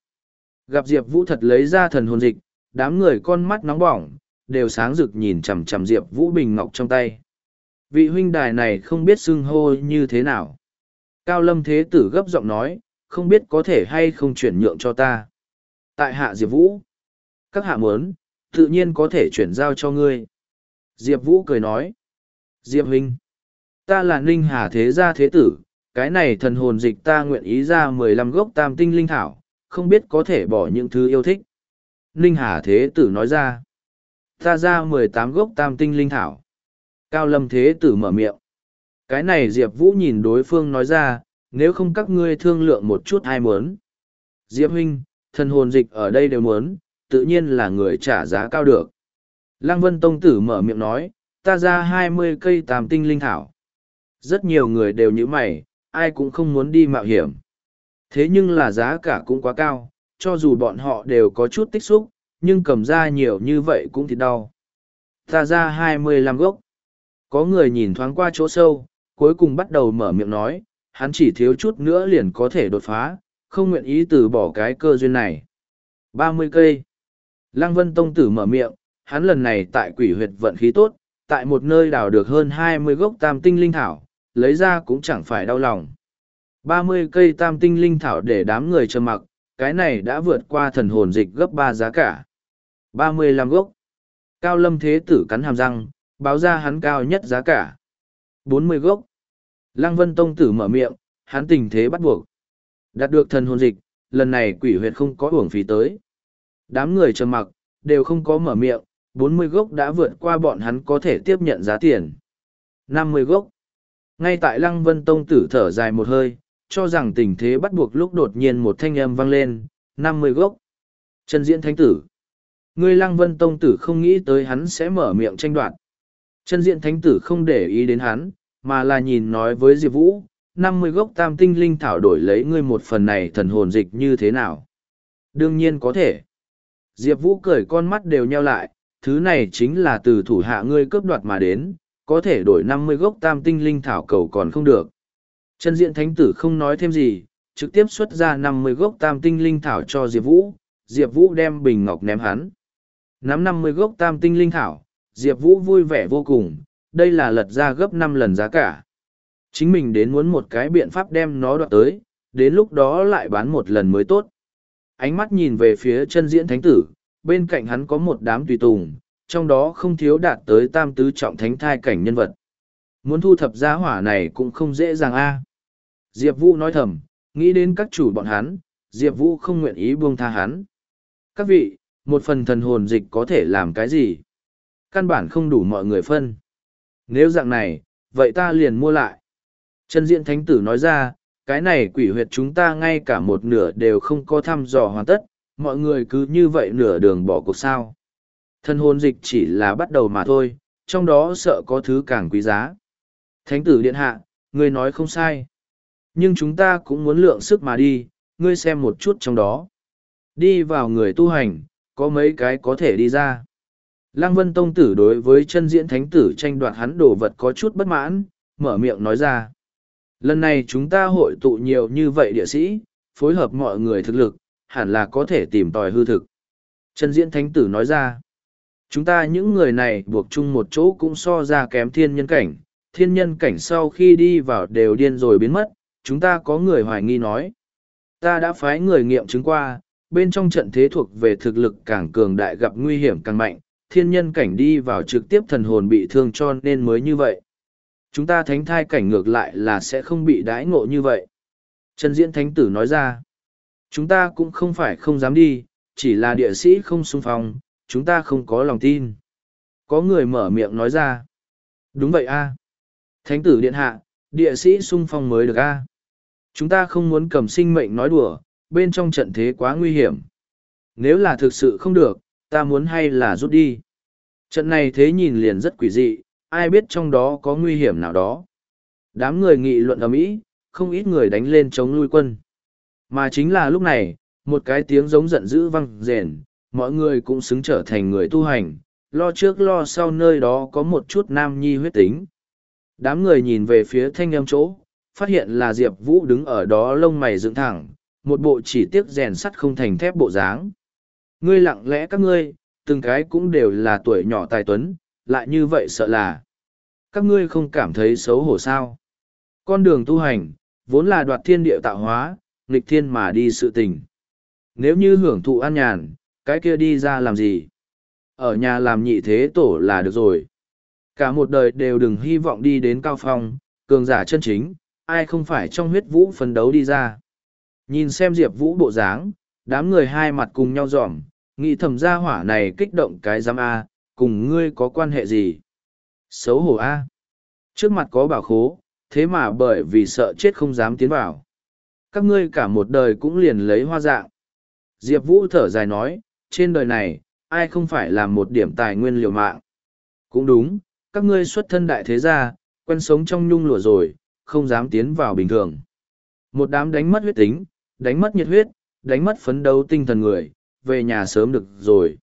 Gặp Diệp Vũ thật lấy ra thần hồn dịch, đám người con mắt nóng bỏng, đều sáng rực nhìn chằm chằm Diệp Vũ bình ngọc trong tay. Vị huynh đài này không biết xưng hô như thế nào. Cao Lâm Thế Tử gấp giọng nói, không biết có thể hay không chuyển nhượng cho ta. Tại hạ Diệp Vũ. Các hạ muốn, tự nhiên có thể chuyển giao cho ngươi. Diệp Vũ cười nói. Diệp huynh, ta là ninh hà thế gia thế tử, cái này thần hồn dịch ta nguyện ý ra mười lăm gốc tam tinh linh thảo, không biết có thể bỏ những thứ yêu thích ninh hà thế tử nói ra, ta ra mười tám gốc tam tinh linh thảo cao lâm thế tử mở miệng, cái này diệp vũ nhìn đối phương nói ra, nếu không các ngươi thương lượng một chút ai muốn diệp huynh, thần hồn dịch ở đây đều muốn tự nhiên là người trả giá cao được lăng vân tông tử mở miệng nói ta ra hai mươi cây tàm tinh linh thảo rất nhiều người đều như mày, ai cũng không muốn đi mạo hiểm. Thế nhưng là giá cả cũng quá cao, cho dù bọn họ đều có chút tích xúc, nhưng cầm ra nhiều như vậy cũng thì đau. Ta ra hai mươi lăm gốc. Có người nhìn thoáng qua chỗ sâu, cuối cùng bắt đầu mở miệng nói, hắn chỉ thiếu chút nữa liền có thể đột phá, không nguyện ý từ bỏ cái cơ duyên này. ba mươi cây. Lăng Vân Tông Tử mở miệng, hắn lần này tại quỷ huyệt vận khí tốt, tại một nơi đào được hơn hai mươi gốc tam tinh linh thảo, lấy ra cũng chẳng phải đau lòng. ba mươi cây tam tinh linh thảo để đám người trầm mặc, cái này đã vượt qua thần hồn dịch gấp ba giá cả. ba mươi lăm gốc. Cao lâm thế tử cắn hàm răng, báo ra hắn cao nhất giá cả. bốn mươi gốc. Lăng vân tông tử mở miệng, hắn tình thế bắt buộc. Đạt được thần hồn dịch, lần này quỷ huyệt không có uổng phí tới. Đám người trầm mặc, đều không có mở miệng, bốn mươi gốc đã vượt qua bọn hắn có thể tiếp nhận giá tiền. năm mươi gốc. Ngay tại lăng vân tông tử thở dài một hơi cho rằng tình thế bắt buộc lúc đột nhiên một thanh âm vang lên năm mươi gốc. Chân diễn thánh tử. Ngươi lăng vân tông tử không nghĩ tới hắn sẽ mở miệng tranh đoạt. Chân diễn thánh tử không để ý đến hắn mà là nhìn nói với diệp vũ năm mươi gốc tam tinh linh thảo đổi lấy ngươi một phần này thần hồn dịch như thế nào? Đương nhiên có thể diệp vũ cười con mắt đều nheo lại thứ này chính là từ thủ hạ ngươi cướp đoạt mà đến có thể đổi năm mươi gốc tam tinh linh thảo cầu còn không được. Chân diện thánh tử không nói thêm gì, trực tiếp xuất ra năm mươi gốc tam tinh linh thảo cho Diệp Vũ. Diệp Vũ đem bình ngọc ném hắn. Nắm năm mươi gốc tam tinh linh thảo, Diệp Vũ vui vẻ vô cùng, đây là lật ra gấp năm lần giá cả. Chính mình đến muốn một cái biện pháp đem nó đoạt tới, đến lúc đó lại bán một lần mới tốt. Ánh mắt nhìn về phía chân diễn thánh tử, bên cạnh hắn có một đám tùy tùng, trong đó không thiếu đạt tới tam tứ trọng thánh thai cảnh nhân vật. Muốn thu thập giá hỏa này cũng không dễ dàng a. Diệp Vũ nói thầm, nghĩ đến các chủ bọn hắn, Diệp Vũ không nguyện ý buông tha hắn. Các vị, một phần thần hồn dịch có thể làm cái gì? Căn bản không đủ mọi người phân. Nếu dạng này, vậy ta liền mua lại. Chân diện thánh tử nói ra, cái này quỷ huyệt chúng ta ngay cả một nửa đều không có thăm dò hoàn tất, mọi người cứ như vậy nửa đường bỏ cuộc sao. Thân hồn dịch chỉ là bắt đầu mà thôi, trong đó sợ có thứ càng quý giá. Thánh tử điện hạ, ngươi nói không sai. Nhưng chúng ta cũng muốn lượng sức mà đi, ngươi xem một chút trong đó. Đi vào người tu hành, có mấy cái có thể đi ra. Lăng Vân Tông Tử đối với chân diễn thánh tử tranh đoạt hắn đồ vật có chút bất mãn, mở miệng nói ra. Lần này chúng ta hội tụ nhiều như vậy địa sĩ, phối hợp mọi người thực lực, hẳn là có thể tìm tòi hư thực. Chân diễn thánh tử nói ra. Chúng ta những người này buộc chung một chỗ cũng so ra kém thiên nhân cảnh, thiên nhân cảnh sau khi đi vào đều điên rồi biến mất, chúng ta có người hoài nghi nói. Ta đã phái người nghiệm chứng qua, bên trong trận thế thuộc về thực lực càng cường đại gặp nguy hiểm càng mạnh, thiên nhân cảnh đi vào trực tiếp thần hồn bị thương cho nên mới như vậy. Chúng ta thánh thai cảnh ngược lại là sẽ không bị đãi ngộ như vậy. Trần Diễn Thánh Tử nói ra, chúng ta cũng không phải không dám đi, chỉ là địa sĩ không xung phong, chúng ta không có lòng tin. Có người mở miệng nói ra, đúng vậy a Thánh tử điện hạ, địa sĩ sung phong mới được a Chúng ta không muốn cầm sinh mệnh nói đùa, bên trong trận thế quá nguy hiểm. Nếu là thực sự không được, ta muốn hay là rút đi. Trận này thế nhìn liền rất quỷ dị, ai biết trong đó có nguy hiểm nào đó. Đám người nghị luận ở mỹ, không ít người đánh lên chống lui quân. Mà chính là lúc này, một cái tiếng giống giận dữ vang rền, mọi người cũng xứng trở thành người tu hành, lo trước lo sau nơi đó có một chút nam nhi huyết tính. Đám người nhìn về phía thanh âm chỗ, phát hiện là Diệp Vũ đứng ở đó lông mày dựng thẳng, một bộ chỉ tiếc rèn sắt không thành thép bộ dáng. Ngươi lặng lẽ các ngươi, từng cái cũng đều là tuổi nhỏ tài tuấn, lại như vậy sợ là. Các ngươi không cảm thấy xấu hổ sao. Con đường tu hành, vốn là đoạt thiên địa tạo hóa, nghịch thiên mà đi sự tình. Nếu như hưởng thụ an nhàn, cái kia đi ra làm gì? Ở nhà làm nhị thế tổ là được rồi. Cả một đời đều đừng hy vọng đi đến cao phong, cường giả chân chính, ai không phải trong huyết vũ phấn đấu đi ra. Nhìn xem Diệp Vũ bộ dáng, đám người hai mặt cùng nhau dòm, nghĩ thầm gia hỏa này kích động cái giám A, cùng ngươi có quan hệ gì? Xấu hổ A. Trước mặt có bảo khố, thế mà bởi vì sợ chết không dám tiến vào. Các ngươi cả một đời cũng liền lấy hoa dạng. Diệp Vũ thở dài nói, trên đời này, ai không phải làm một điểm tài nguyên liều mạng. Cũng đúng, các ngươi xuất thân đại thế gia, quen sống trong nhung lụa rồi, không dám tiến vào bình thường. Một đám đánh mất huyết tính, đánh mất nhiệt huyết, đánh mất phấn đấu tinh thần người, về nhà sớm được rồi.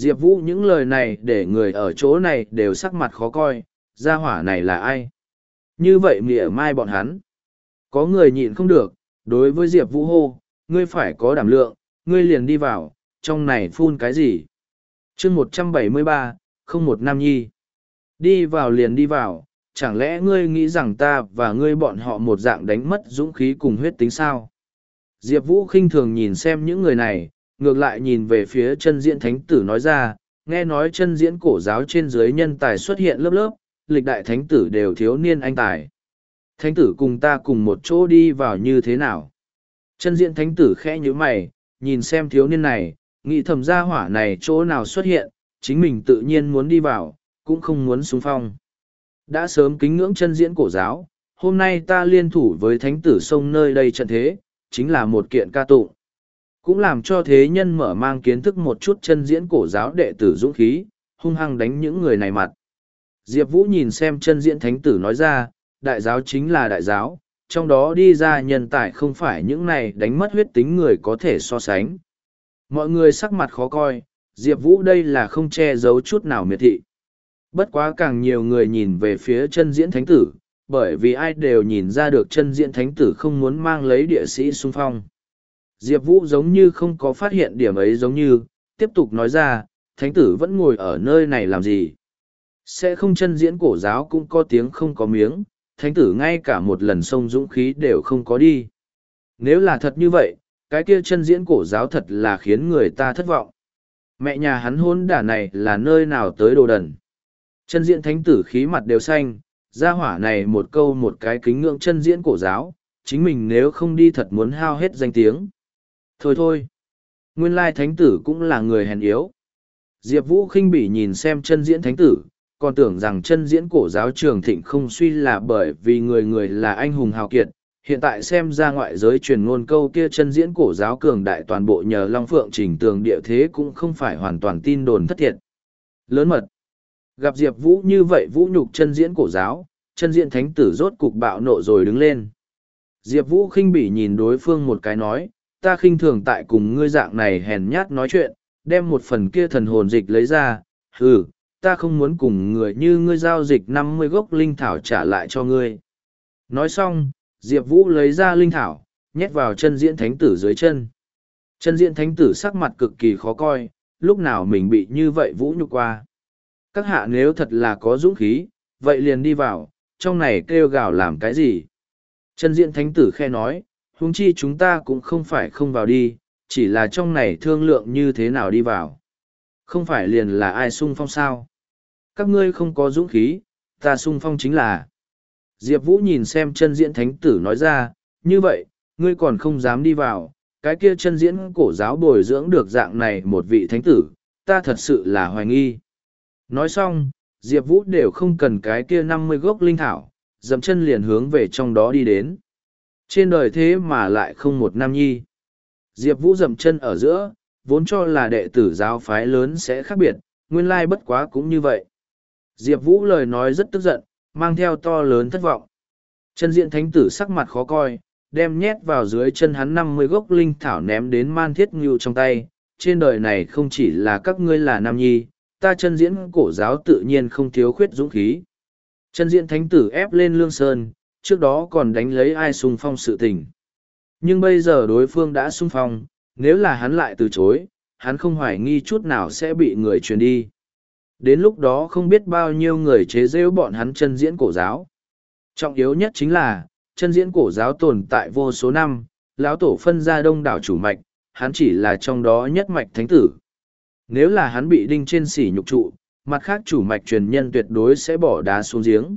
Diệp Vũ những lời này để người ở chỗ này đều sắc mặt khó coi, gia hỏa này là ai? Như vậy mỉa mai bọn hắn. Có người nhịn không được, đối với Diệp Vũ hô, ngươi phải có đảm lượng, ngươi liền đi vào, trong này phun cái gì? chương một trăm bảy mươi ba, không một nam nhi. Đi vào liền đi vào, chẳng lẽ ngươi nghĩ rằng ta và ngươi bọn họ một dạng đánh mất dũng khí cùng huyết tính sao? Diệp Vũ khinh thường nhìn xem những người này, ngược lại nhìn về phía chân diễn thánh tử nói ra, nghe nói chân diễn cổ giáo trên dưới nhân tài xuất hiện lớp lớp, lịch đại thánh tử đều thiếu niên anh tài. Thánh tử cùng ta cùng một chỗ đi vào như thế nào? Chân diễn thánh tử khẽ như mày, nhìn xem thiếu niên này, nghĩ thầm ra hỏa này chỗ nào xuất hiện, chính mình tự nhiên muốn đi vào, cũng không muốn xung phong. Đã sớm kính ngưỡng chân diễn cổ giáo, hôm nay ta liên thủ với thánh tử sông nơi đây trận thế, chính là một kiện ca tụng. Cũng làm cho thế nhân mở mang kiến thức một chút chân diễn cổ giáo đệ tử dũng khí, hung hăng đánh những người này mặt. Diệp Vũ nhìn xem chân diễn thánh tử nói ra, đại giáo chính là đại giáo, trong đó đi ra nhân tài không phải những này đánh mất huyết tính người có thể so sánh. Mọi người sắc mặt khó coi, Diệp Vũ đây là không che giấu chút nào miệt thị. Bất quá càng nhiều người nhìn về phía chân diễn thánh tử, bởi vì ai đều nhìn ra được chân diễn thánh tử không muốn mang lấy địa sĩ xung phong. Diệp Vũ giống như không có phát hiện điểm ấy giống như, tiếp tục nói ra, thánh tử vẫn ngồi ở nơi này làm gì. Sẽ không chân diễn cổ giáo cũng có tiếng không có miếng, thánh tử ngay cả một lần sông dũng khí đều không có đi. Nếu là thật như vậy, cái kia chân diễn cổ giáo thật là khiến người ta thất vọng. Mẹ nhà hắn hôn đả này là nơi nào tới đồ đần. Chân diễn thánh tử khí mặt đều xanh, ra hỏa này một câu một cái kính ngưỡng chân diễn cổ giáo, chính mình nếu không đi thật muốn hao hết danh tiếng. Thôi thôi, nguyên lai thánh tử cũng là người hèn yếu. Diệp Vũ khinh bỉ nhìn xem chân diễn thánh tử, còn tưởng rằng chân diễn cổ giáo trường thịnh không suy là bởi vì người người là anh hùng hào kiệt. Hiện tại xem ra ngoại giới truyền ngôn câu kia chân diễn cổ giáo cường đại toàn bộ nhờ Long Phượng trình tường địa thế cũng không phải hoàn toàn tin đồn thất thiệt. Lớn mật. Gặp Diệp Vũ như vậy Vũ nhục chân diễn cổ giáo, chân diễn thánh tử rốt cục bạo nộ rồi đứng lên. Diệp Vũ khinh bỉ nhìn đối phương một cái nói, ta khinh thường tại cùng ngươi dạng này hèn nhát nói chuyện, đem một phần kia thần hồn dịch lấy ra, hừ, ta không muốn cùng người như ngươi giao dịch năm mươi gốc linh thảo trả lại cho ngươi. Nói xong, Diệp Vũ lấy ra linh thảo, nhét vào chân diễn thánh tử dưới chân. Chân diễn thánh tử sắc mặt cực kỳ khó coi, lúc nào mình bị như vậy Vũ nhục qua. Các hạ nếu thật là có dũng khí, vậy liền đi vào, trong này kêu gào làm cái gì? Chân diễn thánh tử khe nói, huống chi chúng ta cũng không phải không vào đi, chỉ là trong này thương lượng như thế nào đi vào. Không phải liền là ai sung phong sao? Các ngươi không có dũng khí, ta sung phong chính là. Diệp Vũ nhìn xem chân diễn thánh tử nói ra, như vậy, ngươi còn không dám đi vào, cái kia chân diễn cổ giáo bồi dưỡng được dạng này một vị thánh tử, ta thật sự là hoài nghi. Nói xong, Diệp Vũ đều không cần cái kia năm mươi gốc linh thảo, dậm chân liền hướng về trong đó đi đến. Trên đời thế mà lại không một nam nhi. Diệp Vũ dậm chân ở giữa, vốn cho là đệ tử giáo phái lớn sẽ khác biệt, nguyên lai bất quá cũng như vậy. Diệp Vũ lời nói rất tức giận, mang theo to lớn thất vọng. Chân diện thánh tử sắc mặt khó coi, đem nhét vào dưới chân hắn năm mươi gốc linh thảo ném đến man thiết ngưu trong tay. Trên đời này không chỉ là các ngươi là nam nhi, ta chân diễn cổ giáo tự nhiên không thiếu khuyết dũng khí. Chân diễn thánh tử ép lên lương sơn, trước đó còn đánh lấy ai xung phong sự tình. Nhưng bây giờ đối phương đã xung phong, nếu là hắn lại từ chối, hắn không hoài nghi chút nào sẽ bị người truyền đi. Đến lúc đó không biết bao nhiêu người chế rêu bọn hắn chân diễn cổ giáo. Trọng yếu nhất chính là, chân diễn cổ giáo tồn tại vô số năm, lão tổ phân ra đông đảo chủ mạch, hắn chỉ là trong đó nhất mạch thánh tử. Nếu là hắn bị đinh trên sỉ nhục trụ, mặt khác chủ mạch truyền nhân tuyệt đối sẽ bỏ đá xuống giếng.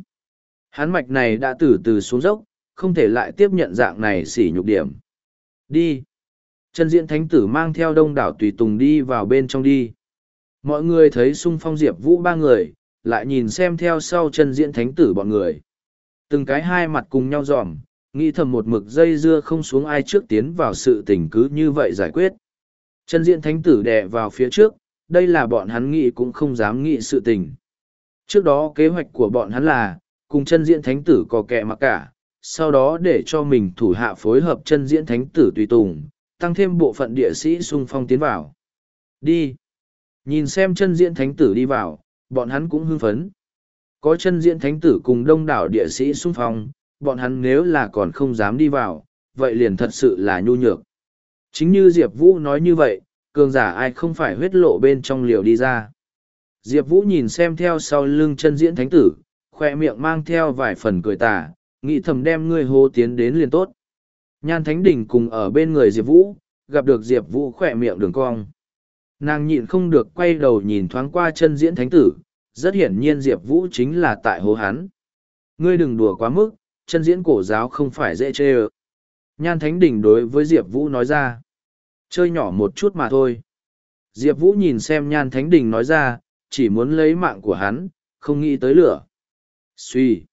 Hắn mạch này đã từ từ xuống dốc, không thể lại tiếp nhận dạng này xỉ nhục điểm. Đi. Chân diễn thánh tử mang theo đông đảo tùy tùng đi vào bên trong đi. Mọi người thấy sung phong diệp vũ ba người, lại nhìn xem theo sau chân diễn thánh tử bọn người. Từng cái hai mặt cùng nhau dòm, nghĩ thầm một mực dây dưa không xuống ai trước tiến vào sự tình cứ như vậy giải quyết. Chân diễn thánh tử đè vào phía trước, đây là bọn hắn nghĩ cũng không dám nghĩ sự tình. Trước đó kế hoạch của bọn hắn là, cùng chân diễn thánh tử có kẹ mặc cả, sau đó để cho mình thủ hạ phối hợp chân diễn thánh tử tùy tùng, tăng thêm bộ phận địa sĩ sung phong tiến vào. Đi! Nhìn xem chân diễn thánh tử đi vào, bọn hắn cũng hưng phấn. Có chân diễn thánh tử cùng đông đảo địa sĩ sung phong, bọn hắn nếu là còn không dám đi vào, vậy liền thật sự là nhu nhược. Chính như Diệp Vũ nói như vậy, cường giả ai không phải huyết lộ bên trong liều đi ra. Diệp Vũ nhìn xem theo sau lưng chân diễn thánh tử, khoe miệng mang theo vài phần cười tả, nghĩ thầm đem ngươi hô tiến đến liền tốt. Nhan Thánh Đình cùng ở bên người Diệp Vũ, gặp được Diệp Vũ khoe miệng đường cong. Nàng nhịn không được quay đầu nhìn thoáng qua chân diễn thánh tử, rất hiển nhiên Diệp Vũ chính là tại hố hắn. Ngươi đừng đùa quá mức, chân diễn cổ giáo không phải dễ chê ơ. Nhan Thánh Đình đối với Diệp Vũ nói ra. Chơi nhỏ một chút mà thôi. Diệp Vũ nhìn xem Nhan Thánh Đình nói ra, chỉ muốn lấy mạng của hắn, không nghĩ tới lửa. Suy.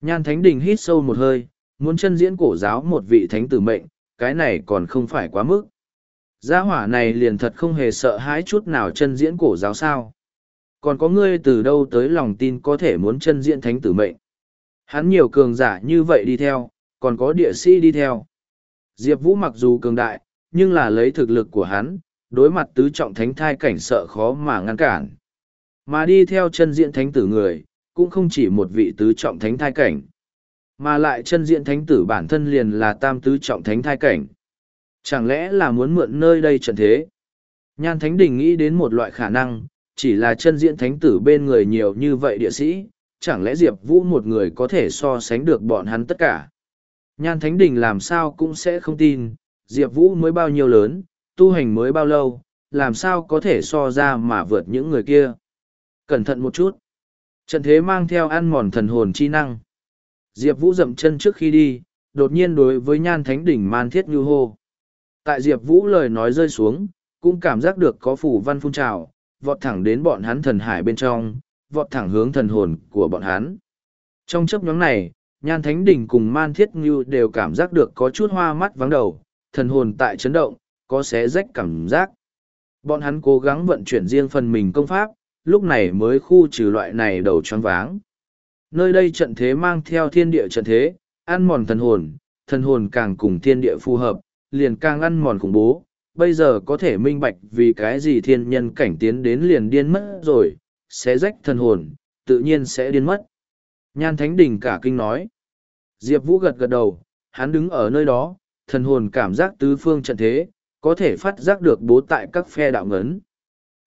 Nhan Thánh Đình hít sâu một hơi, muốn chân diễn cổ giáo một vị thánh tử mệnh, cái này còn không phải quá mức. Gia hỏa này liền thật không hề sợ hãi chút nào chân diễn cổ giáo sao. Còn có ngươi từ đâu tới lòng tin có thể muốn chân diễn thánh tử mệnh. Hắn nhiều cường giả như vậy đi theo, còn có địa sĩ đi theo. Diệp Vũ mặc dù cường đại, nhưng là lấy thực lực của hắn, đối mặt tứ trọng thánh thai cảnh sợ khó mà ngăn cản. Mà đi theo chân diễn thánh tử người, cũng không chỉ một vị tứ trọng thánh thai cảnh, mà lại chân diện thánh tử bản thân liền là tam tứ trọng thánh thai cảnh. Chẳng lẽ là muốn mượn nơi đây trận thế? Nhan Thánh Đình nghĩ đến một loại khả năng, chỉ là chân diện thánh tử bên người nhiều như vậy địa sĩ, chẳng lẽ Diệp Vũ một người có thể so sánh được bọn hắn tất cả. Nhan Thánh Đình làm sao cũng sẽ không tin, Diệp Vũ mới bao nhiêu lớn, tu hành mới bao lâu, làm sao có thể so ra mà vượt những người kia. Cẩn thận một chút. Trận thế mang theo ăn mòn thần hồn chi năng. Diệp Vũ dậm chân trước khi đi, đột nhiên đối với nhan thánh đỉnh man thiết như hô. Tại Diệp Vũ lời nói rơi xuống, cũng cảm giác được có phủ văn phun trào, vọt thẳng đến bọn hắn thần hải bên trong, vọt thẳng hướng thần hồn của bọn hắn. Trong chấp nhóm này, nhan thánh đỉnh cùng man thiết như đều cảm giác được có chút hoa mắt vắng đầu, thần hồn tại chấn động, có xé rách cảm giác. Bọn hắn cố gắng vận chuyển riêng phần mình công pháp, lúc này mới khu trừ loại này đầu choáng váng. Nơi đây trận thế mang theo thiên địa trận thế, ăn mòn thần hồn, thần hồn càng cùng thiên địa phù hợp, liền càng ăn mòn khủng bố. Bây giờ có thể minh bạch vì cái gì thiên nhân cảnh tiến đến liền điên mất rồi, sẽ rách thần hồn, tự nhiên sẽ điên mất. Nhan Thánh Đình cả kinh nói. Diệp Vũ gật gật đầu, hắn đứng ở nơi đó, thần hồn cảm giác tứ phương trận thế, có thể phát giác được bố tại các phe đạo ngấn.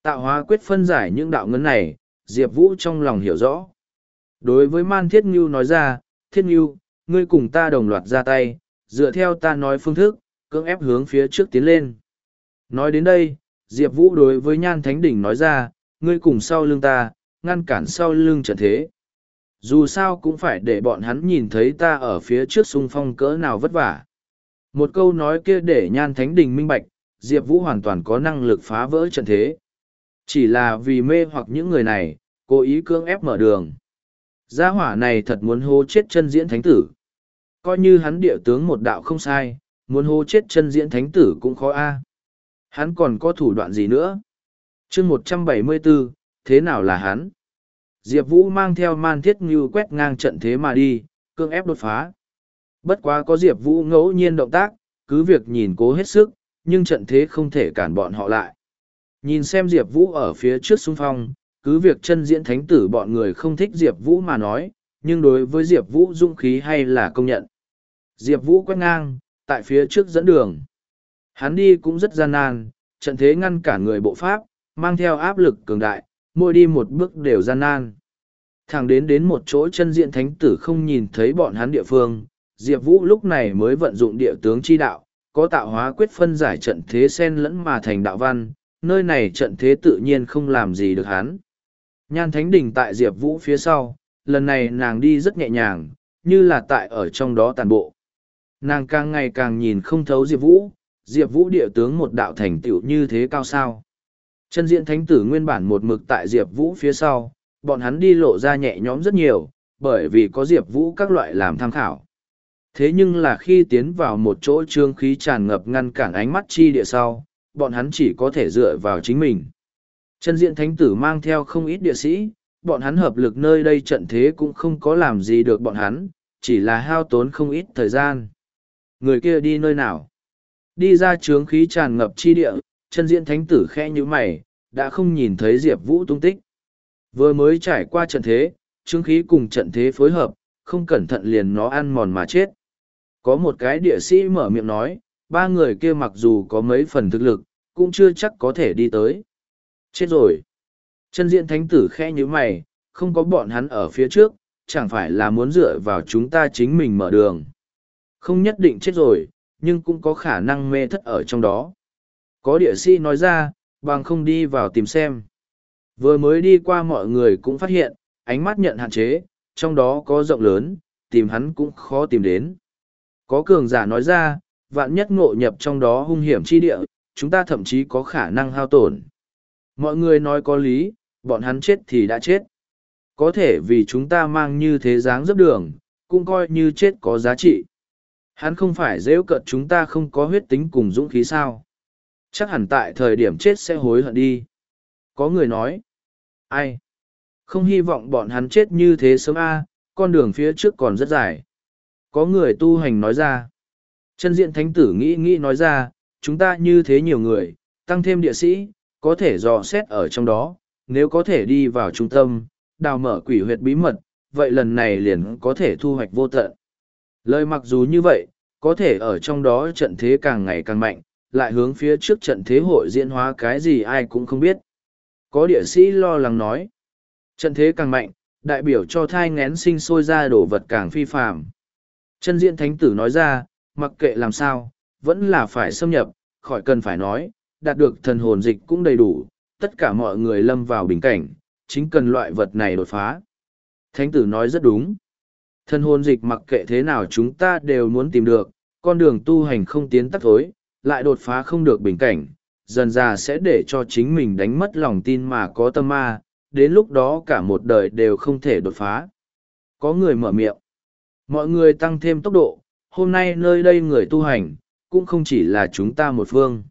Tạo hóa quyết phân giải những đạo ngấn này, Diệp Vũ trong lòng hiểu rõ. Đối với Man Thiết Ngưu nói ra, Thiết Ngưu, ngươi cùng ta đồng loạt ra tay, dựa theo ta nói phương thức, cưỡng ép hướng phía trước tiến lên. Nói đến đây, Diệp Vũ đối với Nhan Thánh Đỉnh nói ra, ngươi cùng sau lưng ta, ngăn cản sau lưng trận thế. Dù sao cũng phải để bọn hắn nhìn thấy ta ở phía trước xung phong cỡ nào vất vả. Một câu nói kia để Nhan Thánh Đình minh bạch, Diệp Vũ hoàn toàn có năng lực phá vỡ trận thế. Chỉ là vì mê hoặc những người này, cố ý cưỡng ép mở đường. Gia hỏa này thật muốn hô chết chân diễn thánh tử. Coi như hắn địa tướng một đạo không sai, muốn hô chết chân diễn thánh tử cũng khó a. Hắn còn có thủ đoạn gì nữa? chương một trăm bảy mươi 174, thế nào là hắn? Diệp Vũ mang theo man thiết như quét ngang trận thế mà đi, cưỡng ép đột phá. Bất quá có Diệp Vũ ngẫu nhiên động tác, cứ việc nhìn cố hết sức, nhưng trận thế không thể cản bọn họ lại. Nhìn xem Diệp Vũ ở phía trước xung phong, cứ việc chân diễn thánh tử bọn người không thích Diệp Vũ mà nói, nhưng đối với Diệp Vũ dũng khí hay là công nhận. Diệp Vũ quét ngang, tại phía trước dẫn đường. Hắn đi cũng rất gian nan, trận thế ngăn cản người bộ pháp, mang theo áp lực cường đại, mỗi đi một bước đều gian nan. Thẳng đến đến một chỗ chân diện thánh tử không nhìn thấy bọn hắn địa phương, Diệp Vũ lúc này mới vận dụng địa tướng chi đạo, có tạo hóa quyết phân giải trận thế sen lẫn mà thành đạo văn, nơi này trận thế tự nhiên không làm gì được hắn. Nhan Thánh Đình tại Diệp Vũ phía sau, lần này nàng đi rất nhẹ nhàng, như là tại ở trong đó tàn bộ. Nàng càng ngày càng nhìn không thấu Diệp Vũ, Diệp Vũ địa tướng một đạo thành tựu như thế cao sao. Chân diện thánh tử nguyên bản một mực tại Diệp Vũ phía sau, bọn hắn đi lộ ra nhẹ nhõm rất nhiều, bởi vì có Diệp Vũ các loại làm tham khảo. Thế nhưng là khi tiến vào một chỗ trương khí tràn ngập ngăn cản ánh mắt chi địa sau, bọn hắn chỉ có thể dựa vào chính mình. Chân diện thánh tử mang theo không ít địa sĩ, bọn hắn hợp lực nơi đây trận thế cũng không có làm gì được bọn hắn, chỉ là hao tốn không ít thời gian. Người kia đi nơi nào? Đi ra trướng khí tràn ngập chi địa, chân diện thánh tử khẽ như mày, đã không nhìn thấy Diệp Vũ tung tích. Vừa mới trải qua trận thế, trướng khí cùng trận thế phối hợp, không cẩn thận liền nó ăn mòn mà chết. Có một cái địa sĩ mở miệng nói, ba người kia mặc dù có mấy phần thực lực, cũng chưa chắc có thể đi tới. Chết rồi. Chân diện thánh tử khe như mày, không có bọn hắn ở phía trước, chẳng phải là muốn dựa vào chúng ta chính mình mở đường. Không nhất định chết rồi, nhưng cũng có khả năng mê thất ở trong đó. Có địa sĩ nói ra, bằng không đi vào tìm xem. Vừa mới đi qua mọi người cũng phát hiện, ánh mắt nhận hạn chế, trong đó có rộng lớn, tìm hắn cũng khó tìm đến. Có cường giả nói ra, vạn nhất ngộ nhập trong đó hung hiểm chi địa, chúng ta thậm chí có khả năng hao tổn. Mọi người nói có lý, bọn hắn chết thì đã chết. Có thể vì chúng ta mang như thế dáng dấp đường, cũng coi như chết có giá trị. Hắn không phải dễ cận chúng ta không có huyết tính cùng dũng khí sao. Chắc hẳn tại thời điểm chết sẽ hối hận đi. Có người nói. Ai? Không hy vọng bọn hắn chết như thế sớm a con đường phía trước còn rất dài. Có người tu hành nói ra. Chân diện thánh tử nghĩ nghĩ nói ra, chúng ta như thế nhiều người, tăng thêm địa sĩ, có thể dò xét ở trong đó, nếu có thể đi vào trung tâm, đào mở quỷ huyệt bí mật, vậy lần này liền có thể thu hoạch vô tận. Lời mặc dù như vậy, có thể ở trong đó trận thế càng ngày càng mạnh, lại hướng phía trước trận thế hội diễn hóa cái gì ai cũng không biết. Có địa sĩ lo lắng nói. Trận thế càng mạnh, đại biểu cho thai ngén sinh sôi ra đồ vật càng phi phạm. Chân diện thánh tử nói ra, mặc kệ làm sao, vẫn là phải xâm nhập, khỏi cần phải nói, đạt được thần hồn dịch cũng đầy đủ, tất cả mọi người lâm vào bình cảnh, chính cần loại vật này đột phá. Thánh tử nói rất đúng. Thần hồn dịch mặc kệ thế nào chúng ta đều muốn tìm được, con đường tu hành không tiến tắt thối, lại đột phá không được bình cảnh, dần ra sẽ để cho chính mình đánh mất lòng tin mà có tâm ma, đến lúc đó cả một đời đều không thể đột phá. Có người mở miệng. Mọi người tăng thêm tốc độ, hôm nay nơi đây người tu hành, cũng không chỉ là chúng ta một phương.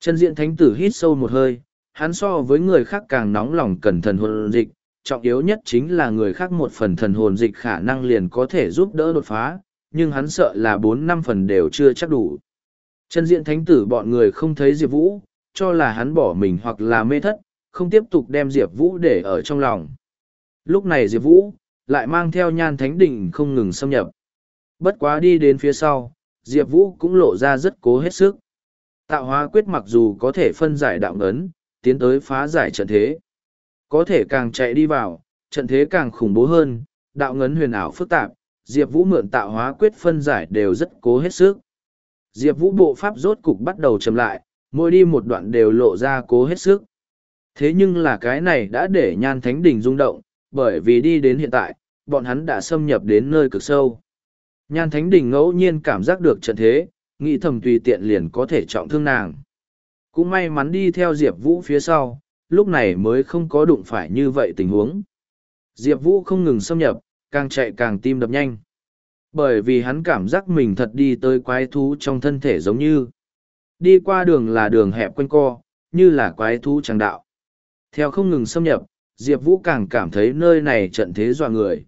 Chân diện thánh tử hít sâu một hơi, hắn so với người khác càng nóng lòng cần thần hồn dịch, trọng yếu nhất chính là người khác một phần thần hồn dịch khả năng liền có thể giúp đỡ đột phá, nhưng hắn sợ là bốn năm phần đều chưa chắc đủ. Chân diện thánh tử bọn người không thấy Diệp Vũ, cho là hắn bỏ mình hoặc là mê thất, không tiếp tục đem Diệp Vũ để ở trong lòng. Lúc này Diệp Vũ, lại mang theo nhan thánh đỉnh không ngừng xâm nhập. Bất quá đi đến phía sau, Diệp Vũ cũng lộ ra rất cố hết sức. Tạo hóa quyết mặc dù có thể phân giải đạo ngấn, tiến tới phá giải trận thế. Có thể càng chạy đi vào, trận thế càng khủng bố hơn, đạo ngấn huyền ảo phức tạp, Diệp Vũ mượn tạo hóa quyết phân giải đều rất cố hết sức. Diệp Vũ bộ pháp rốt cục bắt đầu chậm lại, mỗi đi một đoạn đều lộ ra cố hết sức. Thế nhưng là cái này đã để nhan thánh đỉnh rung động, bởi vì đi đến hiện tại, bọn hắn đã xâm nhập đến nơi cực sâu. Nhan thánh Đình ngẫu nhiên cảm giác được trận thế, nghĩ thầm tùy tiện liền có thể trọng thương nàng. Cũng may mắn đi theo Diệp Vũ phía sau, lúc này mới không có đụng phải như vậy tình huống. Diệp Vũ không ngừng xâm nhập, càng chạy càng tim đập nhanh. Bởi vì hắn cảm giác mình thật đi tới quái thú trong thân thể giống như. Đi qua đường là đường hẹp quanh co, như là quái thú tràng đạo. Theo không ngừng xâm nhập, Diệp Vũ càng cảm thấy nơi này trận thế dọa người.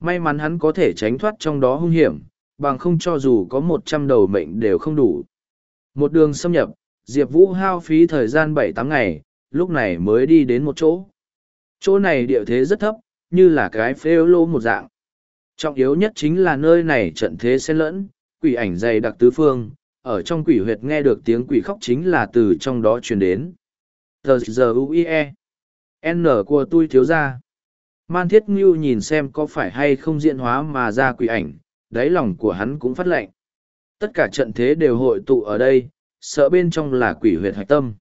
May mắn hắn có thể tránh thoát trong đó hung hiểm, bằng không cho dù có một trăm đầu mệnh đều không đủ. Một đường xâm nhập, Diệp Vũ hao phí thời gian bảy tám ngày, lúc này mới đi đến một chỗ. Chỗ này địa thế rất thấp, như là cái phê lô một dạng. Trọng yếu nhất chính là nơi này trận thế xen lẫn, quỷ ảnh dày đặc tứ phương, ở trong quỷ huyệt nghe được tiếng quỷ khóc chính là từ trong đó truyền đến. Tờ giờ UIE. N của tôi thiếu ra. Man Thiết Ngưu nhìn xem có phải hay không diễn hóa mà ra quỷ ảnh, đáy lòng của hắn cũng phát lệnh. Tất cả trận thế đều hội tụ ở đây, sợ bên trong là quỷ huyệt hạch tâm.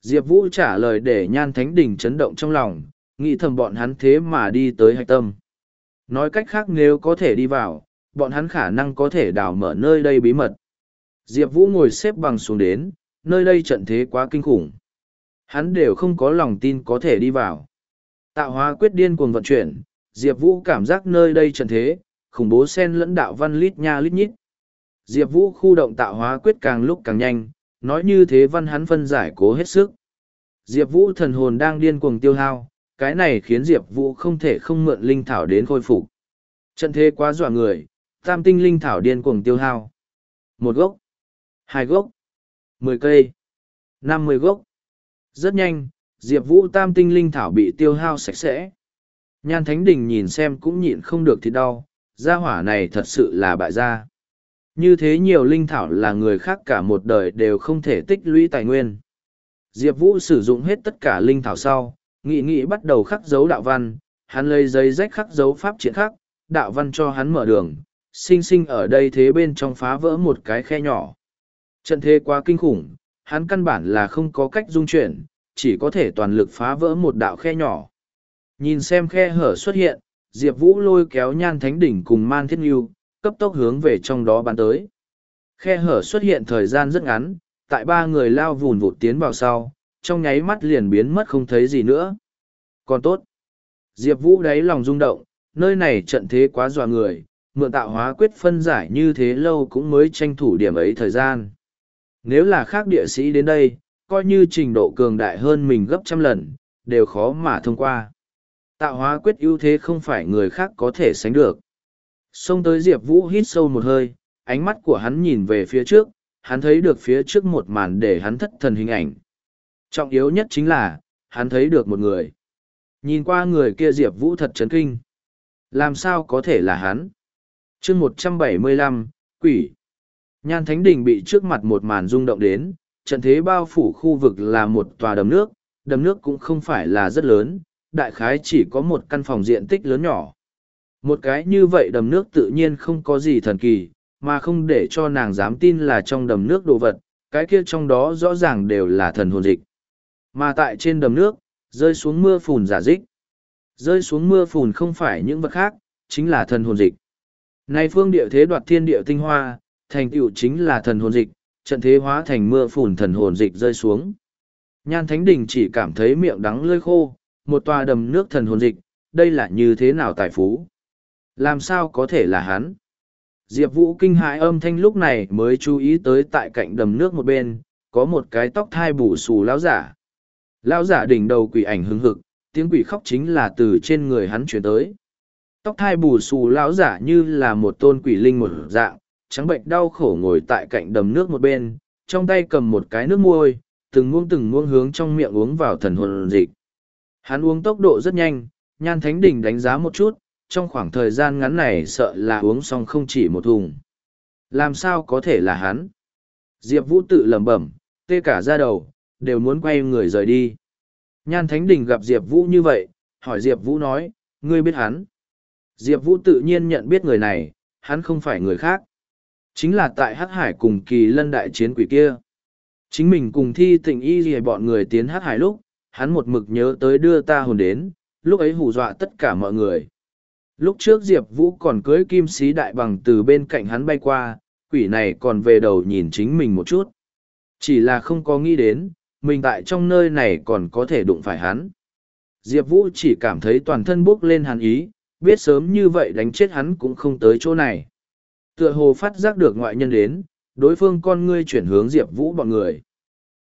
Diệp Vũ trả lời để nhan thánh đỉnh chấn động trong lòng, nghĩ thầm bọn hắn thế mà đi tới hạch tâm. Nói cách khác nếu có thể đi vào, bọn hắn khả năng có thể đào mở nơi đây bí mật. Diệp Vũ ngồi xếp bằng xuống đến, nơi đây trận thế quá kinh khủng. Hắn đều không có lòng tin có thể đi vào. Tạo hóa quyết điên cuồng vận chuyển, Diệp Vũ cảm giác nơi đây trần thế, khủng bố sen lẫn đạo văn lít nha lít nhít. Diệp Vũ khu động tạo hóa quyết càng lúc càng nhanh, nói như thế văn hắn phân giải cố hết sức. Diệp Vũ thần hồn đang điên cuồng tiêu hao, cái này khiến Diệp Vũ không thể không mượn linh thảo đến khôi phục. Trận thế quá dọa người, tam tinh linh thảo điên cuồng tiêu hao. Một gốc, hai gốc, mười cây, năm mươi gốc. Rất nhanh, Diệp Vũ tam tinh linh thảo bị tiêu hao sạch sẽ. Nhan Thánh Đình nhìn xem cũng nhịn không được thì đau, gia hỏa này thật sự là bại gia. Như thế nhiều linh thảo là người khác cả một đời đều không thể tích lũy tài nguyên. Diệp Vũ sử dụng hết tất cả linh thảo sau, nghị nghị bắt đầu khắc dấu đạo văn, hắn lấy giấy rách khắc dấu pháp triển khắc, đạo văn cho hắn mở đường, sinh sinh ở đây thế bên trong phá vỡ một cái khe nhỏ. Trận thế quá kinh khủng, hắn căn bản là không có cách dung chuyển, chỉ có thể toàn lực phá vỡ một đạo khe nhỏ. Nhìn xem khe hở xuất hiện, Diệp Vũ lôi kéo nhan thánh đỉnh cùng man thiết nghiêu, cấp tốc hướng về trong đó bắn tới. Khe hở xuất hiện thời gian rất ngắn, tại ba người lao vùn vụt tiến vào sau, trong nháy mắt liền biến mất không thấy gì nữa. Còn tốt. Diệp Vũ đáy lòng rung động, nơi này trận thế quá dọa người, mượn tạo hóa quyết phân giải như thế lâu cũng mới tranh thủ điểm ấy thời gian. Nếu là khác địa sĩ đến đây, coi như trình độ cường đại hơn mình gấp trăm lần, đều khó mà thông qua. Tạo hóa quyết ưu thế không phải người khác có thể sánh được. Xông tới Diệp Vũ hít sâu một hơi, ánh mắt của hắn nhìn về phía trước, hắn thấy được phía trước một màn để hắn thất thần hình ảnh. Trọng yếu nhất chính là, hắn thấy được một người. Nhìn qua người kia Diệp Vũ thật chấn kinh. Làm sao có thể là hắn? chương một trăm bảy mươi lăm quỷ. Nhan Thánh Đình bị trước mặt một màn rung động đến, trận thế bao phủ khu vực là một tòa đầm nước, đầm nước cũng không phải là rất lớn, đại khái chỉ có một căn phòng diện tích lớn nhỏ. Một cái như vậy đầm nước tự nhiên không có gì thần kỳ, mà không để cho nàng dám tin là trong đầm nước đồ vật, cái kia trong đó rõ ràng đều là thần hồn dịch. Mà tại trên đầm nước, rơi xuống mưa phùn giả dích. Rơi xuống mưa phùn không phải những vật khác, chính là thần hồn dịch. nay phương địa thế đoạt thiên địa tinh hoa, thành tựu chính là thần hồn dịch, trận thế hóa thành mưa phùn thần hồn dịch rơi xuống. Nhan Thánh Đình chỉ cảm thấy miệng đắng lơi khô, một tòa đầm nước thần hồn dịch, đây là như thế nào tài phú? Làm sao có thể là hắn? Diệp Vũ kinh hãi âm thanh lúc này mới chú ý tới tại cạnh đầm nước một bên, có một cái tóc thai bù xù lão giả. Lão giả đỉnh đầu quỷ ảnh hứng hực, tiếng quỷ khóc chính là từ trên người hắn chuyển tới. Tóc thai bù xù lão giả như là một tôn quỷ linh một dạng, trắng bệnh đau khổ ngồi tại cạnh đầm nước một bên, trong tay cầm một cái nước muôi, từng muông từng muông hướng trong miệng uống vào thần hồn dịch. Hắn uống tốc độ rất nhanh, nhan thánh đỉnh đánh giá một chút, trong khoảng thời gian ngắn này sợ là uống xong không chỉ một thùng. Làm sao có thể là hắn? Diệp Vũ tự lẩm bẩm, tê cả ra đầu, đều muốn quay người rời đi. Nhan Thánh Đình gặp Diệp Vũ như vậy, hỏi Diệp Vũ nói, ngươi biết hắn. Diệp Vũ tự nhiên nhận biết người này, hắn không phải người khác. Chính là tại Hắc Hải cùng kỳ lân đại chiến quỷ kia. Chính mình cùng thi tình y gì bọn người tiến Hắc Hải lúc, hắn một mực nhớ tới đưa ta hồn đến, lúc ấy hù dọa tất cả mọi người. Lúc trước Diệp Vũ còn cưới kim sĩ đại bằng từ bên cạnh hắn bay qua, quỷ này còn về đầu nhìn chính mình một chút. Chỉ là không có nghĩ đến, mình tại trong nơi này còn có thể đụng phải hắn. Diệp Vũ chỉ cảm thấy toàn thân buốc lên hàn ý, biết sớm như vậy đánh chết hắn cũng không tới chỗ này. Tựa hồ phát giác được ngoại nhân đến, đối phương con ngươi chuyển hướng Diệp Vũ bọn người.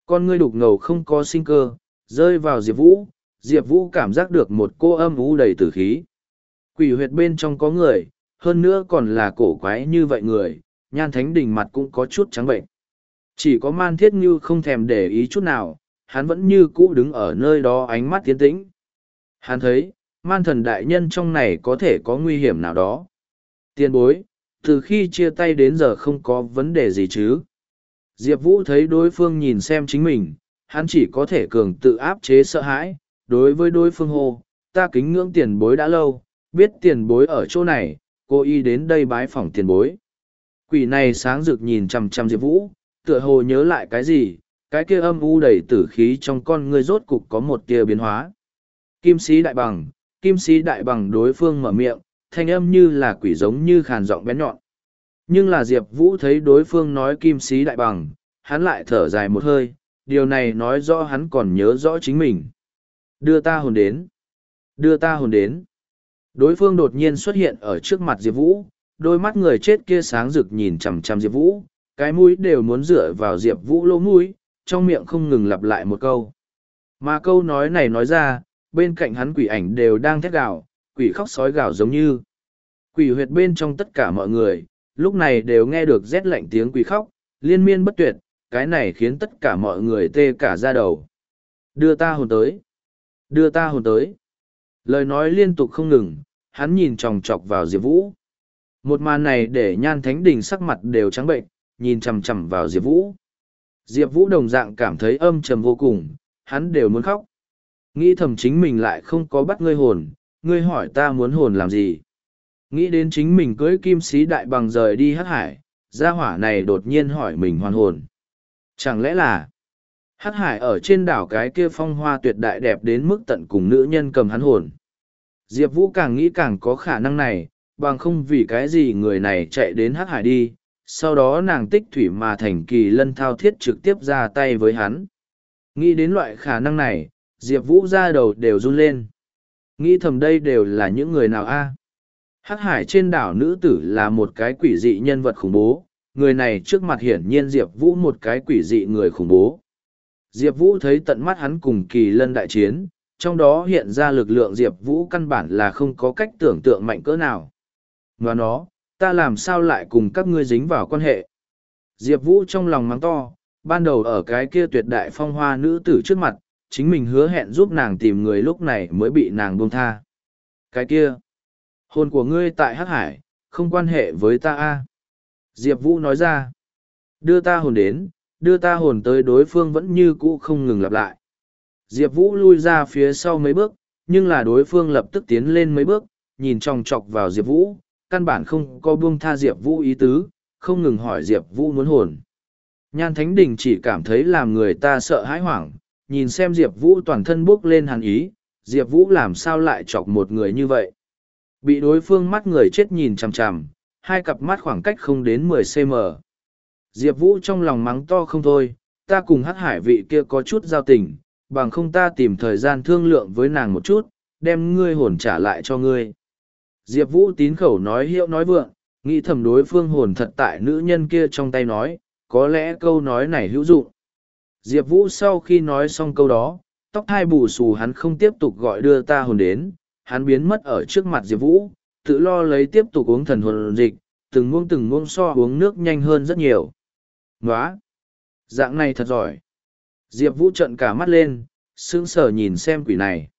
Con ngươi đục ngầu không có sinh cơ, rơi vào Diệp Vũ, Diệp Vũ cảm giác được một cô âm ú đầy tử khí. Quỷ huyệt bên trong có người, hơn nữa còn là cổ quái như vậy người, nhan thánh đỉnh mặt cũng có chút trắng bệnh. Chỉ có man thiết như không thèm để ý chút nào, hắn vẫn như cũ đứng ở nơi đó ánh mắt tiến tĩnh. Hắn thấy, man thần đại nhân trong này có thể có nguy hiểm nào đó. Tiên bối, từ khi chia tay đến giờ không có vấn đề gì chứ. Diệp Vũ thấy đối phương nhìn xem chính mình, hắn chỉ có thể cường tự áp chế sợ hãi. Đối với đối phương hô, ta kính ngưỡng tiền bối đã lâu, biết tiền bối ở chỗ này, cô y đến đây bái phỏng tiền bối. Quỷ này sáng rực nhìn chằm chằm Diệp Vũ, tựa hồ nhớ lại cái gì, cái kia âm u đầy tử khí trong con ngươi rốt cục có một tia biến hóa. Kim sĩ đại bằng, kim sĩ đại bằng đối phương mở miệng, thanh âm như là quỷ giống như khàn giọng bén nhọn. Nhưng là Diệp Vũ thấy đối phương nói kim sĩ đại bằng, hắn lại thở dài một hơi, điều này nói rõ hắn còn nhớ rõ chính mình. Đưa ta hồn đến. Đưa ta hồn đến. Đối phương đột nhiên xuất hiện ở trước mặt Diệp Vũ, đôi mắt người chết kia sáng rực nhìn chằm chằm Diệp Vũ, cái mũi đều muốn dựa vào Diệp Vũ lỗ mũi, trong miệng không ngừng lặp lại một câu. Mà câu nói này nói ra, bên cạnh hắn quỷ ảnh đều đang thét gào, quỷ khóc sói gào giống như. Quỷ huyệt bên trong tất cả mọi người, lúc này đều nghe được rét lạnh tiếng quỷ khóc, liên miên bất tuyệt, cái này khiến tất cả mọi người tê cả da đầu. Đưa ta hồn tới. Đưa ta hồn tới. Lời nói liên tục không ngừng, hắn nhìn chòng chọc vào Diệp Vũ. Một màn này để nhan thánh đình sắc mặt đều trắng bệnh, nhìn chằm chằm vào Diệp Vũ. Diệp Vũ đồng dạng cảm thấy âm trầm vô cùng, hắn đều muốn khóc. Nghĩ thầm chính mình lại không có bắt ngươi hồn, ngươi hỏi ta muốn hồn làm gì. Nghĩ đến chính mình cưới kim sĩ đại bằng rời đi hắc hải, gia hỏa này đột nhiên hỏi mình hoàn hồn. Chẳng lẽ là hắc hải ở trên đảo cái kia phong hoa tuyệt đại đẹp đến mức tận cùng nữ nhân cầm hắn hồn. Diệp Vũ càng nghĩ càng có khả năng này, bằng không vì cái gì người này chạy đến hắc hải đi, sau đó nàng tích thủy mà thành kỳ lân thao thiết trực tiếp ra tay với hắn. Nghĩ đến loại khả năng này, Diệp Vũ ra đầu đều run lên. Nghĩ thầm đây đều là những người nào a Hắc hải trên đảo nữ tử là một cái quỷ dị nhân vật khủng bố, người này trước mặt hiển nhiên Diệp Vũ một cái quỷ dị người khủng bố. Diệp Vũ thấy tận mắt hắn cùng kỳ lân đại chiến, trong đó hiện ra lực lượng Diệp Vũ căn bản là không có cách tưởng tượng mạnh cỡ nào. Và nó, ta làm sao lại cùng các ngươi dính vào quan hệ. Diệp Vũ trong lòng mắng to, ban đầu ở cái kia tuyệt đại phong hoa nữ tử trước mặt, chính mình hứa hẹn giúp nàng tìm người lúc này mới bị nàng buông tha. Cái kia, hồn của ngươi tại Hắc Hải, không quan hệ với ta a Diệp Vũ nói ra, Đưa ta hồn đến, đưa ta hồn tới đối phương vẫn như cũ không ngừng lặp lại. Diệp Vũ lui ra phía sau mấy bước, nhưng là đối phương lập tức tiến lên mấy bước, nhìn tròng trọc vào Diệp Vũ, căn bản không có buông tha Diệp Vũ ý tứ, không ngừng hỏi Diệp Vũ muốn hồn. Nhan Thánh Đình chỉ cảm thấy làm người ta sợ hãi hoảng, nhìn xem Diệp Vũ toàn thân bước lên hàn ý, Diệp Vũ làm sao lại chọc một người như vậy. Bị đối phương mắt người chết nhìn chằm chằm, hai cặp mắt khoảng cách không đến mười cm. Diệp Vũ trong lòng mắng to không thôi, ta cùng hắc hải vị kia có chút giao tình, bằng không ta tìm thời gian thương lượng với nàng một chút, đem ngươi hồn trả lại cho ngươi. Diệp Vũ tín khẩu nói hiệu nói vượng, nghĩ thầm đối phương hồn thật tại nữ nhân kia trong tay nói, có lẽ câu nói này hữu dụng. Diệp Vũ sau khi nói xong câu đó, tóc hai bù xù hắn không tiếp tục gọi đưa ta hồn đến, hắn biến mất ở trước mặt Diệp Vũ, tự lo lấy tiếp tục uống thần hồn dịch, từng muông từng muông so uống nước nhanh hơn rất nhiều. Nóa! Dạng này thật giỏi. Diệp Vũ trận cả mắt lên, sững sờ nhìn xem quỷ này.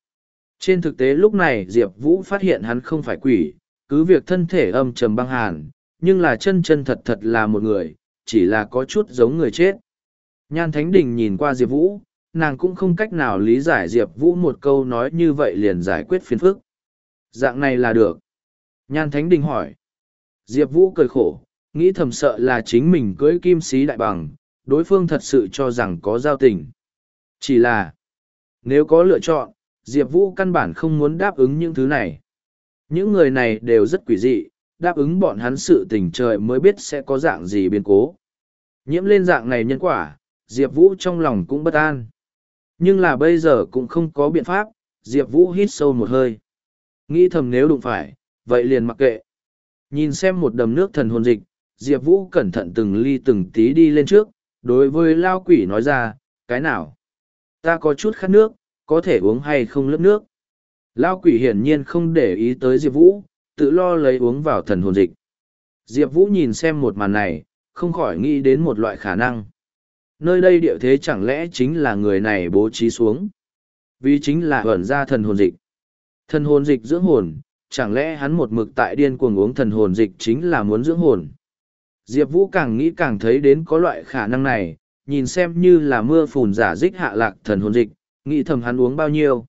Trên thực tế lúc này Diệp Vũ phát hiện hắn không phải quỷ, cứ việc thân thể âm trầm băng hàn, nhưng là chân chân thật thật là một người, chỉ là có chút giống người chết. Nhan Thánh Đình nhìn qua Diệp Vũ, nàng cũng không cách nào lý giải Diệp Vũ một câu nói như vậy liền giải quyết phiền phức. Dạng này là được. Nhan Thánh Đình hỏi. Diệp Vũ cười khổ, nghĩ thầm sợ là chính mình cưới kim sĩ đại bằng, đối phương thật sự cho rằng có giao tình. Chỉ là, nếu có lựa chọn, Diệp Vũ căn bản không muốn đáp ứng những thứ này. Những người này đều rất quỷ dị, đáp ứng bọn hắn sự tình trời mới biết sẽ có dạng gì biến cố. Nhiễm lên dạng này nhân quả, Diệp Vũ trong lòng cũng bất an. Nhưng là bây giờ cũng không có biện pháp, Diệp Vũ hít sâu một hơi. Nghĩ thầm nếu đụng phải, vậy liền mặc kệ. Nhìn xem một đầm nước thần hồn dịch, Diệp Vũ cẩn thận từng ly từng tí đi lên trước, đối với lao quỷ nói ra, cái nào? Ta có chút khát nước, có thể uống hay không lớp nước? Lao quỷ hiển nhiên không để ý tới Diệp Vũ, tự lo lấy uống vào thần hồn dịch. Diệp Vũ nhìn xem một màn này, không khỏi nghĩ đến một loại khả năng. Nơi đây địa thế chẳng lẽ chính là người này bố trí xuống? Vì chính là ẩn ra thần hồn dịch. Thần hồn dịch dưỡng hồn, chẳng lẽ hắn một mực tại điên cuồng uống thần hồn dịch chính là muốn dưỡng hồn? Diệp Vũ càng nghĩ càng thấy đến có loại khả năng này, nhìn xem như là mưa phùn giả dích hạ lạc thần hồn dịch, nghĩ thầm hắn uống bao nhiêu.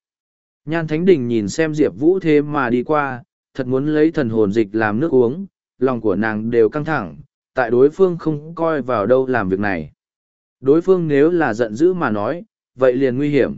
Nhan Thánh Đình nhìn xem Diệp Vũ thế mà đi qua, thật muốn lấy thần hồn dịch làm nước uống, lòng của nàng đều căng thẳng, tại đối phương không coi vào đâu làm việc này. Đối phương nếu là giận dữ mà nói, vậy liền nguy hiểm.